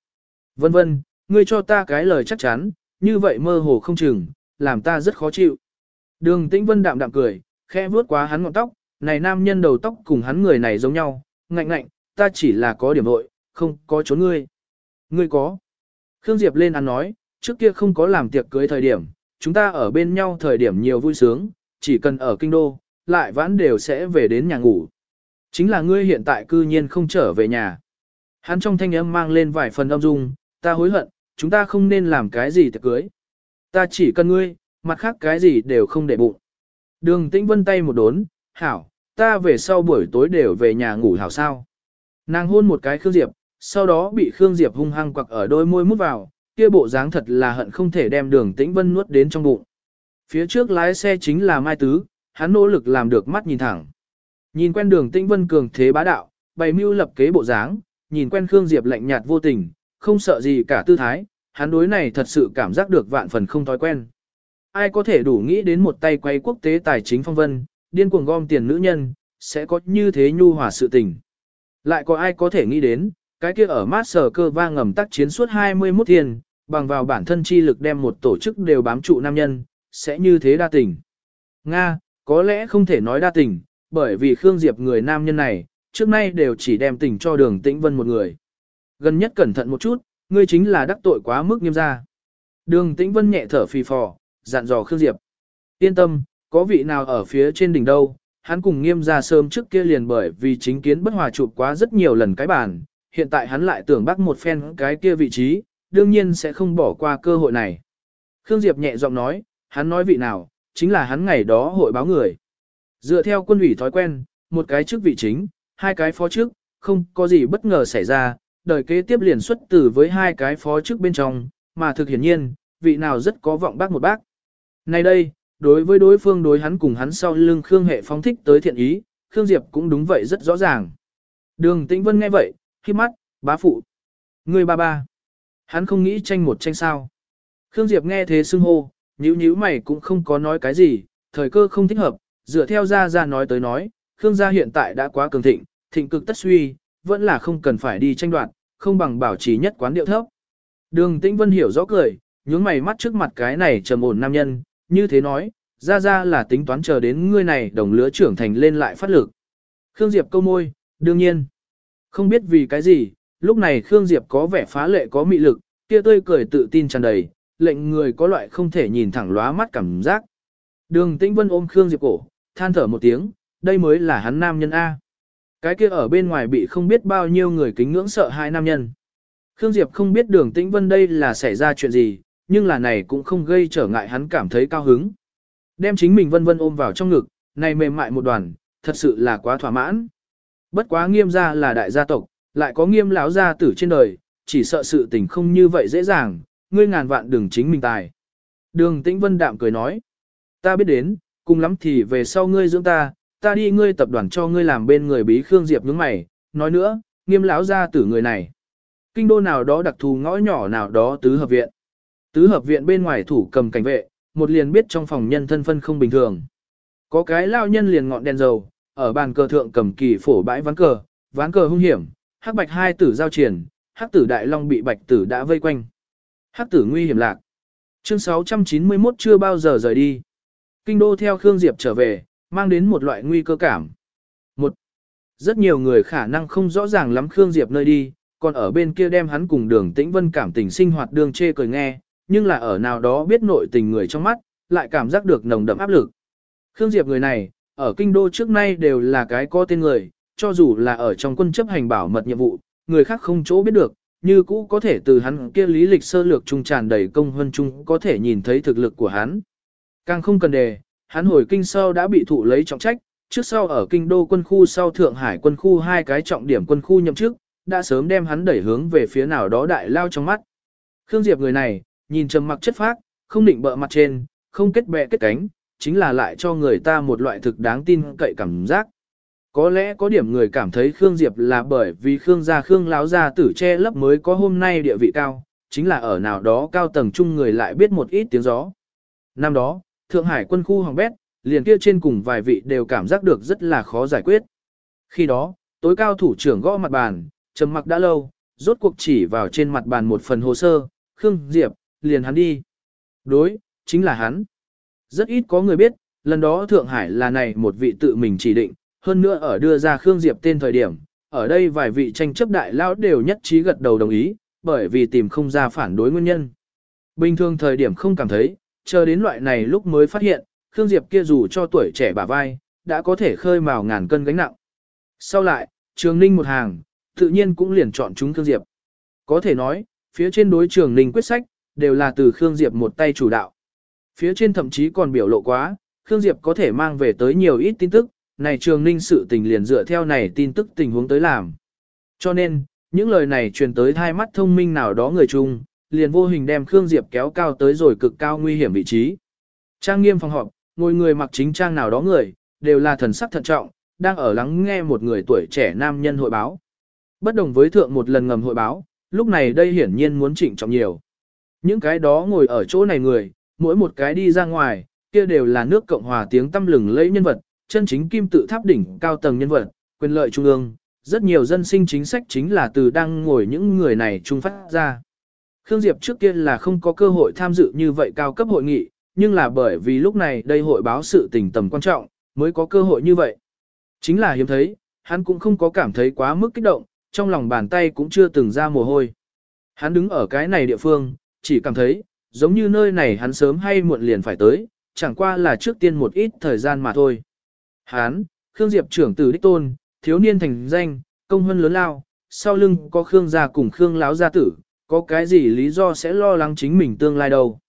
Vân vân, ngươi cho ta cái lời chắc chắn, như vậy mơ hồ không chừng, làm ta rất khó chịu. Đường Tĩnh Vân đạm đạm cười, khẽ vuốt quá hắn ngọn tóc, này nam nhân đầu tóc cùng hắn người này giống nhau, ngạnh ngạnh, ta chỉ là có điểm nội, không có trốn ngươi. Ngươi có. Khương Diệp lên ăn nói, trước kia không có làm tiệc cưới thời điểm, chúng ta ở bên nhau thời điểm nhiều vui sướng, chỉ cần ở kinh đô, lại vãn đều sẽ về đến nhà ngủ. Chính là ngươi hiện tại cư nhiên không trở về nhà. Hắn trong thanh âm mang lên vài phần âm dung, ta hối hận, chúng ta không nên làm cái gì tiệc cưới. Ta chỉ cần ngươi, mặt khác cái gì đều không để bụng. Đường tĩnh vân tay một đốn, hảo, ta về sau buổi tối đều về nhà ngủ hảo sao. Nàng hôn một cái Khương Diệp, sau đó bị Khương Diệp hung hăng quặc ở đôi môi mút vào, kia bộ dáng thật là hận không thể đem đường tĩnh vân nuốt đến trong bụng. Phía trước lái xe chính là Mai Tứ, hắn nỗ lực làm được mắt nhìn thẳng. Nhìn quen đường tĩnh vân cường thế bá đạo, bày mưu lập kế bộ dáng, nhìn quen Khương Diệp lạnh nhạt vô tình, không sợ gì cả tư thái, hắn đối này thật sự cảm giác được vạn phần không thói quen. Ai có thể đủ nghĩ đến một tay quay quốc tế tài chính phong vân, điên cuồng gom tiền nữ nhân, sẽ có như thế nhu hòa sự tình. Lại có ai có thể nghĩ đến, cái kia ở mát sở cơ vang ngầm tác chiến suốt 21 thiên, bằng vào bản thân chi lực đem một tổ chức đều bám trụ nam nhân, sẽ như thế đa tình. Nga, có lẽ không thể nói đa tình, bởi vì Khương Diệp người nam nhân này, trước nay đều chỉ đem tình cho đường tĩnh vân một người. Gần nhất cẩn thận một chút, ngươi chính là đắc tội quá mức nghiêm gia. Đường tĩnh vân nhẹ thở phì phò, dặn dò Khương Diệp. Yên tâm, có vị nào ở phía trên đỉnh đâu, hắn cùng nghiêm gia sớm trước kia liền bởi vì chính kiến bất hòa chụp quá rất nhiều lần cái bàn, hiện tại hắn lại tưởng bắt một phen cái kia vị trí, đương nhiên sẽ không bỏ qua cơ hội này. Khương Diệp nhẹ giọng nói, hắn nói vị nào, chính là hắn ngày đó hội báo người. Dựa theo quân ủy thói quen, một cái chức vị chính, hai cái phó chức, không có gì bất ngờ xảy ra, đời kế tiếp liền xuất tử với hai cái phó chức bên trong, mà thực hiển nhiên, vị nào rất có vọng bác một bác. Nay đây, đối với đối phương đối hắn cùng hắn sau lưng Khương Hệ phóng thích tới thiện ý, Khương Diệp cũng đúng vậy rất rõ ràng. Đường Tĩnh Vân nghe vậy, khi mắt, bá phụ. Người ba ba. Hắn không nghĩ tranh một tranh sao. Khương Diệp nghe thế xưng hô, nhíu nhíu mày cũng không có nói cái gì, thời cơ không thích hợp, dựa theo ra ra nói tới nói, Khương gia hiện tại đã quá cường thịnh, thịnh cực tất suy, vẫn là không cần phải đi tranh đoạt, không bằng bảo trì nhất quán điệu thấp. Đường Tĩnh Vân hiểu rõ cười, nhướng mày mắt trước mặt cái này trầm ổn nam nhân, như thế nói, ra ra là tính toán chờ đến ngươi này đồng lứa trưởng thành lên lại phát lực. Khương Diệp câu môi, đương nhiên. Không biết vì cái gì, lúc này Khương Diệp có vẻ phá lệ có mị lực, kia tươi cười tự tin tràn đầy, lệnh người có loại không thể nhìn thẳng lóa mắt cảm giác. Đường Tĩnh Vân ôm Khương Diệp cổ, than thở một tiếng, đây mới là hắn nam nhân A. Cái kia ở bên ngoài bị không biết bao nhiêu người kính ngưỡng sợ hai nam nhân. Khương Diệp không biết đường Tĩnh Vân đây là xảy ra chuyện gì, nhưng là này cũng không gây trở ngại hắn cảm thấy cao hứng. Đem chính mình vân vân ôm vào trong ngực, này mềm mại một đoàn, thật sự là quá thỏa mãn. Bất quá nghiêm gia là đại gia tộc, lại có nghiêm lão gia tử trên đời, chỉ sợ sự tình không như vậy dễ dàng, ngươi ngàn vạn đừng chính mình tài. Đường Tĩnh Vân đạm cười nói, ta biết đến, cùng lắm thì về sau ngươi dưỡng ta, ta đi ngươi tập đoàn cho ngươi làm bên người bí Khương Diệp nhướng mày, nói nữa, nghiêm lão gia tử người này. Kinh đô nào đó đặc thù ngõ nhỏ nào đó tứ hợp viện. Tứ hợp viện bên ngoài thủ cầm cảnh vệ, một liền biết trong phòng nhân thân phân không bình thường. Có cái lao nhân liền ngọn đèn dầu, ở bàn cờ thượng cầm kỳ phổ bãi ván cờ, ván cờ hung hiểm, hắc bạch hai tử giao triển, hắc tử đại long bị bạch tử đã vây quanh. Hắc tử nguy hiểm lạc. Chương 691 chưa bao giờ rời đi. Kinh đô theo Khương Diệp trở về, mang đến một loại nguy cơ cảm. Một, rất nhiều người khả năng không rõ ràng lắm Khương Diệp nơi đi, còn ở bên kia đem hắn cùng đường tĩnh vân cảm tình sinh hoạt đường chê cười nghe, nhưng là ở nào đó biết nội tình người trong mắt, lại cảm giác được nồng đậm áp lực. Khương Diệp người này, ở kinh đô trước nay đều là cái có tên người, cho dù là ở trong quân chấp hành bảo mật nhiệm vụ, người khác không chỗ biết được, như cũ có thể từ hắn kia lý lịch sơ lược trung tràn đầy công hơn trung có thể nhìn thấy thực lực của hắn. Càng không cần đề, hắn hồi kinh sau đã bị thụ lấy trọng trách, trước sau ở kinh đô quân khu sau Thượng Hải quân khu hai cái trọng điểm quân khu nhậm chức, đã sớm đem hắn đẩy hướng về phía nào đó đại lao trong mắt. Khương Diệp người này, nhìn trầm mặc chất phác, không định bợ mặt trên, không kết bè kết cánh, chính là lại cho người ta một loại thực đáng tin cậy cảm giác. Có lẽ có điểm người cảm thấy Khương Diệp là bởi vì Khương gia Khương láo gia tử che lấp mới có hôm nay địa vị cao, chính là ở nào đó cao tầng chung người lại biết một ít tiếng gió. Năm đó, Thượng Hải quân khu Hoàng Bét, liền kia trên cùng vài vị đều cảm giác được rất là khó giải quyết. Khi đó, tối cao thủ trưởng gõ mặt bàn, trầm mặc đã lâu, rốt cuộc chỉ vào trên mặt bàn một phần hồ sơ, Khương Diệp, liền hắn đi. Đối, chính là hắn. Rất ít có người biết, lần đó Thượng Hải là này một vị tự mình chỉ định, hơn nữa ở đưa ra Khương Diệp tên thời điểm, ở đây vài vị tranh chấp đại lão đều nhất trí gật đầu đồng ý, bởi vì tìm không ra phản đối nguyên nhân. Bình thường thời điểm không cảm thấy, chờ đến loại này lúc mới phát hiện, Khương Diệp kia dù cho tuổi trẻ bả vai, đã có thể khơi mào ngàn cân gánh nặng. Sau lại, Trường Ninh một hàng, tự nhiên cũng liền chọn chúng Khương Diệp. Có thể nói, phía trên đối Trường Ninh quyết sách, đều là từ Khương Diệp một tay chủ đạo. Phía trên thậm chí còn biểu lộ quá, Khương Diệp có thể mang về tới nhiều ít tin tức, này Trường Ninh sự tình liền dựa theo này tin tức tình huống tới làm. Cho nên, những lời này truyền tới hai mắt thông minh nào đó người chung, liền vô hình đem Khương Diệp kéo cao tới rồi cực cao nguy hiểm vị trí. Trang nghiêm phòng họp, ngồi người mặc chính trang nào đó người, đều là thần sắc thận trọng, đang ở lắng nghe một người tuổi trẻ nam nhân hội báo. Bất đồng với thượng một lần ngầm hội báo, lúc này đây hiển nhiên muốn chỉnh trọng nhiều. Những cái đó ngồi ở chỗ này người, mỗi một cái đi ra ngoài, kia đều là nước Cộng hòa tiếng tâm lừng lẫy nhân vật, chân chính kim tự tháp đỉnh cao tầng nhân vật, quyền lợi trung ương, rất nhiều dân sinh chính sách chính là từ đang ngồi những người này trung phát ra. Khương Diệp trước kia là không có cơ hội tham dự như vậy cao cấp hội nghị, nhưng là bởi vì lúc này đây hội báo sự tình tầm quan trọng, mới có cơ hội như vậy. Chính là hiếm thấy, hắn cũng không có cảm thấy quá mức kích động, trong lòng bàn tay cũng chưa từng ra mồ hôi. Hắn đứng ở cái này địa phương, chỉ cảm thấy, giống như nơi này hắn sớm hay muộn liền phải tới, chẳng qua là trước tiên một ít thời gian mà thôi. Hắn, Khương Diệp trưởng tử đích tôn, thiếu niên thành danh, công huân lớn lao, sau lưng có Khương gia cùng Khương lão gia tử, có cái gì lý do sẽ lo lắng chính mình tương lai đâu.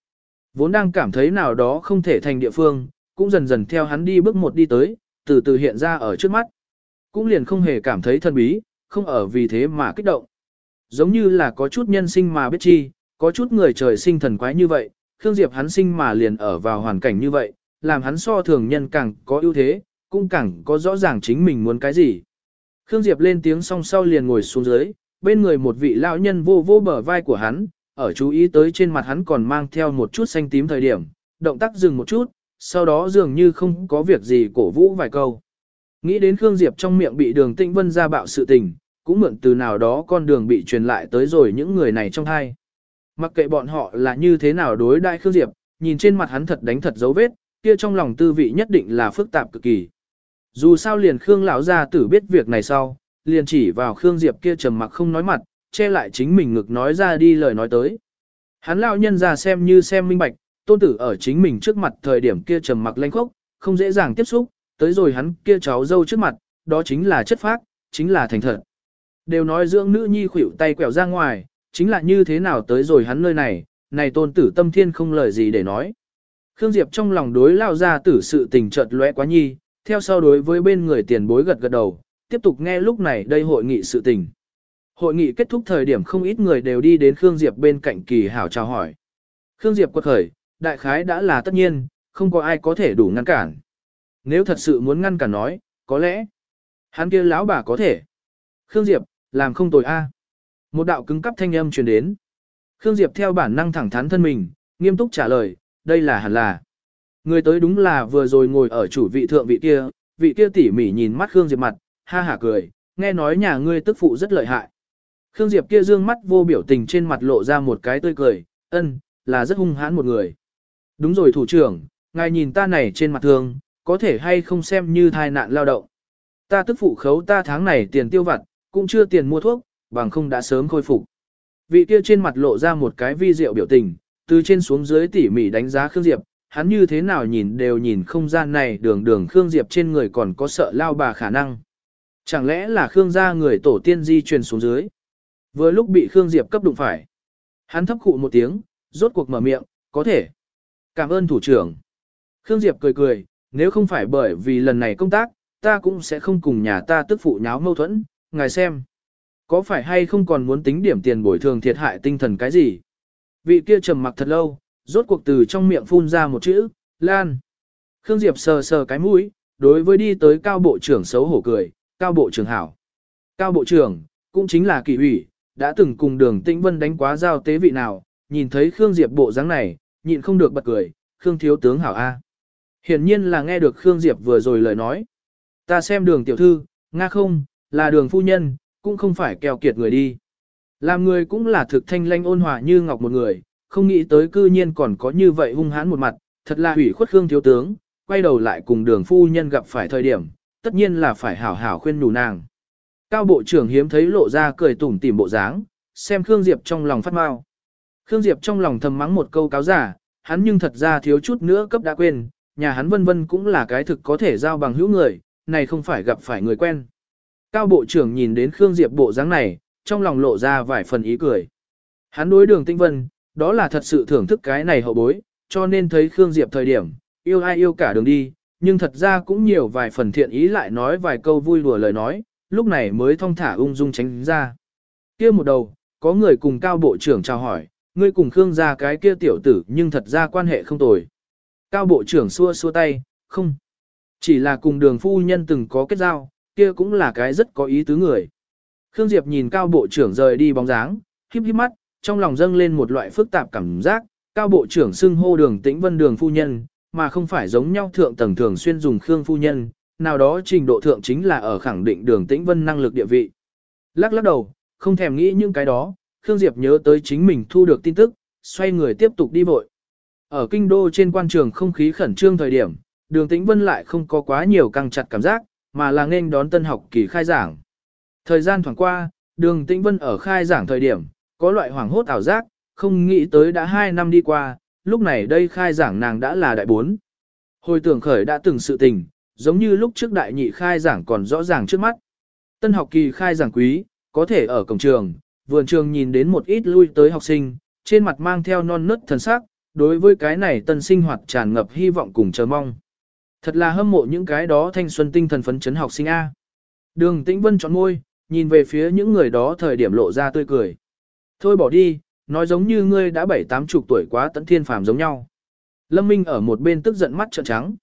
Vốn đang cảm thấy nào đó không thể thành địa phương, cũng dần dần theo hắn đi bước một đi tới, từ từ hiện ra ở trước mắt. Cũng liền không hề cảm thấy thân bí, không ở vì thế mà kích động. Giống như là có chút nhân sinh mà biết chi, có chút người trời sinh thần quái như vậy, Khương Diệp hắn sinh mà liền ở vào hoàn cảnh như vậy, làm hắn so thường nhân càng có ưu thế, cũng càng có rõ ràng chính mình muốn cái gì. Khương Diệp lên tiếng song sau liền ngồi xuống dưới, bên người một vị lão nhân vô vô bờ vai của hắn, ở chú ý tới trên mặt hắn còn mang theo một chút xanh tím thời điểm, động tác dừng một chút, sau đó dường như không có việc gì cổ vũ vài câu. Nghĩ đến Khương Diệp trong miệng bị đường tĩnh vân ra bạo sự tình, cũng mượn từ nào đó con đường bị truyền lại tới rồi những người này trong hai. Mặc kệ bọn họ là như thế nào đối đại Khương Diệp, nhìn trên mặt hắn thật đánh thật dấu vết, kia trong lòng tư vị nhất định là phức tạp cực kỳ. Dù sao liền Khương lão gia tử biết việc này sau, liền chỉ vào Khương Diệp kia trầm mặc không nói mặt, che lại chính mình ngực nói ra đi lời nói tới. Hắn lão nhân ra xem như xem minh bạch, tôn tử ở chính mình trước mặt thời điểm kia trầm mặc lanh khốc, không dễ dàng tiếp xúc, tới rồi hắn kia cháu dâu trước mặt, đó chính là chất phác, chính là thành thật. Đều nói dưỡng nữ nhi khuỷu tay quẹo ra ngoài, chính là như thế nào tới rồi hắn nơi này, này tôn tử tâm thiên không lời gì để nói. Khương Diệp trong lòng đối lao ra tử sự tình chợt lóe quá nhi, theo sau đối với bên người tiền bối gật gật đầu, tiếp tục nghe lúc này đây hội nghị sự tình. Hội nghị kết thúc thời điểm không ít người đều đi đến Khương Diệp bên cạnh kỳ hảo chào hỏi. Khương Diệp quật khởi, đại khái đã là tất nhiên, không có ai có thể đủ ngăn cản. Nếu thật sự muốn ngăn cản nói, có lẽ, hắn kia lão bà có thể. Khương Diệp, làm không tồi a. Một đạo cứng cắp thanh âm truyền đến. Khương Diệp theo bản năng thẳng thắn thân mình, nghiêm túc trả lời, đây là hẳn là. Người tới đúng là vừa rồi ngồi ở chủ vị thượng vị kia, vị kia tỉ mỉ nhìn mắt Khương Diệp mặt, ha hả cười, nghe nói nhà ngươi tức phụ rất lợi hại. Khương Diệp kia dương mắt vô biểu tình trên mặt lộ ra một cái tươi cười, ân, là rất hung hãn một người. Đúng rồi thủ trưởng, ngài nhìn ta này trên mặt thương, có thể hay không xem như thai nạn lao động. Ta tức phụ khấu ta tháng này tiền tiêu vặt, cũng chưa tiền mua thuốc, bằng không đã sớm khôi phục. Vị kia trên mặt lộ ra một cái vi diệu biểu tình, từ trên xuống dưới tỉ mỉ đánh giá Khương Diệp, hắn như thế nào nhìn đều nhìn không gian này đường đường Khương Diệp trên người còn có sợ lao bà khả năng. Chẳng lẽ là Khương gia người tổ tiên di truyền xuống dưới? Vừa lúc bị Khương Diệp cấp đụng phải. Hắn thấp khụ một tiếng, rốt cuộc mở miệng, có thể. Cảm ơn thủ trưởng. Khương Diệp cười cười, nếu không phải bởi vì lần này công tác, ta cũng sẽ không cùng nhà ta tức phụ nháo mâu thuẫn, ngài xem. Có phải hay không còn muốn tính điểm tiền bồi thường thiệt hại tinh thần cái gì? Vị kia trầm mặc thật lâu, rốt cuộc từ trong miệng phun ra một chữ, Lan. Khương Diệp sờ sờ cái mũi, đối với đi tới cao bộ trưởng xấu hổ cười, cao bộ trưởng hảo. Cao bộ trưởng, cũng chính là kỳ ủy, đã từng cùng đường tĩnh vân đánh quá giao tế vị nào, nhìn thấy Khương Diệp bộ dáng này, nhịn không được bật cười, Khương thiếu tướng hảo A. Hiển nhiên là nghe được Khương Diệp vừa rồi lời nói. Ta xem đường tiểu thư, nga không, là đường phu nhân, cũng không phải keo kiệt người đi. Làm người cũng là thực thanh lanh ôn hòa như ngọc một người, không nghĩ tới cư nhiên còn có như vậy hung hãn một mặt, thật là hủy khuất Khương thiếu tướng, quay đầu lại cùng đường phu nhân gặp phải thời điểm, tất nhiên là phải hảo hảo khuyên nhủ nàng. Cao bộ trưởng hiếm thấy lộ ra cười tủm tỉm bộ dáng, xem Khương Diệp trong lòng phát mau. Khương Diệp trong lòng thầm mắng một câu cáo giả, hắn nhưng thật ra thiếu chút nữa cấp đã quên, nhà hắn vân vân cũng là cái thực có thể giao bằng hữu người, này không phải gặp phải người quen. Cao bộ trưởng nhìn đến Khương Diệp bộ dáng này, trong lòng lộ ra vài phần ý cười. Hắn đối đường tinh vân, đó là thật sự thưởng thức cái này hậu bối, cho nên thấy Khương Diệp thời điểm, yêu ai yêu cả đường đi, nhưng thật ra cũng nhiều vài phần thiện ý lại nói vài câu vui đùa lời nói, lúc này mới thong thả ung dung tránh ra. kia một đầu, có người cùng cao bộ trưởng chào hỏi, ngươi cùng Khương gia cái kia tiểu tử nhưng thật ra quan hệ không tồi. Cao bộ trưởng xua xua tay, không. Chỉ là cùng đường phu nhân từng có kết giao, kia cũng là cái rất có ý tứ người. Khương Diệp nhìn cao bộ trưởng rời đi bóng dáng, híp híp mắt, trong lòng dâng lên một loại phức tạp cảm giác, cao bộ trưởng xưng hô đường tĩnh vân đường phu nhân, mà không phải giống nhau thượng tầng thường xuyên dùng Khương phu nhân, nào đó trình độ thượng chính là ở khẳng định đường tĩnh vân năng lực địa vị. Lắc lắc đầu, không thèm nghĩ những cái đó, Khương Diệp nhớ tới chính mình thu được tin tức, xoay người tiếp tục đi vội. Ở kinh đô trên quan trường không khí khẩn trương thời điểm, đường tĩnh vân lại không có quá nhiều căng chặt cảm giác, mà là nên đón tân học kỳ khai giảng. Thời gian thoảng qua, đường tĩnh vân ở khai giảng thời điểm, có loại hoảng hốt ảo giác, không nghĩ tới đã 2 năm đi qua, lúc này đây khai giảng nàng đã là đại bốn. Hồi tưởng khởi đã từng sự tình, giống như lúc trước đại nhị khai giảng còn rõ ràng trước mắt. Tân học kỳ khai giảng quý, có thể ở cổng trường, vườn trường nhìn đến một ít lui tới học sinh, trên mặt mang theo non nớt thần sắc, đối với cái này tân sinh hoạt tràn ngập hy vọng cùng chờ mong. Thật là hâm mộ những cái đó thanh xuân tinh thần phấn chấn học sinh A. Đường Tĩnh Vân chọn môi, nhìn về phía những người đó thời điểm lộ ra tươi cười. Thôi bỏ đi, nói giống như ngươi đã bảy tám chục tuổi quá tận thiên phàm giống nhau. Lâm Minh ở một bên tức giận mắt trợn trắng.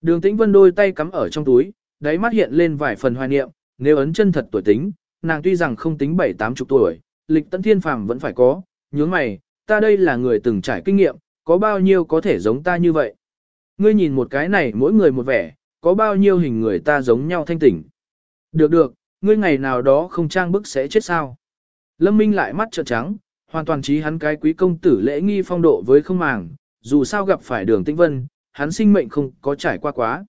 Đường Tĩnh Vân đôi tay cắm ở trong túi, đáy mắt hiện lên vài phần hoài niệm, nếu ấn chân thật tuổi tính, nàng tuy rằng không tính bảy tám chục tuổi, lịch tận thiên phàm vẫn phải có, nhướng mày, ta đây là người từng trải kinh nghiệm, có bao nhiêu có thể giống ta như vậy. Ngươi nhìn một cái này mỗi người một vẻ, có bao nhiêu hình người ta giống nhau thanh tỉnh. Được được, ngươi ngày nào đó không trang bức sẽ chết sao. Lâm Minh lại mắt trợn trắng, hoàn toàn trí hắn cái quý công tử lễ nghi phong độ với không màng, dù sao gặp phải đường tĩnh vân, hắn sinh mệnh không có trải qua quá.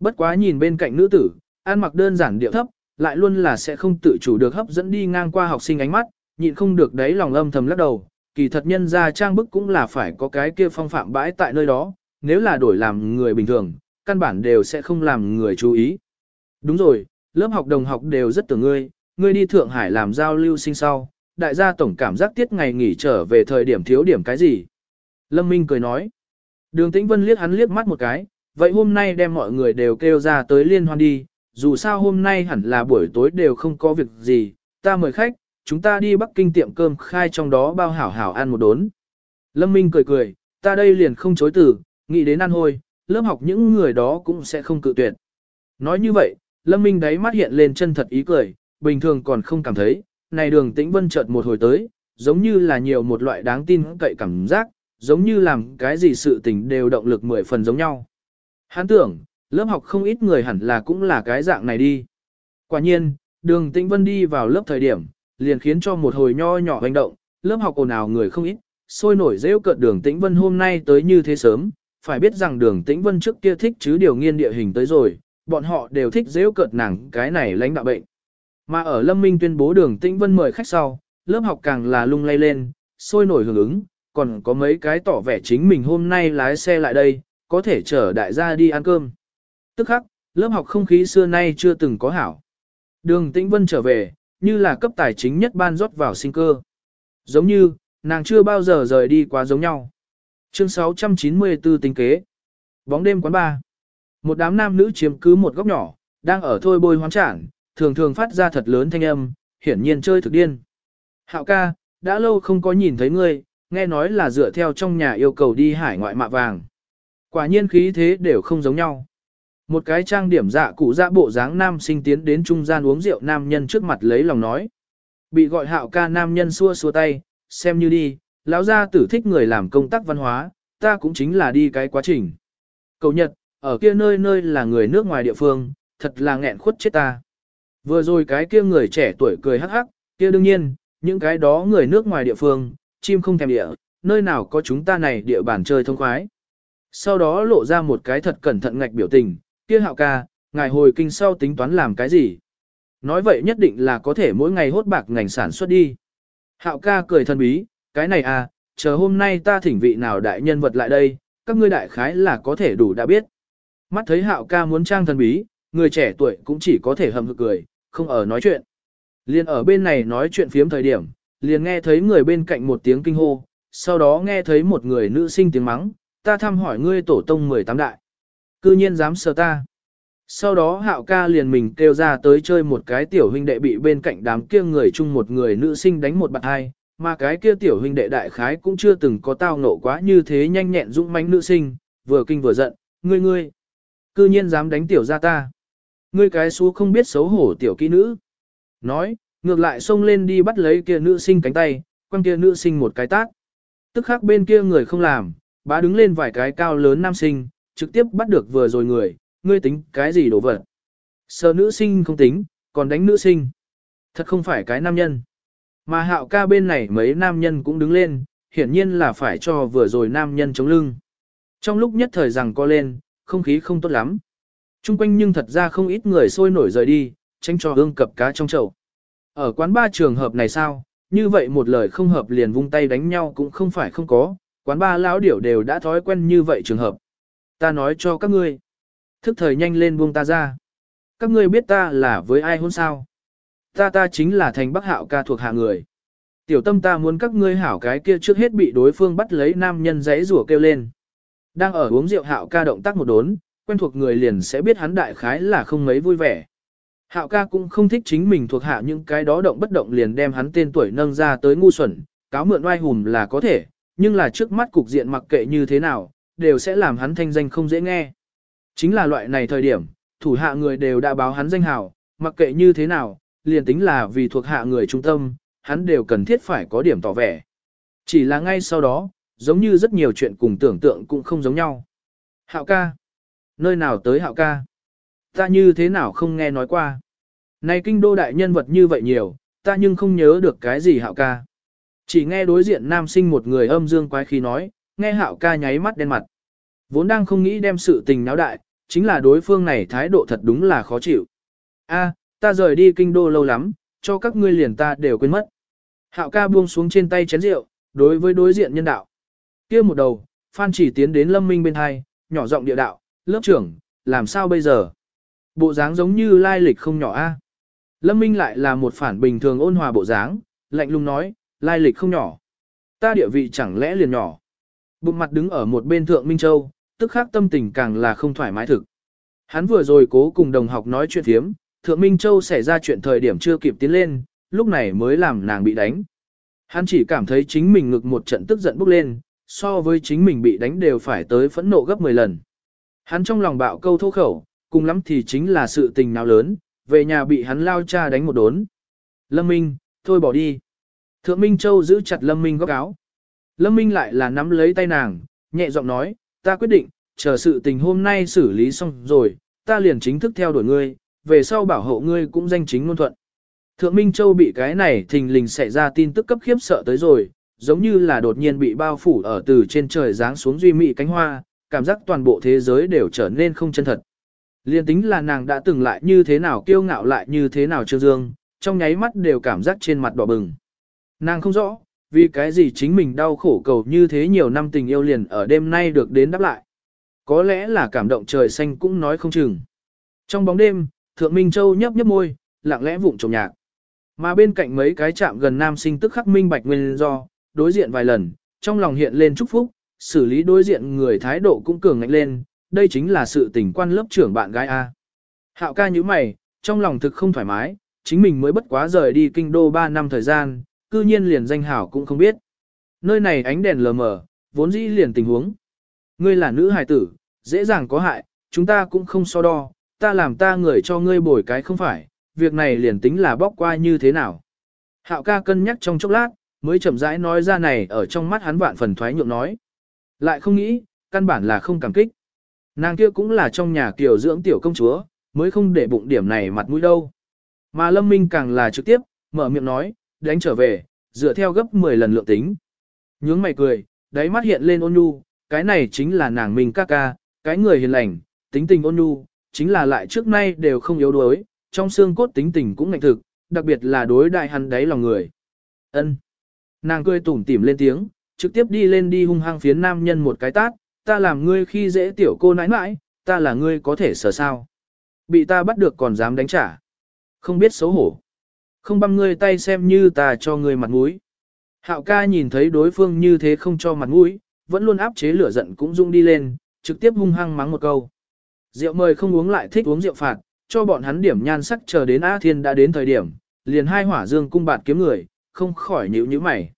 Bất quá nhìn bên cạnh nữ tử, ăn mặc đơn giản điệu thấp, lại luôn là sẽ không tự chủ được hấp dẫn đi ngang qua học sinh ánh mắt, nhịn không được đấy lòng âm thầm lắc đầu, kỳ thật nhân ra trang bức cũng là phải có cái kia phong phạm bãi tại nơi đó, nếu là đổi làm người bình thường, căn bản đều sẽ không làm người chú ý. Đúng rồi, lớp học đồng học đều rất tưởng ngươi, ngươi đi Thượng Hải làm giao lưu sinh sau, đại gia tổng cảm giác tiết ngày nghỉ trở về thời điểm thiếu điểm cái gì. Lâm Minh cười nói. Đường Tĩnh Vân liếc hắn liếc mắt một cái, vậy hôm nay đem mọi người đều kêu ra tới liên hoan đi, dù sao hôm nay hẳn là buổi tối đều không có việc gì, ta mời khách, chúng ta đi Bắc Kinh tiệm cơm khai trong đó bao hảo hảo ăn một đốn. Lâm Minh cười cười, ta đây liền không chối từ, nghĩ đến ăn hôi, lớp học những người đó cũng sẽ không cự tuyệt. Nói như vậy, Lâm Minh đáy mắt hiện lên chân thật ý cười, bình thường còn không cảm thấy, này đường tĩnh vân chợt một hồi tới, giống như là nhiều một loại đáng tin cậy cảm giác, giống như làm cái gì sự tình đều động lực mười phần giống nhau. Hắn tưởng, lớp học không ít người hẳn là cũng là cái dạng này đi. Quả nhiên, đường tĩnh vân đi vào lớp thời điểm, liền khiến cho một hồi nho nhỏ hành động, lớp học ồn ào người không ít, sôi nổi rêu cợt đường tĩnh vân hôm nay tới như thế sớm, phải biết rằng đường tĩnh vân trước kia thích chứ điều nghiên địa hình tới rồi, bọn họ đều thích rêu cợt nàng cái này lãnh đạo bệnh. Mà ở Lâm Minh tuyên bố đường tĩnh vân mời khách sau, lớp học càng là lung lay lên, sôi nổi hưởng ứng, còn có mấy cái tỏ vẻ chính mình hôm nay lái xe lại đây, có thể chở đại gia đi ăn cơm. Tức khắc, lớp học không khí xưa nay chưa từng có hảo. Đường Tĩnh Vân trở về, như là cấp tài chính nhất ban rót vào sinh cơ. Giống như, nàng chưa bao giờ rời đi quá giống nhau. Chương 694 tính kế. Bóng đêm quán ba. Một đám nam nữ chiếm cứ một góc nhỏ, đang ở thôi bôi hoán trảng, thường thường phát ra thật lớn thanh âm, hiển nhiên chơi thực điên. Hạo ca, đã lâu không có nhìn thấy ngươi, nghe nói là dựa theo trong nhà yêu cầu đi hải ngoại mạ vàng. Quả nhiên khí thế đều không giống nhau. Một cái trang điểm dạ cụ dạ bộ dáng nam sinh tiến đến trung gian uống rượu nam nhân trước mặt lấy lòng nói. Bị gọi hạo ca nam nhân xua xua tay, xem như đi, lão gia tử thích người làm công tác văn hóa, ta cũng chính là đi cái quá trình. Cầu nhật, ở kia nơi nơi là người nước ngoài địa phương, thật là nghẹn khuất chết ta. Vừa rồi cái kia người trẻ tuổi cười hắc hắc, kia đương nhiên, những cái đó người nước ngoài địa phương, chim không thèm địa, nơi nào có chúng ta này địa bàn chơi thông khoái. Sau đó lộ ra một cái thật cẩn thận ngạch biểu tình, kia hạo ca, ngài hồi kinh sau tính toán làm cái gì? Nói vậy nhất định là có thể mỗi ngày hốt bạc ngành sản xuất đi. Hạo ca cười thân bí, cái này à, chờ hôm nay ta thỉnh vị nào đại nhân vật lại đây, các ngươi đại khái là có thể đủ đã biết. Mắt thấy hạo ca muốn trang thần bí, người trẻ tuổi cũng chỉ có thể hầm hực cười, không ở nói chuyện. Liên ở bên này nói chuyện phiếm thời điểm, liền nghe thấy người bên cạnh một tiếng kinh hô, sau đó nghe thấy một người nữ sinh tiếng mắng, ta thăm hỏi ngươi tổ tông 18 đại. Cư nhiên dám sờ ta. Sau đó hạo ca liền mình kêu ra tới chơi một cái tiểu huynh đệ bị bên cạnh đám kia người chung một người nữ sinh đánh một bạn hai, mà cái kia tiểu huynh đệ đại khái cũng chưa từng có tao nộ quá như thế nhanh nhẹn dũng mãnh nữ sinh, vừa kinh vừa giận, ngươi ngươi, cư nhiên dám đánh tiểu ra ta. Ngươi cái xú không biết xấu hổ tiểu kỹ nữ. Nói, ngược lại xông lên đi bắt lấy kia nữ sinh cánh tay, quăng kia nữ sinh một cái tát. Tức khắc bên kia người không làm, bá đứng lên vài cái cao lớn nam sinh, trực tiếp bắt được vừa rồi người, ngươi tính cái gì đổ vật. Sợ nữ sinh không tính, còn đánh nữ sinh. Thật không phải cái nam nhân. Mà hạo ca bên này mấy nam nhân cũng đứng lên, hiển nhiên là phải cho vừa rồi nam nhân chống lưng. Trong lúc nhất thời rằng co lên, không khí không tốt lắm. Trung quanh nhưng thật ra không ít người sôi nổi rời đi, tránh cho hương cập cá trong chậu. Ở quán ba trường hợp này sao, như vậy một lời không hợp liền vung tay đánh nhau cũng không phải không có, quán ba lão điểu đều đã thói quen như vậy trường hợp. Ta nói cho các ngươi, thức thời nhanh lên buông ta ra. Các ngươi biết ta là với ai hôn sao? Ta ta chính là thành bắc hạo ca thuộc hạ người. Tiểu tâm ta muốn các ngươi hảo cái kia trước hết bị đối phương bắt lấy nam nhân giấy rủa kêu lên. Đang ở uống rượu hạo ca động tác một đốn, quen thuộc người liền sẽ biết hắn đại khái là không mấy vui vẻ. Hạo ca cũng không thích chính mình thuộc hạ những cái đó động bất động liền đem hắn tên tuổi nâng ra tới ngu xuẩn, cáo mượn oai hùm là có thể, nhưng là trước mắt cục diện mặc kệ như thế nào, đều sẽ làm hắn thanh danh không dễ nghe. Chính là loại này thời điểm, thủ hạ người đều đã báo hắn danh hào, mặc kệ như thế nào, liền tính là vì thuộc hạ người trung tâm, hắn đều cần thiết phải có điểm tỏ vẻ. Chỉ là ngay sau đó, giống như rất nhiều chuyện cùng tưởng tượng cũng không giống nhau. Hạo ca. Nơi nào tới hạo ca? Ta như thế nào không nghe nói qua? Này kinh đô đại nhân vật như vậy nhiều, ta nhưng không nhớ được cái gì hạo ca. Chỉ nghe đối diện nam sinh một người âm dương quái khí nói, nghe hạo ca nháy mắt đen mặt. Vốn đang không nghĩ đem sự tình náo đại, chính là đối phương này thái độ thật đúng là khó chịu. A, ta rời đi kinh đô lâu lắm, cho các ngươi liền ta đều quên mất. Hạo ca buông xuống trên tay chén rượu, đối với đối diện nhân đạo. kia một đầu, Phan chỉ tiến đến lâm minh bên hai, nhỏ giọng địa đạo, lớp trưởng, làm sao bây giờ? Bộ dáng giống như lai lịch không nhỏ a. Lâm Minh lại là một phản bình thường ôn hòa bộ dáng, lạnh lùng nói, lai lịch không nhỏ. Ta địa vị chẳng lẽ liền nhỏ. Bụng mặt đứng ở một bên thượng Minh Châu, tức khắc tâm tình càng là không thoải mái thực. Hắn vừa rồi cố cùng đồng học nói chuyện thiếm, thượng Minh Châu xảy ra chuyện thời điểm chưa kịp tiến lên, lúc này mới làm nàng bị đánh. Hắn chỉ cảm thấy chính mình ngực một trận tức giận bốc lên, so với chính mình bị đánh đều phải tới phẫn nộ gấp 10 lần. Hắn trong lòng bạo câu thô khẩu, cùng lắm thì chính là sự tình nào lớn, về nhà bị hắn lao cha đánh một đốn. Lâm Minh, thôi bỏ đi. Thượng Minh Châu giữ chặt Lâm Minh góc áo. Lâm Minh lại là nắm lấy tay nàng, nhẹ giọng nói, ta quyết định, chờ sự tình hôm nay xử lý xong rồi, ta liền chính thức theo đuổi ngươi, về sau bảo hộ ngươi cũng danh chính ngôn thuận. Thượng Minh Châu bị cái này thình lình xảy ra tin tức cấp khiếp sợ tới rồi, giống như là đột nhiên bị bao phủ ở từ trên trời giáng xuống duy mị cánh hoa, cảm giác toàn bộ thế giới đều trở nên không chân thật. Liên tính là nàng đã từng lại như thế nào kiêu ngạo lại như thế nào trương dương, trong nháy mắt đều cảm giác trên mặt đỏ bừng. Nàng không rõ, vì cái gì chính mình đau khổ cầu như thế nhiều năm tình yêu liền ở đêm nay được đến đáp lại. Có lẽ là cảm động trời xanh cũng nói không chừng. Trong bóng đêm, Thượng Minh Châu nhấp nhấp môi, lặng lẽ vụng trồng nhạc. Mà bên cạnh mấy cái chạm gần nam sinh tức khắc minh bạch nguyên do, đối diện vài lần, trong lòng hiện lên chúc phúc, xử lý đối diện người thái độ cũng cường ngạnh lên, đây chính là sự tình quan lớp trưởng bạn gái A. Hạo ca như mày, trong lòng thực không thoải mái, chính mình mới bất quá rời đi kinh đô 3 năm thời gian, cư nhiên liền danh hảo cũng không biết. Nơi này ánh đèn lờ mờ, vốn dĩ liền tình huống. Ngươi là nữ hài tử, dễ dàng có hại, chúng ta cũng không so đo, ta làm ta người cho ngươi bồi cái không phải, việc này liền tính là bóc qua như thế nào. Hạo ca cân nhắc trong chốc lát, mới chậm rãi nói ra này ở trong mắt hắn vạn phần thoái nhượng nói. Lại không nghĩ, căn bản là không cảm kích. Nàng kia cũng là trong nhà kiểu dưỡng tiểu công chúa, mới không để bụng điểm này mặt mũi đâu. Mà Lâm Minh càng là trực tiếp, mở miệng nói, đánh trở về, dựa theo gấp 10 lần lượng tính. Nhướng mày cười, đáy mắt hiện lên ôn nhu, cái này chính là nàng Minh ca ca, cái người hiền lành, tính tình ôn nhu, chính là lại trước nay đều không yếu đuối, trong xương cốt tính tình cũng ngạnh thực, đặc biệt là đối đại hắn đáy lòng người. Ân. Nàng cười tủm tỉm lên tiếng, trực tiếp đi lên đi hung hăng phiến nam nhân một cái tát, ta làm ngươi khi dễ tiểu cô nãi nãi, ta là ngươi có thể sợ sao. Bị ta bắt được còn dám đánh trả. Không biết xấu hổ. Không băm ngươi tay xem như ta cho ngươi mặt mũi. Hạo ca nhìn thấy đối phương như thế không cho mặt mũi, vẫn luôn áp chế lửa giận cũng rung đi lên, trực tiếp hung hăng mắng một câu. Rượu mời không uống lại thích uống rượu phạt, cho bọn hắn điểm nhan sắc chờ đến A Thiên đã đến thời điểm, liền hai hỏa dương cung bạt kiếm người, không khỏi nhíu nhíu mày.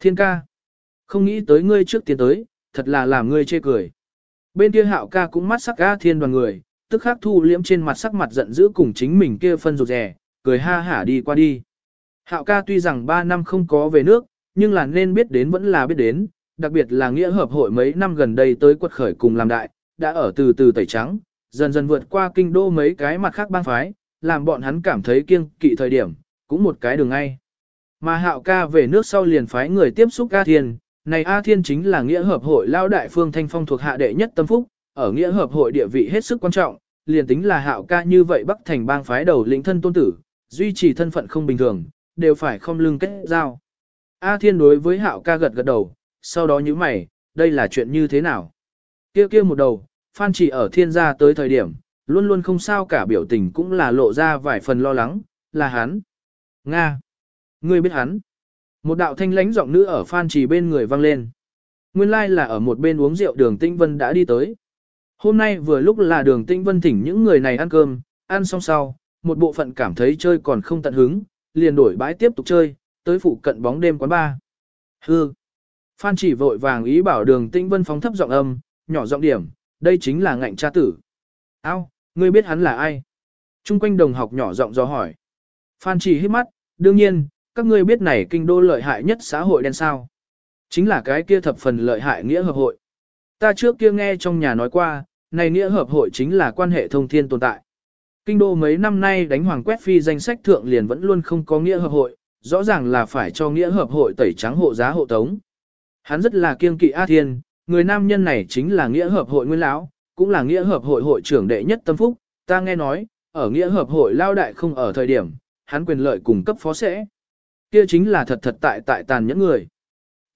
Thiên ca, không nghĩ tới ngươi trước tiên tới, thật là làm ngươi chê cười. Bên kia hạo ca cũng mắt sắc A Thiên đoàn người, tức khắc thu liễm trên mặt sắc mặt giận dữ cùng chính mình kia phân rụt rè, cười ha hả đi qua đi. Hạo ca tuy rằng 3 năm không có về nước, nhưng là nên biết đến vẫn là biết đến, đặc biệt là nghĩa hợp hội mấy năm gần đây tới quật khởi cùng làm đại, đã ở từ từ tẩy trắng, dần dần vượt qua kinh đô mấy cái mặt khác bang phái, làm bọn hắn cảm thấy kiêng kỵ thời điểm, cũng một cái đường ngay. Mà hạo ca về nước sau liền phái người tiếp xúc A Thiên, này A Thiên chính là nghĩa hợp hội lao đại phương thanh phong thuộc hạ đệ nhất tâm phúc, ở nghĩa hợp hội địa vị hết sức quan trọng, liền tính là hạo ca như vậy bắc thành bang phái đầu lĩnh thân tôn tử, duy trì thân phận không bình thường, đều phải không lưng kết giao. A Thiên đối với hạo ca gật gật đầu, sau đó như mày, đây là chuyện như thế nào? Kia kia một đầu, Phan chỉ ở thiên gia tới thời điểm, luôn luôn không sao cả biểu tình cũng là lộ ra vài phần lo lắng, là hắn. Nga! Ngươi biết hắn. Một đạo thanh lãnh giọng nữ ở Phan chỉ bên người vang lên. Nguyên lai like là ở một bên uống rượu đường Tinh Vân đã đi tới. Hôm nay vừa lúc là đường Tinh Vân thỉnh những người này ăn cơm, ăn xong sau, một bộ phận cảm thấy chơi còn không tận hứng, liền đổi bãi tiếp tục chơi, tới phụ cận bóng đêm quán bar. Hư. Phan chỉ vội vàng ý bảo đường Tinh Vân phóng thấp giọng âm, nhỏ giọng điểm, đây chính là ngạnh cha tử. Ao, ngươi biết hắn là ai? Trung quanh đồng học nhỏ giọng do hỏi. Phan chỉ hít mắt, đương nhiên, các ngươi biết này kinh đô lợi hại nhất xã hội đen sao. Chính là cái kia thập phần lợi hại nghĩa hợp hội. Ta trước kia nghe trong nhà nói qua, này nghĩa hợp hội chính là quan hệ thông thiên tồn tại. Kinh đô mấy năm nay đánh hoàng quét phi danh sách thượng liền vẫn luôn không có nghĩa hợp hội, rõ ràng là phải cho nghĩa hợp hội tẩy trắng hộ giá hộ tống. Hắn rất là kiêng kỵ A Thiên, người nam nhân này chính là nghĩa hợp hội nguyên lão, cũng là nghĩa hợp hội hội trưởng đệ nhất tâm phúc, ta nghe nói, ở nghĩa hợp hội lao đại không ở thời điểm, hắn quyền lợi cùng cấp phó sẽ. Kia chính là thật thật tại tại tàn nhẫn người.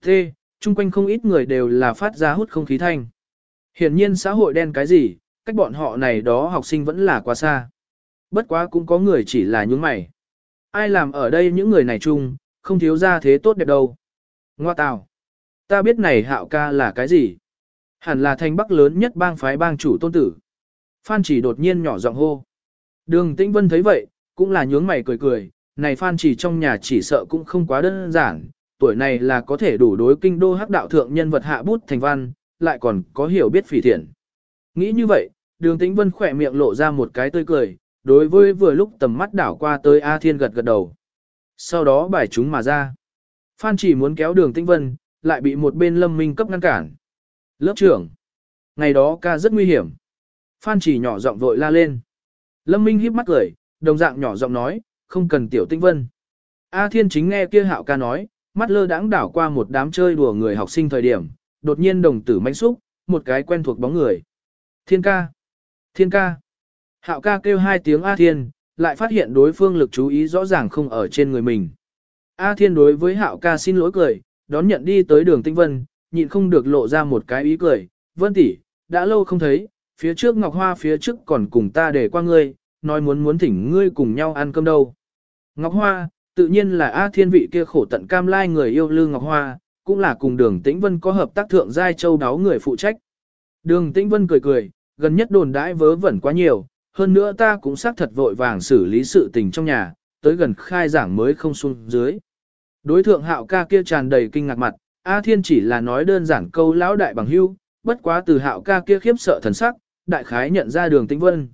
Thế, chung quanh không ít người đều là phát ra hút không khí thanh. Hiển nhiên xã hội đen cái gì, cách bọn họ này đó học sinh vẫn là quá xa. Bất quá cũng có người chỉ là những mày. Ai làm ở đây những người này chung, không thiếu ra thế tốt đẹp đâu. Ngoa tào. Ta biết này hạo ca là cái gì? Hẳn là thành bắc lớn nhất bang phái bang chủ tôn tử. Phan chỉ đột nhiên nhỏ giọng hô. Đường Tĩnh Vân thấy vậy, cũng là nhướng mày cười cười, này Phan chỉ trong nhà chỉ sợ cũng không quá đơn giản, tuổi này là có thể đủ đối kinh đô hắc đạo thượng nhân vật hạ bút thành văn, lại còn có hiểu biết phỉ thiện. Nghĩ như vậy, đường Tĩnh Vân khỏe miệng lộ ra một cái tươi cười, đối với vừa lúc tầm mắt đảo qua tới A Thiên gật gật đầu. Sau đó bài chúng mà ra. Phan chỉ muốn kéo đường Tĩnh Vân, lại bị một bên lâm minh cấp ngăn cản. Lớp trưởng. Ngày đó ca rất nguy hiểm. Phan chỉ nhỏ giọng vội la lên. Lâm minh híp mắt cười, đồng dạng nhỏ giọng nói, không cần tiểu tinh vân. A thiên chính nghe kia hạo ca nói, mắt lơ đãng đảo qua một đám chơi đùa người học sinh thời điểm, đột nhiên đồng tử manh xúc, một cái quen thuộc bóng người. Thiên ca. Thiên ca. Hạo ca kêu hai tiếng A thiên, lại phát hiện đối phương lực chú ý rõ ràng không ở trên người mình. A thiên đối với hạo ca xin lỗi cười, đón nhận đi tới đường tinh vân, nhịn không được lộ ra một cái ý cười, vân tỷ, đã lâu không thấy, phía trước Ngọc Hoa phía trước còn cùng ta để qua ngươi, nói muốn muốn thỉnh ngươi cùng nhau ăn cơm đâu. Ngọc Hoa, tự nhiên là A Thiên vị kia khổ tận cam lai người yêu lư Ngọc Hoa, cũng là cùng đường Tĩnh Vân có hợp tác thượng giai châu đáo người phụ trách. Đường Tĩnh Vân cười cười, gần nhất đồn đãi vớ vẩn quá nhiều, hơn nữa ta cũng xác thật vội vàng xử lý sự tình trong nhà, tới gần khai giảng mới không xuống dưới. Đối thượng hạo ca kia tràn đầy kinh ngạc mặt, A Thiên chỉ là nói đơn giản câu lão đại bằng hưu, bất quá từ hạo ca kia khiếp sợ thần sắc, đại khái nhận ra đường tĩnh vân.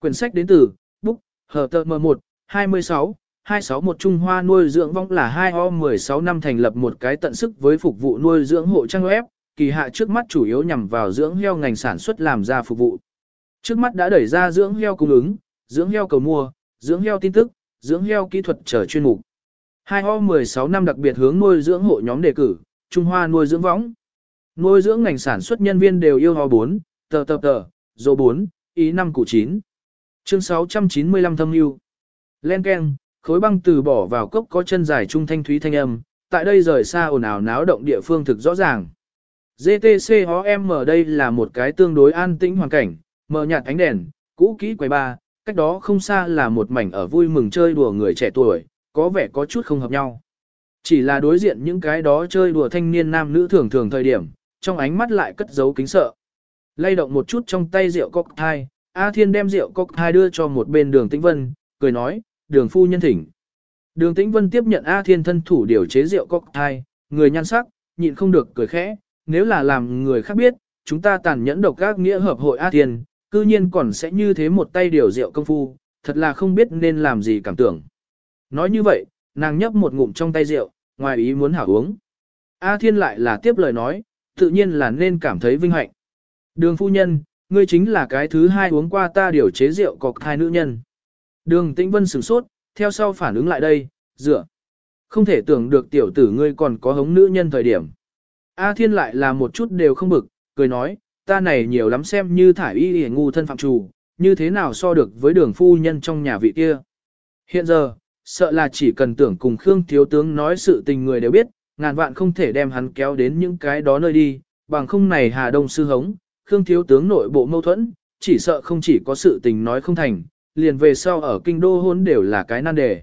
Quyển sách đến từ, Book, Hờ Tờ M1, 26, 261 Trung Hoa nuôi dưỡng vong là 2 o 16 năm thành lập một cái tận sức với phục vụ nuôi dưỡng hộ trang web, kỳ hạ trước mắt chủ yếu nhằm vào dưỡng heo ngành sản xuất làm ra phục vụ. Trước mắt đã đẩy ra dưỡng heo cung ứng, dưỡng heo cầu mua, dưỡng heo tin tức, dưỡng heo kỹ thuật trở chuyên mục. 2 o 16 năm đặc biệt hướng nuôi dưỡng hộ nhóm đề cử, Trung Hoa nuôi dưỡng võng. Nuôi dưỡng ngành sản xuất nhân viên đều yêu ho 4, tờ tờ tờ, dô 4, ý năm cụ chín. Chương 695 thâm yêu. Len Ken, khối băng từ bỏ vào cốc có chân dài trung thanh thúy thanh âm, tại đây rời xa ồn ào náo động địa phương thực rõ ràng. GTCOM đây là một cái tương đối an tĩnh hoàn cảnh, mờ nhạt ánh đèn, cũ kỹ quầy ba, cách đó không xa là một mảnh ở vui mừng chơi đùa người trẻ tuổi, có vẻ có chút không hợp nhau. Chỉ là đối diện những cái đó chơi đùa thanh niên nam nữ thường thường thời điểm, trong ánh mắt lại cất giấu kính sợ. Lay động một chút trong tay rượu cocktail, A Thiên đem rượu cocktail đưa cho một bên đường tĩnh vân, cười nói, đường phu nhân thỉnh. Đường tĩnh vân tiếp nhận A Thiên thân thủ điều chế rượu cocktail, người nhan sắc, nhịn không được cười khẽ, nếu là làm người khác biết, chúng ta tàn nhẫn độc các nghĩa hợp hội A Thiên, cư nhiên còn sẽ như thế một tay điều rượu công phu, thật là không biết nên làm gì cảm tưởng. Nói như vậy, nàng nhấp một ngụm trong tay rượu, ngoài ý muốn hảo uống. A Thiên lại là tiếp lời nói, tự nhiên là nên cảm thấy vinh hạnh. Đường phu nhân, ngươi chính là cái thứ hai uống qua ta điều chế rượu cocktail nữ nhân. Đường Tĩnh Vân sửng sốt, theo sau phản ứng lại đây, dựa. Không thể tưởng được tiểu tử ngươi còn có hống nữ nhân thời điểm. A Thiên lại là một chút đều không bực, cười nói, ta này nhiều lắm xem như thải y hề ngu thân phạm trù, như thế nào so được với đường phu nhân trong nhà vị kia. Hiện giờ, sợ là chỉ cần tưởng cùng Khương Thiếu Tướng nói sự tình người đều biết, ngàn vạn không thể đem hắn kéo đến những cái đó nơi đi, bằng không này Hà Đông sư hống, Khương Thiếu Tướng nội bộ mâu thuẫn, chỉ sợ không chỉ có sự tình nói không thành, liền về sau ở kinh đô hôn đều là cái nan đề.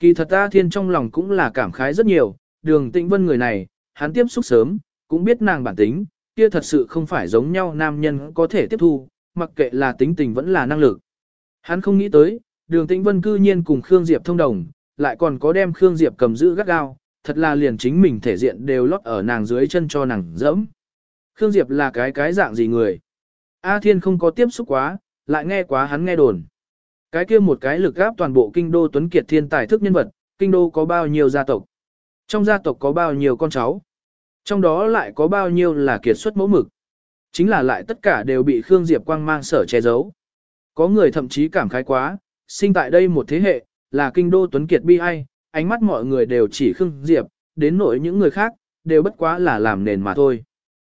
Kỳ thật ta thiên trong lòng cũng là cảm khái rất nhiều, đường tĩnh vân người này, hắn tiếp xúc sớm, cũng biết nàng bản tính, kia thật sự không phải giống nhau nam nhân có thể tiếp thu, mặc kệ là tính tình vẫn là năng lực. Hắn không nghĩ tới, đường tĩnh vân cư nhiên cùng Khương Diệp thông đồng, lại còn có đem Khương Diệp cầm giữ gắt gao, thật là liền chính mình thể diện đều lót ở nàng dưới chân cho nàng dẫm. Khương Diệp là cái cái dạng gì người? A Thiên không có tiếp xúc quá, lại nghe quá hắn nghe đồn. Cái kia một cái lực gáp toàn bộ kinh đô tuấn kiệt thiên tài thức nhân vật, kinh đô có bao nhiêu gia tộc? Trong gia tộc có bao nhiêu con cháu? Trong đó lại có bao nhiêu là kiệt xuất mẫu mực? Chính là lại tất cả đều bị Khương Diệp quang mang sở che giấu. Có người thậm chí cảm khái quá, sinh tại đây một thế hệ, là kinh đô tuấn kiệt bi ai, ánh mắt mọi người đều chỉ Khương Diệp, đến nỗi những người khác, đều bất quá là làm nền mà thôi.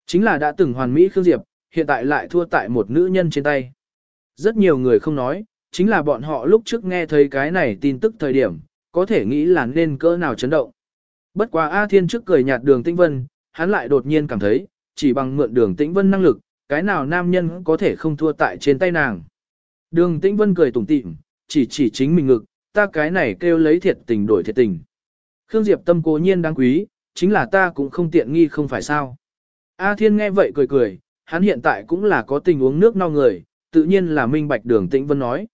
Chính là đã từng hoàn mỹ Khương Diệp, hiện tại lại thua tại một nữ nhân trên tay. Rất nhiều người không nói, chính là bọn họ lúc trước nghe thấy cái này tin tức thời điểm, có thể nghĩ là nên cỡ nào chấn động. Bất quá A Thiên trước cười nhạt đường tĩnh vân, hắn lại đột nhiên cảm thấy, chỉ bằng mượn đường tĩnh vân năng lực, cái nào nam nhân có thể không thua tại trên tay nàng. Đường tĩnh vân cười tủm tỉm, chỉ chỉ chính mình ngực, ta cái này kêu lấy thiệt tình đổi thiệt tình. Khương Diệp tâm cố nhiên đáng quý, chính là ta cũng không tiện nghi không phải sao. A Thiên nghe vậy cười cười, hắn hiện tại cũng là có tình uống nước no người, tự nhiên là minh bạch đường tĩnh vân nói.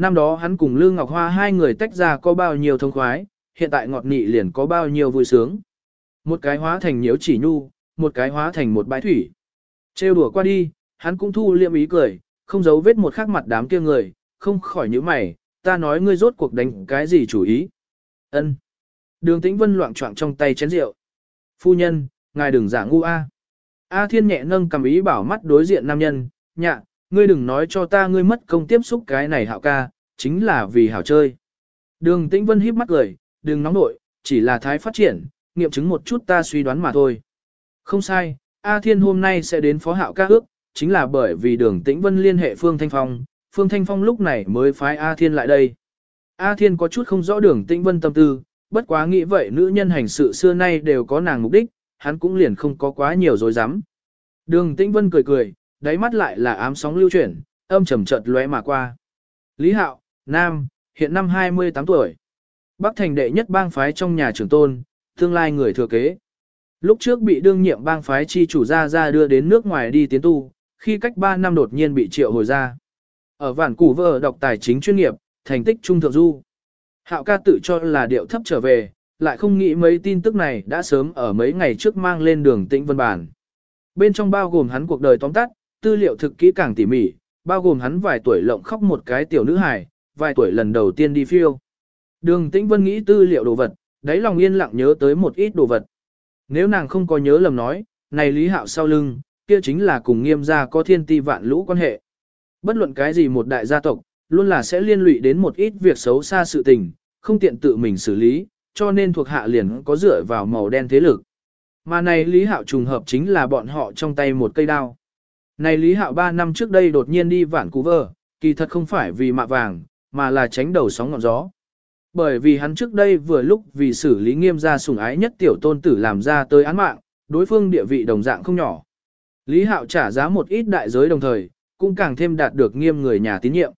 Năm đó hắn cùng Lương Ngọc Hoa hai người tách ra có bao nhiêu thông khoái, hiện tại ngọt nị liền có bao nhiêu vui sướng. Một cái hóa thành nhiễu chỉ nhu, một cái hóa thành một bãi thủy. Trêu đùa qua đi, hắn cũng thu liệm ý cười, không giấu vết một khắc mặt đám kia người, không khỏi nhíu mày, ta nói ngươi rốt cuộc đánh cái gì chủ ý. Ân. Đường Tĩnh Vân loạn trọng trong tay chén rượu. Phu nhân, ngài đừng giả ngu a. A Thiên nhẹ nâng cầm ý bảo mắt đối diện nam nhân, nhạ, ngươi đừng nói cho ta ngươi mất công tiếp xúc cái này hạo ca, chính là vì hảo chơi. Đường Tĩnh Vân híp mắt cười, đừng nóng nội, chỉ là thái phát triển, nghiệm chứng một chút ta suy đoán mà thôi. Không sai, A Thiên hôm nay sẽ đến phó hạo ca ước, chính là bởi vì đường Tĩnh Vân liên hệ Phương Thanh Phong, Phương Thanh Phong lúc này mới phái A Thiên lại đây. A Thiên có chút không rõ đường Tĩnh Vân tâm tư, bất quá nghĩ vậy nữ nhân hành sự xưa nay đều có nàng mục đích, hắn cũng liền không có quá nhiều dối rắm Đường Tĩnh Vân cười cười, đáy mắt lại là ám sóng lưu chuyển, âm trầm chợt lóe mà qua. Lý Hạo, Nam, hiện năm 28 tuổi. Bắc thành đệ nhất bang phái trong nhà trưởng tôn, tương lai người thừa kế. Lúc trước bị đương nhiệm bang phái chi chủ ra ra đưa đến nước ngoài đi tiến tu, khi cách 3 năm đột nhiên bị triệu hồi ra. Ở vản củ vợ đọc tài chính chuyên nghiệp, thành tích trung thượng du. Hạo ca tự cho là điệu thấp trở về, lại không nghĩ mấy tin tức này đã sớm ở mấy ngày trước mang lên đường tĩnh vân bản. Bên trong bao gồm hắn cuộc đời tóm tắt, tư liệu thực kỹ càng tỉ mỉ, bao gồm hắn vài tuổi lộng khóc một cái tiểu nữ hài, vài tuổi lần đầu tiên đi phiêu. Đường tĩnh vân nghĩ tư liệu đồ vật, đáy lòng yên lặng nhớ tới một ít đồ vật. Nếu nàng không có nhớ lầm nói, này lý hạo sau lưng, kia chính là cùng nghiêm gia có thiên ti vạn lũ quan hệ. Bất luận cái gì một đại gia tộc, luôn là sẽ liên lụy đến một ít việc xấu xa sự tình, không tiện tự mình xử lý, cho nên thuộc hạ liền có dựa vào màu đen thế lực. Mà này Lý Hạo trùng hợp chính là bọn họ trong tay một cây đao. Này Lý Hạo 3 năm trước đây đột nhiên đi vạn cú vờ, kỳ thật không phải vì mạ vàng, mà là tránh đầu sóng ngọn gió. Bởi vì hắn trước đây vừa lúc vì xử lý nghiêm gia sủng ái nhất tiểu tôn tử làm ra tới án mạng, đối phương địa vị đồng dạng không nhỏ. Lý Hạo trả giá một ít đại giới đồng thời, cũng càng thêm đạt được nghiêm người nhà tín nhiệm.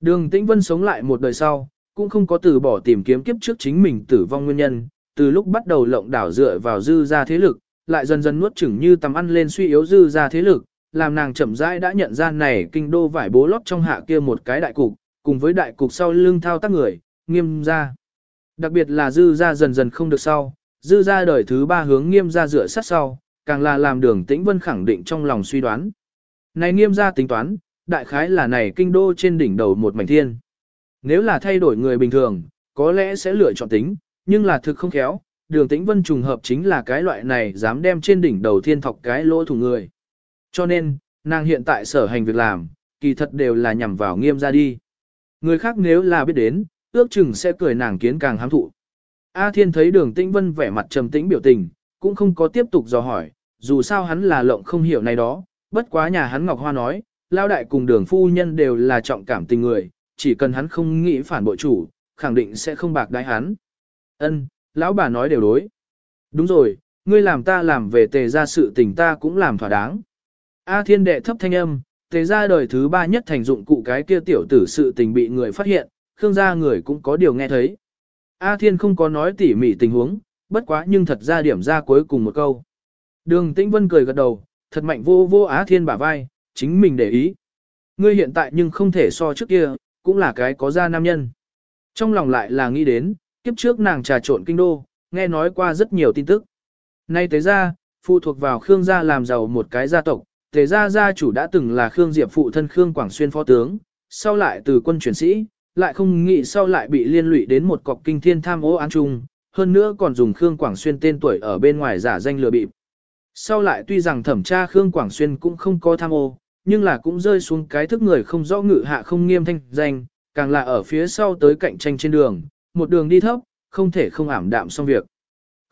Đường Tĩnh Vân sống lại một đời sau, cũng không có từ bỏ tìm kiếm kiếp trước chính mình tử vong nguyên nhân, từ lúc bắt đầu lộng đảo dựa vào dư ra thế lực, lại dần dần nuốt chửng như tầm ăn lên suy yếu dư ra thế lực, làm nàng chậm rãi đã nhận ra này kinh đô vải bố lót trong hạ kia một cái đại cục, cùng với đại cục sau lưng thao tác người, nghiêm ra. Đặc biệt là dư ra dần dần không được sau, dư ra đời thứ ba hướng nghiêm ra dựa sát sau, càng là làm đường tĩnh vân khẳng định trong lòng suy đoán. Này nghiêm ra tính toán, đại khái là này kinh đô trên đỉnh đầu một mảnh thiên. Nếu là thay đổi người bình thường, có lẽ sẽ lựa chọn tính, nhưng là thực không khéo, đường tĩnh vân trùng hợp chính là cái loại này dám đem trên đỉnh đầu thiên thọc cái lỗ thủ người. Cho nên, nàng hiện tại sở hành việc làm, kỳ thật đều là nhằm vào nghiêm ra đi. Người khác nếu là biết đến, ước chừng sẽ cười nàng kiến càng hám thụ. A Thiên thấy đường tĩnh vân vẻ mặt trầm tĩnh biểu tình, cũng không có tiếp tục dò hỏi, dù sao hắn là lộng không hiểu này đó, bất quá nhà hắn Ngọc Hoa nói, lao đại cùng đường phu nhân đều là trọng cảm tình người, chỉ cần hắn không nghĩ phản bội chủ, khẳng định sẽ không bạc đái hắn. Ân, lão bà nói đều đối. Đúng rồi, ngươi làm ta làm về tề ra sự tình ta cũng làm thỏa đáng. A thiên đệ thấp thanh âm, tế ra đời thứ ba nhất thành dụng cụ cái kia tiểu tử sự tình bị người phát hiện, khương gia người cũng có điều nghe thấy. A thiên không có nói tỉ mỉ tình huống, bất quá nhưng thật ra điểm ra cuối cùng một câu. Đường tĩnh vân cười gật đầu, thật mạnh vô vô Á thiên bả vai, chính mình để ý. Ngươi hiện tại nhưng không thể so trước kia, cũng là cái có da nam nhân. Trong lòng lại là nghĩ đến, kiếp trước nàng trà trộn kinh đô, nghe nói qua rất nhiều tin tức. Nay tới ra, phụ thuộc vào Khương gia làm giàu một cái gia tộc, Tề gia gia chủ đã từng là Khương Diệp phụ thân Khương Quảng Xuyên phó tướng, sau lại từ quân chuyển sĩ, lại không nghĩ sau lại bị liên lụy đến một cọc kinh thiên tham ô án chung, hơn nữa còn dùng Khương Quảng Xuyên tên tuổi ở bên ngoài giả danh lừa bịp. Sau lại tuy rằng thẩm tra Khương Quảng Xuyên cũng không có tham ô, nhưng là cũng rơi xuống cái thức người không rõ ngự hạ không nghiêm thanh danh, càng là ở phía sau tới cạnh tranh trên đường, một đường đi thấp, không thể không ảm đạm xong việc.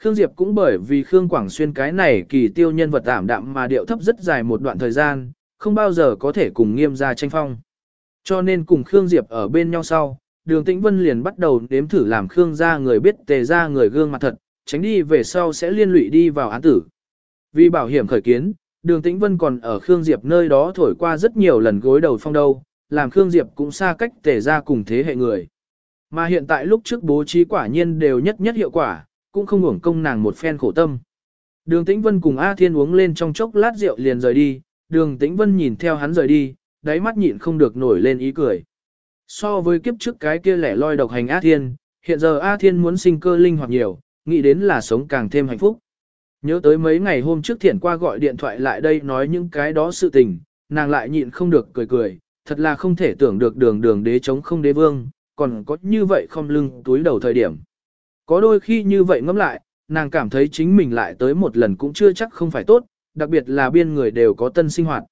Khương Diệp cũng bởi vì Khương Quảng Xuyên cái này kỳ tiêu nhân vật ảm đạm mà điệu thấp rất dài một đoạn thời gian, không bao giờ có thể cùng nghiêm ra tranh phong. Cho nên cùng Khương Diệp ở bên nhau sau, đường tĩnh vân liền bắt đầu đếm thử làm Khương ra người biết tề ra người gương mặt thật, tránh đi về sau sẽ liên lụy đi vào án tử. Vì bảo hiểm khởi kiến, đường tĩnh vân còn ở Khương Diệp nơi đó thổi qua rất nhiều lần gối đầu phong đâu, làm Khương Diệp cũng xa cách tề ra cùng thế hệ người. Mà hiện tại lúc trước bố trí quả nhiên đều nhất nhất hiệu quả, cũng không uổng công nàng một phen khổ tâm. Đường Tĩnh Vân cùng A Thiên uống lên trong chốc lát rượu liền rời đi, đường Tĩnh Vân nhìn theo hắn rời đi, đáy mắt nhịn không được nổi lên ý cười. So với kiếp trước cái kia lẻ loi độc hành A Thiên, hiện giờ A Thiên muốn sinh cơ linh hoạt nhiều, nghĩ đến là sống càng thêm hạnh phúc. Nhớ tới mấy ngày hôm trước Thiển qua gọi điện thoại lại đây nói những cái đó sự tình, nàng lại nhịn không được cười cười, thật là không thể tưởng được đường đường đế chống không đế vương, còn có như vậy không lưng túi đầu thời điểm. Có đôi khi như vậy ngẫm lại, nàng cảm thấy chính mình lại tới một lần cũng chưa chắc không phải tốt, đặc biệt là biên người đều có tân sinh hoạt.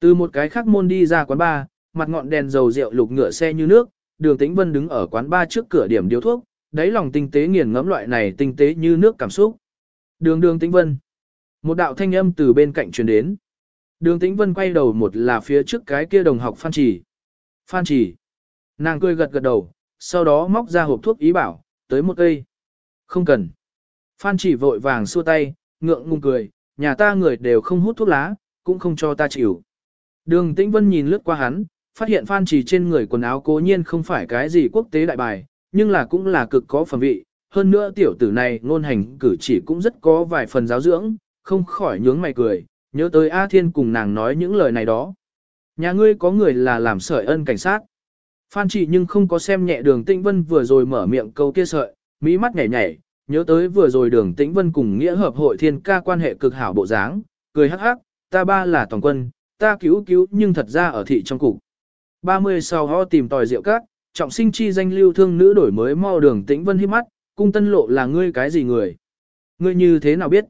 Từ một cái khác môn đi ra quán bar, mặt ngọn đèn dầu rượu lục ngựa xe như nước, đường tĩnh vân đứng ở quán bar trước cửa điểm điếu thuốc, đáy lòng tinh tế nghiền ngẫm loại này tinh tế như nước cảm xúc. Đường đường tĩnh vân. Một đạo thanh âm từ bên cạnh truyền đến. Đường tĩnh vân quay đầu một là phía trước cái kia đồng học Phan Chỉ. Phan Chỉ. Nàng cười gật gật đầu, sau đó móc ra hộp thuốc ý bảo, tới một cây. Không cần. Phan chỉ vội vàng xua tay, ngượng ngùng cười, nhà ta người đều không hút thuốc lá, cũng không cho ta chịu. Đường Tĩnh Vân nhìn lướt qua hắn, phát hiện Phan chỉ trên người quần áo cố nhiên không phải cái gì quốc tế đại bài, nhưng là cũng là cực có phẩm vị. Hơn nữa tiểu tử này ngôn hành cử chỉ cũng rất có vài phần giáo dưỡng, không khỏi nhướng mày cười, nhớ tới A Thiên cùng nàng nói những lời này đó. Nhà ngươi có người là làm sợi ân cảnh sát. Phan chỉ nhưng không có xem nhẹ đường tĩnh vân vừa rồi mở miệng câu kia sợi, mỹ mắt nhảy nhảy, nhớ tới vừa rồi đường tĩnh vân cùng nghĩa hợp hội thiên ca quan hệ cực hảo bộ dáng, cười hắc hắc, ta ba là toàn quân, ta cứu cứu nhưng thật ra ở thị trong cục. 30 sau ho tìm tòi rượu cát, trọng sinh chi danh lưu thương nữ đổi mới mau đường tĩnh vân hiếp mắt, cung tân lộ là ngươi cái gì người? Ngươi như thế nào biết?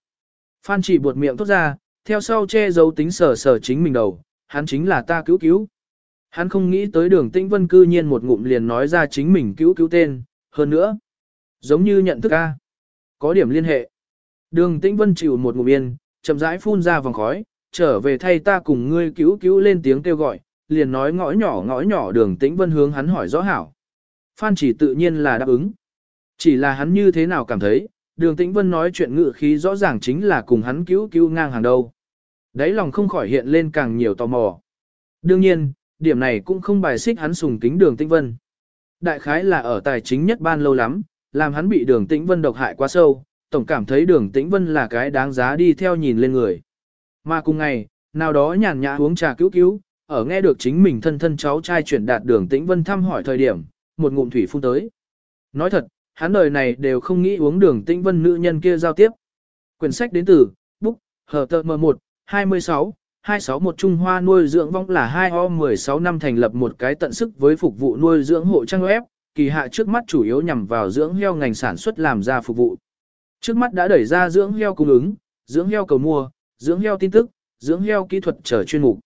Phan chỉ buột miệng thốt ra, theo sau che giấu tính sở sở chính mình đầu, hắn chính là ta cứu cứu. Hắn không nghĩ tới đường tĩnh vân cư nhiên một ngụm liền nói ra chính mình cứu cứu tên, hơn nữa. Giống như nhận thức a Có điểm liên hệ. Đường tĩnh vân chịu một ngụm yên, chậm rãi phun ra vòng khói, trở về thay ta cùng ngươi cứu cứu lên tiếng kêu gọi, liền nói ngõ nhỏ ngõ nhỏ đường tĩnh vân hướng hắn hỏi rõ hảo. Phan chỉ tự nhiên là đáp ứng. Chỉ là hắn như thế nào cảm thấy, đường tĩnh vân nói chuyện ngự khí rõ ràng chính là cùng hắn cứu cứu ngang hàng đầu. Đấy lòng không khỏi hiện lên càng nhiều tò mò. Đương nhiên, điểm này cũng không bài xích hắn sùng kính đường tĩnh vân. Đại khái là ở tài chính nhất ban lâu lắm, làm hắn bị đường tĩnh vân độc hại quá sâu, tổng cảm thấy đường tĩnh vân là cái đáng giá đi theo nhìn lên người. Mà cùng ngày, nào đó nhàn nhã uống trà cứu cứu, ở nghe được chính mình thân thân cháu trai chuyển đạt đường tĩnh vân thăm hỏi thời điểm, một ngụm thủy phun tới. Nói thật, hắn đời này đều không nghĩ uống đường tĩnh vân nữ nhân kia giao tiếp. Quyển sách đến từ, Book, Hờ Tờ M1, 26, 261 Trung Hoa nuôi dưỡng vong là 2 o 16 năm thành lập một cái tận sức với phục vụ nuôi dưỡng hộ trang web, kỳ hạ trước mắt chủ yếu nhằm vào dưỡng heo ngành sản xuất làm ra phục vụ. Trước mắt đã đẩy ra dưỡng heo cung ứng, dưỡng heo cầu mua, dưỡng heo tin tức, dưỡng heo kỹ thuật trở chuyên mục.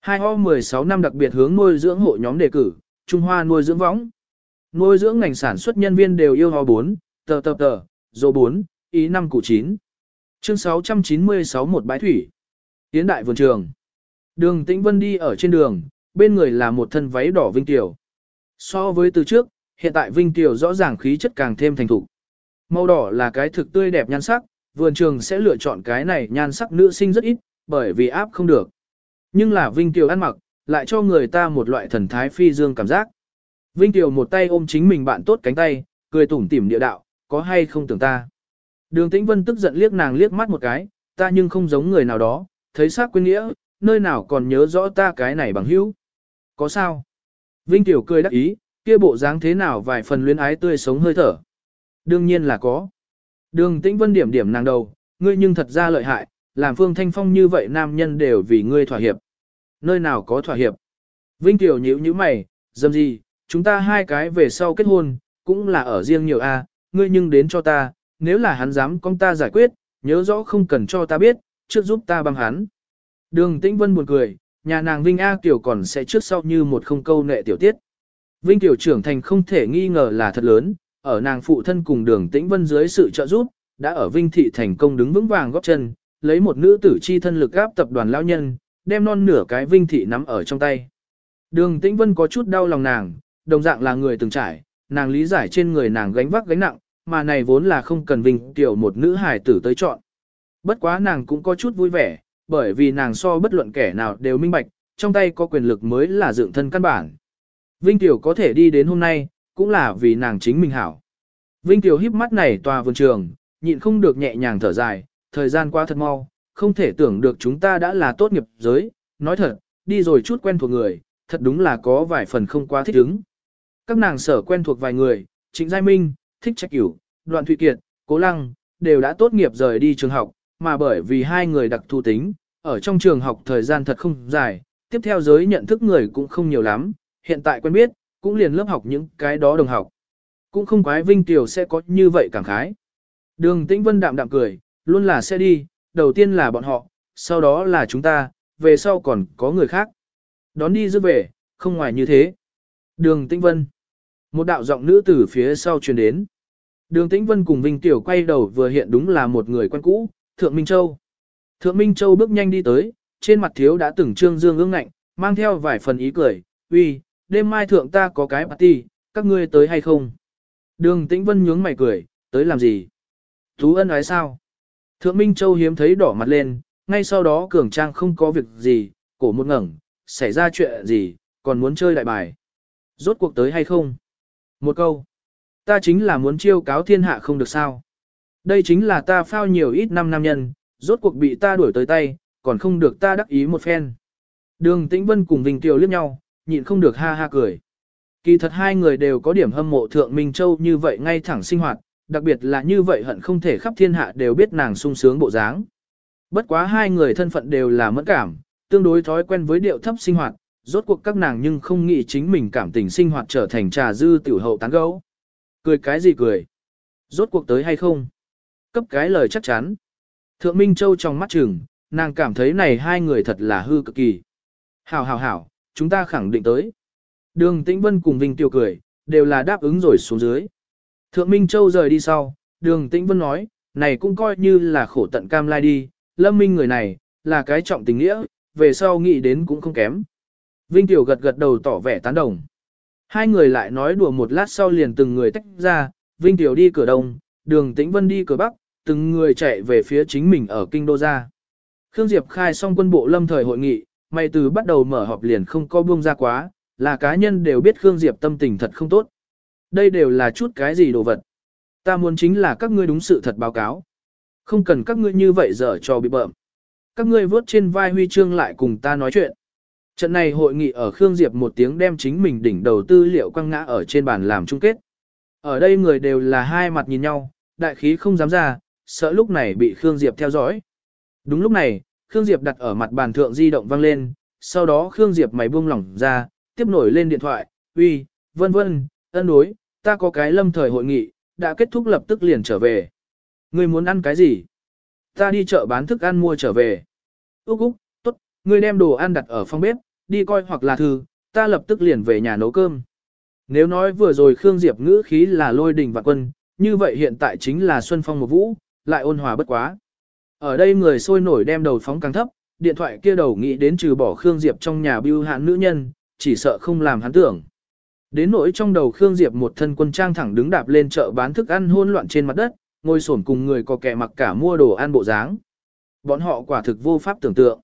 2 o 16 năm đặc biệt hướng nuôi dưỡng hộ nhóm đề cử, Trung Hoa nuôi dưỡng võng. Nuôi dưỡng ngành sản xuất nhân viên đều yêu ho 4, tờ tờ tờ, dô 4, ý 5 cụ 9. Chương 696 một bãi thủy. Tiến đại vườn trường. Đường Tĩnh Vân đi ở trên đường, bên người là một thân váy đỏ Vinh Tiểu. So với từ trước, hiện tại Vinh Tiểu rõ ràng khí chất càng thêm thành thục. Màu đỏ là cái thực tươi đẹp nhan sắc, vườn trường sẽ lựa chọn cái này nhan sắc nữ sinh rất ít, bởi vì áp không được. Nhưng là Vinh Tiểu ăn mặc, lại cho người ta một loại thần thái phi dương cảm giác. Vinh Tiểu một tay ôm chính mình bạn tốt cánh tay, cười tủm tỉm địa đạo, có hay không tưởng ta. Đường Tĩnh Vân tức giận liếc nàng liếc mắt một cái, ta nhưng không giống người nào đó, thấy xác quên nghĩa, nơi nào còn nhớ rõ ta cái này bằng hữu. Có sao? Vinh Tiểu cười đắc ý, kia bộ dáng thế nào vài phần luyến ái tươi sống hơi thở. Đương nhiên là có. Đường Tĩnh Vân điểm điểm nàng đầu, ngươi nhưng thật ra lợi hại, làm Phương Thanh Phong như vậy nam nhân đều vì ngươi thỏa hiệp. Nơi nào có thỏa hiệp? Vinh Tiểu nhíu nhíu mày, dâm gì, chúng ta hai cái về sau kết hôn, cũng là ở riêng nhiều a, ngươi nhưng đến cho ta, nếu là hắn dám con ta giải quyết, nhớ rõ không cần cho ta biết, trước giúp ta băng hắn. Đường Tĩnh Vân buồn cười, nhà nàng Vinh A Kiều còn sẽ trước sau như một không câu nệ tiểu tiết. Vinh Kiều trưởng thành không thể nghi ngờ là thật lớn, ở nàng phụ thân cùng đường Tĩnh Vân dưới sự trợ giúp, đã ở Vinh Thị thành công đứng vững vàng góp chân, lấy một nữ tử chi thân lực gáp tập đoàn lao nhân, đem non nửa cái Vinh Thị nắm ở trong tay. Đường Tĩnh Vân có chút đau lòng nàng, đồng dạng là người từng trải, nàng lý giải trên người nàng gánh vác gánh nặng, mà này vốn là không cần Vinh Kiều một nữ hài tử tới chọn. Bất quá nàng cũng có chút vui vẻ, bởi vì nàng so bất luận kẻ nào đều minh bạch, trong tay có quyền lực mới là dựng thân căn bản. Vinh Tiểu có thể đi đến hôm nay, cũng là vì nàng chính mình hảo. Vinh Tiểu híp mắt này tòa vườn trường, nhịn không được nhẹ nhàng thở dài, thời gian qua thật mau, không thể tưởng được chúng ta đã là tốt nghiệp giới, nói thật, đi rồi chút quen thuộc người, thật đúng là có vài phần không quá thích ứng. Các nàng sở quen thuộc vài người, Trịnh Giai Minh, Thích Trạch Cửu, Đoạn Thụy Kiệt, Cố Lăng, đều đã tốt nghiệp rời đi trường học, mà bởi vì hai người đặc thù tính, ở trong trường học thời gian thật không dài, tiếp theo giới nhận thức người cũng không nhiều lắm, hiện tại quen biết, cũng liền lớp học những cái đó đồng học. Cũng không quái Vinh Tiểu sẽ có như vậy cảm khái. Đường Tĩnh Vân đạm đạm cười, luôn là sẽ đi, đầu tiên là bọn họ, sau đó là chúng ta, về sau còn có người khác. Đón đi giữ về, không ngoài như thế. Đường Tĩnh Vân. Một đạo giọng nữ từ phía sau truyền đến. Đường Tĩnh Vân cùng Vinh Tiểu quay đầu vừa hiện đúng là một người quen cũ, Thượng Minh Châu. Thượng Minh Châu bước nhanh đi tới, trên mặt thiếu đã từng trương dương ương ngạnh, mang theo vài phần ý cười, uy, đêm mai thượng ta có cái party, các ngươi tới hay không? Đường Tĩnh Vân nhướng mày cười, tới làm gì? Tú ân ái sao? Thượng Minh Châu hiếm thấy đỏ mặt lên, ngay sau đó cường trang không có việc gì, cổ một ngẩng, xảy ra chuyện gì, còn muốn chơi đại bài. Rốt cuộc tới hay không? Một câu. Ta chính là muốn chiêu cáo thiên hạ không được sao. Đây chính là ta phao nhiều ít năm nam nhân, rốt cuộc bị ta đuổi tới tay, còn không được ta đắc ý một phen. Đường Tĩnh Vân cùng Vinh Kiều liếc nhau, nhịn không được ha ha cười. Kỳ thật hai người đều có điểm hâm mộ Thượng Minh Châu như vậy ngay thẳng sinh hoạt, đặc biệt là như vậy hận không thể khắp thiên hạ đều biết nàng sung sướng bộ dáng. Bất quá hai người thân phận đều là mẫn cảm, tương đối thói quen với điệu thấp sinh hoạt, rốt cuộc các nàng nhưng không nghĩ chính mình cảm tình sinh hoạt trở thành trà dư tiểu hậu tán gấu. Cười cái gì cười? Rốt cuộc tới hay không? Cấp cái lời chắc chắn. Thượng Minh Châu trong mắt chừng, nàng cảm thấy này hai người thật là hư cực kỳ. Hảo hảo hảo, chúng ta khẳng định tới. Đường Tĩnh Vân cùng Vinh Tiêu cười, đều là đáp ứng rồi xuống dưới. Thượng Minh Châu rời đi sau, đường Tĩnh Vân nói, này cũng coi như là khổ tận cam lai đi, lâm minh người này, là cái trọng tình nghĩa, về sau nghĩ đến cũng không kém. Vinh Tiểu gật gật đầu tỏ vẻ tán đồng. Hai người lại nói đùa một lát sau liền từng người tách ra, Vinh Tiểu đi cửa đông, đường Tĩnh Vân đi cửa bắc, từng người chạy về phía chính mình ở kinh đô ra. Khương Diệp khai xong quân bộ lâm thời hội nghị, mày từ bắt đầu mở họp liền không có buông ra quá, là cá nhân đều biết Khương Diệp tâm tình thật không tốt. Đây đều là chút cái gì đồ vật. Ta muốn chính là các ngươi đúng sự thật báo cáo. Không cần các ngươi như vậy dở cho bị bợm. Các ngươi vớt trên vai huy chương lại cùng ta nói chuyện. Trận này hội nghị ở Khương Diệp một tiếng đem chính mình đỉnh đầu tư liệu quăng ngã ở trên bàn làm chung kết. Ở đây người đều là hai mặt nhìn nhau, đại khí không dám ra, sợ lúc này bị Khương Diệp theo dõi. Đúng lúc này, Khương Diệp đặt ở mặt bàn thượng di động vang lên, sau đó Khương Diệp mày buông lỏng ra, tiếp nổi lên điện thoại, uy, vân vân, ân đối, ta có cái lâm thời hội nghị, đã kết thúc lập tức liền trở về. Ngươi muốn ăn cái gì? Ta đi chợ bán thức ăn mua trở về. Úc Úc, tốt, ngươi đem đồ ăn đặt ở phòng bếp, đi coi hoặc là thư, ta lập tức liền về nhà nấu cơm. Nếu nói vừa rồi Khương Diệp ngữ khí là lôi đình và quân, như vậy hiện tại chính là Xuân Phong một vũ, lại ôn hòa bất quá. Ở đây người sôi nổi đem đầu phóng càng thấp, điện thoại kia đầu nghĩ đến trừ bỏ Khương Diệp trong nhà bưu hạn nữ nhân, chỉ sợ không làm hắn tưởng. Đến nỗi trong đầu Khương Diệp một thân quân trang thẳng đứng đạp lên chợ bán thức ăn hỗn loạn trên mặt đất, ngồi xổm cùng người có kẻ mặc cả mua đồ ăn bộ dáng. Bọn họ quả thực vô pháp tưởng tượng.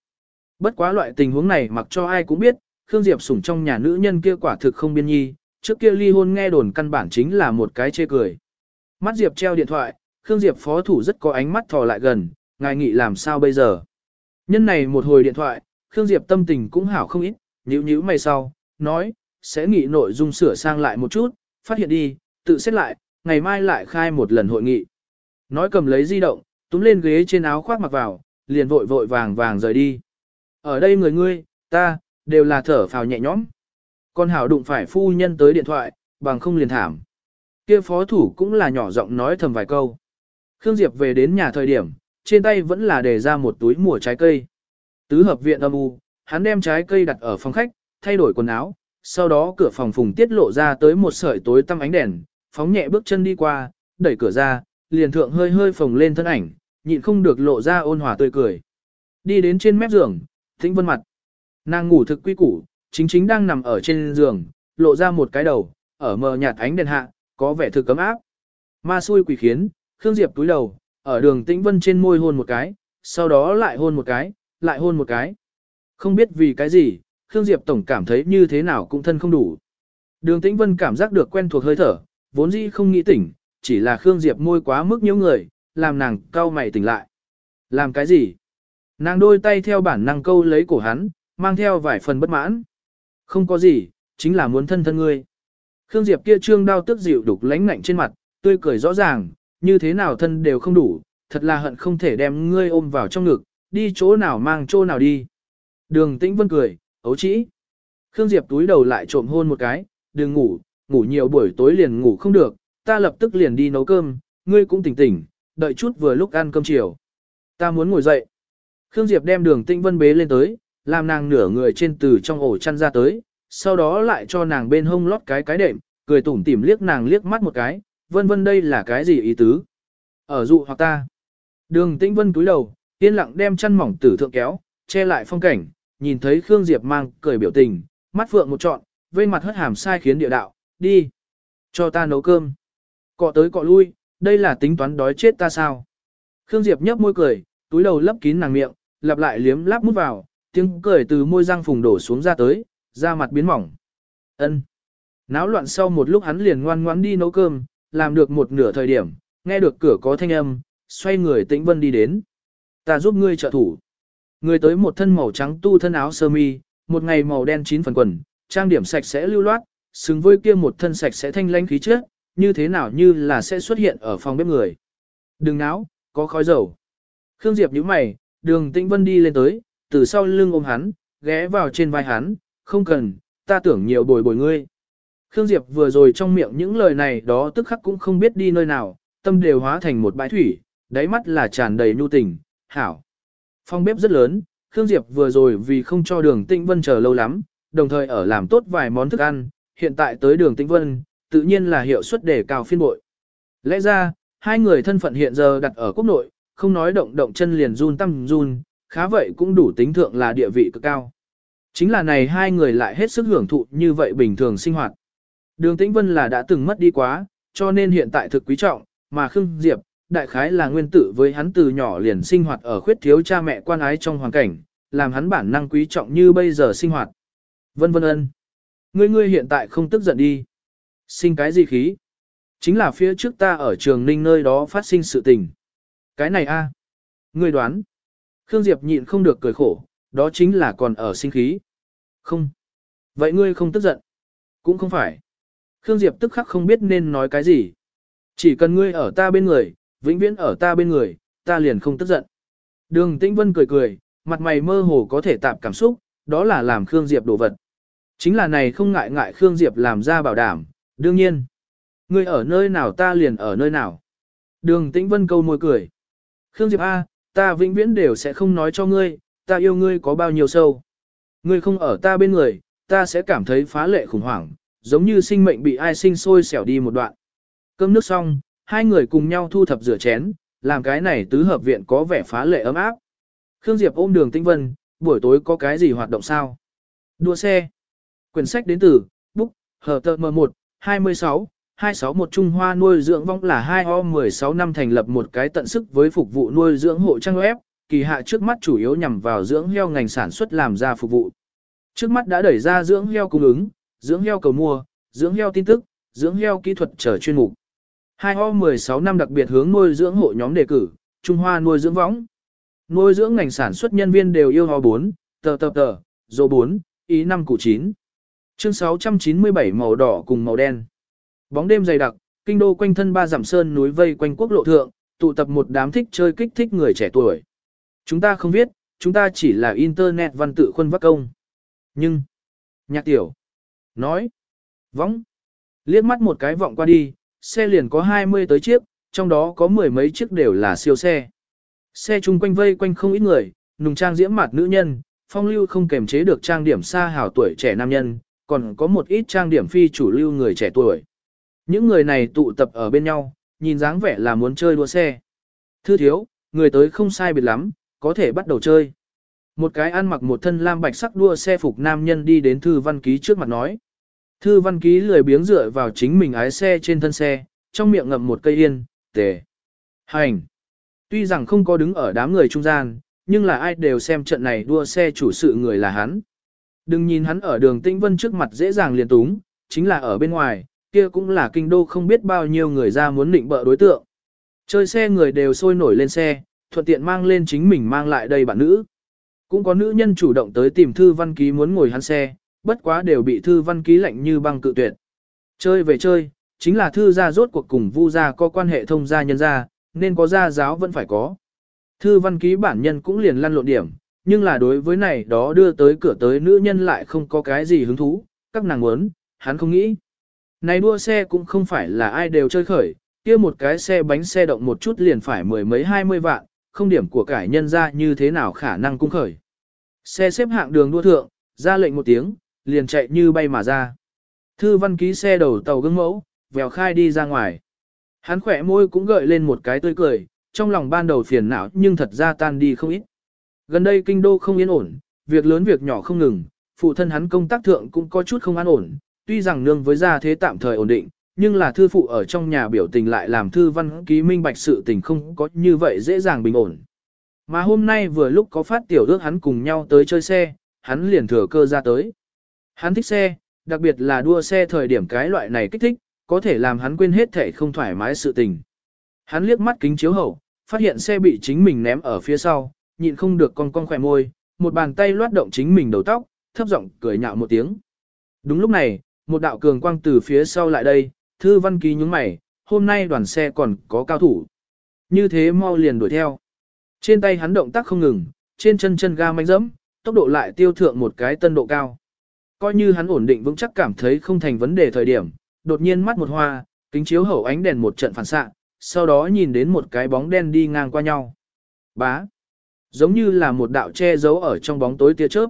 Bất quá loại tình huống này mặc cho ai cũng biết, Khương Diệp sủng trong nhà nữ nhân kia quả thực không biên nhi, trước kia ly hôn nghe đồn căn bản chính là một cái chê cười. Mắt Diệp treo điện thoại, Khương Diệp phó thủ rất có ánh mắt thò lại gần, ngài nghĩ làm sao bây giờ. Nhân này một hồi điện thoại, Khương Diệp tâm tình cũng hảo không ít, nhíu nhíu mày sau, nói, sẽ nghĩ nội dung sửa sang lại một chút, phát hiện đi, tự xét lại, ngày mai lại khai một lần hội nghị. Nói cầm lấy di động, túm lên ghế trên áo khoác mặc vào, liền vội vội vàng vàng rời đi. Ở đây người ngươi, ta, đều là thở phào nhẹ nhõm. Con hảo đụng phải phu nhân tới điện thoại, bằng không liền thảm. Kia phó thủ cũng là nhỏ giọng nói thầm vài câu. Khương Diệp về đến nhà thời điểm, trên tay vẫn là để ra một túi mùa trái cây. Tứ hợp viện âm u, hắn đem trái cây đặt ở phòng khách, thay đổi quần áo, sau đó cửa phòng phùng tiết lộ ra tới một sợi tối tăm ánh đèn, phóng nhẹ bước chân đi qua, đẩy cửa ra, liền thượng hơi hơi phồng lên thân ảnh, nhịn không được lộ ra ôn hòa tươi cười. Đi đến trên mép giường, Thính Vân mặt. Nàng ngủ thực quy củ, chính chính đang nằm ở trên giường, lộ ra một cái đầu, ở mờ nhạt ánh đèn hạ, có vẻ thực cấm áp. Ma xui quỷ khiến, Khương Diệp túi đầu, ở đường Tĩnh Vân trên môi hôn một cái, sau đó lại hôn một cái, lại hôn một cái. Không biết vì cái gì, Khương Diệp tổng cảm thấy như thế nào cũng thân không đủ. Đường Tĩnh Vân cảm giác được quen thuộc hơi thở, vốn dĩ không nghĩ tỉnh, chỉ là Khương Diệp môi quá mức nhiễu người, làm nàng cau mày tỉnh lại. Làm cái gì? Nàng đôi tay theo bản năng câu lấy cổ hắn, mang theo vài phần bất mãn. Không có gì, chính là muốn thân thân ngươi. Khương Diệp kia trương đau tức dịu đục lánh ngạnh trên mặt, tươi cười rõ ràng, như thế nào thân đều không đủ, thật là hận không thể đem ngươi ôm vào trong ngực, đi chỗ nào mang chỗ nào đi. Đường Tĩnh Vân cười, ấu chỉ. Khương Diệp túi đầu lại trộm hôn một cái, đừng ngủ, ngủ nhiều buổi tối liền ngủ không được, ta lập tức liền đi nấu cơm, ngươi cũng tỉnh tỉnh, đợi chút vừa lúc ăn cơm chiều. Ta muốn ngồi dậy. Khương Diệp đem đường Tĩnh Vân bế lên tới, làm nàng nửa người trên từ trong ổ chăn ra tới, sau đó lại cho nàng bên hông lót cái cái đệm, cười tủm tỉm liếc nàng liếc mắt một cái, vân vân đây là cái gì ý tứ? Ở dụ hoặc ta. Đường Tĩnh Vân cúi đầu, yên lặng đem chăn mỏng tử thượng kéo, che lại phong cảnh, nhìn thấy Khương Diệp mang cười biểu tình, mắt phượng một trọn, vây mặt hất hàm sai khiến địa đạo, đi. Cho ta nấu cơm. Cọ tới cọ lui, đây là tính toán đói chết ta sao? Khương Diệp nhấp môi cười, túi đầu lấp kín nàng miệng, lặp lại liếm láp mút vào, tiếng cười từ môi răng phùng đổ xuống ra tới, da mặt biến mỏng. Ân. Náo loạn sau một lúc hắn liền ngoan ngoãn đi nấu cơm, làm được một nửa thời điểm, nghe được cửa có thanh âm, xoay người tĩnh vân đi đến. Ta giúp ngươi trợ thủ. Người tới một thân màu trắng tu thân áo sơ mi, một ngày màu đen chín phần quần, trang điểm sạch sẽ lưu loát, xứng với kia một thân sạch sẽ thanh lãnh khí chất, như thế nào như là sẽ xuất hiện ở phòng bếp người. Đừng náo, có khói dầu. Khương Diệp nhíu mày, đường tĩnh vân đi lên tới, từ sau lưng ôm hắn, ghé vào trên vai hắn, không cần, ta tưởng nhiều bồi bồi ngươi. Khương Diệp vừa rồi trong miệng những lời này đó tức khắc cũng không biết đi nơi nào, tâm đều hóa thành một bãi thủy, đáy mắt là tràn đầy nhu tình, hảo. Phong bếp rất lớn, Khương Diệp vừa rồi vì không cho đường Tĩnh Vân chờ lâu lắm, đồng thời ở làm tốt vài món thức ăn, hiện tại tới đường Tĩnh Vân, tự nhiên là hiệu suất đề cao phiên bội. Lẽ ra, hai người thân phận hiện giờ đặt ở quốc nội, không nói động động chân liền run tâm run, khá vậy cũng đủ tính thượng là địa vị cực cao. Chính là này hai người lại hết sức hưởng thụ như vậy bình thường sinh hoạt. Đường Tĩnh Vân là đã từng mất đi quá, cho nên hiện tại thực quý trọng, mà Khương Diệp, đại khái là nguyên tử với hắn từ nhỏ liền sinh hoạt ở khuyết thiếu cha mẹ quan ái trong hoàn cảnh, làm hắn bản năng quý trọng như bây giờ sinh hoạt. Vân vân ân. Ngươi ngươi hiện tại không tức giận đi. Sinh cái gì khí? Chính là phía trước ta ở trường ninh nơi đó phát sinh sự tình. Cái này a, Ngươi đoán. Khương Diệp nhịn không được cười khổ, đó chính là còn ở sinh khí. Không. Vậy ngươi không tức giận? Cũng không phải. Khương Diệp tức khắc không biết nên nói cái gì. Chỉ cần ngươi ở ta bên người, vĩnh viễn ở ta bên người, ta liền không tức giận. Đường Tĩnh Vân cười cười, mặt mày mơ hồ có thể tạp cảm xúc, đó là làm Khương Diệp đổ vật. Chính là này không ngại ngại Khương Diệp làm ra bảo đảm, đương nhiên. Ngươi ở nơi nào ta liền ở nơi nào. Đường Tĩnh Vân câu môi cười. Khương Diệp A, ta vĩnh viễn đều sẽ không nói cho ngươi, ta yêu ngươi có bao nhiêu sâu. Ngươi không ở ta bên người, ta sẽ cảm thấy phá lệ khủng hoảng, giống như sinh mệnh bị ai sinh sôi xẻo đi một đoạn. Cơm nước xong, hai người cùng nhau thu thập rửa chén, làm cái này tứ hợp viện có vẻ phá lệ ấm áp. Khương Diệp ôm đường tinh Vân, buổi tối có cái gì hoạt động sao? Đua xe. Quyển sách đến từ, Book, Hờ Tờ M1, 26, 261 Trung Hoa nuôi dưỡng vong là 2 o 16 năm thành lập một cái tận sức với phục vụ nuôi dưỡng hộ trang web, kỳ hạ trước mắt chủ yếu nhằm vào dưỡng heo ngành sản xuất làm ra phục vụ. Trước mắt đã đẩy ra dưỡng heo cung ứng, dưỡng heo cầu mua, dưỡng heo tin tức, dưỡng heo kỹ thuật trở chuyên mục. Hai o 16 năm đặc biệt hướng nuôi dưỡng hộ nhóm đề cử, Trung Hoa nuôi dưỡng võng. Nuôi dưỡng ngành sản xuất nhân viên đều yêu ho 4, tờ tờ tờ, dô 4, ý 5 cụ 9. Chương 697 màu đỏ cùng màu đen. Bóng đêm dày đặc, kinh đô quanh thân ba dặm sơn núi vây quanh quốc lộ thượng, tụ tập một đám thích chơi kích thích người trẻ tuổi. Chúng ta không biết, chúng ta chỉ là internet văn tự khuân vắc công. Nhưng, nhạc tiểu, nói, võng, liếc mắt một cái vọng qua đi, xe liền có 20 tới chiếc, trong đó có mười mấy chiếc đều là siêu xe. Xe chung quanh vây quanh không ít người, nùng trang diễm mặt nữ nhân, phong lưu không kềm chế được trang điểm xa hảo tuổi trẻ nam nhân, còn có một ít trang điểm phi chủ lưu người trẻ tuổi. Những người này tụ tập ở bên nhau, nhìn dáng vẻ là muốn chơi đua xe. Thư thiếu, người tới không sai biệt lắm, có thể bắt đầu chơi. Một cái ăn mặc một thân lam bạch sắc đua xe phục nam nhân đi đến thư văn ký trước mặt nói. Thư văn ký lười biếng dựa vào chính mình ái xe trên thân xe, trong miệng ngậm một cây yên, tề. Hành. Tuy rằng không có đứng ở đám người trung gian, nhưng là ai đều xem trận này đua xe chủ sự người là hắn. Đừng nhìn hắn ở đường Tĩnh Vân trước mặt dễ dàng liền túng, chính là ở bên ngoài, kia cũng là kinh đô không biết bao nhiêu người ra muốn định bợ đối tượng. Chơi xe người đều sôi nổi lên xe, thuận tiện mang lên chính mình mang lại đây bạn nữ. Cũng có nữ nhân chủ động tới tìm Thư Văn Ký muốn ngồi hắn xe, bất quá đều bị Thư Văn Ký lạnh như băng cự tuyệt. Chơi về chơi, chính là Thư gia rốt cuộc cùng Vu gia có quan hệ thông gia nhân gia, nên có gia giáo vẫn phải có. Thư Văn Ký bản nhân cũng liền lăn lộn điểm, nhưng là đối với này đó đưa tới cửa tới nữ nhân lại không có cái gì hứng thú, các nàng muốn, hắn không nghĩ. Này đua xe cũng không phải là ai đều chơi khởi, kia một cái xe bánh xe động một chút liền phải mười mấy hai mươi vạn, không điểm của cải nhân ra như thế nào khả năng cung khởi. Xe xếp hạng đường đua thượng, ra lệnh một tiếng, liền chạy như bay mà ra. Thư văn ký xe đầu tàu gương mẫu, vèo khai đi ra ngoài. Hắn khỏe môi cũng gợi lên một cái tươi cười, trong lòng ban đầu phiền não nhưng thật ra tan đi không ít. Gần đây kinh đô không yên ổn, việc lớn việc nhỏ không ngừng, phụ thân hắn công tác thượng cũng có chút không an ổn, tuy rằng nương với gia thế tạm thời ổn định, nhưng là thư phụ ở trong nhà biểu tình lại làm thư văn ký minh bạch sự tình không có như vậy dễ dàng bình ổn. Mà hôm nay vừa lúc có phát tiểu ước hắn cùng nhau tới chơi xe, hắn liền thừa cơ ra tới. Hắn thích xe, đặc biệt là đua xe thời điểm cái loại này kích thích, có thể làm hắn quên hết thể không thoải mái sự tình. Hắn liếc mắt kính chiếu hậu, phát hiện xe bị chính mình ném ở phía sau, nhịn không được con con khỏe môi, một bàn tay loát động chính mình đầu tóc, thấp giọng cười nhạo một tiếng. Đúng lúc này, một đạo cường quang từ phía sau lại đây, thư văn ký nhúng mày, hôm nay đoàn xe còn có cao thủ. Như thế mau liền đuổi theo. Trên tay hắn động tác không ngừng, trên chân chân ga manh dẫm, tốc độ lại tiêu thượng một cái tân độ cao. Coi như hắn ổn định vững chắc cảm thấy không thành vấn đề thời điểm, đột nhiên mắt một hoa, kính chiếu hậu ánh đèn một trận phản xạ, sau đó nhìn đến một cái bóng đen đi ngang qua nhau. Bá. Giống như là một đạo che giấu ở trong bóng tối tia chớp.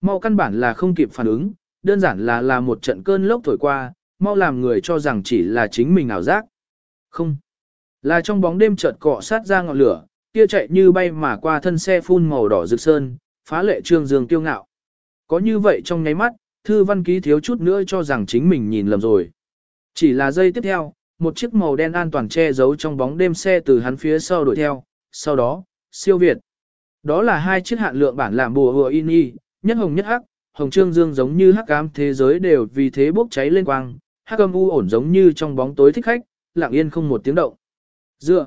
Mau căn bản là không kịp phản ứng, đơn giản là là một trận cơn lốc thổi qua, mau làm người cho rằng chỉ là chính mình ảo giác. Không. Là trong bóng đêm chợt cọ sát ra ngọn lửa, kia chạy như bay mà qua thân xe phun màu đỏ rực sơn, phá lệ trương dương tiêu ngạo. Có như vậy trong nháy mắt, thư văn ký thiếu chút nữa cho rằng chính mình nhìn lầm rồi. Chỉ là giây tiếp theo, một chiếc màu đen an toàn che giấu trong bóng đêm xe từ hắn phía sau đuổi theo, sau đó, siêu việt. Đó là hai chiếc hạn lượng bản làm bùa hùa in y, nhất hồng nhất hắc, hồng trương dương giống như hắc ám thế giới đều vì thế bốc cháy lên quang, hắc âm u ổn giống như trong bóng tối thích khách, lặng yên không một tiếng động. Dựa,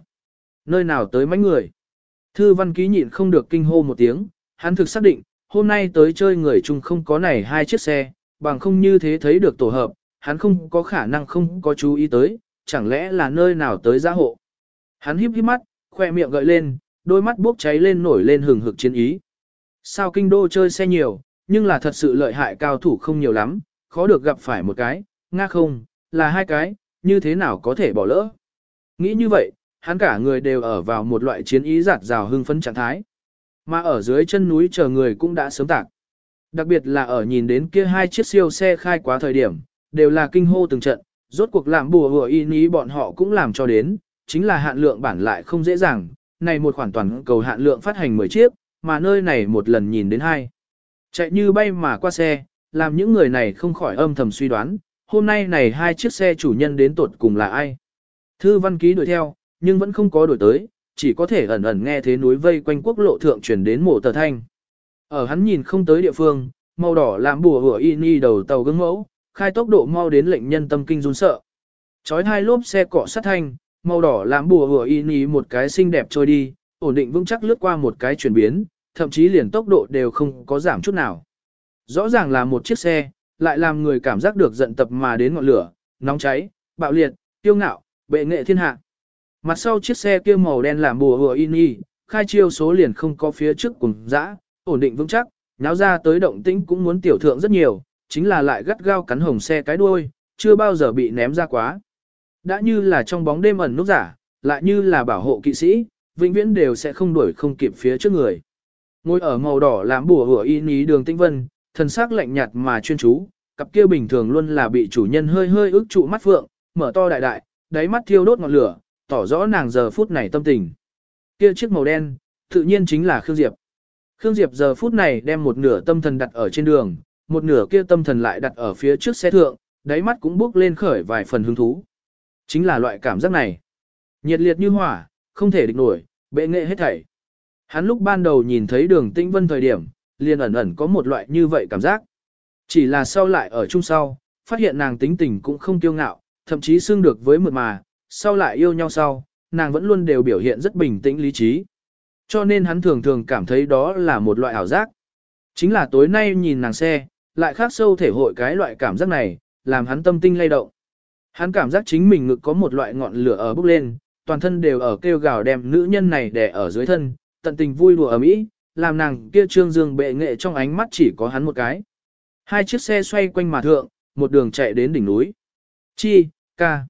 nơi nào tới mấy người? Thư văn ký nhịn không được kinh hô một tiếng, hắn thực xác định, hôm nay tới chơi người chung không có này hai chiếc xe, bằng không như thế thấy được tổ hợp, hắn không có khả năng không có chú ý tới, chẳng lẽ là nơi nào tới gia hộ. Hắn híp híp mắt, khoe miệng gợi lên, đôi mắt bốc cháy lên nổi lên hừng hực chiến ý. Sao kinh đô chơi xe nhiều, nhưng là thật sự lợi hại cao thủ không nhiều lắm, khó được gặp phải một cái, nga không, là hai cái, như thế nào có thể bỏ lỡ. Nghĩ như vậy, hắn cả người đều ở vào một loại chiến ý giạt rào hưng phấn trạng thái. Mà ở dưới chân núi chờ người cũng đã sớm tạc. Đặc biệt là ở nhìn đến kia hai chiếc siêu xe khai quá thời điểm, đều là kinh hô từng trận, rốt cuộc làm bùa hùa y ní bọn họ cũng làm cho đến, chính là hạn lượng bản lại không dễ dàng, này một khoản toàn cầu hạn lượng phát hành 10 chiếc, mà nơi này một lần nhìn đến hai. Chạy như bay mà qua xe, làm những người này không khỏi âm thầm suy đoán, hôm nay này hai chiếc xe chủ nhân đến tuột cùng là ai. Thư văn ký đuổi theo, nhưng vẫn không có đuổi tới, chỉ có thể ẩn ẩn nghe thế núi vây quanh quốc lộ thượng truyền đến mổ tờ thanh. Ở hắn nhìn không tới địa phương, màu đỏ làm bùa hủa y ni đầu tàu gương mẫu, khai tốc độ mau đến lệnh nhân tâm kinh run sợ. Chói hai lốp xe cọ sát thanh, màu đỏ làm bùa hủa y ni một cái xinh đẹp trôi đi, ổn định vững chắc lướt qua một cái chuyển biến, thậm chí liền tốc độ đều không có giảm chút nào. Rõ ràng là một chiếc xe, lại làm người cảm giác được giận tập mà đến ngọn lửa, nóng cháy, bạo liệt, tiêu ngạo, bệ nghệ thiên hạ. Mặt sau chiếc xe kia màu đen làm bùa hùa in y, khai chiêu số liền không có phía trước cùng dã, ổn định vững chắc, náo ra tới động tĩnh cũng muốn tiểu thượng rất nhiều, chính là lại gắt gao cắn hồng xe cái đuôi, chưa bao giờ bị ném ra quá. Đã như là trong bóng đêm ẩn nút giả, lại như là bảo hộ kỵ sĩ, vĩnh viễn đều sẽ không đuổi không kịp phía trước người. Ngồi ở màu đỏ làm bùa hùa in ý đường tinh vân, thần sắc lạnh nhạt mà chuyên chú, cặp kia bình thường luôn là bị chủ nhân hơi hơi ức trụ mắt phượng, mở to đại đại, đáy mắt thiêu đốt ngọn lửa, tỏ rõ nàng giờ phút này tâm tình. Kia chiếc màu đen, tự nhiên chính là Khương Diệp. Khương Diệp giờ phút này đem một nửa tâm thần đặt ở trên đường, một nửa kia tâm thần lại đặt ở phía trước xe thượng, đáy mắt cũng bước lên khởi vài phần hứng thú. Chính là loại cảm giác này. Nhiệt liệt như hỏa, không thể địch nổi, bệ nghệ hết thảy. Hắn lúc ban đầu nhìn thấy đường tĩnh vân thời điểm, liền ẩn ẩn có một loại như vậy cảm giác. Chỉ là sau lại ở chung sau, phát hiện nàng tính tình cũng không kiêu ngạo, thậm chí xương được với mượt mà, sau lại yêu nhau sau, nàng vẫn luôn đều biểu hiện rất bình tĩnh lý trí. Cho nên hắn thường thường cảm thấy đó là một loại ảo giác. Chính là tối nay nhìn nàng xe, lại khác sâu thể hội cái loại cảm giác này, làm hắn tâm tinh lay động. Hắn cảm giác chính mình ngực có một loại ngọn lửa ở bốc lên, toàn thân đều ở kêu gào đem nữ nhân này đè ở dưới thân, tận tình vui đùa ở mỹ, làm nàng kia trương dương bệ nghệ trong ánh mắt chỉ có hắn một cái. Hai chiếc xe xoay quanh mà thượng, một đường chạy đến đỉnh núi. Chi, ca.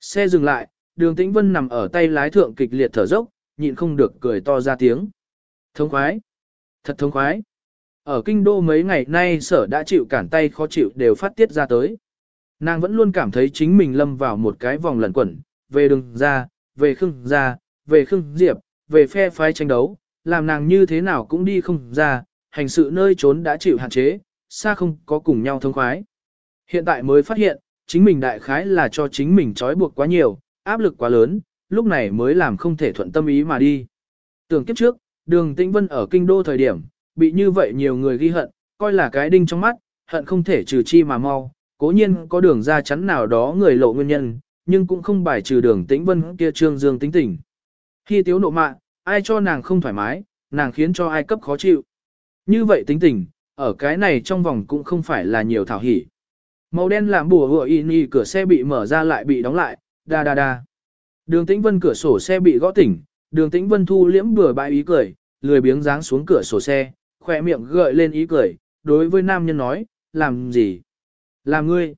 Xe dừng lại, đường tĩnh vân nằm ở tay lái thượng kịch liệt thở dốc, nhịn không được cười to ra tiếng. Thông khoái. Thật thông khoái. Ở kinh đô mấy ngày nay sở đã chịu cản tay khó chịu đều phát tiết ra tới. Nàng vẫn luôn cảm thấy chính mình lâm vào một cái vòng lẩn quẩn, về đường ra, về khưng ra, về khưng diệp, về phe phái tranh đấu, làm nàng như thế nào cũng đi không ra, hành sự nơi trốn đã chịu hạn chế, xa không có cùng nhau thông khoái. Hiện tại mới phát hiện, chính mình đại khái là cho chính mình trói buộc quá nhiều, áp lực quá lớn, lúc này mới làm không thể thuận tâm ý mà đi. Tưởng kiếp trước, đường tĩnh vân ở kinh đô thời điểm, bị như vậy nhiều người ghi hận, coi là cái đinh trong mắt, hận không thể trừ chi mà mau, cố nhiên có đường ra chắn nào đó người lộ nguyên nhân, nhưng cũng không bài trừ đường tĩnh vân kia trương dương tính tình. Khi tiếu nộ mạ, ai cho nàng không thoải mái, nàng khiến cho ai cấp khó chịu. Như vậy tính tình, ở cái này trong vòng cũng không phải là nhiều thảo hỉ. Màu đen làm bùa hựa in y cửa xe bị mở ra lại bị đóng lại, đa đa đa. Đường tĩnh vân cửa sổ xe bị gõ tỉnh, đường tĩnh vân thu liễm bừa bãi ý cười, lười biếng dáng xuống cửa sổ xe, khỏe miệng gợi lên ý cười, đối với nam nhân nói, làm gì? Làm ngươi.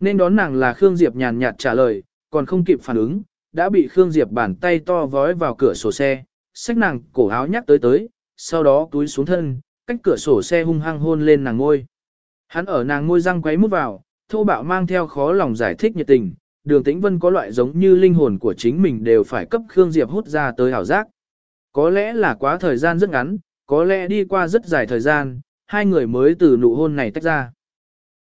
Nên đón nàng là Khương Diệp nhàn nhạt trả lời, còn không kịp phản ứng, đã bị Khương Diệp bàn tay to vói vào cửa sổ xe, xách nàng cổ áo nhắc tới tới, sau đó túi xuống thân, cách cửa sổ xe hung hăng hôn lên nàng ngôi. Hắn ở nàng ngôi răng quấy mút vào, thô bạo mang theo khó lòng giải thích nhiệt tình, đường tĩnh vân có loại giống như linh hồn của chính mình đều phải cấp Khương Diệp hút ra tới hảo giác. Có lẽ là quá thời gian rất ngắn, có lẽ đi qua rất dài thời gian, hai người mới từ nụ hôn này tách ra.